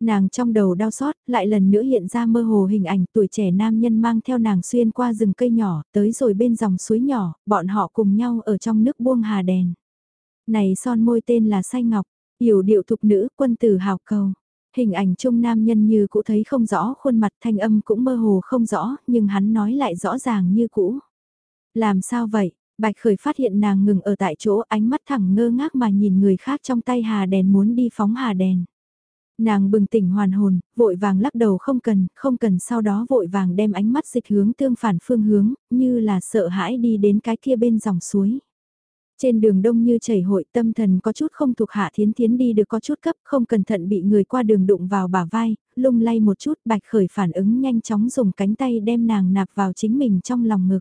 Nàng trong đầu đau xót, lại lần nữa hiện ra mơ hồ hình ảnh tuổi trẻ nam nhân mang theo nàng xuyên qua rừng cây nhỏ, tới rồi bên dòng suối nhỏ, bọn họ cùng nhau ở trong nước buông hà đèn. Này son môi tên là say ngọc, hiểu điệu thục nữ quân tử hào cầu. Hình ảnh chung nam nhân như cũ thấy không rõ khuôn mặt thanh âm cũng mơ hồ không rõ, nhưng hắn nói lại rõ ràng như cũ. Làm sao vậy? Bạch khởi phát hiện nàng ngừng ở tại chỗ ánh mắt thẳng ngơ ngác mà nhìn người khác trong tay hà đèn muốn đi phóng hà đèn. Nàng bừng tỉnh hoàn hồn, vội vàng lắc đầu không cần, không cần sau đó vội vàng đem ánh mắt dịch hướng tương phản phương hướng, như là sợ hãi đi đến cái kia bên dòng suối. Trên đường đông như chảy hội tâm thần có chút không thuộc hạ thiến thiến đi được có chút cấp không cẩn thận bị người qua đường đụng vào bả vai, lung lay một chút bạch khởi phản ứng nhanh chóng dùng cánh tay đem nàng nạp vào chính mình trong lòng ngực.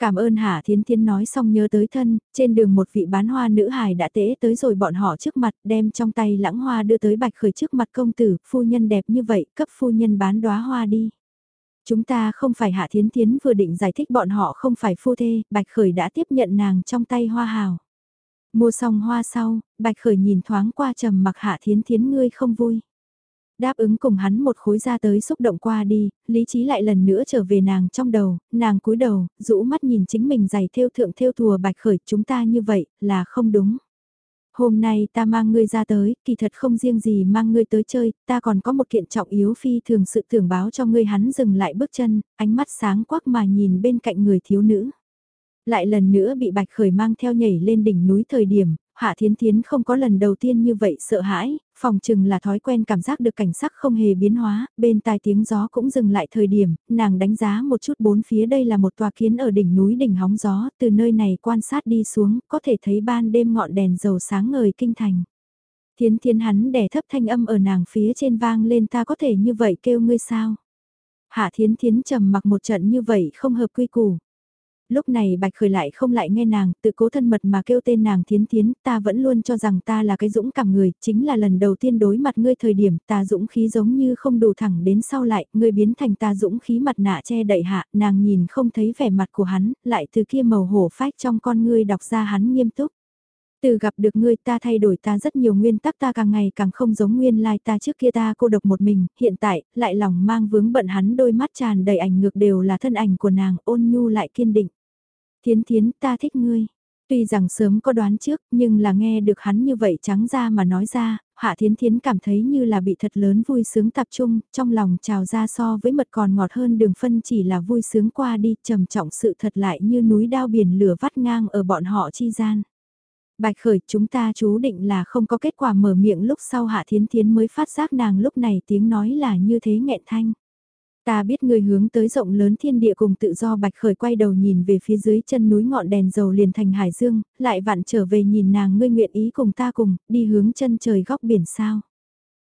Cảm ơn Hạ Thiến Thiến nói xong nhớ tới thân, trên đường một vị bán hoa nữ hài đã tễ tới rồi bọn họ trước mặt đem trong tay lãng hoa đưa tới bạch khởi trước mặt công tử, phu nhân đẹp như vậy, cấp phu nhân bán đóa hoa đi. Chúng ta không phải Hạ Thiến Thiến vừa định giải thích bọn họ không phải phu thê, bạch khởi đã tiếp nhận nàng trong tay hoa hào. Mua xong hoa sau, bạch khởi nhìn thoáng qua trầm mặc Hạ Thiến Thiến ngươi không vui. Đáp ứng cùng hắn một khối ra tới xúc động qua đi, lý trí lại lần nữa trở về nàng trong đầu, nàng cúi đầu, rũ mắt nhìn chính mình giày thêu thượng thêu thùa bạch khởi chúng ta như vậy, là không đúng. Hôm nay ta mang ngươi ra tới, kỳ thật không riêng gì mang ngươi tới chơi, ta còn có một kiện trọng yếu phi thường sự thưởng báo cho ngươi hắn dừng lại bước chân, ánh mắt sáng quắc mà nhìn bên cạnh người thiếu nữ. Lại lần nữa bị bạch khởi mang theo nhảy lên đỉnh núi thời điểm, Hạ Thiến Thiến không có lần đầu tiên như vậy sợ hãi, phòng chừng là thói quen cảm giác được cảnh sắc không hề biến hóa, bên tai tiếng gió cũng dừng lại thời điểm, nàng đánh giá một chút bốn phía đây là một tòa kiến ở đỉnh núi đỉnh hóng gió, từ nơi này quan sát đi xuống, có thể thấy ban đêm ngọn đèn dầu sáng ngời kinh thành. Thiến Thiến hắn đè thấp thanh âm ở nàng phía trên vang lên ta có thể như vậy kêu ngươi sao? Hạ Thiến Thiến trầm mặc một trận như vậy không hợp quy củ lúc này bạch khởi lại không lại nghe nàng, tự cố thân mật mà kêu tên nàng thiến thiến, ta vẫn luôn cho rằng ta là cái dũng cảm người, chính là lần đầu tiên đối mặt ngươi thời điểm ta dũng khí giống như không đủ thẳng đến sau lại, ngươi biến thành ta dũng khí mặt nạ che đậy hạ, nàng nhìn không thấy vẻ mặt của hắn, lại từ kia màu hổ phách trong con ngươi đọc ra hắn nghiêm túc. Từ gặp được ngươi ta thay đổi ta rất nhiều nguyên tắc ta càng ngày càng không giống nguyên lai ta trước kia ta cô độc một mình, hiện tại, lại lòng mang vướng bận hắn đôi mắt tràn đầy ảnh ngược đều là thân ảnh của nàng ôn nhu lại kiên định. Thiến thiến ta thích ngươi. Tuy rằng sớm có đoán trước, nhưng là nghe được hắn như vậy trắng ra mà nói ra, Hạ Thiến Thiến cảm thấy như là bị thật lớn vui sướng tập trung, trong lòng trào ra so với mật còn ngọt hơn đường phân chỉ là vui sướng qua đi, trầm trọng sự thật lại như núi đao biển lửa vắt ngang ở bọn họ chi gian. Bạch khởi chúng ta chú định là không có kết quả mở miệng lúc sau Hạ Thiến Thiến mới phát giác nàng lúc này tiếng nói là như thế nghẹn thanh. Ta biết người hướng tới rộng lớn thiên địa cùng tự do bạch khởi quay đầu nhìn về phía dưới chân núi ngọn đèn dầu liền thành hải dương, lại vặn trở về nhìn nàng ngươi nguyện ý cùng ta cùng, đi hướng chân trời góc biển sao.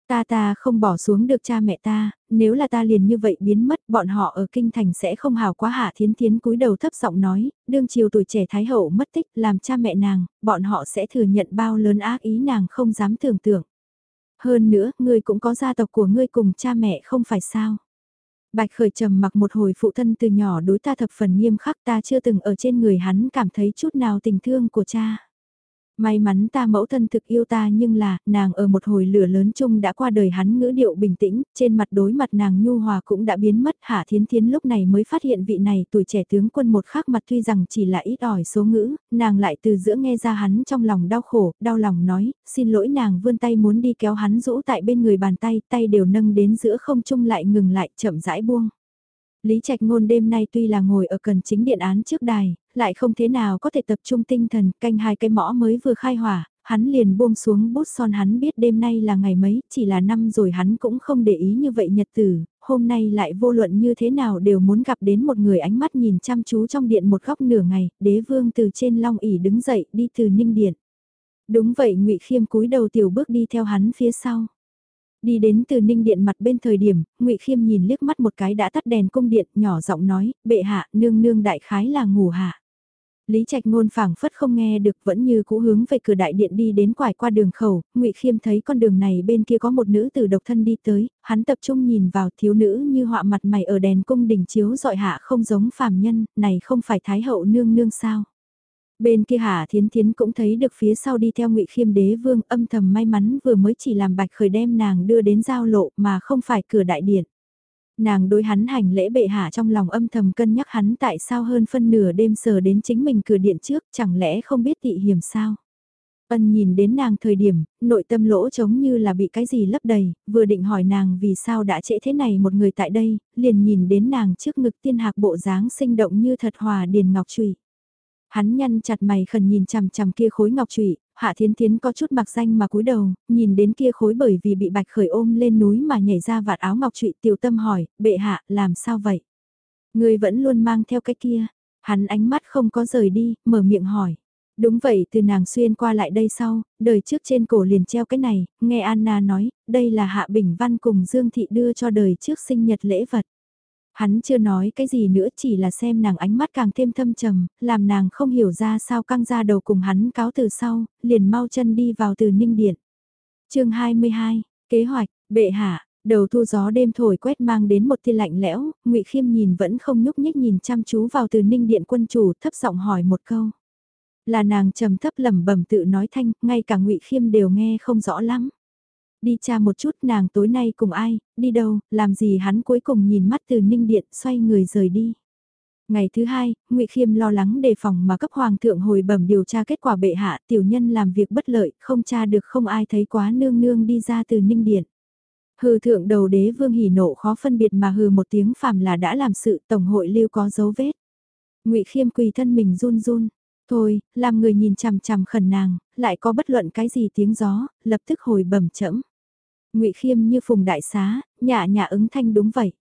Ta ta không bỏ xuống được cha mẹ ta, nếu là ta liền như vậy biến mất bọn họ ở kinh thành sẽ không hào quá hạ thiến thiến cúi đầu thấp giọng nói, đương chiều tuổi trẻ thái hậu mất tích làm cha mẹ nàng, bọn họ sẽ thừa nhận bao lớn ác ý nàng không dám tưởng tượng. Hơn nữa, ngươi cũng có gia tộc của ngươi cùng cha mẹ không phải sao. Bạch khởi trầm mặc một hồi phụ thân từ nhỏ đối ta thập phần nghiêm khắc, ta chưa từng ở trên người hắn cảm thấy chút nào tình thương của cha. May mắn ta mẫu thân thực yêu ta nhưng là, nàng ở một hồi lửa lớn chung đã qua đời hắn ngữ điệu bình tĩnh, trên mặt đối mặt nàng nhu hòa cũng đã biến mất. Hạ Thiến Thiến lúc này mới phát hiện vị này tuổi trẻ tướng quân một khác mặt tuy rằng chỉ là ít ỏi số ngữ, nàng lại từ giữa nghe ra hắn trong lòng đau khổ, đau lòng nói, xin lỗi nàng vươn tay muốn đi kéo hắn rũ tại bên người bàn tay, tay đều nâng đến giữa không chung lại ngừng lại chậm rãi buông. Lý Trạch Ngôn đêm nay tuy là ngồi ở cần chính điện án trước đài, lại không thế nào có thể tập trung tinh thần, canh hai cái mõ mới vừa khai hỏa, hắn liền buông xuống bút son hắn biết đêm nay là ngày mấy, chỉ là năm rồi hắn cũng không để ý như vậy nhật tử, hôm nay lại vô luận như thế nào đều muốn gặp đến một người ánh mắt nhìn chăm chú trong điện một góc nửa ngày, đế vương từ trên long ỉ đứng dậy đi từ ninh điện. Đúng vậy ngụy Khiêm cúi đầu tiểu bước đi theo hắn phía sau. Đi đến từ ninh điện mặt bên thời điểm, ngụy Khiêm nhìn liếc mắt một cái đã tắt đèn cung điện, nhỏ giọng nói, bệ hạ, nương nương đại khái là ngủ hạ. Lý Trạch Ngôn phảng phất không nghe được vẫn như cũ hướng về cửa đại điện đi đến quải qua đường khẩu, Ngụy Khiêm thấy con đường này bên kia có một nữ tử độc thân đi tới, hắn tập trung nhìn vào thiếu nữ như họa mặt mày ở đèn cung đỉnh chiếu dọi hạ không giống phàm nhân, này không phải thái hậu nương nương sao. Bên kia Hà Thiến Thiến cũng thấy được phía sau đi theo ngụy Khiêm đế vương âm thầm may mắn vừa mới chỉ làm bạch khởi đem nàng đưa đến giao lộ mà không phải cửa đại điện. Nàng đối hắn hành lễ bệ hạ trong lòng âm thầm cân nhắc hắn tại sao hơn phân nửa đêm sờ đến chính mình cửa điện trước chẳng lẽ không biết tị hiểm sao. Ân nhìn đến nàng thời điểm, nội tâm lỗ trống như là bị cái gì lấp đầy, vừa định hỏi nàng vì sao đã trễ thế này một người tại đây, liền nhìn đến nàng trước ngực tiên hạc bộ dáng sinh động như thật hòa điền ngọc trụy. Hắn nhăn chặt mày khẩn nhìn chằm chằm kia khối ngọc trụy, Hạ Thiến Thiến có chút mặc danh mà cúi đầu, nhìn đến kia khối bởi vì bị bạch khởi ôm lên núi mà nhảy ra vạt áo ngọc trụy tiểu tâm hỏi, bệ hạ, làm sao vậy? Người vẫn luôn mang theo cái kia, hắn ánh mắt không có rời đi, mở miệng hỏi. Đúng vậy từ nàng xuyên qua lại đây sau, đời trước trên cổ liền treo cái này, nghe Anna nói, đây là Hạ Bình Văn cùng Dương Thị đưa cho đời trước sinh nhật lễ vật. Hắn chưa nói cái gì nữa chỉ là xem nàng ánh mắt càng thêm thâm trầm, làm nàng không hiểu ra sao căng ra đầu cùng hắn cáo từ sau, liền mau chân đi vào từ ninh điện. chương 22, kế hoạch, bệ hạ, đầu thu gió đêm thổi quét mang đến một tia lạnh lẽo, ngụy Khiêm nhìn vẫn không nhúc nhích nhìn chăm chú vào từ ninh điện quân chủ thấp giọng hỏi một câu. Là nàng trầm thấp lẩm bẩm tự nói thanh, ngay cả ngụy Khiêm đều nghe không rõ lắm đi cha một chút nàng tối nay cùng ai, đi đâu, làm gì hắn cuối cùng nhìn mắt từ ninh điện xoay người rời đi. Ngày thứ hai, ngụy Khiêm lo lắng đề phòng mà cấp hoàng thượng hồi bẩm điều tra kết quả bệ hạ tiểu nhân làm việc bất lợi, không tra được không ai thấy quá nương nương đi ra từ ninh điện. Hừ thượng đầu đế vương hỉ nộ khó phân biệt mà hừ một tiếng phàm là đã làm sự tổng hội lưu có dấu vết. ngụy Khiêm quỳ thân mình run run, thôi, làm người nhìn chằm chằm khẩn nàng, lại có bất luận cái gì tiếng gió, lập tức hồi bẩm chẫm ngụy Khiêm như phùng đại xá, nhà nhà ứng thanh đúng vậy.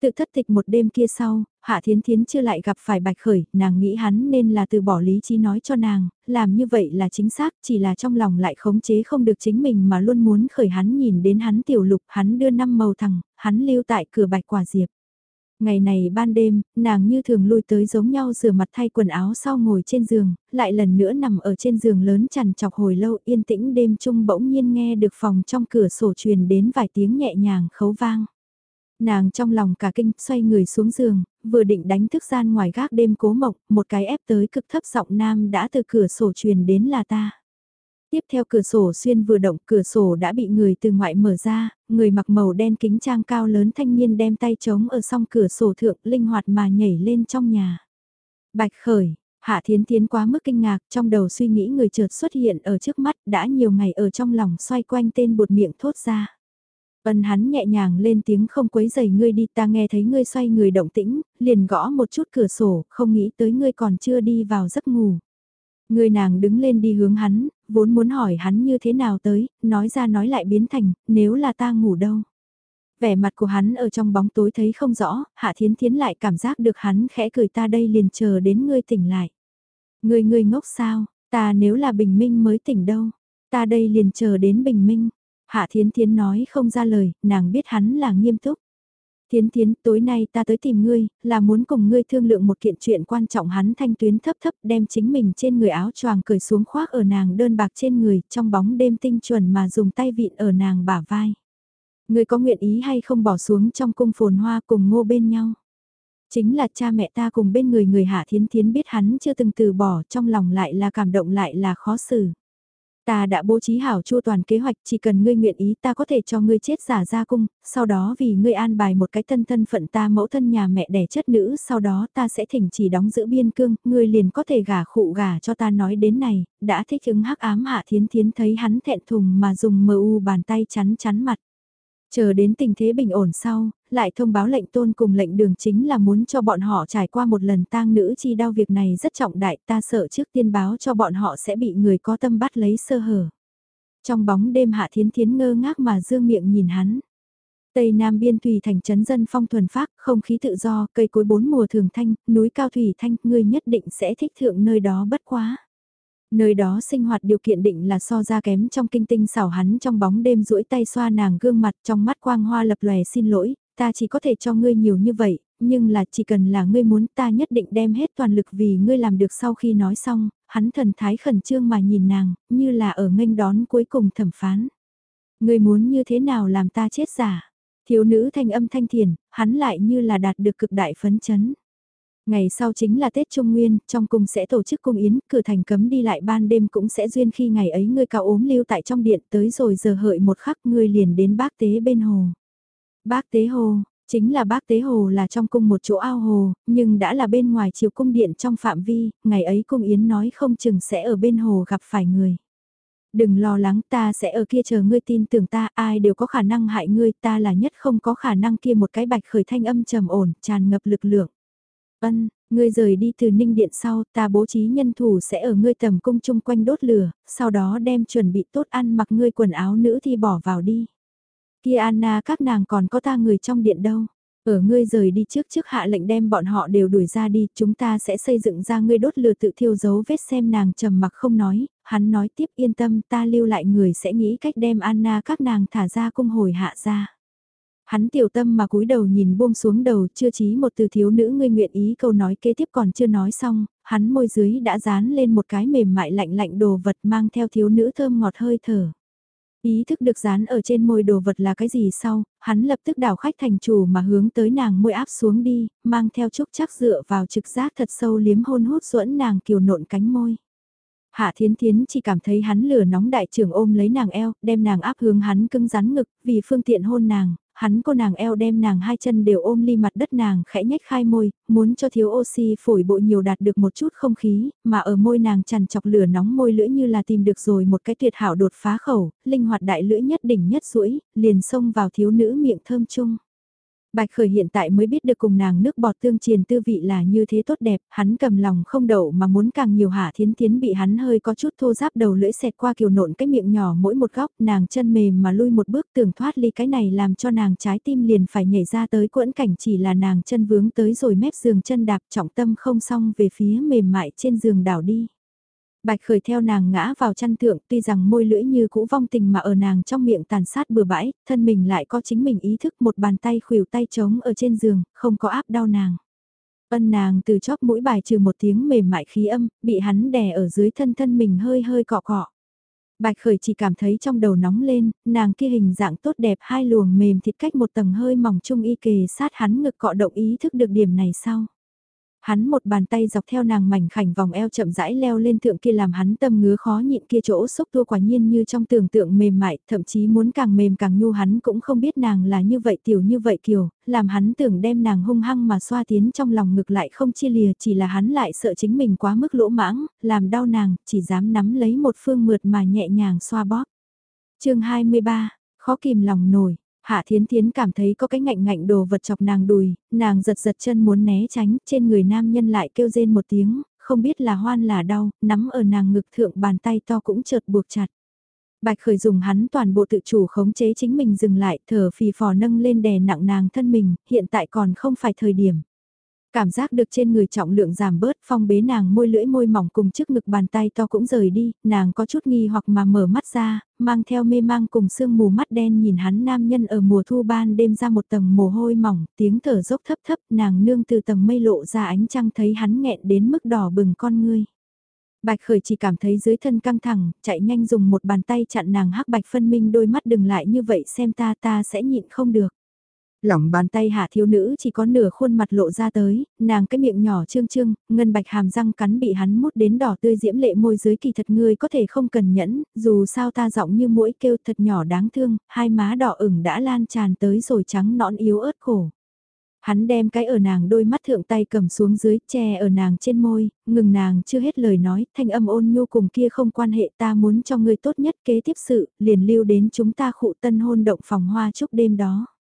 Tự thất tịch một đêm kia sau, Hạ Thiến Thiến chưa lại gặp phải Bạch Khởi, nàng nghĩ hắn nên là từ bỏ lý trí nói cho nàng, làm như vậy là chính xác, chỉ là trong lòng lại khống chế không được chính mình mà luôn muốn khởi hắn nhìn đến hắn tiểu lục, hắn đưa năm màu thẳng, hắn lưu tại cửa Bạch Quả Diệp. Ngày này ban đêm, nàng như thường lui tới giống nhau rửa mặt thay quần áo sau ngồi trên giường, lại lần nữa nằm ở trên giường lớn chằn chọc hồi lâu yên tĩnh đêm chung bỗng nhiên nghe được phòng trong cửa sổ truyền đến vài tiếng nhẹ nhàng khấu vang. Nàng trong lòng cả kinh xoay người xuống giường, vừa định đánh thức gian ngoài gác đêm cố mộng, một cái ép tới cực thấp giọng nam đã từ cửa sổ truyền đến là ta. Tiếp theo cửa sổ xuyên vừa động cửa sổ đã bị người từ ngoại mở ra, người mặc màu đen kính trang cao lớn thanh niên đem tay trống ở song cửa sổ thượng linh hoạt mà nhảy lên trong nhà. Bạch khởi, Hạ Thiến Thiến quá mức kinh ngạc, trong đầu suy nghĩ người chợt xuất hiện ở trước mắt, đã nhiều ngày ở trong lòng xoay quanh tên bột miệng thốt ra. Ân hắn nhẹ nhàng lên tiếng không quấy giày ngươi đi ta nghe thấy ngươi xoay người động tĩnh, liền gõ một chút cửa sổ, không nghĩ tới ngươi còn chưa đi vào giấc ngủ. Người nàng đứng lên đi hướng hắn, vốn muốn hỏi hắn như thế nào tới, nói ra nói lại biến thành, nếu là ta ngủ đâu. Vẻ mặt của hắn ở trong bóng tối thấy không rõ, Hạ Thiến Thiến lại cảm giác được hắn khẽ cười ta đây liền chờ đến ngươi tỉnh lại. Ngươi ngươi ngốc sao, ta nếu là bình minh mới tỉnh đâu, ta đây liền chờ đến bình minh. Hạ Thiến Thiến nói không ra lời, nàng biết hắn là nghiêm túc. Thiến Thiến, tối nay ta tới tìm ngươi, là muốn cùng ngươi thương lượng một kiện chuyện quan trọng hắn thanh tuyến thấp thấp đem chính mình trên người áo choàng cởi xuống khoác ở nàng đơn bạc trên người, trong bóng đêm tinh chuẩn mà dùng tay vịn ở nàng bả vai. Ngươi có nguyện ý hay không bỏ xuống trong cung phồn hoa cùng ngô bên nhau? Chính là cha mẹ ta cùng bên người người hạ thiến thiến biết hắn chưa từng từ bỏ trong lòng lại là cảm động lại là khó xử. Ta đã bố trí hảo chu toàn kế hoạch, chỉ cần ngươi nguyện ý ta có thể cho ngươi chết giả ra cung, sau đó vì ngươi an bài một cái thân thân phận ta mẫu thân nhà mẹ đẻ chất nữ, sau đó ta sẽ thỉnh chỉ đóng giữ biên cương, ngươi liền có thể gả khụ gả cho ta nói đến này, đã thích ứng hắc ám hạ thiến thiến thấy hắn thẹn thùng mà dùng mờ u bàn tay chắn chắn mặt. Chờ đến tình thế bình ổn sau, lại thông báo lệnh tôn cùng lệnh đường chính là muốn cho bọn họ trải qua một lần tang nữ chi đau việc này rất trọng đại ta sợ trước tiên báo cho bọn họ sẽ bị người có tâm bắt lấy sơ hở. Trong bóng đêm hạ thiến thiến ngơ ngác mà dương miệng nhìn hắn. Tây Nam biên thủy thành trấn dân phong thuần phác, không khí tự do, cây cối bốn mùa thường thanh, núi cao thủy thanh, ngươi nhất định sẽ thích thượng nơi đó bất quá. Nơi đó sinh hoạt điều kiện định là so ra kém trong kinh tinh xảo hắn trong bóng đêm duỗi tay xoa nàng gương mặt trong mắt quang hoa lập lòe xin lỗi, ta chỉ có thể cho ngươi nhiều như vậy, nhưng là chỉ cần là ngươi muốn ta nhất định đem hết toàn lực vì ngươi làm được sau khi nói xong, hắn thần thái khẩn trương mà nhìn nàng, như là ở nghênh đón cuối cùng thẩm phán. Ngươi muốn như thế nào làm ta chết giả? Thiếu nữ thanh âm thanh thiền, hắn lại như là đạt được cực đại phấn chấn. Ngày sau chính là Tết Trung Nguyên, trong cung sẽ tổ chức cung yến, cửa thành cấm đi lại ban đêm cũng sẽ duyên khi ngày ấy ngươi cao ốm lưu tại trong điện tới rồi giờ hợi một khắc ngươi liền đến bác tế bên hồ. Bác tế hồ, chính là bác tế hồ là trong cung một chỗ ao hồ, nhưng đã là bên ngoài chiều cung điện trong phạm vi, ngày ấy cung yến nói không chừng sẽ ở bên hồ gặp phải người. Đừng lo lắng ta sẽ ở kia chờ ngươi tin tưởng ta ai đều có khả năng hại ngươi ta là nhất không có khả năng kia một cái bạch khởi thanh âm trầm ổn tràn ngập lực lượng. Ân, ngươi rời đi từ ninh điện sau, ta bố trí nhân thủ sẽ ở ngươi tầm cung chung quanh đốt lửa, sau đó đem chuẩn bị tốt ăn mặc ngươi quần áo nữ thì bỏ vào đi. Kia Anna các nàng còn có ta người trong điện đâu. Ở ngươi rời đi trước trước hạ lệnh đem bọn họ đều đuổi ra đi, chúng ta sẽ xây dựng ra ngươi đốt lửa tự thiêu dấu vết xem nàng trầm mặc không nói, hắn nói tiếp yên tâm ta lưu lại người sẽ nghĩ cách đem Anna các nàng thả ra cung hồi hạ ra. Hắn tiểu tâm mà cúi đầu nhìn buông xuống đầu chưa chí một từ thiếu nữ ngươi nguyện ý câu nói kế tiếp còn chưa nói xong, hắn môi dưới đã dán lên một cái mềm mại lạnh lạnh đồ vật mang theo thiếu nữ thơm ngọt hơi thở. Ý thức được dán ở trên môi đồ vật là cái gì sau, hắn lập tức đảo khách thành chủ mà hướng tới nàng môi áp xuống đi, mang theo chút chắc dựa vào trực giác thật sâu liếm hôn hút duẫn nàng kiều nộn cánh môi. Hạ Thiến Thiến chỉ cảm thấy hắn lửa nóng đại trưởng ôm lấy nàng eo, đem nàng áp hướng hắn cưng rắn ngực, vì phương tiện hôn nàng, hắn cô nàng eo đem nàng hai chân đều ôm ly mặt đất nàng khẽ nhếch khai môi, muốn cho thiếu oxy phổi bộ nhiều đạt được một chút không khí, mà ở môi nàng chằn chọc lửa nóng môi lưỡi như là tìm được rồi một cái tuyệt hảo đột phá khẩu, linh hoạt đại lưỡi nhất đỉnh nhất rũi, liền xông vào thiếu nữ miệng thơm chung. Bạch Khởi hiện tại mới biết được cùng nàng nước bọt tương triền tư vị là như thế tốt đẹp, hắn cầm lòng không đậu mà muốn càng nhiều hạ thiến tiến bị hắn hơi có chút thô giáp đầu lưỡi xẹt qua kiều nộn cái miệng nhỏ mỗi một góc, nàng chân mềm mà lui một bước tưởng thoát ly cái này làm cho nàng trái tim liền phải nhảy ra tới quẫn cảnh chỉ là nàng chân vướng tới rồi mép giường chân đạp trọng tâm không xong về phía mềm mại trên giường đảo đi. Bạch khởi theo nàng ngã vào chăn thượng tuy rằng môi lưỡi như cũ vong tình mà ở nàng trong miệng tàn sát bừa bãi, thân mình lại có chính mình ý thức một bàn tay khuỷu tay trống ở trên giường, không có áp đau nàng. Ân nàng từ chóp mũi bài trừ một tiếng mềm mại khí âm, bị hắn đè ở dưới thân thân mình hơi hơi cọ cọ. Bạch khởi chỉ cảm thấy trong đầu nóng lên, nàng kia hình dạng tốt đẹp hai luồng mềm thịt cách một tầng hơi mỏng chung y kề sát hắn ngực cọ động ý thức được điểm này sau. Hắn một bàn tay dọc theo nàng mảnh khảnh vòng eo chậm rãi leo lên thượng kia làm hắn tâm ngứa khó nhịn kia chỗ xúc tua quả nhiên như trong tưởng tượng mềm mại, thậm chí muốn càng mềm càng nhu hắn cũng không biết nàng là như vậy tiểu như vậy kiều, làm hắn tưởng đem nàng hung hăng mà xoa tiến trong lòng ngực lại không chia lìa chỉ là hắn lại sợ chính mình quá mức lỗ mãng, làm đau nàng, chỉ dám nắm lấy một phương mượt mà nhẹ nhàng xoa bóp. chương 23, khó kìm lòng nổi. Hạ Thiến Thiến cảm thấy có cái ngạnh ngạnh đồ vật chọc nàng đùi, nàng giật giật chân muốn né tránh, trên người nam nhân lại kêu rên một tiếng, không biết là hoan là đau, nắm ở nàng ngực thượng bàn tay to cũng chợt buộc chặt. Bạch khởi dùng hắn toàn bộ tự chủ khống chế chính mình dừng lại, thở phì phò nâng lên đè nặng nàng thân mình, hiện tại còn không phải thời điểm. Cảm giác được trên người trọng lượng giảm bớt phong bế nàng môi lưỡi môi mỏng cùng trước ngực bàn tay to cũng rời đi, nàng có chút nghi hoặc mà mở mắt ra, mang theo mê mang cùng sương mù mắt đen nhìn hắn nam nhân ở mùa thu ban đêm ra một tầng mồ hôi mỏng, tiếng thở dốc thấp thấp, nàng nương từ tầng mây lộ ra ánh trăng thấy hắn nghẹn đến mức đỏ bừng con ngươi. Bạch khởi chỉ cảm thấy dưới thân căng thẳng, chạy nhanh dùng một bàn tay chặn nàng hắc bạch phân minh đôi mắt đừng lại như vậy xem ta ta sẽ nhịn không được. Lỏng bàn tay hạ thiếu nữ chỉ có nửa khuôn mặt lộ ra tới, nàng cái miệng nhỏ trương trương, ngân bạch hàm răng cắn bị hắn mút đến đỏ tươi diễm lệ môi dưới kỳ thật ngươi có thể không cần nhẫn, dù sao ta giọng như mũi kêu thật nhỏ đáng thương, hai má đỏ ửng đã lan tràn tới rồi trắng nõn yếu ớt khổ. Hắn đem cái ở nàng đôi mắt thượng tay cầm xuống dưới, che ở nàng trên môi, ngừng nàng chưa hết lời nói, thanh âm ôn nhu cùng kia không quan hệ ta muốn cho ngươi tốt nhất kế tiếp sự, liền lưu đến chúng ta khụ tân hôn động phòng hoa chúc đêm đó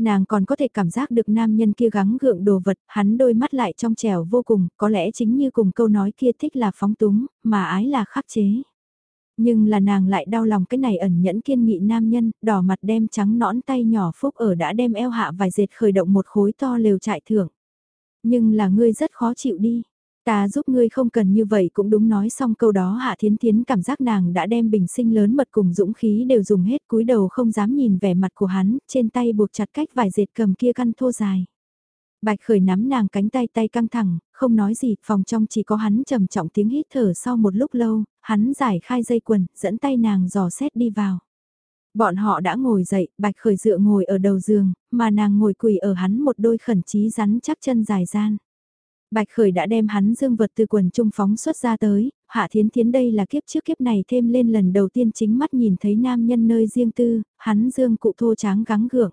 nàng còn có thể cảm giác được nam nhân kia gắng gượng đồ vật, hắn đôi mắt lại trong trẻo vô cùng, có lẽ chính như cùng câu nói kia thích là phóng túng, mà ái là khắc chế. Nhưng là nàng lại đau lòng cái này ẩn nhẫn kiên nghị nam nhân, đỏ mặt đem trắng nõn tay nhỏ phúc ở đã đem eo hạ vài dệt khởi động một khối to lều trại thưởng. Nhưng là ngươi rất khó chịu đi. Ta giúp ngươi không cần như vậy cũng đúng nói xong câu đó Hạ Thiến Thiến cảm giác nàng đã đem bình sinh lớn mật cùng dũng khí đều dùng hết cúi đầu không dám nhìn vẻ mặt của hắn, trên tay buộc chặt cách vài dệt cầm kia căn thô dài. Bạch khởi nắm nàng cánh tay tay căng thẳng, không nói gì, phòng trong chỉ có hắn trầm trọng tiếng hít thở sau một lúc lâu, hắn giải khai dây quần, dẫn tay nàng dò xét đi vào. Bọn họ đã ngồi dậy, bạch khởi dựa ngồi ở đầu giường, mà nàng ngồi quỳ ở hắn một đôi khẩn trí rắn chắc chân dài gian. Bạch Khởi đã đem hắn dương vật từ quần trung phóng xuất ra tới, Hạ Thiến Thiến đây là kiếp trước kiếp này thêm lên lần đầu tiên chính mắt nhìn thấy nam nhân nơi riêng tư, hắn dương cụ thô tráng gắng gượng.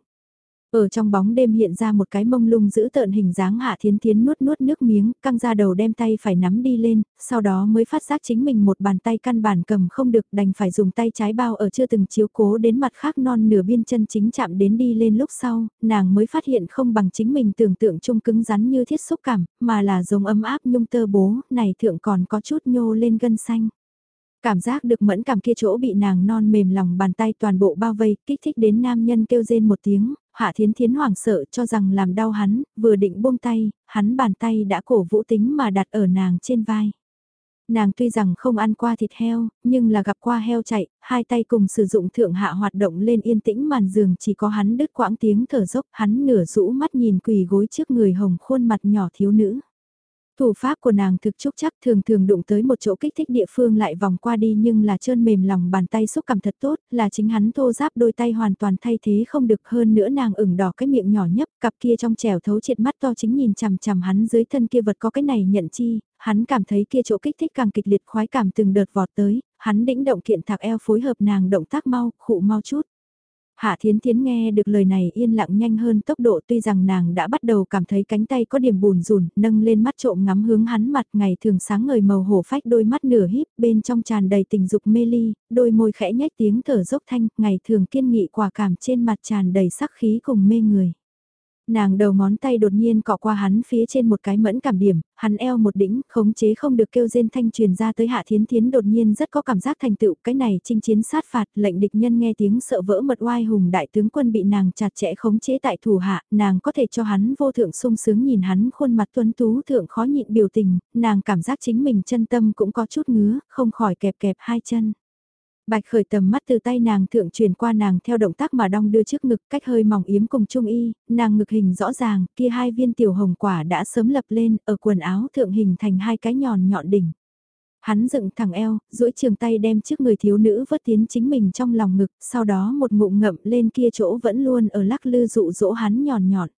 Ở trong bóng đêm hiện ra một cái mông lung giữ tợn hình dáng hạ thiến thiến nuốt nuốt nước miếng, căng ra đầu đem tay phải nắm đi lên, sau đó mới phát giác chính mình một bàn tay căn bản cầm không được đành phải dùng tay trái bao ở chưa từng chiếu cố đến mặt khác non nửa biên chân chính chạm đến đi lên lúc sau, nàng mới phát hiện không bằng chính mình tưởng tượng chung cứng rắn như thiết xúc cảm, mà là giống ấm áp nhung tơ bố, này thượng còn có chút nhô lên gân xanh. Cảm giác được mẫn cảm kia chỗ bị nàng non mềm lòng bàn tay toàn bộ bao vây, kích thích đến nam nhân kêu rên một tiếng, hạ thiến thiến hoảng sợ cho rằng làm đau hắn, vừa định buông tay, hắn bàn tay đã cổ vũ tính mà đặt ở nàng trên vai. Nàng tuy rằng không ăn qua thịt heo, nhưng là gặp qua heo chạy, hai tay cùng sử dụng thượng hạ hoạt động lên yên tĩnh màn giường chỉ có hắn đứt quãng tiếng thở dốc, hắn nửa rũ mắt nhìn quỳ gối trước người hồng khuôn mặt nhỏ thiếu nữ. Thủ pháp của nàng thực chúc chắc thường thường đụng tới một chỗ kích thích địa phương lại vòng qua đi nhưng là trơn mềm lòng bàn tay xúc cảm thật tốt, là chính hắn thô giáp đôi tay hoàn toàn thay thế không được hơn nữa nàng ửng đỏ cái miệng nhỏ nhấp, cặp kia trong trèo thấu triệt mắt to chính nhìn chằm chằm hắn dưới thân kia vật có cái này nhận chi, hắn cảm thấy kia chỗ kích thích càng kịch liệt khoái cảm từng đợt vọt tới, hắn đĩnh động kiện thạc eo phối hợp nàng động tác mau, khụ mau chút. Hạ Thiến Thiến nghe được lời này yên lặng nhanh hơn tốc độ tuy rằng nàng đã bắt đầu cảm thấy cánh tay có điểm bùn rùn, nâng lên mắt trộm ngắm hướng hắn mặt ngày thường sáng ngời màu hổ phách đôi mắt nửa híp bên trong tràn đầy tình dục mê ly, đôi môi khẽ nhếch tiếng thở dốc thanh, ngày thường kiên nghị quả cảm trên mặt tràn đầy sắc khí cùng mê người. Nàng đầu ngón tay đột nhiên cọ qua hắn phía trên một cái mẫn cảm điểm, hắn eo một đỉnh, khống chế không được kêu rên thanh truyền ra tới hạ thiến thiến đột nhiên rất có cảm giác thành tựu, cái này chinh chiến sát phạt, lệnh địch nhân nghe tiếng sợ vỡ mật oai hùng đại tướng quân bị nàng chặt chẽ khống chế tại thủ hạ, nàng có thể cho hắn vô thượng sung sướng nhìn hắn khuôn mặt tuấn tú thượng khó nhịn biểu tình, nàng cảm giác chính mình chân tâm cũng có chút ngứa, không khỏi kẹp kẹp hai chân. Bạch khởi tầm mắt từ tay nàng thượng truyền qua nàng theo động tác mà đong đưa trước ngực cách hơi mỏng yếm cùng trung y, nàng ngực hình rõ ràng, kia hai viên tiểu hồng quả đã sớm lập lên, ở quần áo thượng hình thành hai cái nhòn nhọn đỉnh. Hắn dựng thẳng eo, duỗi trường tay đem trước người thiếu nữ vớt tiến chính mình trong lòng ngực, sau đó một ngụm ngậm lên kia chỗ vẫn luôn ở lắc lư dụ dỗ hắn nhòn nhọn.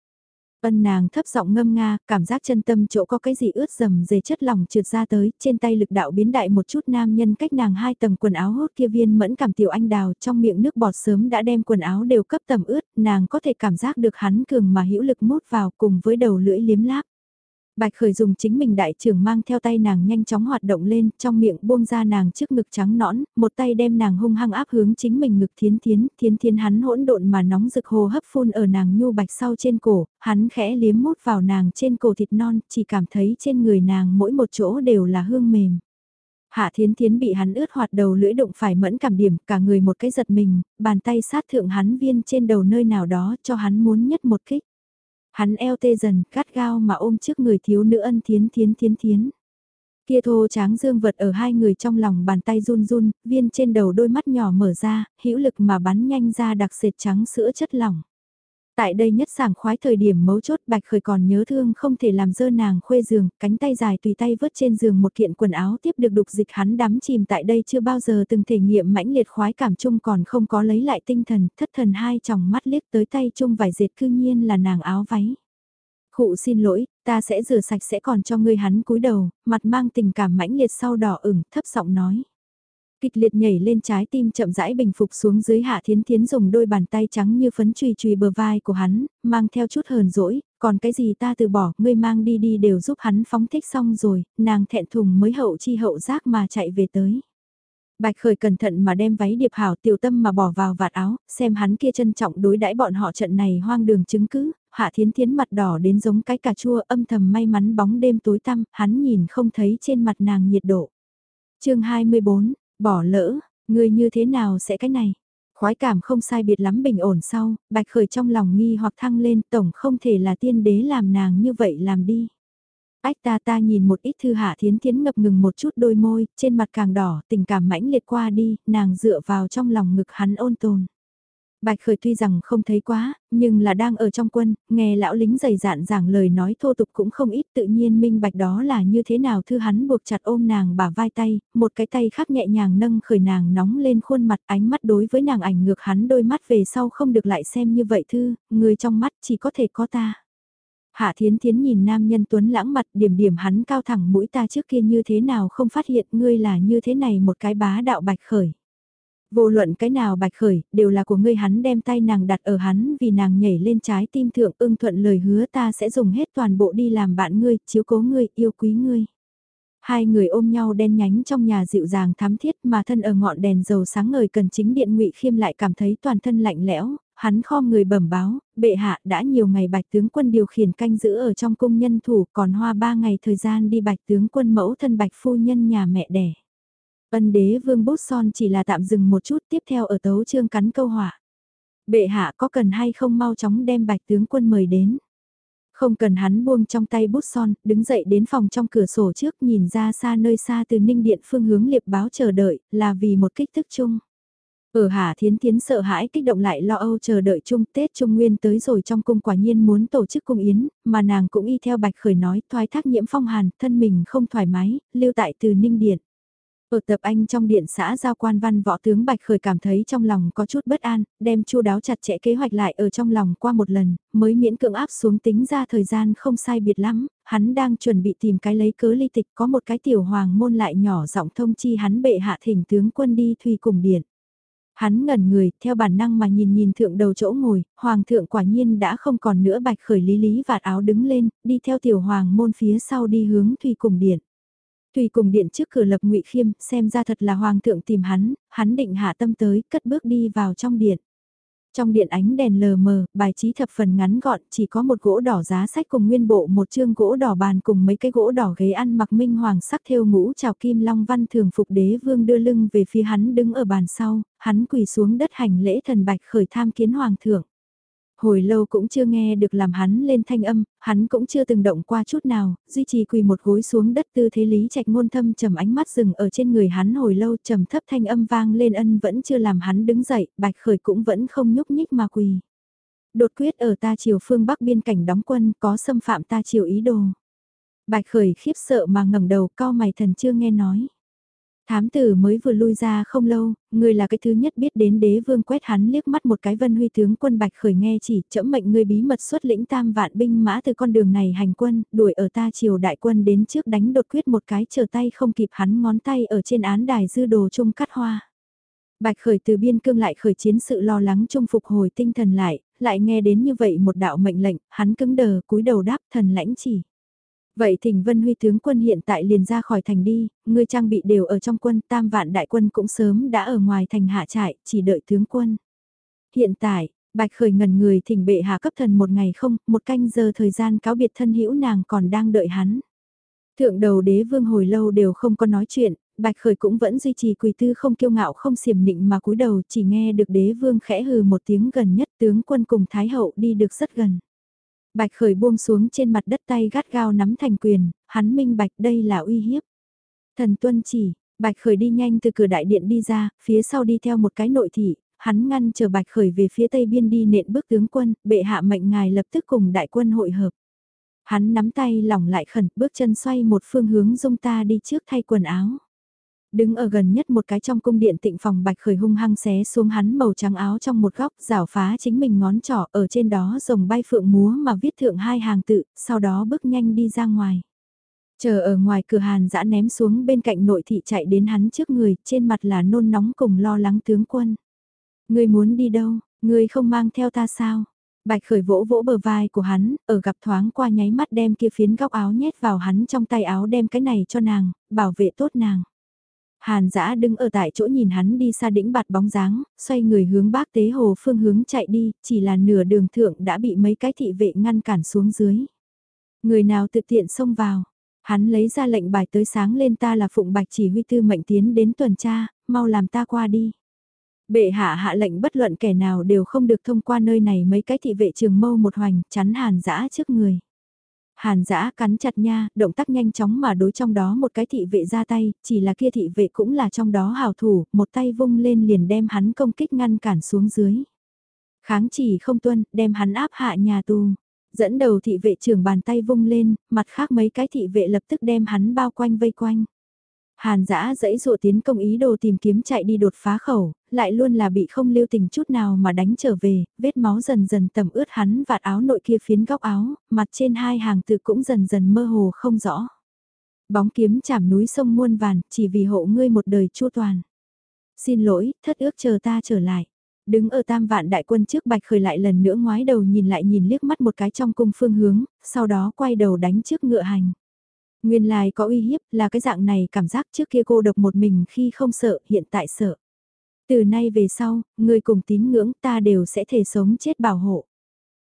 Ân nàng thấp giọng ngâm nga, cảm giác chân tâm chỗ có cái gì ướt dầm dề chất lỏng trượt ra tới, trên tay lực đạo biến đại một chút nam nhân cách nàng hai tầng quần áo hốt kia viên mẫn cảm tiểu anh đào trong miệng nước bọt sớm đã đem quần áo đều cấp tầm ướt, nàng có thể cảm giác được hắn cường mà hữu lực mút vào cùng với đầu lưỡi liếm láp. Bạch Khởi dùng chính mình đại trưởng mang theo tay nàng nhanh chóng hoạt động lên, trong miệng buông ra nàng trước ngực trắng nõn, một tay đem nàng hung hăng áp hướng chính mình ngực thiến thiến, thiến thiến hắn hỗn độn mà nóng rực hồ hấp phun ở nàng nhu bạch sau trên cổ, hắn khẽ liếm mút vào nàng trên cổ thịt non, chỉ cảm thấy trên người nàng mỗi một chỗ đều là hương mềm. Hạ Thiến Thiến bị hắn ướt hoạt đầu lưỡi đụng phải mẫn cảm điểm, cả người một cái giật mình, bàn tay sát thượng hắn viên trên đầu nơi nào đó cho hắn muốn nhất một kích. Hắn eo tê dần, gắt gao mà ôm trước người thiếu nữ ân thiến thiến thiến thiến. Kia thô tráng dương vật ở hai người trong lòng bàn tay run run, viên trên đầu đôi mắt nhỏ mở ra, hữu lực mà bắn nhanh ra đặc sệt trắng sữa chất lỏng. Tại đây nhất sảng khoái thời điểm mấu chốt bạch khởi còn nhớ thương không thể làm dơ nàng khuê giường, cánh tay dài tùy tay vớt trên giường một kiện quần áo tiếp được đục dịch hắn đắm chìm tại đây chưa bao giờ từng thể nghiệm mãnh liệt khoái cảm chung còn không có lấy lại tinh thần, thất thần hai tròng mắt liếc tới tay chung vải dệt cư nhiên là nàng áo váy. Khụ xin lỗi, ta sẽ rửa sạch sẽ còn cho ngươi hắn cúi đầu, mặt mang tình cảm mãnh liệt sau đỏ ửng, thấp giọng nói. Kịch liệt nhảy lên trái tim chậm rãi bình phục xuống dưới hạ thiến thiến dùng đôi bàn tay trắng như phấn chùy chùy bờ vai của hắn, mang theo chút hờn dỗi, còn cái gì ta từ bỏ, ngươi mang đi đi đều giúp hắn phóng thích xong rồi, nàng thẹn thùng mới hậu chi hậu giác mà chạy về tới. Bạch khởi cẩn thận mà đem váy điệp hảo tiểu tâm mà bỏ vào vạt áo, xem hắn kia trân trọng đối đãi bọn họ trận này hoang đường chứng cứ, hạ thiến thiến mặt đỏ đến giống cái cà chua âm thầm may mắn bóng đêm tối tăm, hắn nhìn không thấy trên mặt nàng nhiệt độ. chương 24, Bỏ lỡ, người như thế nào sẽ cái này? Khoái cảm không sai biệt lắm bình ổn sau, bạch khởi trong lòng nghi hoặc thăng lên tổng không thể là tiên đế làm nàng như vậy làm đi. Ách ta ta nhìn một ít thư hạ thiến thiến ngập ngừng một chút đôi môi, trên mặt càng đỏ, tình cảm mãnh liệt qua đi, nàng dựa vào trong lòng ngực hắn ôn tồn. Bạch Khởi tuy rằng không thấy quá, nhưng là đang ở trong quân, nghe lão lính dày dạn giảng lời nói thô tục cũng không ít tự nhiên minh bạch đó là như thế nào thư hắn buộc chặt ôm nàng bả vai tay, một cái tay khác nhẹ nhàng nâng khởi nàng nóng lên khuôn mặt ánh mắt đối với nàng ảnh ngược hắn đôi mắt về sau không được lại xem như vậy thư, người trong mắt chỉ có thể có ta. Hạ Thiến Thiến nhìn nam nhân tuấn lãng mặt điểm điểm hắn cao thẳng mũi ta trước kia như thế nào không phát hiện ngươi là như thế này một cái bá đạo bạch khởi. Vô luận cái nào bạch khởi, đều là của ngươi hắn đem tay nàng đặt ở hắn vì nàng nhảy lên trái tim thượng ưng thuận lời hứa ta sẽ dùng hết toàn bộ đi làm bạn ngươi, chiếu cố ngươi, yêu quý ngươi. Hai người ôm nhau đen nhánh trong nhà dịu dàng thắm thiết mà thân ở ngọn đèn dầu sáng ngời cần chính điện ngụy khiêm lại cảm thấy toàn thân lạnh lẽo, hắn kho người bẩm báo, bệ hạ đã nhiều ngày bạch tướng quân điều khiển canh giữ ở trong cung nhân thủ còn hoa ba ngày thời gian đi bạch tướng quân mẫu thân bạch phu nhân nhà mẹ đẻ. Ân đế vương bút son chỉ là tạm dừng một chút tiếp theo ở tấu trương cắn câu hỏa. Bệ hạ có cần hay không mau chóng đem bạch tướng quân mời đến. Không cần hắn buông trong tay bút son, đứng dậy đến phòng trong cửa sổ trước nhìn ra xa nơi xa từ ninh điện phương hướng liệp báo chờ đợi, là vì một kích thức chung. Ở Hà Thiến Thiến sợ hãi kích động lại lo âu chờ đợi chung Tết Trung Nguyên tới rồi trong cung quả nhiên muốn tổ chức cung yến, mà nàng cũng y theo Bạch Khởi nói thoái thác nhiễm phong hàn, thân mình không thoải mái, lưu tại từ Ninh Điện. Ở tập anh trong điện xã giao quan văn võ tướng Bạch Khởi cảm thấy trong lòng có chút bất an, đem chu đáo chặt chẽ kế hoạch lại ở trong lòng qua một lần, mới miễn cưỡng áp xuống tính ra thời gian không sai biệt lắm, hắn đang chuẩn bị tìm cái lấy cớ ly tịch có một cái tiểu hoàng môn lại nhỏ giọng thông chi hắn bệ hạ thỉnh tướng quân đi thuy cùng điện. Hắn ngẩn người, theo bản năng mà nhìn nhìn thượng đầu chỗ ngồi, hoàng thượng quả nhiên đã không còn nữa bạch khởi lý lý vạt áo đứng lên, đi theo tiểu hoàng môn phía sau đi hướng thuy cùng điện. Thùy cùng điện trước cửa lập ngụy khiêm, xem ra thật là hoàng thượng tìm hắn, hắn định hạ tâm tới, cất bước đi vào trong điện. Trong điện ánh đèn lờ mờ, bài trí thập phần ngắn gọn, chỉ có một gỗ đỏ giá sách cùng nguyên bộ một chương gỗ đỏ bàn cùng mấy cái gỗ đỏ ghế ăn mặc minh hoàng sắc theo ngũ trào kim long văn thường phục đế vương đưa lưng về phía hắn đứng ở bàn sau, hắn quỳ xuống đất hành lễ thần bạch khởi tham kiến hoàng thượng hồi lâu cũng chưa nghe được làm hắn lên thanh âm, hắn cũng chưa từng động qua chút nào, duy trì quỳ một gối xuống đất tư thế lý trạch ngôn thâm trầm ánh mắt dừng ở trên người hắn hồi lâu trầm thấp thanh âm vang lên ân vẫn chưa làm hắn đứng dậy, bạch khởi cũng vẫn không nhúc nhích mà quỳ. Đột quyết ở ta triều phương bắc biên cảnh đóng quân có xâm phạm ta triều ý đồ. Bạch khởi khiếp sợ mà ngẩng đầu cao mày thần chưa nghe nói. Thám tử mới vừa lui ra không lâu, người là cái thứ nhất biết đến đế vương quét hắn liếc mắt một cái vân huy tướng quân bạch khởi nghe chỉ chẫm mệnh người bí mật xuất lĩnh tam vạn binh mã từ con đường này hành quân, đuổi ở ta triều đại quân đến trước đánh đột quyết một cái chờ tay không kịp hắn ngón tay ở trên án đài dư đồ chung cắt hoa. Bạch khởi từ biên cương lại khởi chiến sự lo lắng chung phục hồi tinh thần lại, lại nghe đến như vậy một đạo mệnh lệnh, hắn cứng đờ cúi đầu đáp thần lãnh chỉ. Vậy thỉnh Vân Huy tướng quân hiện tại liền ra khỏi thành đi, người trang bị đều ở trong quân, tam vạn đại quân cũng sớm đã ở ngoài thành hạ trại, chỉ đợi tướng quân. Hiện tại, Bạch Khởi ngần người thỉnh bệ hạ cấp thần một ngày không, một canh giờ thời gian cáo biệt thân hữu nàng còn đang đợi hắn. Thượng đầu đế vương hồi lâu đều không có nói chuyện, Bạch Khởi cũng vẫn duy trì quỳ tư không kiêu ngạo không xiểm nịnh mà cúi đầu chỉ nghe được đế vương khẽ hừ một tiếng gần nhất tướng quân cùng Thái Hậu đi được rất gần. Bạch khởi buông xuống trên mặt đất tay gắt gao nắm thành quyền, hắn minh bạch đây là uy hiếp. Thần tuân chỉ, bạch khởi đi nhanh từ cửa đại điện đi ra, phía sau đi theo một cái nội thị, hắn ngăn chờ bạch khởi về phía tây biên đi nện bước tướng quân, bệ hạ mệnh ngài lập tức cùng đại quân hội hợp. Hắn nắm tay lỏng lại khẩn, bước chân xoay một phương hướng dung ta đi trước thay quần áo. Đứng ở gần nhất một cái trong cung điện tịnh phòng bạch khởi hung hăng xé xuống hắn màu trắng áo trong một góc, rảo phá chính mình ngón trỏ ở trên đó rồng bay phượng múa mà viết thượng hai hàng tự, sau đó bước nhanh đi ra ngoài. Chờ ở ngoài cửa hàn dã ném xuống bên cạnh nội thị chạy đến hắn trước người, trên mặt là nôn nóng cùng lo lắng tướng quân. Người muốn đi đâu, người không mang theo ta sao? Bạch khởi vỗ vỗ bờ vai của hắn, ở gặp thoáng qua nháy mắt đem kia phiến góc áo nhét vào hắn trong tay áo đem cái này cho nàng, bảo vệ tốt nàng. Hàn dã đứng ở tại chỗ nhìn hắn đi xa đĩnh bạt bóng dáng, xoay người hướng bác tế hồ phương hướng chạy đi, chỉ là nửa đường thượng đã bị mấy cái thị vệ ngăn cản xuống dưới. Người nào tự tiện xông vào, hắn lấy ra lệnh bài tới sáng lên ta là phụng bạch chỉ huy tư mệnh tiến đến tuần tra, mau làm ta qua đi. Bệ hạ hạ lệnh bất luận kẻ nào đều không được thông qua nơi này mấy cái thị vệ trường mâu một hoành chắn hàn dã trước người. Hàn giã cắn chặt nha, động tác nhanh chóng mà đối trong đó một cái thị vệ ra tay, chỉ là kia thị vệ cũng là trong đó hào thủ, một tay vung lên liền đem hắn công kích ngăn cản xuống dưới. Kháng chỉ không tuân, đem hắn áp hạ nhà tù. Dẫn đầu thị vệ trưởng bàn tay vung lên, mặt khác mấy cái thị vệ lập tức đem hắn bao quanh vây quanh. Hàn giã dẫy dụa tiến công ý đồ tìm kiếm chạy đi đột phá khẩu, lại luôn là bị không lưu tình chút nào mà đánh trở về, vết máu dần dần tầm ướt hắn vạt áo nội kia phiến góc áo, mặt trên hai hàng từ cũng dần dần mơ hồ không rõ. Bóng kiếm chạm núi sông muôn vàn, chỉ vì hộ ngươi một đời chua toàn. Xin lỗi, thất ước chờ ta trở lại. Đứng ở tam vạn đại quân trước bạch khởi lại lần nữa ngoái đầu nhìn lại nhìn liếc mắt một cái trong cung phương hướng, sau đó quay đầu đánh trước ngựa hành. Nguyên lai có uy hiếp là cái dạng này cảm giác trước kia cô độc một mình khi không sợ, hiện tại sợ. Từ nay về sau, người cùng tín ngưỡng ta đều sẽ thể sống chết bảo hộ.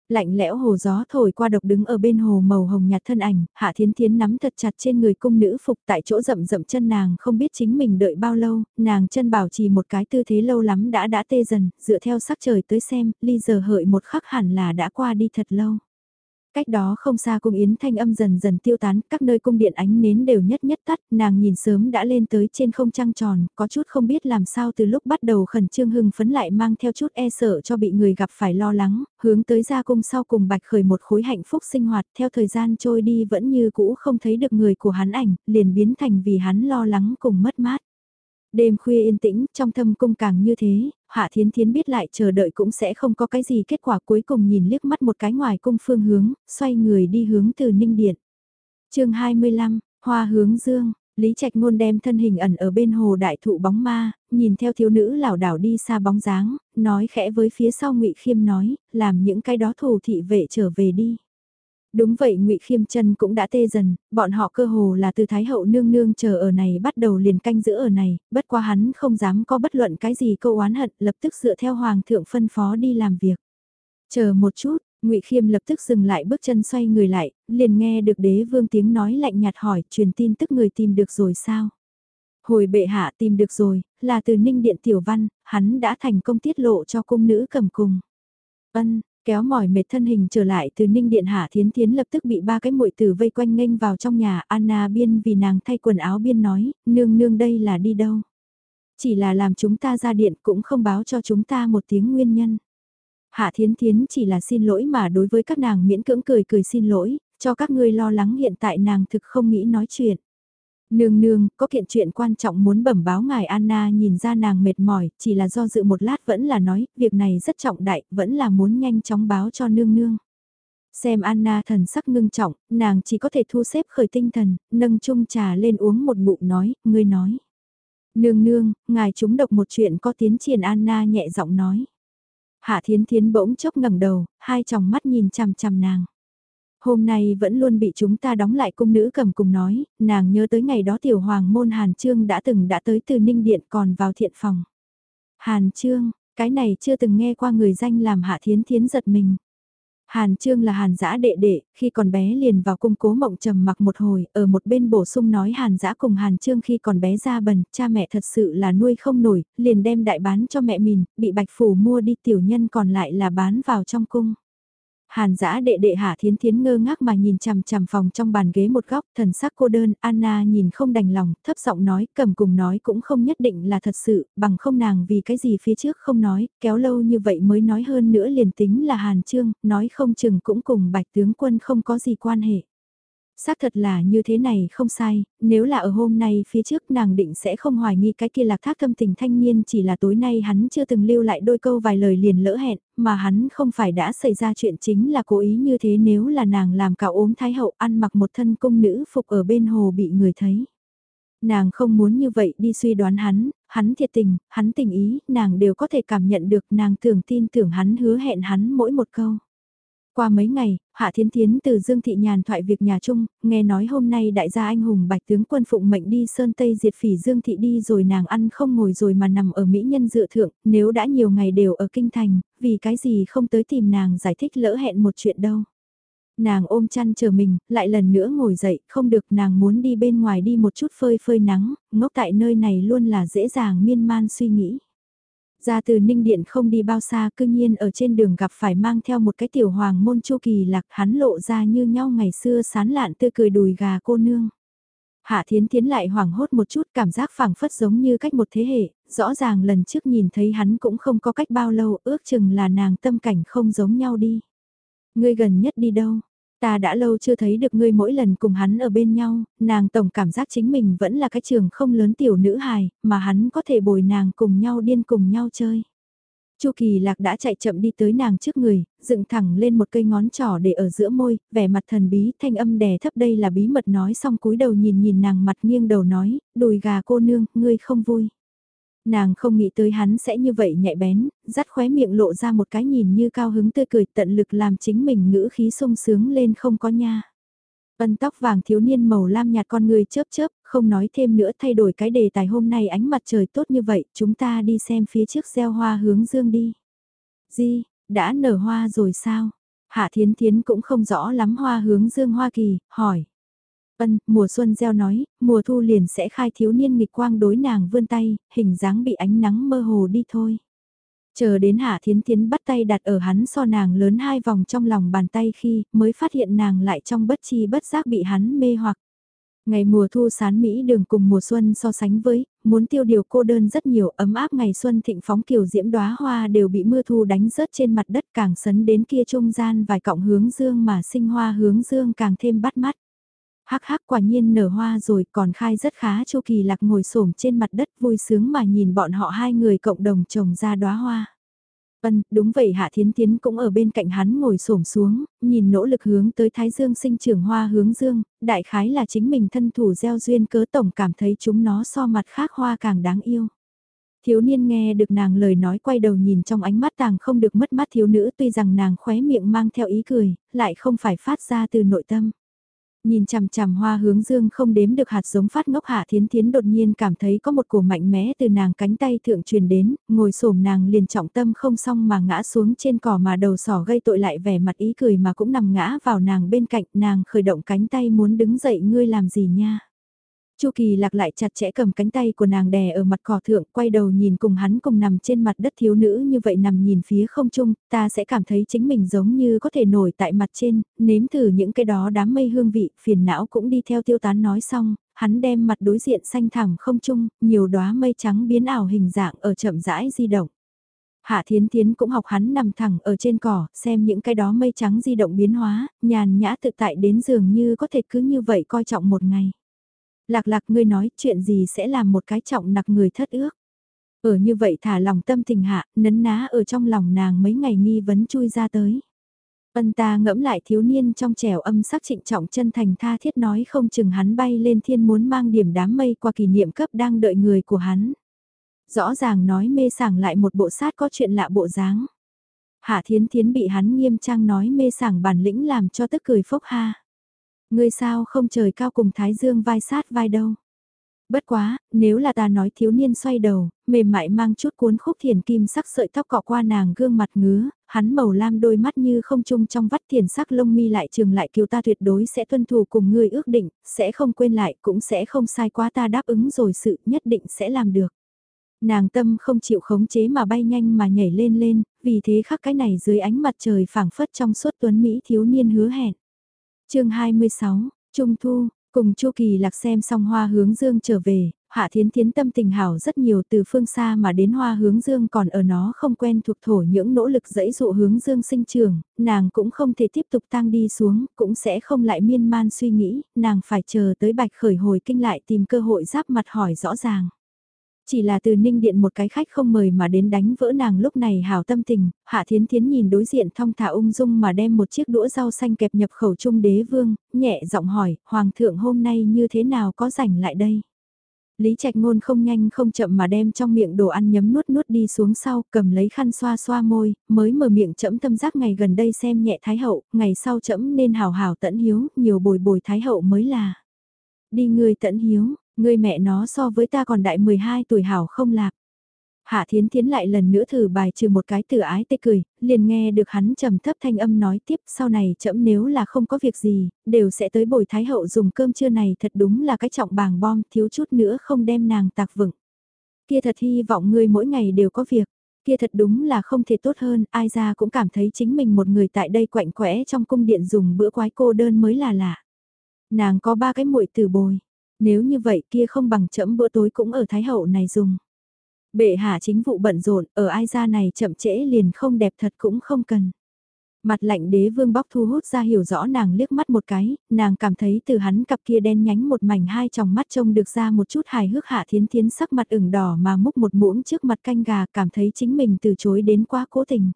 Lạnh lẽo hồ gió thổi qua độc đứng ở bên hồ màu hồng nhạt thân ảnh, Hạ Thiến Thiến nắm thật chặt trên người cung nữ phục tại chỗ rậm rậm chân nàng không biết chính mình đợi bao lâu, nàng chân bảo trì một cái tư thế lâu lắm đã đã tê dần, dựa theo sắc trời tới xem, ly giờ hợi một khắc hẳn là đã qua đi thật lâu. Cách đó không xa cung yến thanh âm dần dần tiêu tán, các nơi cung điện ánh nến đều nhất nhất tắt, nàng nhìn sớm đã lên tới trên không trăng tròn, có chút không biết làm sao từ lúc bắt đầu khẩn trương hưng phấn lại mang theo chút e sợ cho bị người gặp phải lo lắng, hướng tới ra cung sau cùng bạch khởi một khối hạnh phúc sinh hoạt theo thời gian trôi đi vẫn như cũ không thấy được người của hắn ảnh, liền biến thành vì hắn lo lắng cùng mất mát. Đêm khuya yên tĩnh, trong thâm cung càng như thế, Hạ Thiến Thiến biết lại chờ đợi cũng sẽ không có cái gì kết quả cuối cùng nhìn liếc mắt một cái ngoài cung phương hướng, xoay người đi hướng từ Ninh Điện. chương 25, Hoa hướng dương, Lý Trạch Ngôn đem thân hình ẩn ở bên hồ đại thụ bóng ma, nhìn theo thiếu nữ lảo đảo đi xa bóng dáng, nói khẽ với phía sau ngụy Khiêm nói, làm những cái đó thù thị vệ trở về đi. Đúng vậy ngụy Khiêm chân cũng đã tê dần, bọn họ cơ hồ là từ Thái Hậu nương nương chờ ở này bắt đầu liền canh giữ ở này, bất qua hắn không dám có bất luận cái gì câu oán hận, lập tức dựa theo Hoàng thượng phân phó đi làm việc. Chờ một chút, ngụy Khiêm lập tức dừng lại bước chân xoay người lại, liền nghe được đế vương tiếng nói lạnh nhạt hỏi truyền tin tức người tìm được rồi sao? Hồi bệ hạ tìm được rồi, là từ ninh điện tiểu văn, hắn đã thành công tiết lộ cho cung nữ cầm cùng. Ân, Kéo mỏi mệt thân hình trở lại từ Ninh Điện Hạ Thiến Thiến lập tức bị ba cái muội tử vây quanh nghênh vào trong nhà Anna biên vì nàng thay quần áo biên nói, nương nương đây là đi đâu. Chỉ là làm chúng ta ra điện cũng không báo cho chúng ta một tiếng nguyên nhân. Hạ Thiến Thiến chỉ là xin lỗi mà đối với các nàng miễn cưỡng cười cười xin lỗi, cho các ngươi lo lắng hiện tại nàng thực không nghĩ nói chuyện. Nương nương, có kiện chuyện quan trọng muốn bẩm báo ngài Anna nhìn ra nàng mệt mỏi, chỉ là do dự một lát vẫn là nói, việc này rất trọng đại, vẫn là muốn nhanh chóng báo cho nương nương. Xem Anna thần sắc ngưng trọng, nàng chỉ có thể thu xếp khởi tinh thần, nâng chung trà lên uống một ngụm nói, ngươi nói. Nương nương, ngài chúng độc một chuyện có tiến triển Anna nhẹ giọng nói. Hạ thiến thiến bỗng chốc ngẩng đầu, hai tròng mắt nhìn chằm chằm nàng. Hôm nay vẫn luôn bị chúng ta đóng lại cung nữ cầm cùng nói, nàng nhớ tới ngày đó tiểu hoàng môn Hàn Trương đã từng đã tới từ Ninh Điện còn vào thiện phòng. Hàn Trương, cái này chưa từng nghe qua người danh làm hạ thiến thiến giật mình. Hàn Trương là Hàn Dã đệ đệ, khi còn bé liền vào cung cố mộng trầm mặc một hồi, ở một bên bổ sung nói Hàn Dã cùng Hàn Trương khi còn bé ra bần, cha mẹ thật sự là nuôi không nổi, liền đem đại bán cho mẹ mình, bị bạch phủ mua đi tiểu nhân còn lại là bán vào trong cung. Hàn giã đệ đệ hạ thiến thiến ngơ ngác mà nhìn chằm chằm phòng trong bàn ghế một góc, thần sắc cô đơn, Anna nhìn không đành lòng, thấp giọng nói, cầm cùng nói cũng không nhất định là thật sự, bằng không nàng vì cái gì phía trước không nói, kéo lâu như vậy mới nói hơn nữa liền tính là Hàn Trương, nói không chừng cũng cùng bạch tướng quân không có gì quan hệ. Xác thật là như thế này không sai, nếu là ở hôm nay phía trước nàng định sẽ không hoài nghi cái kia lạc thác thâm tình thanh niên chỉ là tối nay hắn chưa từng lưu lại đôi câu vài lời liền lỡ hẹn, mà hắn không phải đã xảy ra chuyện chính là cố ý như thế nếu là nàng làm cạo ốm thái hậu ăn mặc một thân cung nữ phục ở bên hồ bị người thấy. Nàng không muốn như vậy đi suy đoán hắn, hắn thiệt tình, hắn tình ý, nàng đều có thể cảm nhận được nàng tưởng tin tưởng hắn hứa hẹn hắn mỗi một câu. Qua mấy ngày, Hạ Thiến Thiến từ Dương Thị Nhàn thoại việc nhà chung, nghe nói hôm nay đại gia anh hùng bạch tướng quân phụng mệnh đi Sơn Tây diệt phỉ Dương Thị đi rồi nàng ăn không ngồi rồi mà nằm ở Mỹ Nhân dựa thượng, nếu đã nhiều ngày đều ở Kinh Thành, vì cái gì không tới tìm nàng giải thích lỡ hẹn một chuyện đâu. Nàng ôm chăn chờ mình, lại lần nữa ngồi dậy, không được nàng muốn đi bên ngoài đi một chút phơi phơi nắng, ngốc tại nơi này luôn là dễ dàng miên man suy nghĩ. Ra từ Ninh Điện không đi bao xa cư nhiên ở trên đường gặp phải mang theo một cái tiểu hoàng môn chu kỳ lạc hắn lộ ra như nhau ngày xưa sán lạn tươi cười đùi gà cô nương. Hạ Thiến Thiến lại hoảng hốt một chút cảm giác phảng phất giống như cách một thế hệ, rõ ràng lần trước nhìn thấy hắn cũng không có cách bao lâu ước chừng là nàng tâm cảnh không giống nhau đi. Ngươi gần nhất đi đâu? Ta đã lâu chưa thấy được ngươi mỗi lần cùng hắn ở bên nhau, nàng tổng cảm giác chính mình vẫn là cái trường không lớn tiểu nữ hài, mà hắn có thể bồi nàng cùng nhau điên cùng nhau chơi. Chu Kỳ Lạc đã chạy chậm đi tới nàng trước người, dựng thẳng lên một cây ngón trỏ để ở giữa môi, vẻ mặt thần bí, thanh âm đè thấp đây là bí mật nói xong cúi đầu nhìn nhìn nàng mặt nghiêng đầu nói, đùi gà cô nương, ngươi không vui. Nàng không nghĩ tới hắn sẽ như vậy nhạy bén, dắt khóe miệng lộ ra một cái nhìn như cao hứng tươi cười tận lực làm chính mình ngữ khí sung sướng lên không có nha. Ân tóc vàng thiếu niên màu lam nhạt con người chớp chớp, không nói thêm nữa thay đổi cái đề tài hôm nay ánh mặt trời tốt như vậy, chúng ta đi xem phía trước gieo hoa hướng dương đi. Di, đã nở hoa rồi sao? Hạ Thiến Thiến cũng không rõ lắm hoa hướng dương Hoa Kỳ, hỏi. Ân, mùa xuân gieo nói, mùa thu liền sẽ khai thiếu niên nghịch quang đối nàng vươn tay, hình dáng bị ánh nắng mơ hồ đi thôi. Chờ đến Hạ Thiến Thiến bắt tay đặt ở hắn so nàng lớn hai vòng trong lòng bàn tay khi mới phát hiện nàng lại trong bất chi bất giác bị hắn mê hoặc. Ngày mùa thu sán Mỹ đường cùng mùa xuân so sánh với, muốn tiêu điều cô đơn rất nhiều ấm áp ngày xuân thịnh phóng kiều diễm đóa hoa đều bị mưa thu đánh rớt trên mặt đất càng sấn đến kia trung gian vài cọng hướng dương mà sinh hoa hướng dương càng thêm bắt mắt. Hắc hắc quả nhiên nở hoa rồi còn khai rất khá Chu Kỳ Lạc ngồi xổm trên mặt đất vui sướng mà nhìn bọn họ hai người cộng đồng trồng ra đóa hoa. Ân, đúng vậy Hạ Thiến Tiến cũng ở bên cạnh hắn ngồi xổm xuống, nhìn nỗ lực hướng tới Thái Dương sinh trưởng hoa hướng dương, đại khái là chính mình thân thủ gieo duyên cớ tổng cảm thấy chúng nó so mặt khác hoa càng đáng yêu. Thiếu niên nghe được nàng lời nói quay đầu nhìn trong ánh mắt tàng không được mất mắt thiếu nữ tuy rằng nàng khóe miệng mang theo ý cười, lại không phải phát ra từ nội tâm. Nhìn chằm chằm hoa hướng dương không đếm được hạt giống phát ngốc hạ thiến thiến đột nhiên cảm thấy có một cổ mạnh mẽ từ nàng cánh tay thượng truyền đến, ngồi xổm nàng liền trọng tâm không xong mà ngã xuống trên cỏ mà đầu sỏ gây tội lại vẻ mặt ý cười mà cũng nằm ngã vào nàng bên cạnh nàng khởi động cánh tay muốn đứng dậy ngươi làm gì nha. Chu Kỳ lạc lại chặt chẽ cầm cánh tay của nàng đè ở mặt cỏ thượng, quay đầu nhìn cùng hắn cùng nằm trên mặt đất thiếu nữ như vậy nằm nhìn phía không trung, ta sẽ cảm thấy chính mình giống như có thể nổi tại mặt trên, nếm thử những cái đó đám mây hương vị, phiền não cũng đi theo tiêu tán nói xong, hắn đem mặt đối diện xanh thẳm không trung, nhiều đóa mây trắng biến ảo hình dạng ở chậm rãi di động. Hạ Thiến Thiến cũng học hắn nằm thẳng ở trên cỏ, xem những cái đó mây trắng di động biến hóa, nhàn nhã tự tại đến dường như có thể cứ như vậy coi trọng một ngày. Lạc lạc ngươi nói chuyện gì sẽ làm một cái trọng nặc người thất ước. Ở như vậy thả lòng tâm tình hạ, nấn ná ở trong lòng nàng mấy ngày nghi vấn chui ra tới. Ân ta ngẫm lại thiếu niên trong trẻo âm sắc trịnh trọng chân thành tha thiết nói không chừng hắn bay lên thiên muốn mang điểm đám mây qua kỷ niệm cấp đang đợi người của hắn. Rõ ràng nói mê sảng lại một bộ sát có chuyện lạ bộ dáng. Hạ thiến thiến bị hắn nghiêm trang nói mê sảng bản lĩnh làm cho tức cười phốc ha. Ngươi sao không trời cao cùng Thái Dương vai sát vai đâu. Bất quá, nếu là ta nói thiếu niên xoay đầu, mềm mại mang chút cuốn khúc thiền kim sắc sợi tóc cọ qua nàng gương mặt ngứa, hắn màu lam đôi mắt như không chung trong vắt thiền sắc lông mi lại trường lại kiều ta tuyệt đối sẽ tuân thủ cùng ngươi ước định, sẽ không quên lại cũng sẽ không sai quá ta đáp ứng rồi sự nhất định sẽ làm được. Nàng tâm không chịu khống chế mà bay nhanh mà nhảy lên lên, vì thế khắc cái này dưới ánh mặt trời phảng phất trong suốt tuấn Mỹ thiếu niên hứa hẹn chương 26, Trung Thu, Cùng Chu Kỳ Lạc xem xong hoa hướng dương trở về, Hạ Thiến Thiến tâm tình hảo rất nhiều từ phương xa mà đến hoa hướng dương còn ở nó không quen thuộc thổ những nỗ lực dẫy dụ hướng dương sinh trường, nàng cũng không thể tiếp tục tăng đi xuống, cũng sẽ không lại miên man suy nghĩ, nàng phải chờ tới bạch khởi hồi kinh lại tìm cơ hội giáp mặt hỏi rõ ràng. Chỉ là từ ninh điện một cái khách không mời mà đến đánh vỡ nàng lúc này hào tâm tình, hạ thiến thiến nhìn đối diện thong thả ung dung mà đem một chiếc đũa rau xanh kẹp nhập khẩu trung đế vương, nhẹ giọng hỏi, hoàng thượng hôm nay như thế nào có rảnh lại đây? Lý Trạch Ngôn không nhanh không chậm mà đem trong miệng đồ ăn nhấm nuốt nuốt đi xuống sau, cầm lấy khăn xoa xoa môi, mới mở miệng chậm tâm giác ngày gần đây xem nhẹ Thái Hậu, ngày sau chậm nên hào hào tận hiếu, nhiều bồi bồi Thái Hậu mới là. Đi người tận hiếu, Người mẹ nó so với ta còn đại 12 tuổi hảo không lạc. Hạ Thiến Thiến lại lần nữa thử bài trừ một cái từ ái tê cười, liền nghe được hắn trầm thấp thanh âm nói tiếp sau này chậm nếu là không có việc gì, đều sẽ tới bồi thái hậu dùng cơm trưa này thật đúng là cái trọng bàng bom thiếu chút nữa không đem nàng tạc vựng. Kia thật hy vọng ngươi mỗi ngày đều có việc, kia thật đúng là không thể tốt hơn, ai ra cũng cảm thấy chính mình một người tại đây quạnh quẽ trong cung điện dùng bữa quái cô đơn mới là lạ. Nàng có ba cái muội từ bồi, nếu như vậy kia không bằng chậm bữa tối cũng ở Thái Hậu này dùng. Bệ hạ chính vụ bận rộn, ở ai ra này chậm trễ liền không đẹp thật cũng không cần. Mặt lạnh đế vương bóc thu hút ra hiểu rõ nàng liếc mắt một cái, nàng cảm thấy từ hắn cặp kia đen nhánh một mảnh hai tròng mắt trông được ra một chút hài hước hạ thiến thiến sắc mặt ửng đỏ mà múc một muỗng trước mặt canh gà cảm thấy chính mình từ chối đến quá cố tình.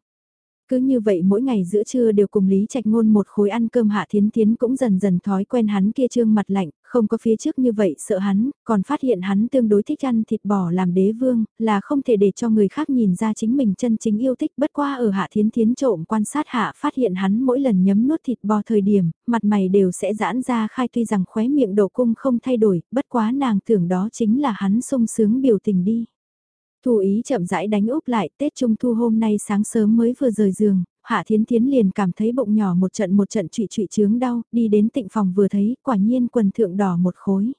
Cứ như vậy mỗi ngày giữa trưa đều cùng Lý Trạch Ngôn một khối ăn cơm Hạ Thiến Thiến cũng dần dần thói quen hắn kia trương mặt lạnh, không có phía trước như vậy sợ hắn, còn phát hiện hắn tương đối thích ăn thịt bò làm đế vương, là không thể để cho người khác nhìn ra chính mình chân chính yêu thích bất qua ở Hạ Thiến Thiến trộm quan sát Hạ phát hiện hắn mỗi lần nhấm nuốt thịt bò thời điểm, mặt mày đều sẽ giãn ra khai tuy rằng khóe miệng đổ cung không thay đổi, bất quá nàng tưởng đó chính là hắn sung sướng biểu tình đi. Thu ý chậm rãi đánh úp lại, Tết Trung Thu hôm nay sáng sớm mới vừa rời giường, Hạ Thiến Thiến liền cảm thấy bụng nhỏ một trận một trận trụy trụy chướng đau, đi đến tịnh phòng vừa thấy, quả nhiên quần thượng đỏ một khối.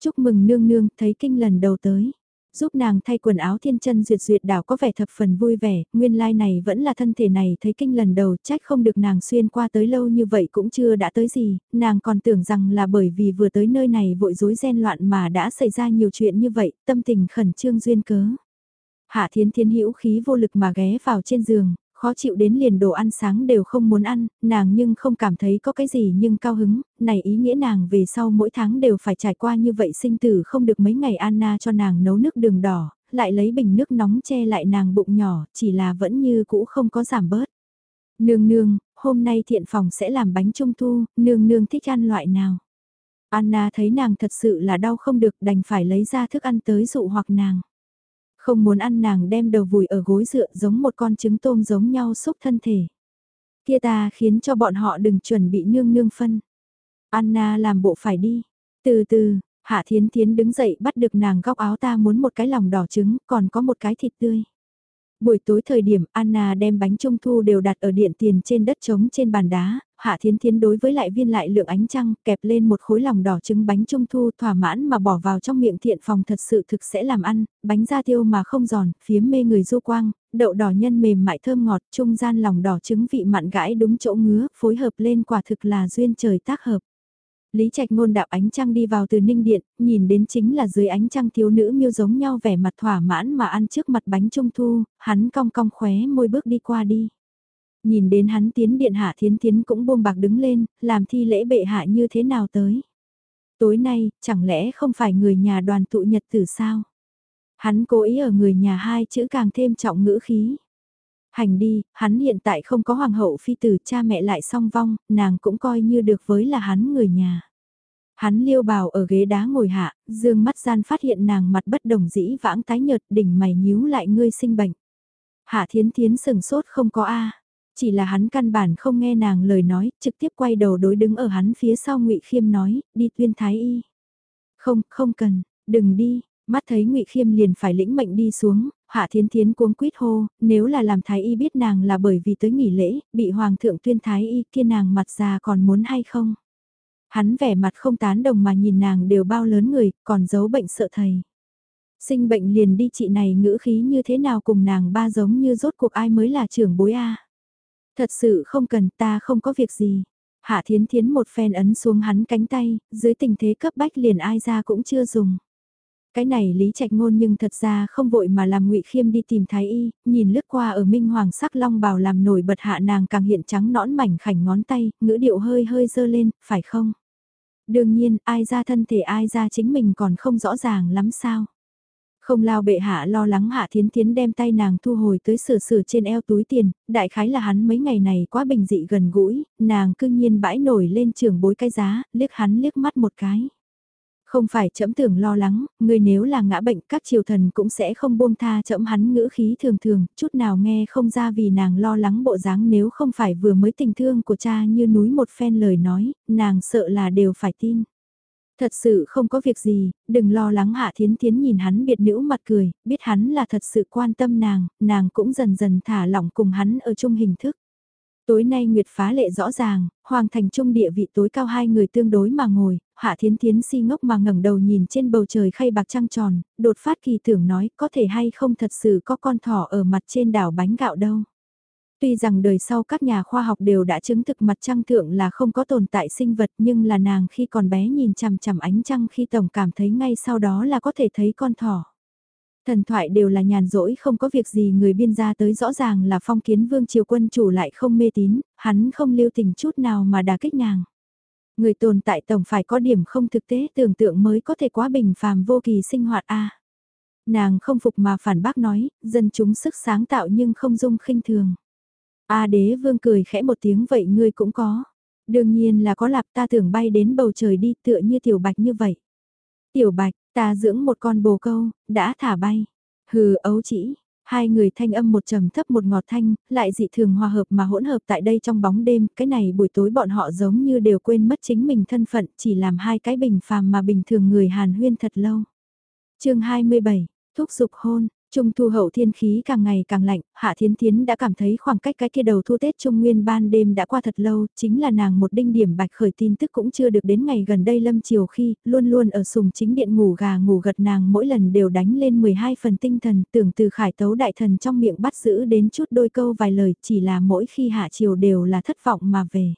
Chúc mừng nương nương, thấy kinh lần đầu tới. Giúp nàng thay quần áo thiên chân duyệt duyệt đảo có vẻ thập phần vui vẻ, nguyên lai like này vẫn là thân thể này thấy kinh lần đầu trách không được nàng xuyên qua tới lâu như vậy cũng chưa đã tới gì, nàng còn tưởng rằng là bởi vì vừa tới nơi này vội rối ren loạn mà đã xảy ra nhiều chuyện như vậy, tâm tình khẩn trương duyên cớ. Hạ thiến thiên hữu khí vô lực mà ghé vào trên giường, khó chịu đến liền đồ ăn sáng đều không muốn ăn, nàng nhưng không cảm thấy có cái gì nhưng cao hứng, này ý nghĩa nàng về sau mỗi tháng đều phải trải qua như vậy sinh tử không được mấy ngày Anna cho nàng nấu nước đường đỏ, lại lấy bình nước nóng che lại nàng bụng nhỏ, chỉ là vẫn như cũ không có giảm bớt. Nương nương, hôm nay thiện phòng sẽ làm bánh trung thu, nương nương thích ăn loại nào? Anna thấy nàng thật sự là đau không được đành phải lấy ra thức ăn tới dụ hoặc nàng. Không muốn ăn nàng đem đầu vùi ở gối dựa giống một con trứng tôm giống nhau xúc thân thể. Kia ta khiến cho bọn họ đừng chuẩn bị nương nương phân. Anna làm bộ phải đi. Từ từ, Hạ Thiến Thiến đứng dậy bắt được nàng góc áo ta muốn một cái lòng đỏ trứng, còn có một cái thịt tươi. Buổi tối thời điểm Anna đem bánh trung thu đều đặt ở điện tiền trên đất trống trên bàn đá, Hạ Thiến Thiến đối với lại viên lại lượng ánh trăng kẹp lên một khối lòng đỏ trứng bánh trung thu thỏa mãn mà bỏ vào trong miệng thiện phòng thật sự thực sẽ làm ăn, bánh da tiêu mà không giòn, phía mê người du quang, đậu đỏ nhân mềm mại thơm ngọt, trung gian lòng đỏ trứng vị mặn gãi đúng chỗ ngứa, phối hợp lên quả thực là duyên trời tác hợp. Lý Trạch ngôn đạo ánh trăng đi vào từ ninh điện, nhìn đến chính là dưới ánh trăng thiếu nữ miêu giống nhau vẻ mặt thỏa mãn mà ăn trước mặt bánh trung thu, hắn cong cong khóe môi bước đi qua đi. Nhìn đến hắn tiến điện hạ thiến thiến cũng buông bạc đứng lên, làm thi lễ bệ hạ như thế nào tới. Tối nay, chẳng lẽ không phải người nhà đoàn tụ nhật tử sao? Hắn cố ý ở người nhà hai chữ càng thêm trọng ngữ khí. Hành đi, hắn hiện tại không có hoàng hậu phi tử cha mẹ lại song vong, nàng cũng coi như được với là hắn người nhà. Hắn liêu bào ở ghế đá ngồi hạ, dương mắt gian phát hiện nàng mặt bất đồng dĩ vãng tái nhợt đỉnh mày nhíu lại ngươi sinh bệnh. Hạ thiến thiến sừng sốt không có A, chỉ là hắn căn bản không nghe nàng lời nói, trực tiếp quay đầu đối đứng ở hắn phía sau ngụy Khiêm nói, đi tuyên thái y. Không, không cần, đừng đi, mắt thấy ngụy Khiêm liền phải lĩnh mệnh đi xuống, Hạ Thiến Thiến cuống quýt hô, nếu là làm thái y biết nàng là bởi vì tới nghỉ lễ, bị hoàng thượng tuyên thái y kia nàng mặt già còn muốn hay không? Hắn vẻ mặt không tán đồng mà nhìn nàng đều bao lớn người, còn giấu bệnh sợ thầy. Sinh bệnh liền đi chị này ngữ khí như thế nào cùng nàng ba giống như rốt cuộc ai mới là trưởng bối a Thật sự không cần ta không có việc gì. Hạ thiến thiến một phen ấn xuống hắn cánh tay, dưới tình thế cấp bách liền ai ra cũng chưa dùng. Cái này lý trạch ngôn nhưng thật ra không vội mà làm ngụy khiêm đi tìm thái y, nhìn lướt qua ở minh hoàng sắc long bào làm nổi bật hạ nàng càng hiện trắng nõn mảnh khảnh ngón tay, ngữ điệu hơi hơi dơ lên, phải không? Đương nhiên, ai ra thân thể ai ra chính mình còn không rõ ràng lắm sao. Không lao bệ hạ lo lắng hạ thiến thiến đem tay nàng thu hồi tới sửa sửa trên eo túi tiền, đại khái là hắn mấy ngày này quá bình dị gần gũi, nàng cương nhiên bãi nổi lên trường bối cái giá, liếc hắn liếc mắt một cái. Không phải chậm tưởng lo lắng, người nếu là ngã bệnh các triều thần cũng sẽ không buông tha chậm hắn ngữ khí thường thường, chút nào nghe không ra vì nàng lo lắng bộ dáng nếu không phải vừa mới tình thương của cha như núi một phen lời nói, nàng sợ là đều phải tin. Thật sự không có việc gì, đừng lo lắng hạ thiến thiến nhìn hắn biệt nữ mặt cười, biết hắn là thật sự quan tâm nàng, nàng cũng dần dần thả lỏng cùng hắn ở chung hình thức. Tối nay Nguyệt phá lệ rõ ràng, Hoàng thành trung địa vị tối cao hai người tương đối mà ngồi, Hạ Thiến Thiến si ngốc mà ngẩng đầu nhìn trên bầu trời khay bạc trăng tròn, đột phát kỳ tưởng nói có thể hay không thật sự có con thỏ ở mặt trên đảo bánh gạo đâu. Tuy rằng đời sau các nhà khoa học đều đã chứng thực mặt trăng thượng là không có tồn tại sinh vật nhưng là nàng khi còn bé nhìn chằm chằm ánh trăng khi tổng cảm thấy ngay sau đó là có thể thấy con thỏ. Thần thoại đều là nhàn rỗi không có việc gì người biên gia tới rõ ràng là phong kiến vương triều quân chủ lại không mê tín, hắn không lưu tình chút nào mà đà kích nàng. Người tồn tại tổng phải có điểm không thực tế tưởng tượng mới có thể quá bình phàm vô kỳ sinh hoạt a. Nàng không phục mà phản bác nói, dân chúng sức sáng tạo nhưng không dung khinh thường. A đế vương cười khẽ một tiếng vậy ngươi cũng có. Đương nhiên là có lạp ta tưởng bay đến bầu trời đi tựa như tiểu bạch như vậy. Tiểu bạch, ta dưỡng một con bồ câu, đã thả bay. Hừ ấu chỉ, hai người thanh âm một trầm thấp một ngọt thanh, lại dị thường hòa hợp mà hỗn hợp tại đây trong bóng đêm, cái này buổi tối bọn họ giống như đều quên mất chính mình thân phận, chỉ làm hai cái bình phàm mà bình thường người hàn huyên thật lâu. chương 27, thúc dục hôn, Trung thu hậu thiên khí càng ngày càng lạnh, Hạ Thiến Thiến đã cảm thấy khoảng cách cái kia đầu thu Tết Trung Nguyên ban đêm đã qua thật lâu, chính là nàng một đinh điểm bạch khởi tin tức cũng chưa được đến ngày gần đây lâm chiều khi, luôn luôn ở sùng chính điện ngủ gà ngủ gật nàng mỗi lần đều đánh lên 12 phần tinh thần, tưởng từ khải tấu đại thần trong miệng bắt giữ đến chút đôi câu vài lời, chỉ là mỗi khi hạ chiều đều là thất vọng mà về.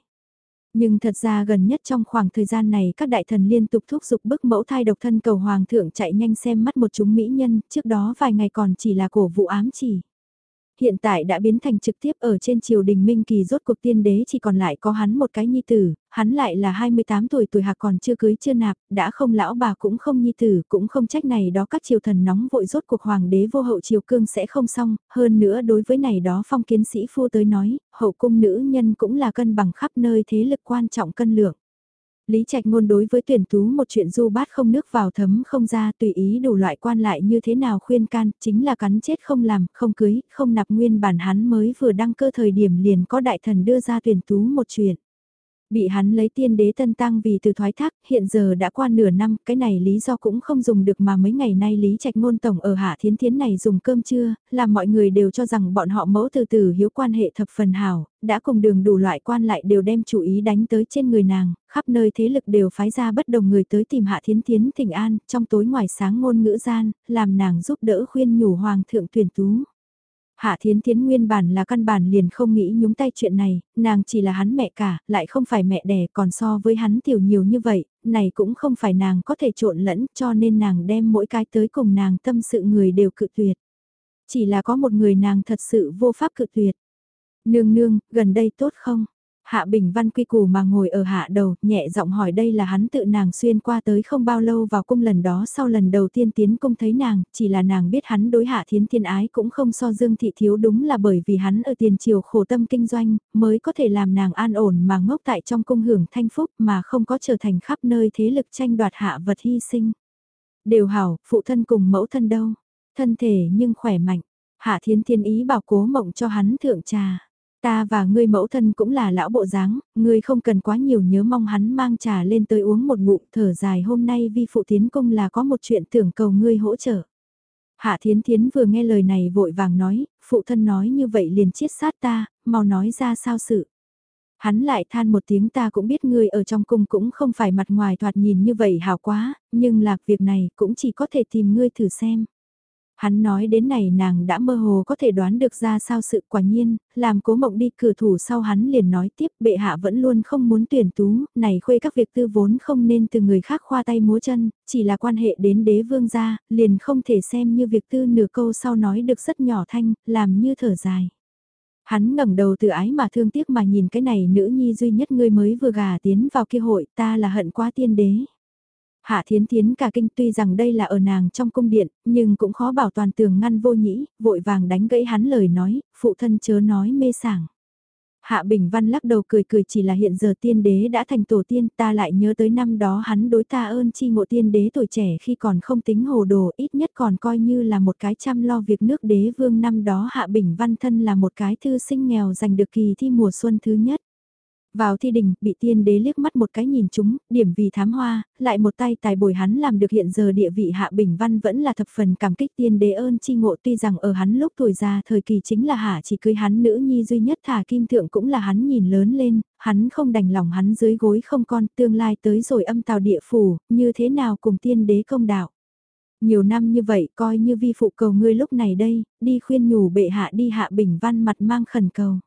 Nhưng thật ra gần nhất trong khoảng thời gian này các đại thần liên tục thúc giục bức mẫu thai độc thân cầu hoàng thượng chạy nhanh xem mắt một chúng mỹ nhân, trước đó vài ngày còn chỉ là cổ vụ ám chỉ hiện tại đã biến thành trực tiếp ở trên triều đình Minh Kỳ rốt cuộc tiên đế chỉ còn lại có hắn một cái nhi tử, hắn lại là 28 tuổi tuổi hạc còn chưa cưới chưa nạp, đã không lão bà cũng không nhi tử, cũng không trách này đó các triều thần nóng vội rốt cuộc hoàng đế vô hậu triều cương sẽ không xong, hơn nữa đối với này đó phong kiến sĩ phu tới nói, hậu cung nữ nhân cũng là cân bằng khắp nơi thế lực quan trọng cân lượng. Lý Trạch Ngôn đối với tuyển tú một chuyện du bát không nước vào thấm không ra tùy ý đủ loại quan lại như thế nào khuyên can, chính là cắn chết không làm, không cưới, không nạp nguyên bản hắn mới vừa đăng cơ thời điểm liền có đại thần đưa ra tuyển tú một chuyện. Bị hắn lấy tiên đế tân tăng vì từ thoái thác, hiện giờ đã qua nửa năm, cái này lý do cũng không dùng được mà mấy ngày nay Lý Trạch Ngôn Tổng ở Hạ Thiến Thiến này dùng cơm trưa, làm mọi người đều cho rằng bọn họ mẫu từ từ hiếu quan hệ thập phần hảo, đã cùng đường đủ loại quan lại đều đem chú ý đánh tới trên người nàng, khắp nơi thế lực đều phái ra bất đồng người tới tìm Hạ Thiến Thiến thỉnh an, trong tối ngoài sáng ngôn ngữ gian, làm nàng giúp đỡ khuyên nhủ hoàng thượng tuyển tú. Hạ Thiến Thiến nguyên bản là căn bản liền không nghĩ nhúng tay chuyện này, nàng chỉ là hắn mẹ cả, lại không phải mẹ đẻ còn so với hắn tiểu nhiều như vậy, này cũng không phải nàng có thể trộn lẫn cho nên nàng đem mỗi cái tới cùng nàng tâm sự người đều cự tuyệt. Chỉ là có một người nàng thật sự vô pháp cự tuyệt. Nương nương, gần đây tốt không? Hạ Bình Văn quy củ mà ngồi ở hạ đầu, nhẹ giọng hỏi đây là hắn tự nàng xuyên qua tới không bao lâu vào cung lần đó sau lần đầu tiên tiến cung thấy nàng, chỉ là nàng biết hắn đối hạ thiến thiên ái cũng không so dương thị thiếu đúng là bởi vì hắn ở tiền triều khổ tâm kinh doanh, mới có thể làm nàng an ổn mà ngốc tại trong cung hưởng thanh phúc mà không có trở thành khắp nơi thế lực tranh đoạt hạ vật hy sinh. Đều hảo, phụ thân cùng mẫu thân đâu, thân thể nhưng khỏe mạnh, hạ thiến thiên ý bảo cố mộng cho hắn thượng trà. Ta và ngươi mẫu thân cũng là lão bộ dáng, ngươi không cần quá nhiều nhớ mong hắn mang trà lên tới uống một ngụm thở dài hôm nay vi phụ tiến công là có một chuyện tưởng cầu ngươi hỗ trợ. Hạ Thiến Thiến vừa nghe lời này vội vàng nói, phụ thân nói như vậy liền chiết sát ta, mau nói ra sao sự. Hắn lại than một tiếng ta cũng biết ngươi ở trong cung cũng không phải mặt ngoài thoạt nhìn như vậy hào quá, nhưng lạc việc này cũng chỉ có thể tìm ngươi thử xem. Hắn nói đến này nàng đã mơ hồ có thể đoán được ra sao sự quả nhiên, làm cố mộng đi cửa thủ sau hắn liền nói tiếp bệ hạ vẫn luôn không muốn tuyển tú, này khuê các việc tư vốn không nên từ người khác khoa tay múa chân, chỉ là quan hệ đến đế vương gia, liền không thể xem như việc tư nửa câu sau nói được rất nhỏ thanh, làm như thở dài. Hắn ngẩng đầu từ ái mà thương tiếc mà nhìn cái này nữ nhi duy nhất ngươi mới vừa gà tiến vào kia hội ta là hận quá tiên đế. Hạ Thiến Thiến cả kinh tuy rằng đây là ở nàng trong cung điện, nhưng cũng khó bảo toàn tường ngăn vô nhĩ, vội vàng đánh gãy hắn lời nói, phụ thân chớ nói mê sảng. Hạ Bình Văn lắc đầu cười cười chỉ là hiện giờ tiên đế đã thành tổ tiên ta lại nhớ tới năm đó hắn đối ta ơn chi ngộ tiên đế tuổi trẻ khi còn không tính hồ đồ ít nhất còn coi như là một cái chăm lo việc nước đế vương năm đó Hạ Bình Văn thân là một cái thư sinh nghèo giành được kỳ thi mùa xuân thứ nhất. Vào thi đình, bị tiên đế liếc mắt một cái nhìn chúng, điểm vì thám hoa, lại một tay tài bồi hắn làm được hiện giờ địa vị hạ bình văn vẫn là thập phần cảm kích tiên đế ơn chi ngộ tuy rằng ở hắn lúc tuổi già thời kỳ chính là hạ chỉ cưới hắn nữ nhi duy nhất thả kim thượng cũng là hắn nhìn lớn lên, hắn không đành lòng hắn dưới gối không con tương lai tới rồi âm tào địa phủ, như thế nào cùng tiên đế công đạo. Nhiều năm như vậy coi như vi phụ cầu ngươi lúc này đây, đi khuyên nhủ bệ hạ đi hạ bình văn mặt mang khẩn cầu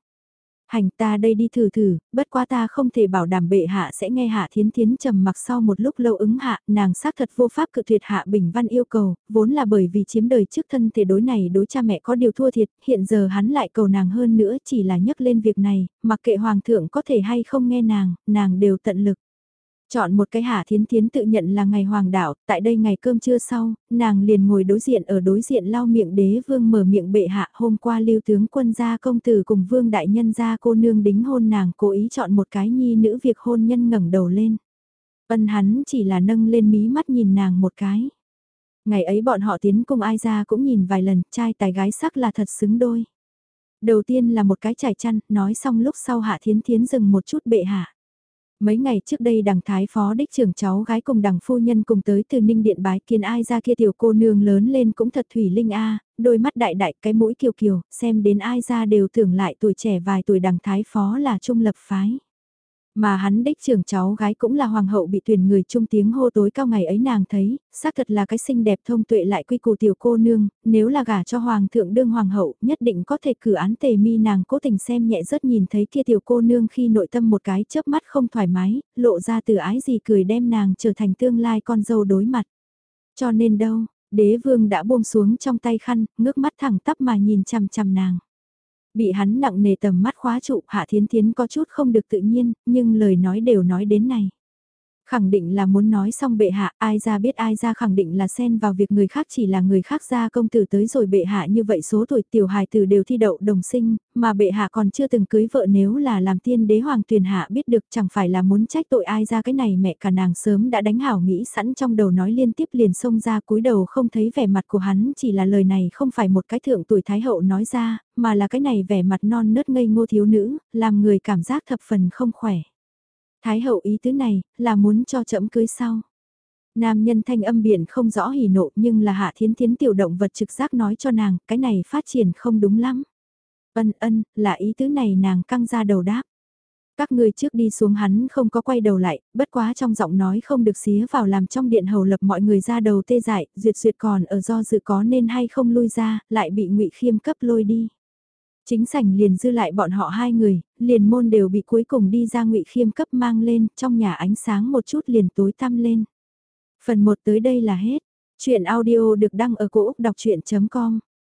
hành ta đây đi thử thử, bất quá ta không thể bảo đảm bệ hạ sẽ nghe hạ thiến thiến trầm mặc sau một lúc lâu ứng hạ, nàng xác thật vô pháp cự tuyệt hạ bình văn yêu cầu, vốn là bởi vì chiếm đời trước thân thể đối này đối cha mẹ có điều thua thiệt, hiện giờ hắn lại cầu nàng hơn nữa chỉ là nhắc lên việc này, mặc kệ hoàng thượng có thể hay không nghe nàng, nàng đều tận lực. Chọn một cái hạ thiến thiến tự nhận là ngày hoàng đạo, tại đây ngày cơm trưa sau, nàng liền ngồi đối diện ở đối diện lau miệng đế vương mở miệng bệ hạ hôm qua lưu tướng quân gia công tử cùng vương đại nhân gia cô nương đính hôn nàng cố ý chọn một cái nhi nữ việc hôn nhân ngẩng đầu lên. Ân hắn chỉ là nâng lên mí mắt nhìn nàng một cái. Ngày ấy bọn họ tiến cung ai ra cũng nhìn vài lần, trai tài gái sắc là thật xứng đôi. Đầu tiên là một cái trải chăn, nói xong lúc sau hạ thiến thiến dừng một chút bệ hạ. Mấy ngày trước đây đằng thái phó đích trưởng cháu gái cùng đằng phu nhân cùng tới từ ninh điện bái kiến ai ra kia tiểu cô nương lớn lên cũng thật thủy linh a đôi mắt đại đại cái mũi kiều kiều, xem đến ai ra đều tưởng lại tuổi trẻ vài tuổi đằng thái phó là trung lập phái. Mà hắn đích trưởng cháu gái cũng là hoàng hậu bị tuyển người trung tiếng hô tối cao ngày ấy nàng thấy, xác thật là cái xinh đẹp thông tuệ lại quy củ tiểu cô nương, nếu là gả cho hoàng thượng đương hoàng hậu, nhất định có thể cử án tề mi nàng cố tình xem nhẹ rất nhìn thấy kia tiểu cô nương khi nội tâm một cái chớp mắt không thoải mái, lộ ra từ ái gì cười đem nàng trở thành tương lai con dâu đối mặt. Cho nên đâu, đế vương đã buông xuống trong tay khăn, ngước mắt thẳng tắp mà nhìn chằm chằm nàng. Bị hắn nặng nề tầm mắt khóa trụ, Hạ Thiến Thiến có chút không được tự nhiên, nhưng lời nói đều nói đến này. Khẳng định là muốn nói xong bệ hạ, ai ra biết ai ra khẳng định là xen vào việc người khác chỉ là người khác ra công tử tới rồi bệ hạ như vậy số tuổi tiểu hài tử đều thi đậu đồng sinh, mà bệ hạ còn chưa từng cưới vợ nếu là làm tiên đế hoàng tuyền hạ biết được chẳng phải là muốn trách tội ai ra cái này mẹ cả nàng sớm đã đánh hảo nghĩ sẵn trong đầu nói liên tiếp liền xông ra cúi đầu không thấy vẻ mặt của hắn chỉ là lời này không phải một cái thượng tuổi thái hậu nói ra, mà là cái này vẻ mặt non nớt ngây ngô thiếu nữ, làm người cảm giác thập phần không khỏe. Thái hậu ý tứ này, là muốn cho trẫm cưới sau. Nam nhân thanh âm biển không rõ hỉ nộ nhưng là hạ thiến thiến tiểu động vật trực giác nói cho nàng, cái này phát triển không đúng lắm. Ân ân, là ý tứ này nàng căng ra đầu đáp. Các ngươi trước đi xuống hắn không có quay đầu lại, bất quá trong giọng nói không được xía vào làm trong điện hầu lập mọi người ra đầu tê dại, duyệt duyệt còn ở do dự có nên hay không lui ra, lại bị ngụy khiêm cấp lôi đi. Chính sảnh liền dư lại bọn họ hai người, liền môn đều bị cuối cùng đi ra ngụy khiêm cấp mang lên, trong nhà ánh sáng một chút liền tối tăm lên. Phần 1 tới đây là hết. Chuyện audio được đăng ở cổ Úc đọc chuyện.com